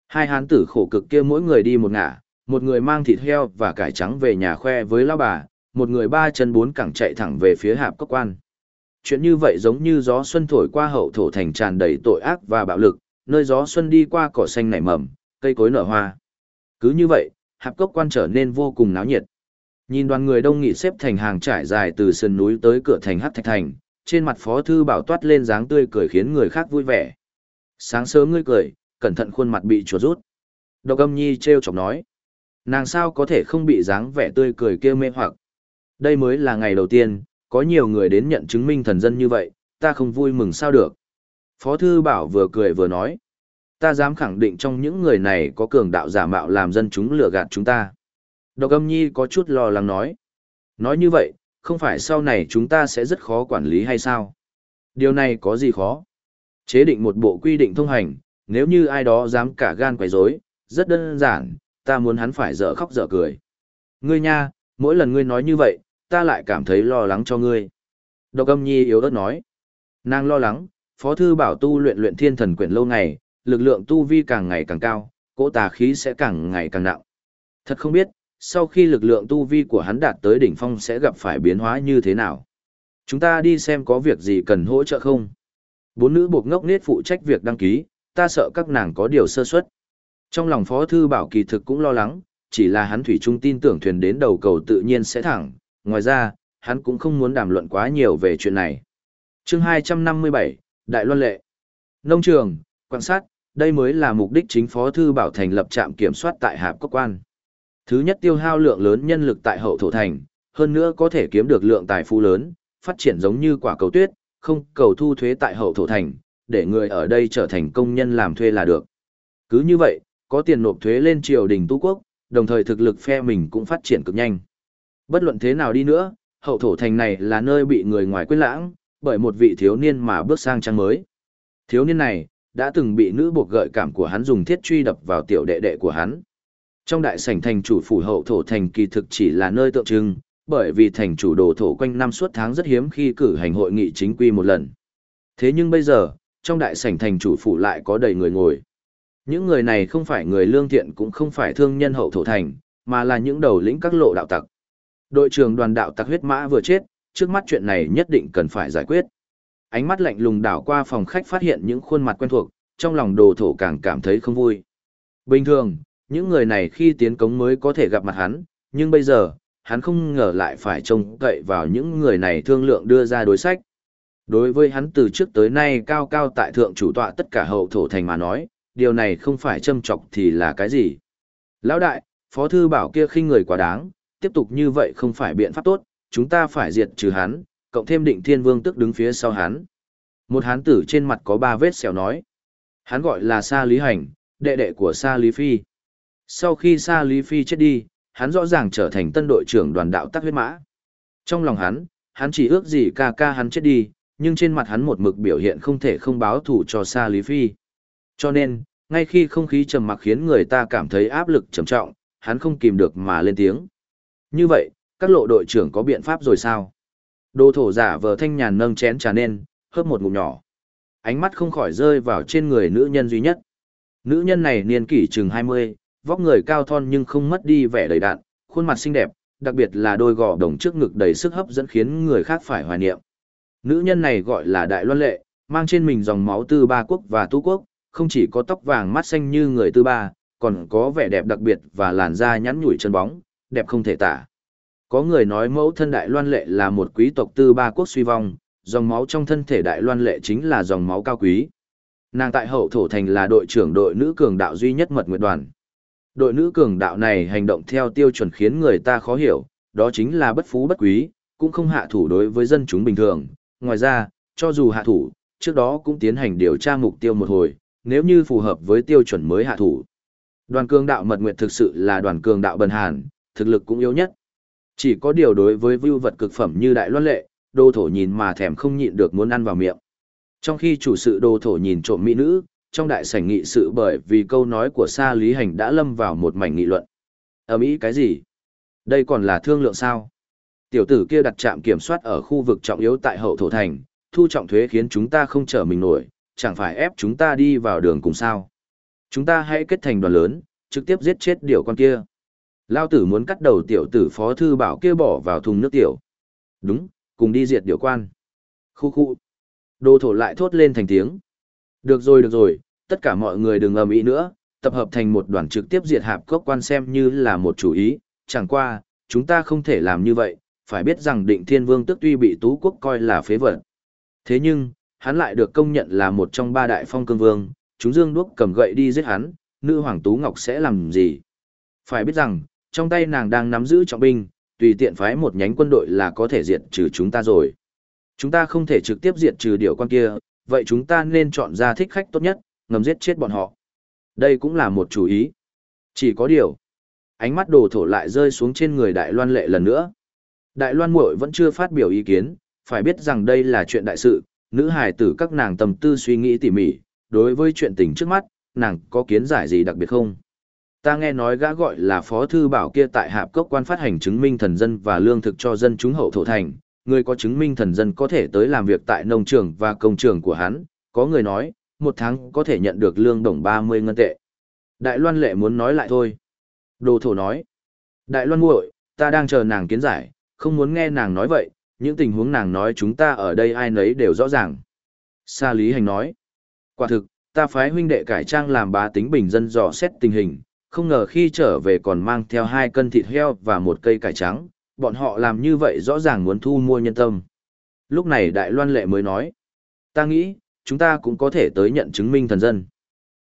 Hai hán tử khổ cực kia mỗi người đi một ngả, một người mang thịt heo và cải trắng về nhà khoe với lão bà, một người ba chân bốn cẳng chạy thẳng về phía hạp cấp quan. Chuyện như vậy giống như gió xuân thổi qua hậu thổ thành tràn đầy tội ác và bạo lực, nơi gió xuân đi qua cỏ xanh nảy mầm, cây cối nở hoa. Cứ như vậy, hạp cốc quan trở nên vô cùng náo nhiệt. Nhìn đoàn người đông nghị xếp thành hàng trải dài từ sườn núi tới cửa thành Hắc Thạch Thành, trên mặt Phó Thư Bảo toát lên dáng tươi cười khiến người khác vui vẻ. Sáng sớm ngươi cười, cẩn thận khuôn mặt bị chuột rút. Độc âm nhi treo chọc nói. Nàng sao có thể không bị dáng vẻ tươi cười kia mê hoặc. Đây mới là ngày đầu tiên, có nhiều người đến nhận chứng minh thần dân như vậy, ta không vui mừng sao được. Phó Thư Bảo vừa cười vừa nói. Ta dám khẳng định trong những người này có cường đạo giả mạo làm dân chúng lừa gạt chúng ta. Độc âm nhi có chút lo lắng nói. Nói như vậy, không phải sau này chúng ta sẽ rất khó quản lý hay sao? Điều này có gì khó? Chế định một bộ quy định thông hành, nếu như ai đó dám cả gan quấy rối, rất đơn giản, ta muốn hắn phải dở khóc dở cười. Ngươi nha, mỗi lần ngươi nói như vậy, ta lại cảm thấy lo lắng cho ngươi. Độc âm nhi yếu ớt nói. Nàng lo lắng, phó thư bảo tu luyện luyện thiên thần quyển lâu ngày, lực lượng tu vi càng ngày càng cao, cỗ tà khí sẽ càng ngày càng nặng. Thật không biết, sau khi lực lượng tu vi của hắn đạt tới đỉnh phong sẽ gặp phải biến hóa như thế nào. Chúng ta đi xem có việc gì cần hỗ trợ không. Bốn nữ buộc ngốc nết phụ trách việc đăng ký, ta sợ các nàng có điều sơ suất. Trong lòng Phó Thư Bảo kỳ thực cũng lo lắng, chỉ là hắn thủy trung tin tưởng thuyền đến đầu cầu tự nhiên sẽ thẳng, ngoài ra, hắn cũng không muốn đàm luận quá nhiều về chuyện này. chương 257, Đại Loan Lệ Nông trường, quan sát, đây mới là mục đích chính Phó Thư Bảo thành lập trạm kiểm soát tại Hạp Cốc Quan. Thứ nhất tiêu hao lượng lớn nhân lực tại hậu thổ thành, hơn nữa có thể kiếm được lượng tài phú lớn, phát triển giống như quả cầu tuyết, không cầu thu thuế tại hậu thổ thành, để người ở đây trở thành công nhân làm thuê là được. Cứ như vậy, có tiền nộp thuế lên triều đình tu quốc, đồng thời thực lực phe mình cũng phát triển cực nhanh. Bất luận thế nào đi nữa, hậu thổ thành này là nơi bị người ngoài quên lãng, bởi một vị thiếu niên mà bước sang trang mới. Thiếu niên này, đã từng bị nữ buộc gợi cảm của hắn dùng thiết truy đập vào tiểu đệ đệ của hắn. Trong đại sảnh thành chủ phủ hậu thổ thành kỳ thực chỉ là nơi tượng trưng, bởi vì thành chủ đồ thổ quanh năm suốt tháng rất hiếm khi cử hành hội nghị chính quy một lần. Thế nhưng bây giờ, trong đại sảnh thành chủ phủ lại có đầy người ngồi. Những người này không phải người lương thiện cũng không phải thương nhân hậu thổ thành, mà là những đầu lĩnh các lộ đạo tặc. Đội trưởng đoàn đạo tặc huyết mã vừa chết, trước mắt chuyện này nhất định cần phải giải quyết. Ánh mắt lạnh lùng đảo qua phòng khách phát hiện những khuôn mặt quen thuộc, trong lòng đồ thổ càng cảm thấy không vui. Bình thường, những người này khi tiến cống mới có thể gặp mặt hắn, nhưng bây giờ, hắn không ngờ lại phải trông cậy vào những người này thương lượng đưa ra đối sách. Đối với hắn từ trước tới nay cao cao tại thượng chủ tọa tất cả hậu thổ thành mà nói, điều này không phải châm chọc thì là cái gì. Lão đại, phó thư bảo kia khinh người quá đáng, tiếp tục như vậy không phải biện pháp tốt, chúng ta phải diệt trừ hắn, cộng thêm định thiên vương tức đứng phía sau hắn. Một hán tử trên mặt có ba vết sẹo nói. Hắn gọi là Sa Lý Hành, đệ đệ của Sa Lý Phi. Sau khi Sa Lý Phi chết đi, hắn rõ ràng trở thành tân đội trưởng đoàn đạo tắc huyết mã. Trong lòng hắn, hắn chỉ ước gì ca ca hắn chết đi, nhưng trên mặt hắn một mực biểu hiện không thể không báo thủ cho Sa Lý Phi. Cho nên, ngay khi không khí trầm mặc khiến người ta cảm thấy áp lực trầm trọng, hắn không kìm được mà lên tiếng. Như vậy, các lộ đội trưởng có biện pháp rồi sao? Đô thổ giả vờ thanh nhàn nâng chén trà nên, hớp một ngụm nhỏ. Ánh mắt không khỏi rơi vào trên người nữ nhân duy nhất. Nữ nhân này niên kỷ chừng 20, vóc người cao thon nhưng không mất đi vẻ đầy đạn, khuôn mặt xinh đẹp, đặc biệt là đôi gò đồng trước ngực đầy sức hấp dẫn khiến người khác phải hoài niệm. Nữ nhân này gọi là Đại Loan Lệ, mang trên mình dòng máu tư ba quốc và tu quốc, không chỉ có tóc vàng mắt xanh như người tư ba, còn có vẻ đẹp đặc biệt và làn da nhắn nhủi chân bóng, đẹp không thể tả. Có người nói mẫu thân Đại Loan Lệ là một quý tộc tư ba quốc suy vong, dòng máu trong thân thể Đại Loan Lệ chính là dòng máu cao quý. Nàng tại hậu thổ thành là đội trưởng đội nữ cường đạo duy nhất mật nguyệt đoàn. Đội nữ cường đạo này hành động theo tiêu chuẩn khiến người ta khó hiểu, đó chính là bất phú bất quý, cũng không hạ thủ đối với dân chúng bình thường. Ngoài ra, cho dù hạ thủ, trước đó cũng tiến hành điều tra mục tiêu một hồi, nếu như phù hợp với tiêu chuẩn mới hạ thủ. Đoàn cường đạo mật nguyệt thực sự là đoàn cường đạo bần hàn, thực lực cũng yếu nhất. Chỉ có điều đối với vưu vật cực phẩm như đại loan lệ, đô thổ nhìn mà thèm không nhịn được muốn ăn vào miệng. Trong khi chủ sự đô thổ nhìn trộm mỹ nữ, trong đại sảnh nghị sự bởi vì câu nói của Sa Lý Hành đã lâm vào một mảnh nghị luận. Ở ý cái gì? Đây còn là thương lượng sao? Tiểu tử kia đặt trạm kiểm soát ở khu vực trọng yếu tại hậu thổ thành, thu trọng thuế khiến chúng ta không trở mình nổi, chẳng phải ép chúng ta đi vào đường cùng sao. Chúng ta hãy kết thành đoàn lớn, trực tiếp giết chết điều con kia. Lao tử muốn cắt đầu tiểu tử phó thư bảo kia bỏ vào thùng nước tiểu. Đúng, cùng đi diệt điều quan. Khu khu. Đồ thổ lại thốt lên thành tiếng. Được rồi được rồi, tất cả mọi người đừng ầm ĩ nữa, tập hợp thành một đoàn trực tiếp diệt hạp cốc quan xem như là một chủ ý, chẳng qua, chúng ta không thể làm như vậy, phải biết rằng định thiên vương tức tuy bị tú quốc coi là phế vật. Thế nhưng, hắn lại được công nhận là một trong ba đại phong cương vương, chúng dương đuốc cầm gậy đi giết hắn, nữ hoàng tú ngọc sẽ làm gì? Phải biết rằng, trong tay nàng đang nắm giữ trọng binh, tùy tiện phái một nhánh quân đội là có thể diệt trừ chúng ta rồi. Chúng ta không thể trực tiếp diệt trừ điều quan kia, vậy chúng ta nên chọn ra thích khách tốt nhất, ngầm giết chết bọn họ. Đây cũng là một chủ ý. Chỉ có điều, ánh mắt đồ thổ lại rơi xuống trên người Đại Loan lệ lần nữa. Đại Loan muội vẫn chưa phát biểu ý kiến, phải biết rằng đây là chuyện đại sự, nữ hài tử các nàng tầm tư suy nghĩ tỉ mỉ, đối với chuyện tình trước mắt, nàng có kiến giải gì đặc biệt không? Ta nghe nói gã gọi là phó thư bảo kia tại hạp cốc quan phát hành chứng minh thần dân và lương thực cho dân chúng hậu thổ thành, người có chứng minh thần dân có thể tới làm việc tại nông trường và công trường của hắn, có người nói, một tháng có thể nhận được lương đồng 30 ngân tệ. Đại Loan lệ muốn nói lại thôi. Đồ thổ nói, Đại Loan muội, ta đang chờ nàng kiến giải, không muốn nghe nàng nói vậy, những tình huống nàng nói chúng ta ở đây ai nấy đều rõ ràng. Sa Lý Hành nói, quả thực, ta phái huynh đệ cải trang làm bá tính bình dân dò xét tình hình, không ngờ khi trở về còn mang theo hai cân thịt heo và một cây cải trắng, bọn họ làm như vậy rõ ràng muốn thu mua nhân tâm. Lúc này Đại Loan Lệ mới nói, ta nghĩ, chúng ta cũng có thể tới nhận chứng minh thần dân.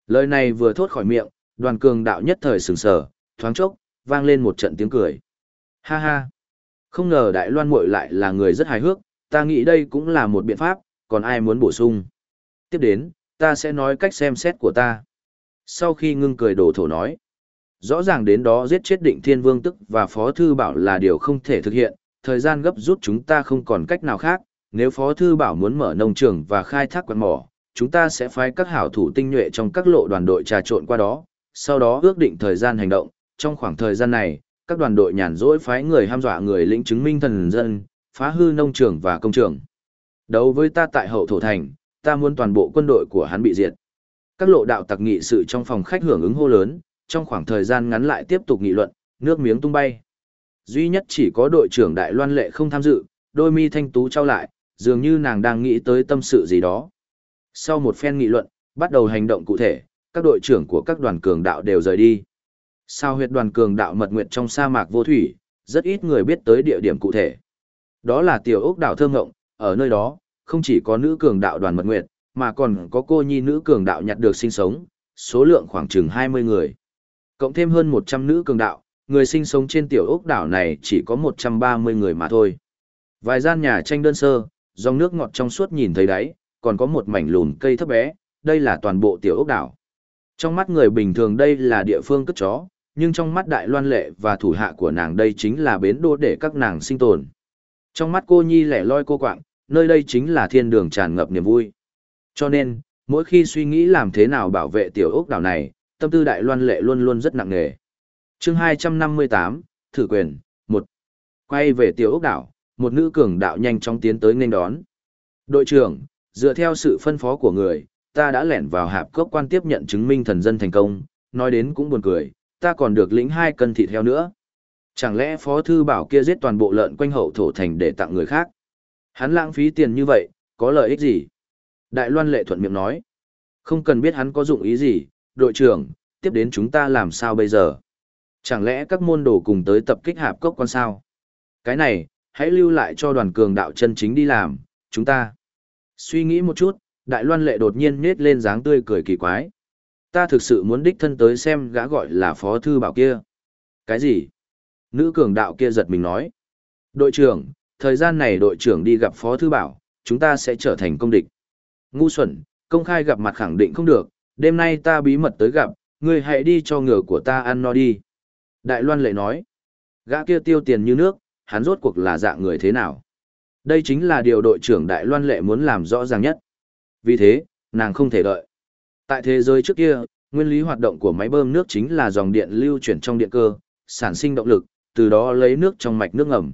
Lời này vừa thốt khỏi miệng, đoàn cường đạo nhất thời sừng sờ, thoáng chốc, vang lên một trận tiếng cười. Ha ha! Không ngờ Đại Loan muội lại là người rất hài hước, ta nghĩ đây cũng là một biện pháp, còn ai muốn bổ sung. Tiếp đến, ta sẽ nói cách xem xét của ta. Sau khi ngưng cười đổ thổ nói, rõ ràng đến đó giết chết định thiên vương tức và phó thư bảo là điều không thể thực hiện, thời gian gấp rút chúng ta không còn cách nào khác, nếu phó thư bảo muốn mở nông trường và khai thác quạt mỏ, chúng ta sẽ phái các hảo thủ tinh nhuệ trong các lộ đoàn đội trà trộn qua đó, sau đó ước định thời gian hành động, trong khoảng thời gian này, các đoàn đội nhàn rỗi phái người ham dọa người lĩnh chứng minh thần dân, phá hư nông trường và công trường. Đấu với ta tại hậu thổ thành, ta muốn toàn bộ quân đội của hắn bị diệt. Các lộ đạo tặc nghị sự trong phòng khách hưởng ứng hô lớn, trong khoảng thời gian ngắn lại tiếp tục nghị luận, nước miếng tung bay. Duy nhất chỉ có đội trưởng Đại Loan Lệ không tham dự, đôi mi thanh tú trao lại, dường như nàng đang nghĩ tới tâm sự gì đó. Sau một phen nghị luận, bắt đầu hành động cụ thể, các đội trưởng của các đoàn cường đạo đều rời đi. Sao huyệt đoàn cường đạo mật nguyện trong sa mạc vô thủy, rất ít người biết tới địa điểm cụ thể. Đó là tiểu ốc đảo Thơ Ngộng, ở nơi đó, không chỉ có nữ cường đạo đoàn mật nguyện mà còn có cô nhi nữ cường đạo nhặt được sinh sống, số lượng khoảng chừng 20 người. Cộng thêm hơn 100 nữ cường đạo, người sinh sống trên tiểu ốc đảo này chỉ có 130 người mà thôi. Vài gian nhà tranh đơn sơ, dòng nước ngọt trong suốt nhìn thấy đáy, còn có một mảnh lùn cây thấp bé, đây là toàn bộ tiểu ốc đảo. Trong mắt người bình thường đây là địa phương cất chó, nhưng trong mắt đại loan lệ và thủ hạ của nàng đây chính là bến đô để các nàng sinh tồn. Trong mắt cô nhi lẻ loi cô quạng, nơi đây chính là thiên đường tràn ngập niềm vui. Cho nên, mỗi khi suy nghĩ làm thế nào bảo vệ tiểu ốc đảo này, tâm tư đại loan lệ luôn luôn rất nặng nề. chương 258, thử quyền, 1 Quay về tiểu ốc đảo, một nữ cường đạo nhanh chóng tiến tới nên đón. Đội trưởng, dựa theo sự phân phó của người, ta đã lẻn vào hạp cốc quan tiếp nhận chứng minh thần dân thành công, nói đến cũng buồn cười, ta còn được lĩnh hai cân thịt heo nữa. Chẳng lẽ phó thư bảo kia giết toàn bộ lợn quanh hậu thổ thành để tặng người khác? Hắn lãng phí tiền như vậy, có lợi ích gì? Đại Loan lệ thuận miệng nói. Không cần biết hắn có dụng ý gì, đội trưởng, tiếp đến chúng ta làm sao bây giờ? Chẳng lẽ các môn đồ cùng tới tập kích hạp cốc quan sao? Cái này, hãy lưu lại cho đoàn cường đạo chân chính đi làm, chúng ta. Suy nghĩ một chút, Đại Loan lệ đột nhiên nết lên dáng tươi cười kỳ quái. Ta thực sự muốn đích thân tới xem gã gọi là phó thư bảo kia. Cái gì? Nữ cường đạo kia giật mình nói. Đội trưởng, thời gian này đội trưởng đi gặp phó thư bảo, chúng ta sẽ trở thành công địch. Ngu xuẩn, công khai gặp mặt khẳng định không được, đêm nay ta bí mật tới gặp, ngươi hãy đi cho ngựa của ta ăn no đi. Đại Loan lệ nói, gã kia tiêu tiền như nước, hắn rốt cuộc là dạng người thế nào? Đây chính là điều đội trưởng Đại Loan lệ muốn làm rõ ràng nhất. Vì thế, nàng không thể đợi. Tại thế giới trước kia, nguyên lý hoạt động của máy bơm nước chính là dòng điện lưu chuyển trong điện cơ, sản sinh động lực, từ đó lấy nước trong mạch nước ngầm.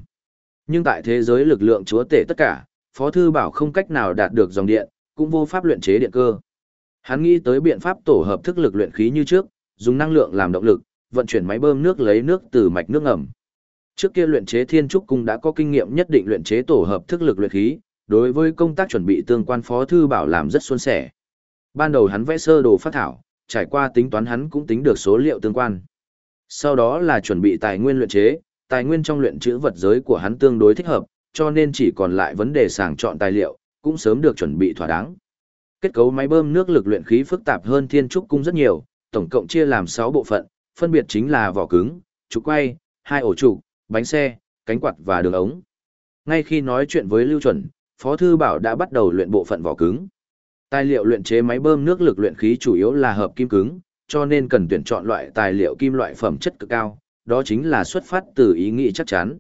Nhưng tại thế giới lực lượng chúa tể tất cả, Phó Thư Bảo không cách nào đạt được dòng điện, cũng vô pháp luyện chế điện cơ. Hắn nghĩ tới biện pháp tổ hợp thức lực luyện khí như trước, dùng năng lượng làm động lực, vận chuyển máy bơm nước lấy nước từ mạch nước ngầm. Trước kia luyện chế thiên trúc cung đã có kinh nghiệm nhất định luyện chế tổ hợp thức lực luyện khí, đối với công tác chuẩn bị tương quan phó thư bảo làm rất suôn sẻ. Ban đầu hắn vẽ sơ đồ phát thảo, trải qua tính toán hắn cũng tính được số liệu tương quan. Sau đó là chuẩn bị tài nguyên luyện chế, tài nguyên trong luyện chữ vật giới của hắn tương đối thích hợp, cho nên chỉ còn lại vấn đề sàng chọn tài liệu, cũng sớm được chuẩn bị thỏa đáng. Kết cấu máy bơm nước lực luyện khí phức tạp hơn thiên trúc cung rất nhiều, tổng cộng chia làm 6 bộ phận, phân biệt chính là vỏ cứng, trục quay, hai ổ trụ, bánh xe, cánh quạt và đường ống. Ngay khi nói chuyện với Lưu Chuẩn, Phó Thư Bảo đã bắt đầu luyện bộ phận vỏ cứng. Tài liệu luyện chế máy bơm nước lực luyện khí chủ yếu là hợp kim cứng, cho nên cần tuyển chọn loại tài liệu kim loại phẩm chất cực cao, đó chính là xuất phát từ ý nghĩ chắc chắn.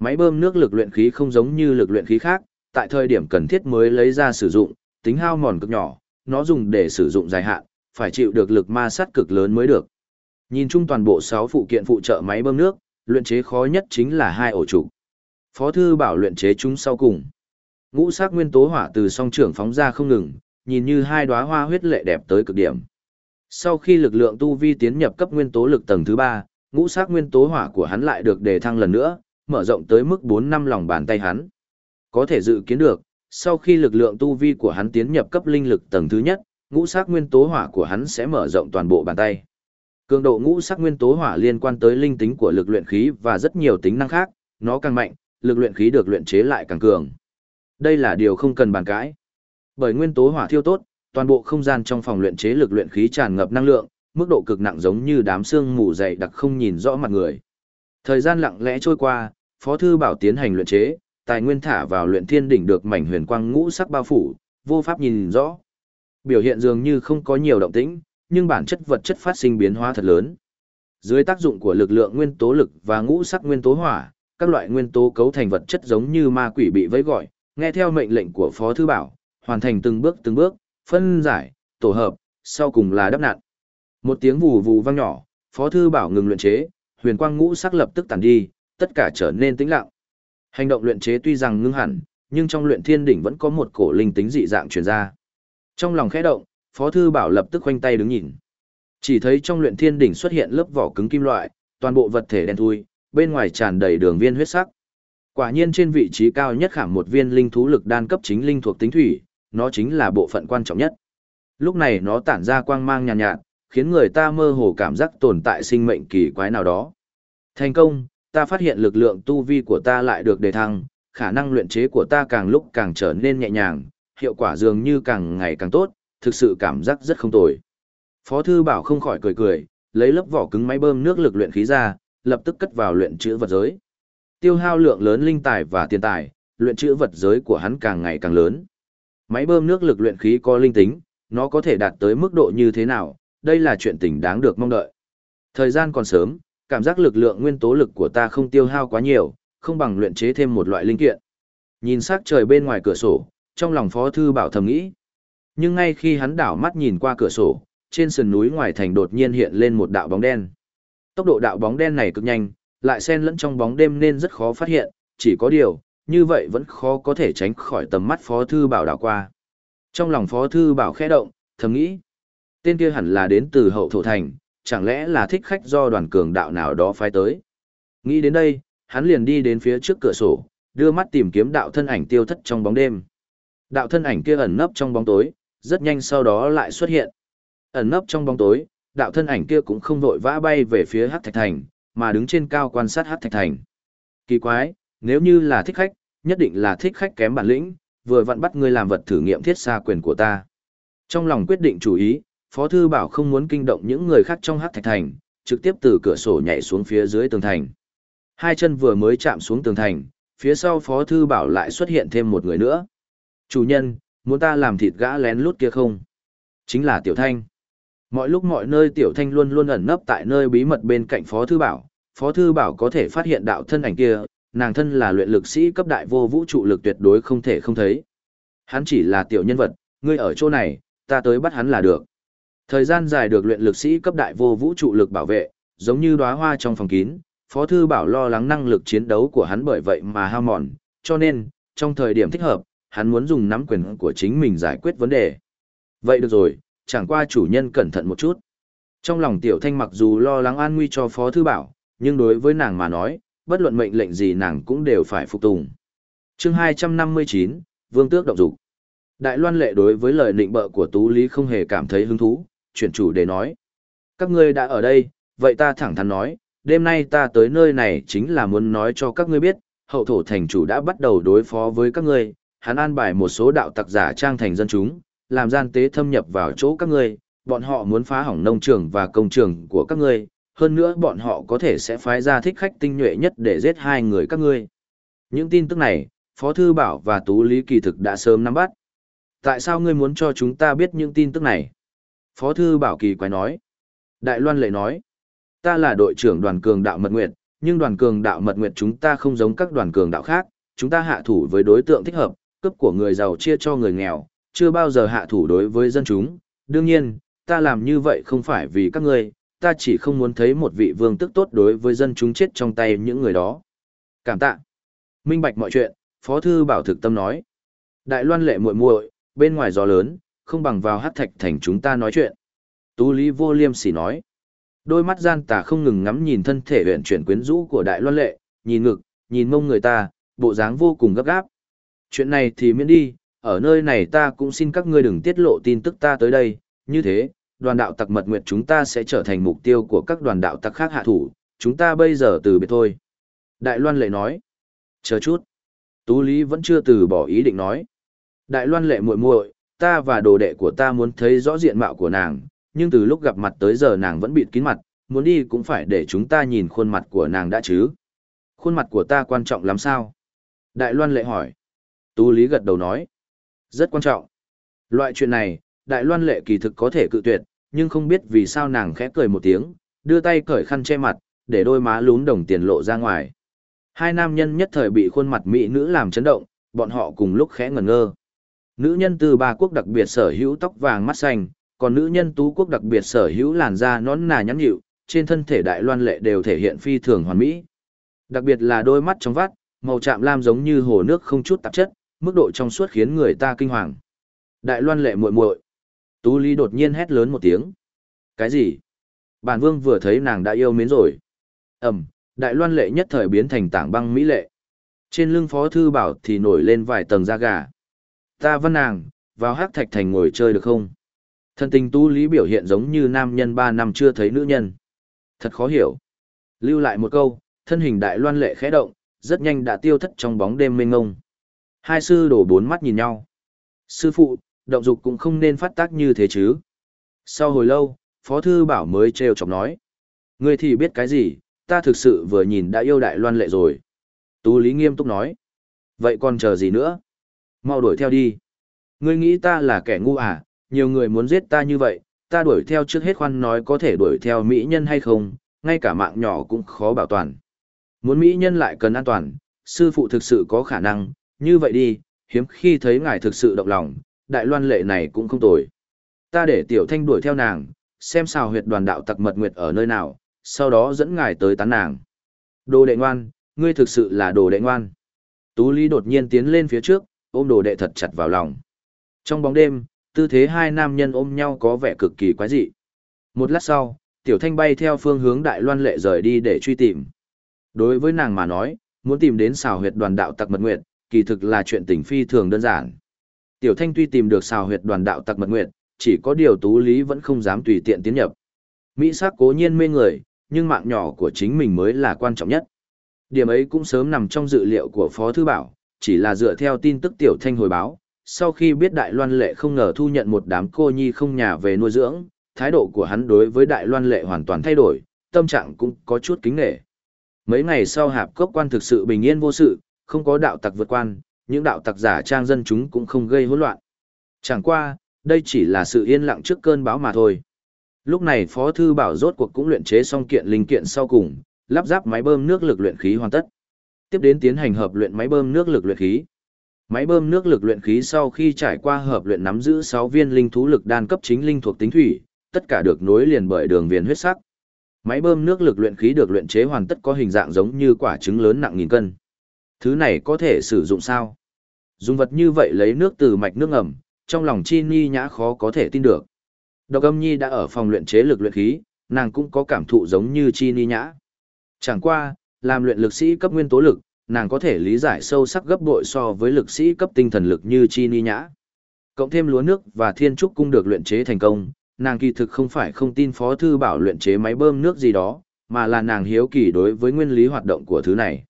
Máy bơm nước lực luyện khí không giống như lực luyện khí khác, tại thời điểm cần thiết mới lấy ra sử dụng, tính hao mòn cực nhỏ, nó dùng để sử dụng dài hạn, phải chịu được lực ma sát cực lớn mới được. Nhìn chung toàn bộ 6 phụ kiện phụ trợ máy bơm nước, luyện chế khó nhất chính là hai ổ trụ. Phó thư bảo luyện chế chúng sau cùng. Ngũ sắc nguyên tố hỏa từ song trưởng phóng ra không ngừng, nhìn như hai đóa hoa huyết lệ đẹp tới cực điểm. Sau khi lực lượng tu vi tiến nhập cấp nguyên tố lực tầng thứ 3, ngũ sắc nguyên tố hỏa của hắn lại được đề thăng lần nữa, mở rộng tới mức 4 năm lòng bàn tay hắn. Có thể dự kiến được, sau khi lực lượng tu vi của hắn tiến nhập cấp linh lực tầng thứ nhất, ngũ sắc nguyên tố hỏa của hắn sẽ mở rộng toàn bộ bàn tay. Cường độ ngũ sắc nguyên tố hỏa liên quan tới linh tính của lực luyện khí và rất nhiều tính năng khác, nó càng mạnh, lực luyện khí được luyện chế lại càng cường. Đây là điều không cần bàn cãi. Bởi nguyên tố hỏa thiêu tốt, toàn bộ không gian trong phòng luyện chế lực luyện khí tràn ngập năng lượng, mức độ cực nặng giống như đám xương mù dày đặc không nhìn rõ mặt người. Thời gian lặng lẽ trôi qua, Phó thư bảo tiến hành luyện chế, tài nguyên thả vào luyện thiên đỉnh được mảnh huyền quang ngũ sắc bao phủ, vô pháp nhìn rõ. Biểu hiện dường như không có nhiều động tĩnh, nhưng bản chất vật chất phát sinh biến hóa thật lớn. Dưới tác dụng của lực lượng nguyên tố lực và ngũ sắc nguyên tố hỏa, các loại nguyên tố cấu thành vật chất giống như ma quỷ bị vẫy gọi, nghe theo mệnh lệnh của Phó Thư Bảo, hoàn thành từng bước từng bước, phân giải, tổ hợp, sau cùng là đắp nặn. Một tiếng vù vù vang nhỏ, Phó Thư Bảo ngừng luyện chế, huyền quang ngũ sắc lập tức tản đi, tất cả trở nên tĩnh lặng. Hành động luyện chế tuy rằng ngưng hẳn, nhưng trong luyện thiên đỉnh vẫn có một cổ linh tính dị dạng truyền ra. Trong lòng khẽ động, Phó Thư Bảo lập tức khoanh tay đứng nhìn. Chỉ thấy trong luyện thiên đỉnh xuất hiện lớp vỏ cứng kim loại, toàn bộ vật thể đen thui, bên ngoài tràn đầy đường viên huyết sắc. Quả nhiên trên vị trí cao nhất khảm một viên linh thú lực đan cấp chính linh thuộc tính thủy, nó chính là bộ phận quan trọng nhất. Lúc này nó tản ra quang mang nhàn nhạt, nhạt, khiến người ta mơ hồ cảm giác tồn tại sinh mệnh kỳ quái nào đó. Thành công, ta phát hiện lực lượng tu vi của ta lại được đề thăng, khả năng luyện chế của ta càng lúc càng trở nên nhẹ nhàng, hiệu quả dường như càng ngày càng tốt, thực sự cảm giác rất không tồi. Phó thư bảo không khỏi cười cười, lấy lớp vỏ cứng máy bơm nước lực luyện khí ra, lập tức cất vào luyện chữ vật giới. Tiêu hao lượng lớn linh tài và tiền tài, luyện chữ vật giới của hắn càng ngày càng lớn. Máy bơm nước lực luyện khí có linh tính, nó có thể đạt tới mức độ như thế nào, đây là chuyện tình đáng được mong đợi. Thời gian còn sớm, cảm giác lực lượng nguyên tố lực của ta không tiêu hao quá nhiều, không bằng luyện chế thêm một loại linh kiện. Nhìn sắc trời bên ngoài cửa sổ, trong lòng Phó Thư Bảo thầm nghĩ. Nhưng ngay khi hắn đảo mắt nhìn qua cửa sổ, trên sườn núi ngoài thành đột nhiên hiện lên một đạo bóng đen. Tốc độ đạo bóng đen này cực nhanh, lại xen lẫn trong bóng đêm nên rất khó phát hiện, chỉ có điều, như vậy vẫn khó có thể tránh khỏi tầm mắt Phó Thư Bảo đảo qua. Trong lòng Phó Thư Bảo khẽ động, thầm nghĩ, tên kia hẳn là đến từ hậu thổ thành, chẳng lẽ là thích khách do đoàn cường đạo nào đó phái tới. Nghĩ đến đây, hắn liền đi đến phía trước cửa sổ, đưa mắt tìm kiếm đạo thân ảnh tiêu thất trong bóng đêm. Đạo thân ảnh kia ẩn nấp trong bóng tối, rất nhanh sau đó lại xuất hiện. Ẩn nấp trong bóng tối, đạo thân ảnh kia cũng không vội vã bay về phía Hắc Thạch Thành, mà đứng trên cao quan sát Hắc Thạch Thành. Kỳ quái, nếu như là thích khách, nhất định là thích khách kém bản lĩnh, vừa vặn bắt ngươi làm vật thử nghiệm thiết xa quyền của ta. Trong lòng quyết định chủ ý, Phó Thư Bảo không muốn kinh động những người khác trong Hắc Thạch Thành, trực tiếp từ cửa sổ nhảy xuống phía dưới tường thành. Hai chân vừa mới chạm xuống tường thành, phía sau Phó Thư Bảo lại xuất hiện thêm một người nữa. Chủ nhân, muốn ta làm thịt gã lén lút kia không? Chính là Tiểu Thanh. Mọi lúc mọi nơi Tiểu Thanh luôn luôn ẩn nấp tại nơi bí mật bên cạnh Phó Thư Bảo. Phó Thư Bảo có thể phát hiện đạo thân ảnh kia, nàng thân là luyện lực sĩ cấp đại vô vũ trụ lực tuyệt đối không thể không thấy. Hắn chỉ là tiểu nhân vật, ngươi ở chỗ này, ta tới bắt hắn là được. Thời gian dài được luyện lực sĩ cấp đại vô vũ trụ lực bảo vệ, giống như đóa hoa trong phòng kín, Phó Thư Bảo lo lắng năng lực chiến đấu của hắn bởi vậy mà hao mòn, cho nên, trong thời điểm thích hợp, hắn muốn dùng nắm quyền của chính mình giải quyết vấn đề. Vậy được rồi, chẳng qua chủ nhân cẩn thận một chút. Trong lòng Tiểu Thanh mặc dù lo lắng an nguy cho Phó Thư Bảo, nhưng đối với nàng mà nói, bất luận mệnh lệnh gì nàng cũng đều phải phục tùng. chương 259, Vương Tước Động Dục Đại Loan Lệ đối với lời định bợ của Tú Lý không hề cảm thấy hứng thú, chuyển chủ để nói. Các ngươi đã ở đây, vậy ta thẳng thắn nói, đêm nay ta tới nơi này chính là muốn nói cho các ngươi biết, hậu thổ thành chủ đã bắt đầu đối phó với các ngươi, hắn an bài một số đạo tặc giả trang thành dân chúng, làm gian tế thâm nhập vào chỗ các ngươi, bọn họ muốn phá hỏng nông trường và công trường của các ngươi, hơn nữa bọn họ có thể sẽ phái ra thích khách tinh nhuệ nhất để giết hai người các ngươi. Những tin tức này, Phó Thư Bảo và Tú Lý kỳ thực đã sớm nắm bắt. Tại sao ngươi muốn cho chúng ta biết những tin tức này? Phó Thư Bảo kỳ quái nói. Đại Loan lệ nói, ta là đội trưởng đoàn cường đạo mật nguyệt, nhưng đoàn cường đạo mật nguyệt chúng ta không giống các đoàn cường đạo khác, chúng ta hạ thủ với đối tượng thích hợp, cấp của người giàu chia cho người nghèo, chưa bao giờ hạ thủ đối với dân chúng. Đương nhiên, ta làm như vậy không phải vì các ngươi, ta chỉ không muốn thấy một vị vương tức tốt đối với dân chúng chết trong tay những người đó. Cảm tạ. Minh bạch mọi chuyện, Phó Thư Bảo thực tâm nói. Đại loan lệ muội muội bên ngoài gió lớn, không bằng vào hát thạch thành chúng ta nói chuyện. Tú Lý vô liêm sỉ nói. Đôi mắt gian tà không ngừng ngắm nhìn thân thể huyện chuyển quyến rũ của đại loan lệ, nhìn ngực, nhìn mông người ta, bộ dáng vô cùng gấp gáp. Chuyện này thì miễn đi, ở nơi này ta cũng xin các ngươi đừng tiết lộ tin tức ta tới đây, như thế, đoàn đạo tặc mật nguyện chúng ta sẽ trở thành mục tiêu của các đoàn đạo tặc khác hạ thủ, chúng ta bây giờ từ biệt thôi. Đại Loan lệ nói, chờ chút. Tú Lý vẫn chưa từ bỏ ý định nói. Đại Loan lệ muội muội, ta và đồ đệ của ta muốn thấy rõ diện mạo của nàng, nhưng từ lúc gặp mặt tới giờ nàng vẫn bịt kín mặt, muốn đi cũng phải để chúng ta nhìn khuôn mặt của nàng đã chứ. Khuôn mặt của ta quan trọng lắm sao? Đại Loan lệ hỏi. Tú Lý gật đầu nói. Rất quan trọng. Loại chuyện này, Đại Loan lệ kỳ thực có thể cự tuyệt, nhưng không biết vì sao nàng khẽ cười một tiếng, đưa tay cởi khăn che mặt, để đôi má lún đồng tiền lộ ra ngoài. Hai nam nhân nhất thời bị khuôn mặt mỹ nữ làm chấn động, bọn họ cùng lúc khẽ ngẩn ngơ. Nữ nhân từ ba quốc đặc biệt sở hữu tóc vàng mắt xanh, còn nữ nhân tú quốc đặc biệt sở hữu làn da nón nà nhắn nhịu, trên thân thể đại loan lệ đều thể hiện phi thường hoàn mỹ. Đặc biệt là đôi mắt trong vắt, màu chạm lam giống như hồ nước không chút tạp chất, mức độ trong suốt khiến người ta kinh hoàng. Đại loan lệ muội muội. Tú Lý đột nhiên hét lớn một tiếng. Cái gì? Bản vương vừa thấy nàng đã yêu mến rồi. ầm, đại loan lệ nhất thời biến thành tảng băng mỹ lệ. Trên lưng phó thư bảo thì nổi lên vài tầng da gà. Ta văn nàng, vào hắc thạch thành ngồi chơi được không? Thân tình tu lý biểu hiện giống như nam nhân ba năm chưa thấy nữ nhân. Thật khó hiểu. Lưu lại một câu, thân hình đại loan lệ khẽ động, rất nhanh đã tiêu thất trong bóng đêm mênh ngông. Hai sư đổ bốn mắt nhìn nhau. Sư phụ, động dục cũng không nên phát tác như thế chứ. Sau hồi lâu, Phó Thư Bảo mới trêu chọc nói. Ngươi thì biết cái gì, ta thực sự vừa nhìn đã yêu đại loan lệ rồi. Tú Lý nghiêm túc nói. Vậy còn chờ gì nữa? Mau đuổi theo đi. Ngươi nghĩ ta là kẻ ngu à, nhiều người muốn giết ta như vậy, ta đuổi theo trước hết khoan nói có thể đuổi theo mỹ nhân hay không, ngay cả mạng nhỏ cũng khó bảo toàn. Muốn mỹ nhân lại cần an toàn, sư phụ thực sự có khả năng, như vậy đi, hiếm khi thấy ngài thực sự động lòng, đại loan lệ này cũng không tồi. Ta để tiểu thanh đuổi theo nàng, xem sao huyệt đoàn đạo tặc mật nguyệt ở nơi nào, sau đó dẫn ngài tới tán nàng. Đồ đệ ngoan, ngươi thực sự là đồ đệ ngoan. Tú Lý đột nhiên tiến lên phía trước, ôm đồ đệ thật chặt vào lòng. Trong bóng đêm, tư thế hai nam nhân ôm nhau có vẻ cực kỳ quái dị. Một lát sau, tiểu thanh bay theo phương hướng đại loan lệ rời đi để truy tìm. Đối với nàng mà nói, muốn tìm đến xào huyệt đoàn đạo tặc mật nguyệt, kỳ thực là chuyện tình phi thường đơn giản. Tiểu thanh tuy tìm được xào huyệt đoàn đạo tặc mật nguyệt, chỉ có điều tú lý vẫn không dám tùy tiện tiến nhập. Mỹ sắc cố nhiên mê người, nhưng mạng nhỏ của chính mình mới là quan trọng nhất. Điểm ấy cũng sớm nằm trong dự liệu của Phó Thư Bảo, chỉ là dựa theo tin tức Tiểu Thanh hồi báo, sau khi biết Đại Loan Lệ không ngờ thu nhận một đám cô nhi không nhà về nuôi dưỡng, thái độ của hắn đối với Đại Loan Lệ hoàn toàn thay đổi, tâm trạng cũng có chút kính nể. Mấy ngày sau hạp cốc quan thực sự bình yên vô sự, không có đạo tặc vượt quan, những đạo tặc giả trang dân chúng cũng không gây hỗn loạn. Chẳng qua, đây chỉ là sự yên lặng trước cơn bão mà thôi. Lúc này Phó Thư Bảo rốt cuộc cũng luyện chế xong kiện linh kiện sau cùng, lắp ráp máy bơm nước lực luyện khí hoàn tất. Tiếp đến tiến hành hợp luyện máy bơm nước lực luyện khí. Máy bơm nước lực luyện khí sau khi trải qua hợp luyện nắm giữ 6 viên linh thú lực đan cấp chính linh thuộc tính thủy, tất cả được nối liền bởi đường viền huyết sắc. Máy bơm nước lực luyện khí được luyện chế hoàn tất có hình dạng giống như quả trứng lớn nặng nghìn cân. Thứ này có thể sử dụng sao? Dùng vật như vậy lấy nước từ mạch nước ngầm, trong lòng chi ni nhã khó có thể tin được. Độc âm nhi đã ở phòng luyện chế lực luyện khí, nàng cũng có cảm thụ giống như chi ni nhã. Chẳng qua, làm luyện lực sĩ cấp nguyên tố lực, nàng có thể lý giải sâu sắc gấp bội so với lực sĩ cấp tinh thần lực như chi ni nhã. Cộng thêm lúa nước và thiên trúc cung được luyện chế thành công, nàng kỳ thực không phải không tin phó thư bảo luyện chế máy bơm nước gì đó, mà là nàng hiếu kỳ đối với nguyên lý hoạt động của thứ này.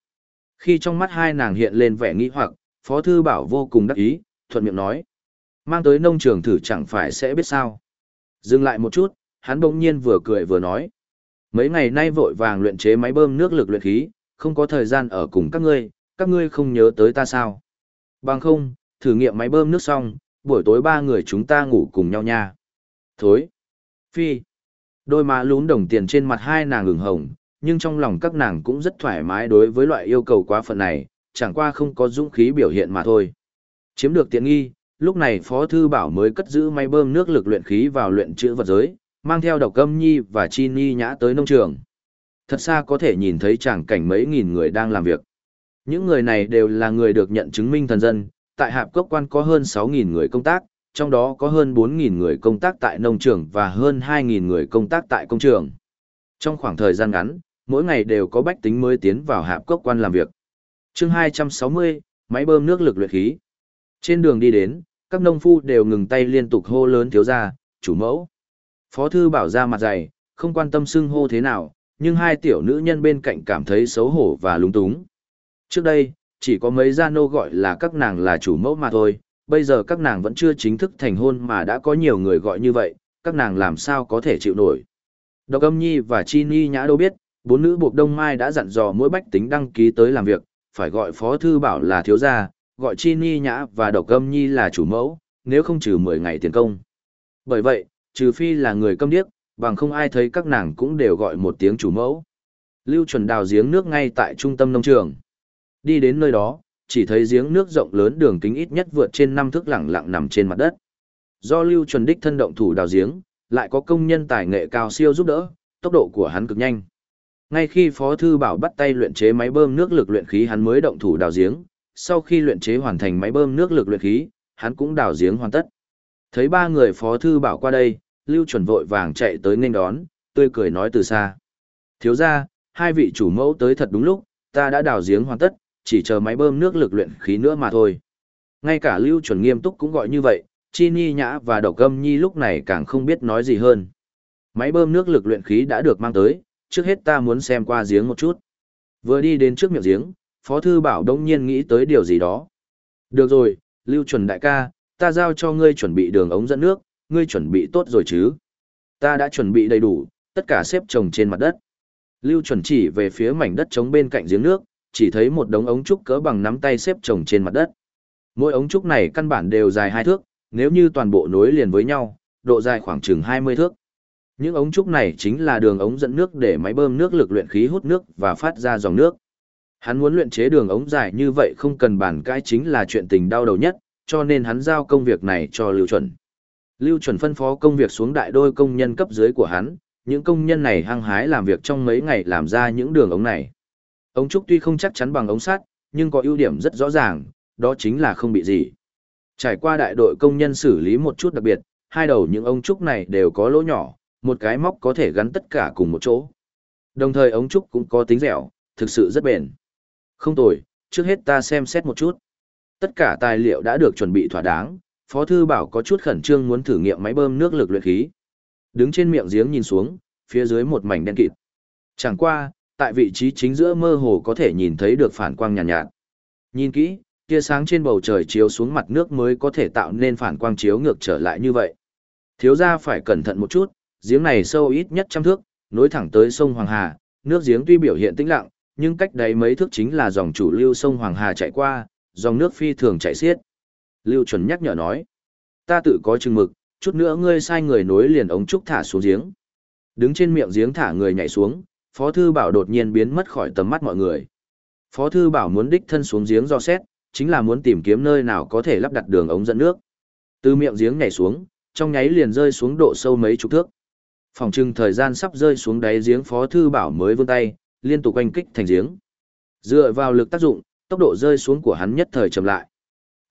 Khi trong mắt hai nàng hiện lên vẻ nghĩ hoặc, phó thư bảo vô cùng đắc ý, thuận miệng nói. Mang tới nông trường thử chẳng phải sẽ biết sao. Dừng lại một chút, hắn bỗng nhiên vừa cười vừa nói. Mấy ngày nay vội vàng luyện chế máy bơm nước lực luyện khí, không có thời gian ở cùng các ngươi, các ngươi không nhớ tới ta sao. Bằng không, thử nghiệm máy bơm nước xong, buổi tối ba người chúng ta ngủ cùng nhau nha. Thối. Phi. Đôi má lún đồng tiền trên mặt hai nàng ửng hồng, nhưng trong lòng các nàng cũng rất thoải mái đối với loại yêu cầu quá phận này, chẳng qua không có dũng khí biểu hiện mà thôi. Chiếm được tiện nghi, lúc này Phó Thư Bảo mới cất giữ máy bơm nước lực luyện khí vào luyện chữ vật giới, mang theo độc âm nhi và chi ni nhã tới nông trường. Thật xa có thể nhìn thấy chẳng cảnh mấy nghìn người đang làm việc. Những người này đều là người được nhận chứng minh thần dân, tại hạp cốc quan có hơn 6.000 người công tác, trong đó có hơn 4.000 người công tác tại nông trường và hơn 2.000 người công tác tại công trường. Trong khoảng thời gian ngắn, mỗi ngày đều có bách tính mới tiến vào hạp cốc quan làm việc. chương 260, máy bơm nước lực luyện khí. Trên đường đi đến, các nông phu đều ngừng tay liên tục hô lớn thiếu ra, chủ mẫu. Phó thư bảo ra mặt dày, không quan tâm xưng hô thế nào, nhưng hai tiểu nữ nhân bên cạnh cảm thấy xấu hổ và lúng túng. Trước đây, chỉ có mấy gia nô gọi là các nàng là chủ mẫu mà thôi, bây giờ các nàng vẫn chưa chính thức thành hôn mà đã có nhiều người gọi như vậy, các nàng làm sao có thể chịu nổi. Độc âm nhi và chi ni nhã đâu biết, bốn nữ buộc đông mai đã dặn dò mỗi bách tính đăng ký tới làm việc, phải gọi phó thư bảo là thiếu gia, gọi chi ni nhã và độc âm nhi là chủ mẫu, nếu không trừ 10 ngày tiền công. Bởi vậy, trừ phi là người câm điếc, bằng không ai thấy các nàng cũng đều gọi một tiếng chủ mẫu. Lưu chuẩn đào giếng nước ngay tại trung tâm nông trường. Đi đến nơi đó, chỉ thấy giếng nước rộng lớn đường kính ít nhất vượt trên năm thước lẳng lặng nằm trên mặt đất. Do Lưu chuẩn đích thân động thủ đào giếng, lại có công nhân tài nghệ cao siêu giúp đỡ, tốc độ của hắn cực nhanh. Ngay khi Phó Thư Bảo bắt tay luyện chế máy bơm nước lực luyện khí hắn mới động thủ đào giếng, sau khi luyện chế hoàn thành máy bơm nước lực luyện khí, hắn cũng đào giếng hoàn tất. Thấy ba người Phó Thư Bảo qua đây, Lưu chuẩn vội vàng chạy tới nghênh đón, tươi cười nói từ xa. Thiếu ra, hai vị chủ mẫu tới thật đúng lúc, ta đã đào giếng hoàn tất, chỉ chờ máy bơm nước lực luyện khí nữa mà thôi. Ngay cả Lưu chuẩn nghiêm túc cũng gọi như vậy, Chi Nhi Nhã và Độc Câm Nhi lúc này càng không biết nói gì hơn. Máy bơm nước lực luyện khí đã được mang tới, trước hết ta muốn xem qua giếng một chút. Vừa đi đến trước miệng giếng, Phó Thư Bảo đông nhiên nghĩ tới điều gì đó. Được rồi, Lưu chuẩn đại ca, ta giao cho ngươi chuẩn bị đường ống dẫn nước, ngươi chuẩn bị tốt rồi chứ? Ta đã chuẩn bị đầy đủ, tất cả xếp chồng trên mặt đất. Lưu chuẩn chỉ về phía mảnh đất trống bên cạnh giếng nước, chỉ thấy một đống ống trúc cỡ bằng nắm tay xếp chồng trên mặt đất. Mỗi ống trúc này căn bản đều dài hai thước, nếu như toàn bộ nối liền với nhau, độ dài khoảng chừng 20 thước. Những ống trúc này chính là đường ống dẫn nước để máy bơm nước lực luyện khí hút nước và phát ra dòng nước. Hắn muốn luyện chế đường ống dài như vậy không cần bàn cãi chính là chuyện tình đau đầu nhất, cho nên hắn giao công việc này cho Lưu Chuẩn. Lưu Chuẩn phân phó công việc xuống đại đôi công nhân cấp dưới của hắn, những công nhân này hăng hái làm việc trong mấy ngày làm ra những đường ống này. Ống trúc tuy không chắc chắn bằng ống sắt, nhưng có ưu điểm rất rõ ràng, đó chính là không bị gì. Trải qua đại đội công nhân xử lý một chút đặc biệt, hai đầu những ống trúc này đều có lỗ nhỏ, một cái móc có thể gắn tất cả cùng một chỗ. Đồng thời ống trúc cũng có tính dẻo, thực sự rất bền. Không tồi, trước hết ta xem xét một chút. Tất cả tài liệu đã được chuẩn bị thỏa đáng, Phó Thư Bảo có chút khẩn trương muốn thử nghiệm máy bơm nước lực luyện khí. Đứng trên miệng giếng nhìn xuống, phía dưới một mảnh đen kịt. Chẳng qua, tại vị trí chính giữa mơ hồ có thể nhìn thấy được phản quang nhàn nhạt, nhạt. Nhìn kỹ, tia sáng trên bầu trời chiếu xuống mặt nước mới có thể tạo nên phản quang chiếu ngược trở lại như vậy. Thiếu gia phải cẩn thận một chút, giếng này sâu ít nhất trăm thước, nối thẳng tới sông Hoàng Hà, nước giếng tuy biểu hiện tĩnh lặng, nhưng cách đấy mấy thước chính là dòng chủ lưu sông Hoàng Hà chạy qua, dòng nước phi thường chảy xiết. Lưu chuẩn nhắc nhở nói, ta tự có chừng mực, chút nữa ngươi sai người nối liền ống trúc thả xuống giếng. Đứng trên miệng giếng thả người nhảy xuống, Phó Thư Bảo đột nhiên biến mất khỏi tầm mắt mọi người. Phó Thư Bảo muốn đích thân xuống giếng do xét, chính là muốn tìm kiếm nơi nào có thể lắp đặt đường ống dẫn nước. Từ miệng giếng nhảy xuống, trong nháy liền rơi xuống độ sâu mấy chục thước. Phòng trưng thời gian sắp rơi xuống đáy giếng Phó Thư Bảo mới vươn tay, liên tục quanh kích thành giếng. Dựa vào lực tác dụng, tốc độ rơi xuống của hắn nhất thời chậm lại.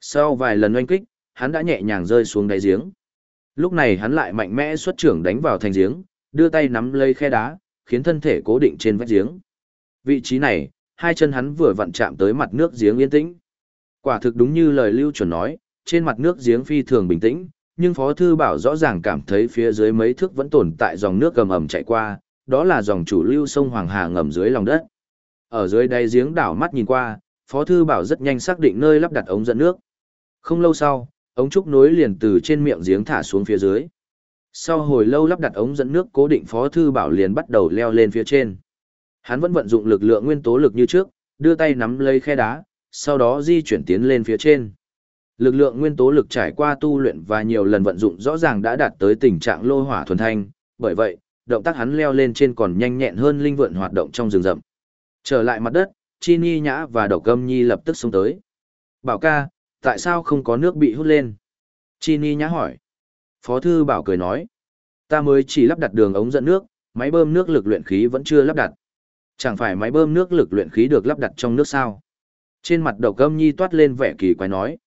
Sau vài lần oanh kích, hắn đã nhẹ nhàng rơi xuống đáy giếng. Lúc này hắn lại mạnh mẽ xuất trưởng đánh vào thành giếng, đưa tay nắm lấy khe đá, khiến thân thể cố định trên vách giếng. Vị trí này, hai chân hắn vừa vặn chạm tới mặt nước giếng yên tĩnh. Quả thực đúng như lời Lưu chuẩn nói, trên mặt nước giếng phi thường bình tĩnh, nhưng Phó Thư Bảo rõ ràng cảm thấy phía dưới mấy thước vẫn tồn tại dòng nước gầm ẩm chạy qua, đó là dòng chủ lưu sông Hoàng Hà ngầm dưới lòng đất. Ở dưới đáy giếng đảo mắt nhìn qua, Phó Thư Bảo rất nhanh xác định nơi lắp đặt ống dẫn nước. Không lâu sau, ống trúc nối liền từ trên miệng giếng thả xuống phía dưới. Sau hồi lâu lắp đặt ống dẫn nước cố định Phó Thư Bảo liền bắt đầu leo lên phía trên. Hắn vẫn vận dụng lực lượng nguyên tố lực như trước, đưa tay nắm lấy khe đá, sau đó di chuyển tiến lên phía trên. Lực lượng nguyên tố lực trải qua tu luyện và nhiều lần vận dụng rõ ràng đã đạt tới tình trạng lô hỏa thuần thanh, bởi vậy, động tác hắn leo lên trên còn nhanh nhẹn hơn linh vượn hoạt động trong rừng rậm. Trở lại mặt đất, Chi Nhi Nhã và Độc Gâm Nhi lập tức xuống tới. Bảo ca, tại sao không có nước bị hút lên? Chi Nhi Nhã hỏi. Phó Thư Bảo cười nói. Ta mới chỉ lắp đặt đường ống dẫn nước, máy bơm nước lực luyện khí vẫn chưa lắp đặt. Chẳng phải máy bơm nước lực luyện khí được lắp đặt trong nước sao? Trên mặt Độc Gâm Nhi toát lên vẻ kỳ quái nói.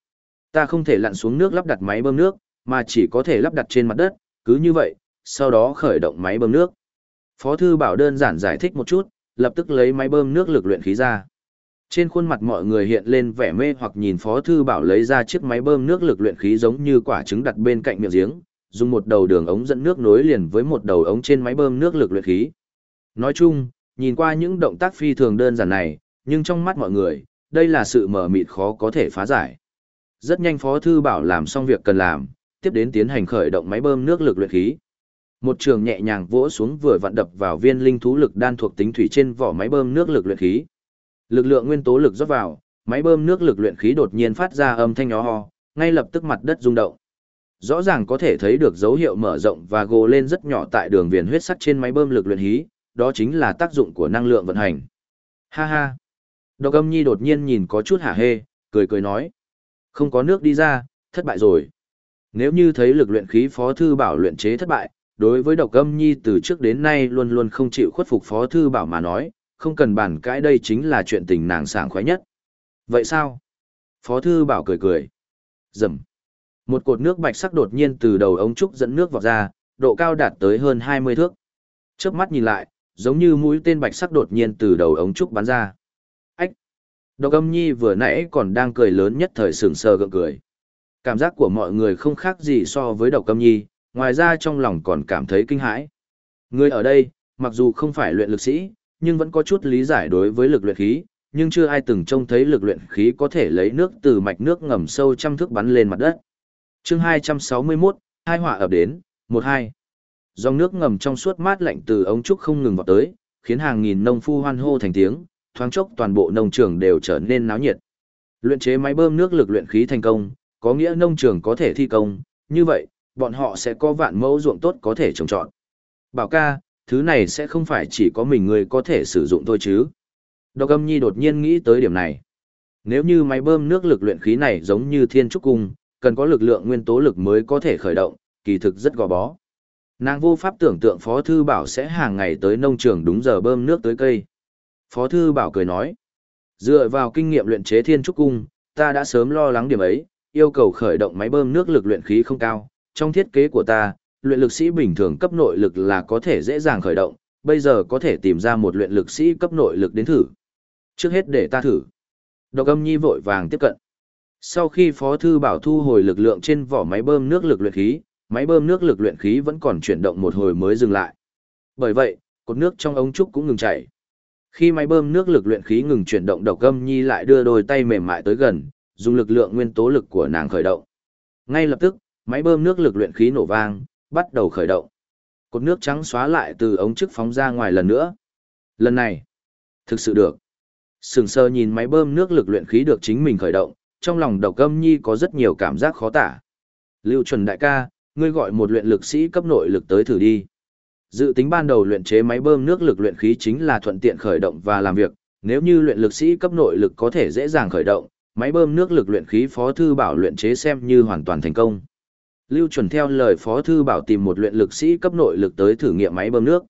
Ta không thể lặn xuống nước lắp đặt máy bơm nước, mà chỉ có thể lắp đặt trên mặt đất, cứ như vậy, sau đó khởi động máy bơm nước. Phó Thư Bảo đơn giản giải thích một chút, lập tức lấy máy bơm nước lực luyện khí ra. Trên khuôn mặt mọi người hiện lên vẻ mê hoặc nhìn Phó Thư Bảo lấy ra chiếc máy bơm nước lực luyện khí giống như quả trứng đặt bên cạnh miệng giếng, dùng một đầu đường ống dẫn nước nối liền với một đầu ống trên máy bơm nước lực luyện khí. Nói chung, nhìn qua những động tác phi thường đơn giản này, nhưng trong mắt mọi người, đây là sự mở mịt khó có thể phá giải. Rất nhanh Phó Thư Bảo làm xong việc cần làm, tiếp đến tiến hành khởi động máy bơm nước lực luyện khí. Một trường nhẹ nhàng vỗ xuống vừa vặn đập vào viên linh thú lực đan thuộc tính thủy trên vỏ máy bơm nước lực luyện khí. Lực lượng nguyên tố lực rót vào, máy bơm nước lực luyện khí đột nhiên phát ra âm thanh nhỏ ho, ngay lập tức mặt đất rung động. Rõ ràng có thể thấy được dấu hiệu mở rộng và gồ lên rất nhỏ tại đường viền huyết sắt trên máy bơm lực luyện khí, đó chính là tác dụng của năng lượng vận hành. Ha ha. Độc âm nhi đột nhiên nhìn có chút hả hê, cười cười nói. Không có nước đi ra, thất bại rồi. Nếu như thấy lực luyện khí phó thư bảo luyện chế thất bại, đối với độc âm nhi từ trước đến nay luôn luôn không chịu khuất phục phó thư bảo mà nói, không cần bàn cãi đây chính là chuyện tình nàng sảng khoái nhất. Vậy sao? Phó thư bảo cười cười. Dầm. Một cột nước bạch sắc đột nhiên từ đầu ống trúc dẫn nước vào ra, độ cao đạt tới hơn 20 thước. Chớp mắt nhìn lại, giống như mũi tên bạch sắc đột nhiên từ đầu ống trúc bắn ra. Độc âm nhi vừa nãy còn đang cười lớn nhất thời sừng sờ gượng cười. Cảm giác của mọi người không khác gì so với độc âm nhi, ngoài ra trong lòng còn cảm thấy kinh hãi. Người ở đây, mặc dù không phải luyện lực sĩ, nhưng vẫn có chút lý giải đối với lực luyện khí, nhưng chưa ai từng trông thấy lực luyện khí có thể lấy nước từ mạch nước ngầm sâu trăm thước bắn lên mặt đất. chương 261, hai họa ập đến, 1-2. Dòng nước ngầm trong suốt mát lạnh từ ống trúc không ngừng vào tới, khiến hàng nghìn nông phu hoan hô thành tiếng, thoáng chốc toàn bộ nông trường đều trở nên náo nhiệt. Luyện chế máy bơm nước lực luyện khí thành công, có nghĩa nông trường có thể thi công, như vậy, bọn họ sẽ có vạn mẫu ruộng tốt có thể trồng trọt. Bảo ca, thứ này sẽ không phải chỉ có mình người có thể sử dụng thôi chứ. Độc âm nhi đột nhiên nghĩ tới điểm này. Nếu như máy bơm nước lực luyện khí này giống như thiên trúc cung, cần có lực lượng nguyên tố lực mới có thể khởi động, kỳ thực rất gò bó. Nàng vô pháp tưởng tượng Phó Thư Bảo sẽ hàng ngày tới nông trường đúng giờ bơm nước tới cây. Phó Thư Bảo cười nói, dựa vào kinh nghiệm luyện chế thiên trúc cung, ta đã sớm lo lắng điểm ấy, yêu cầu khởi động máy bơm nước lực luyện khí không cao. Trong thiết kế của ta, luyện lực sĩ bình thường cấp nội lực là có thể dễ dàng khởi động, bây giờ có thể tìm ra một luyện lực sĩ cấp nội lực đến thử. Trước hết để ta thử. Độc âm nhi vội vàng tiếp cận. Sau khi Phó Thư Bảo thu hồi lực lượng trên vỏ máy bơm nước lực luyện khí, máy bơm nước lực luyện khí vẫn còn chuyển động một hồi mới dừng lại. Bởi vậy, cột nước trong ống trúc cũng ngừng chảy. Khi máy bơm nước lực luyện khí ngừng chuyển động độc âm nhi lại đưa đôi tay mềm mại tới gần, dùng lực lượng nguyên tố lực của nàng khởi động. Ngay lập tức, máy bơm nước lực luyện khí nổ vang, bắt đầu khởi động. Cột nước trắng xóa lại từ ống trước phóng ra ngoài lần nữa. Lần này, thực sự được. Sừng sơ nhìn máy bơm nước lực luyện khí được chính mình khởi động, trong lòng độc âm nhi có rất nhiều cảm giác khó tả. Lưu chuẩn đại ca, ngươi gọi một luyện lực sĩ cấp nội lực tới thử đi. Dự tính ban đầu luyện chế máy bơm nước lực luyện khí chính là thuận tiện khởi động và làm việc, nếu như luyện lực sĩ cấp nội lực có thể dễ dàng khởi động, máy bơm nước lực luyện khí phó thư bảo luyện chế xem như hoàn toàn thành công. Lưu chuẩn theo lời phó thư bảo tìm một luyện lực sĩ cấp nội lực tới thử nghiệm máy bơm nước.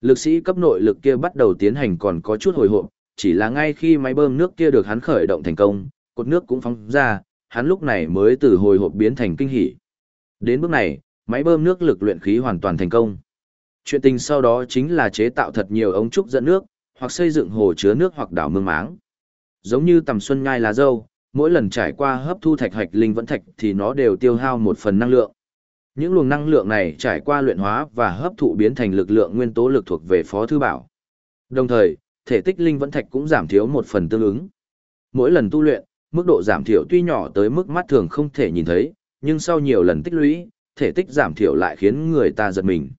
Lực sĩ cấp nội lực kia bắt đầu tiến hành còn có chút hồi hộp, chỉ là ngay khi máy bơm nước kia được hắn khởi động thành công, cột nước cũng phóng ra, hắn lúc này mới từ hồi hộp biến thành kinh hỉ. Đến bước này, máy bơm nước lực luyện khí hoàn toàn thành công. Chuyện tình sau đó chính là chế tạo thật nhiều ống trúc dẫn nước, hoặc xây dựng hồ chứa nước hoặc đảo mương máng. Giống như tầm xuân nhai lá dâu, mỗi lần trải qua hấp thu thạch hạch linh vẫn thạch thì nó đều tiêu hao một phần năng lượng. Những luồng năng lượng này trải qua luyện hóa và hấp thụ biến thành lực lượng nguyên tố lực thuộc về Phó Thư Bảo. Đồng thời, thể tích linh vẫn thạch cũng giảm thiếu một phần tương ứng. Mỗi lần tu luyện, mức độ giảm thiểu tuy nhỏ tới mức mắt thường không thể nhìn thấy, nhưng sau nhiều lần tích lũy, thể tích giảm thiểu lại khiến người ta giật mình.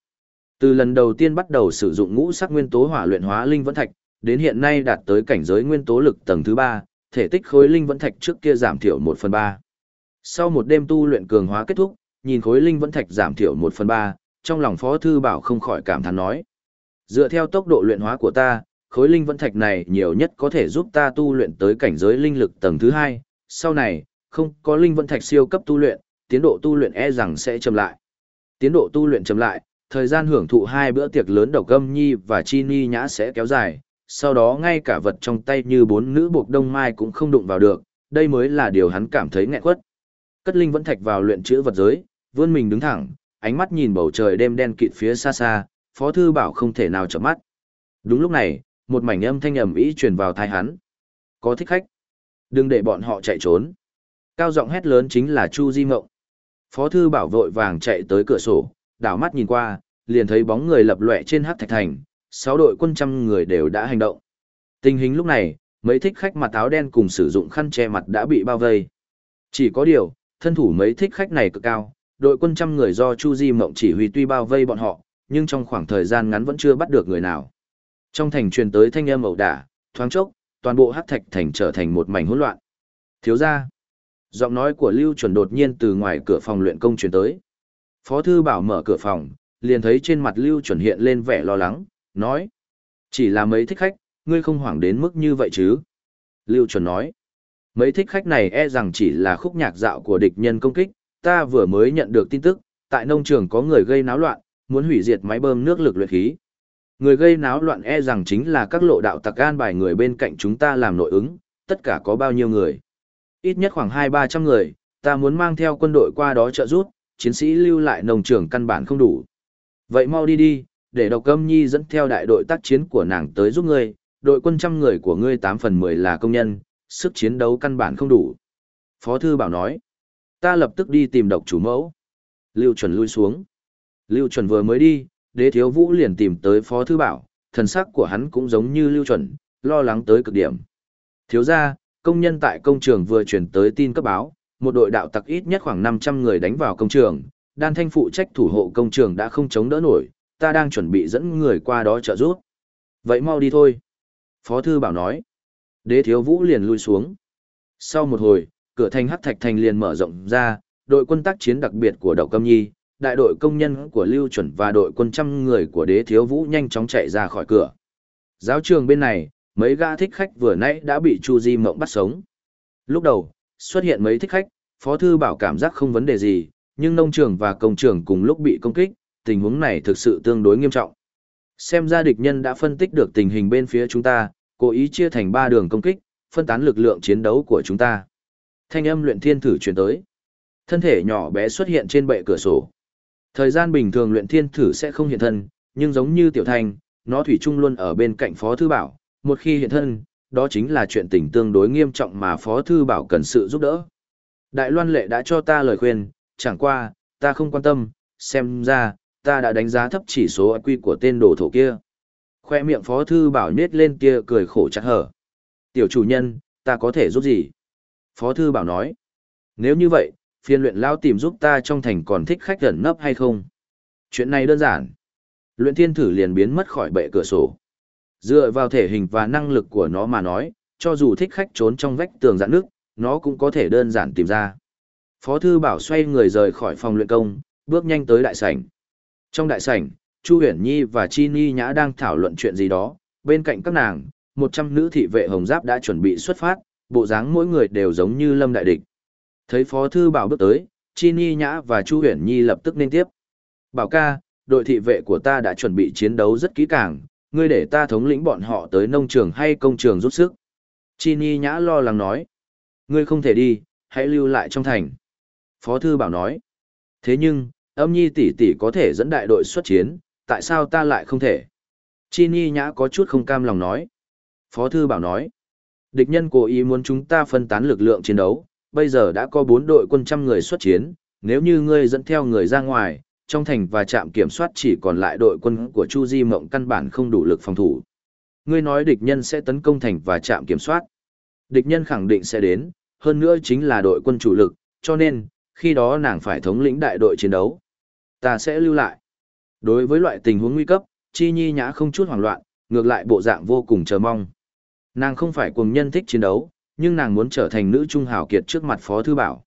Từ lần đầu tiên bắt đầu sử dụng ngũ sắc nguyên tố hỏa luyện hóa linh vẫn thạch, đến hiện nay đạt tới cảnh giới nguyên tố lực tầng thứ 3, thể tích khối linh vẫn thạch trước kia giảm thiểu 1 phần 3. Sau một đêm tu luyện cường hóa kết thúc, nhìn khối linh vẫn thạch giảm thiểu 1 phần 3, trong lòng Phó Thư Bảo không khỏi cảm thán nói. Dựa theo tốc độ luyện hóa của ta, khối linh vẫn thạch này nhiều nhất có thể giúp ta tu luyện tới cảnh giới linh lực tầng thứ 2, sau này, không có linh vẫn thạch siêu cấp tu luyện, tiến độ tu luyện e rằng sẽ chậm lại. Tiến độ tu luyện chậm lại, thời gian hưởng thụ hai bữa tiệc lớn độc gâm nhi và chi ni nhã sẽ kéo dài, sau đó ngay cả vật trong tay như bốn nữ buộc đông mai cũng không đụng vào được, đây mới là điều hắn cảm thấy nghẹn quất. Cất linh vẫn thạch vào luyện chữa vật giới, vươn mình đứng thẳng, ánh mắt nhìn bầu trời đêm đen kịt phía xa xa, phó thư bảo không thể nào chợp mắt. Đúng lúc này, một mảnh âm thanh ầm ĩ truyền vào thai hắn. Có thích khách. Đừng để bọn họ chạy trốn. Cao giọng hét lớn chính là Chu Di Mộng. Phó thư bảo vội vàng chạy tới cửa sổ, đảo mắt nhìn qua, liền thấy bóng người lập lòe trên hắc thạch thành, sáu đội quân trăm người đều đã hành động. Tình hình lúc này, mấy thích khách mặt áo đen cùng sử dụng khăn che mặt đã bị bao vây. Chỉ có điều, thân thủ mấy thích khách này cực cao, đội quân trăm người do Chu Di Mộng chỉ huy tuy bao vây bọn họ, nhưng trong khoảng thời gian ngắn vẫn chưa bắt được người nào. Trong thành truyền tới thanh âm ẩu đả, thoáng chốc, toàn bộ hắc thạch thành trở thành một mảnh hỗn loạn. Thiếu gia, giọng nói của Lưu Chuẩn đột nhiên từ ngoài cửa phòng luyện công truyền tới. Phó thư bảo mở cửa phòng, liền thấy trên mặt Lưu Chuẩn hiện lên vẻ lo lắng, nói: "Chỉ là mấy thích khách, ngươi không hoảng đến mức như vậy chứ?" Lưu Chuẩn nói: "Mấy thích khách này e rằng chỉ là khúc nhạc dạo của địch nhân công kích, ta vừa mới nhận được tin tức, tại nông trường có người gây náo loạn, muốn hủy diệt máy bơm nước lực luyện khí. Người gây náo loạn e rằng chính là các lộ đạo tặc an bài người bên cạnh chúng ta làm nội ứng, tất cả có bao nhiêu người. Ít nhất khoảng hai ba trăm người, ta muốn mang theo quân đội qua đó trợ giúp, chiến sĩ lưu lại nông trường căn bản không đủ. Vậy mau đi đi, để độc âm nhi dẫn theo đại đội tác chiến của nàng tới giúp ngươi, đội quân trăm người của ngươi tám phần mười là công nhân, sức chiến đấu căn bản không đủ. Phó thư bảo nói, ta lập tức đi tìm độc chủ mẫu. Lưu chuẩn lui xuống. Lưu chuẩn vừa mới đi, đế thiếu vũ liền tìm tới phó thư bảo, thần sắc của hắn cũng giống như lưu chuẩn, lo lắng tới cực điểm. Thiếu ra, công nhân tại công trường vừa chuyển tới tin cấp báo, một đội đạo tặc ít nhất khoảng 500 người đánh vào công trường, đan thanh phụ trách thủ hộ công trường đã không chống đỡ nổi, ta đang chuẩn bị dẫn người qua đó trợ giúp. Vậy mau đi thôi. Phó thư bảo nói. Đế thiếu vũ liền lui xuống. Sau một hồi, cửa thành hắc thạch thành liền mở rộng ra, đội quân tác chiến đặc biệt của Đậu Câm Nhi, đại đội công nhân của Lưu Chuẩn và đội quân trăm người của Đế Thiếu Vũ nhanh chóng chạy ra khỏi cửa. Giáo trường bên này, mấy gã thích khách vừa nãy đã bị Chu Di Mộng bắt sống. Lúc đầu, xuất hiện mấy thích khách, Phó Thư Bảo cảm giác không vấn đề gì, nhưng nông trường và công trường cùng lúc bị công kích, tình huống này thực sự tương đối nghiêm trọng. Xem ra địch nhân đã phân tích được tình hình bên phía chúng ta, cố ý chia thành ba đường công kích, phân tán lực lượng chiến đấu của chúng ta. Thanh âm luyện thiên thử chuyển tới. Thân thể nhỏ bé xuất hiện trên bệ cửa sổ. Thời gian bình thường luyện thiên thử sẽ không hiện thân, nhưng giống như tiểu thành, nó thủy chung luôn ở bên cạnh Phó Thư Bảo, một khi hiện thân, đó chính là chuyện tình tương đối nghiêm trọng mà Phó Thư Bảo cần sự giúp đỡ. Đại Loan Lệ đã cho ta lời khuyên, chẳng qua, ta không quan tâm, xem ra, ta đã đánh giá thấp chỉ số IQ của tên đồ thổ kia. Khoe miệng Phó Thư Bảo nết lên kia cười khổ chắc hở. Tiểu chủ nhân, ta có thể giúp gì? Phó Thư Bảo nói. Nếu như vậy, phiên luyện lao tìm giúp ta trong thành còn thích khách gần nấp hay không? Chuyện này đơn giản. Luyện thiên thử liền biến mất khỏi bệ cửa sổ. Dựa vào thể hình và năng lực của nó mà nói, cho dù thích khách trốn trong vách tường dạn nước, nó cũng có thể đơn giản tìm ra. Phó thư bảo xoay người rời khỏi phòng luyện công, bước nhanh tới đại sảnh. Trong đại sảnh, Chu Huyền Nhi và Chi Ni Nhã đang thảo luận chuyện gì đó, bên cạnh các nàng, một trăm nữ thị vệ hồng giáp đã chuẩn bị xuất phát, bộ dáng mỗi người đều giống như lâm đại địch. Thấy Phó Thư Bảo bước tới, Chi Ni Nhã và Chu Huyền Nhi lập tức nên tiếp. Bảo ca, đội thị vệ của ta đã chuẩn bị chiến đấu rất kỹ càng, ngươi để ta thống lĩnh bọn họ tới nông trường hay công trường rút sức. Chi Ni Nhã lo lắng nói. Ngươi không thể đi, hãy lưu lại trong thành. Phó Thư Bảo nói. Thế nhưng, âm nhi tỷ tỷ có thể dẫn đại đội xuất chiến, tại sao ta lại không thể? Chi Ni Nhã có chút không cam lòng nói. Phó Thư Bảo nói. Địch nhân cố ý muốn chúng ta phân tán lực lượng chiến đấu, bây giờ đã có bốn đội quân trăm người xuất chiến, nếu như ngươi dẫn theo người ra ngoài, trong thành và trạm kiểm soát chỉ còn lại đội quân của Chu Di Mộng căn bản không đủ lực phòng thủ. Ngươi nói địch nhân sẽ tấn công thành và trạm kiểm soát. Địch nhân khẳng định sẽ đến, hơn nữa chính là đội quân chủ lực, cho nên, khi đó nàng phải thống lĩnh đại đội chiến đấu. Ta sẽ lưu lại. Đối với loại tình huống nguy cấp, Chi Nhi Nhã không chút hoảng loạn, ngược lại bộ dạng vô cùng chờ mong. Nàng không phải cuồng nhân thích chiến đấu, nhưng nàng muốn trở thành nữ trung hào kiệt trước mặt Phó Thư Bảo.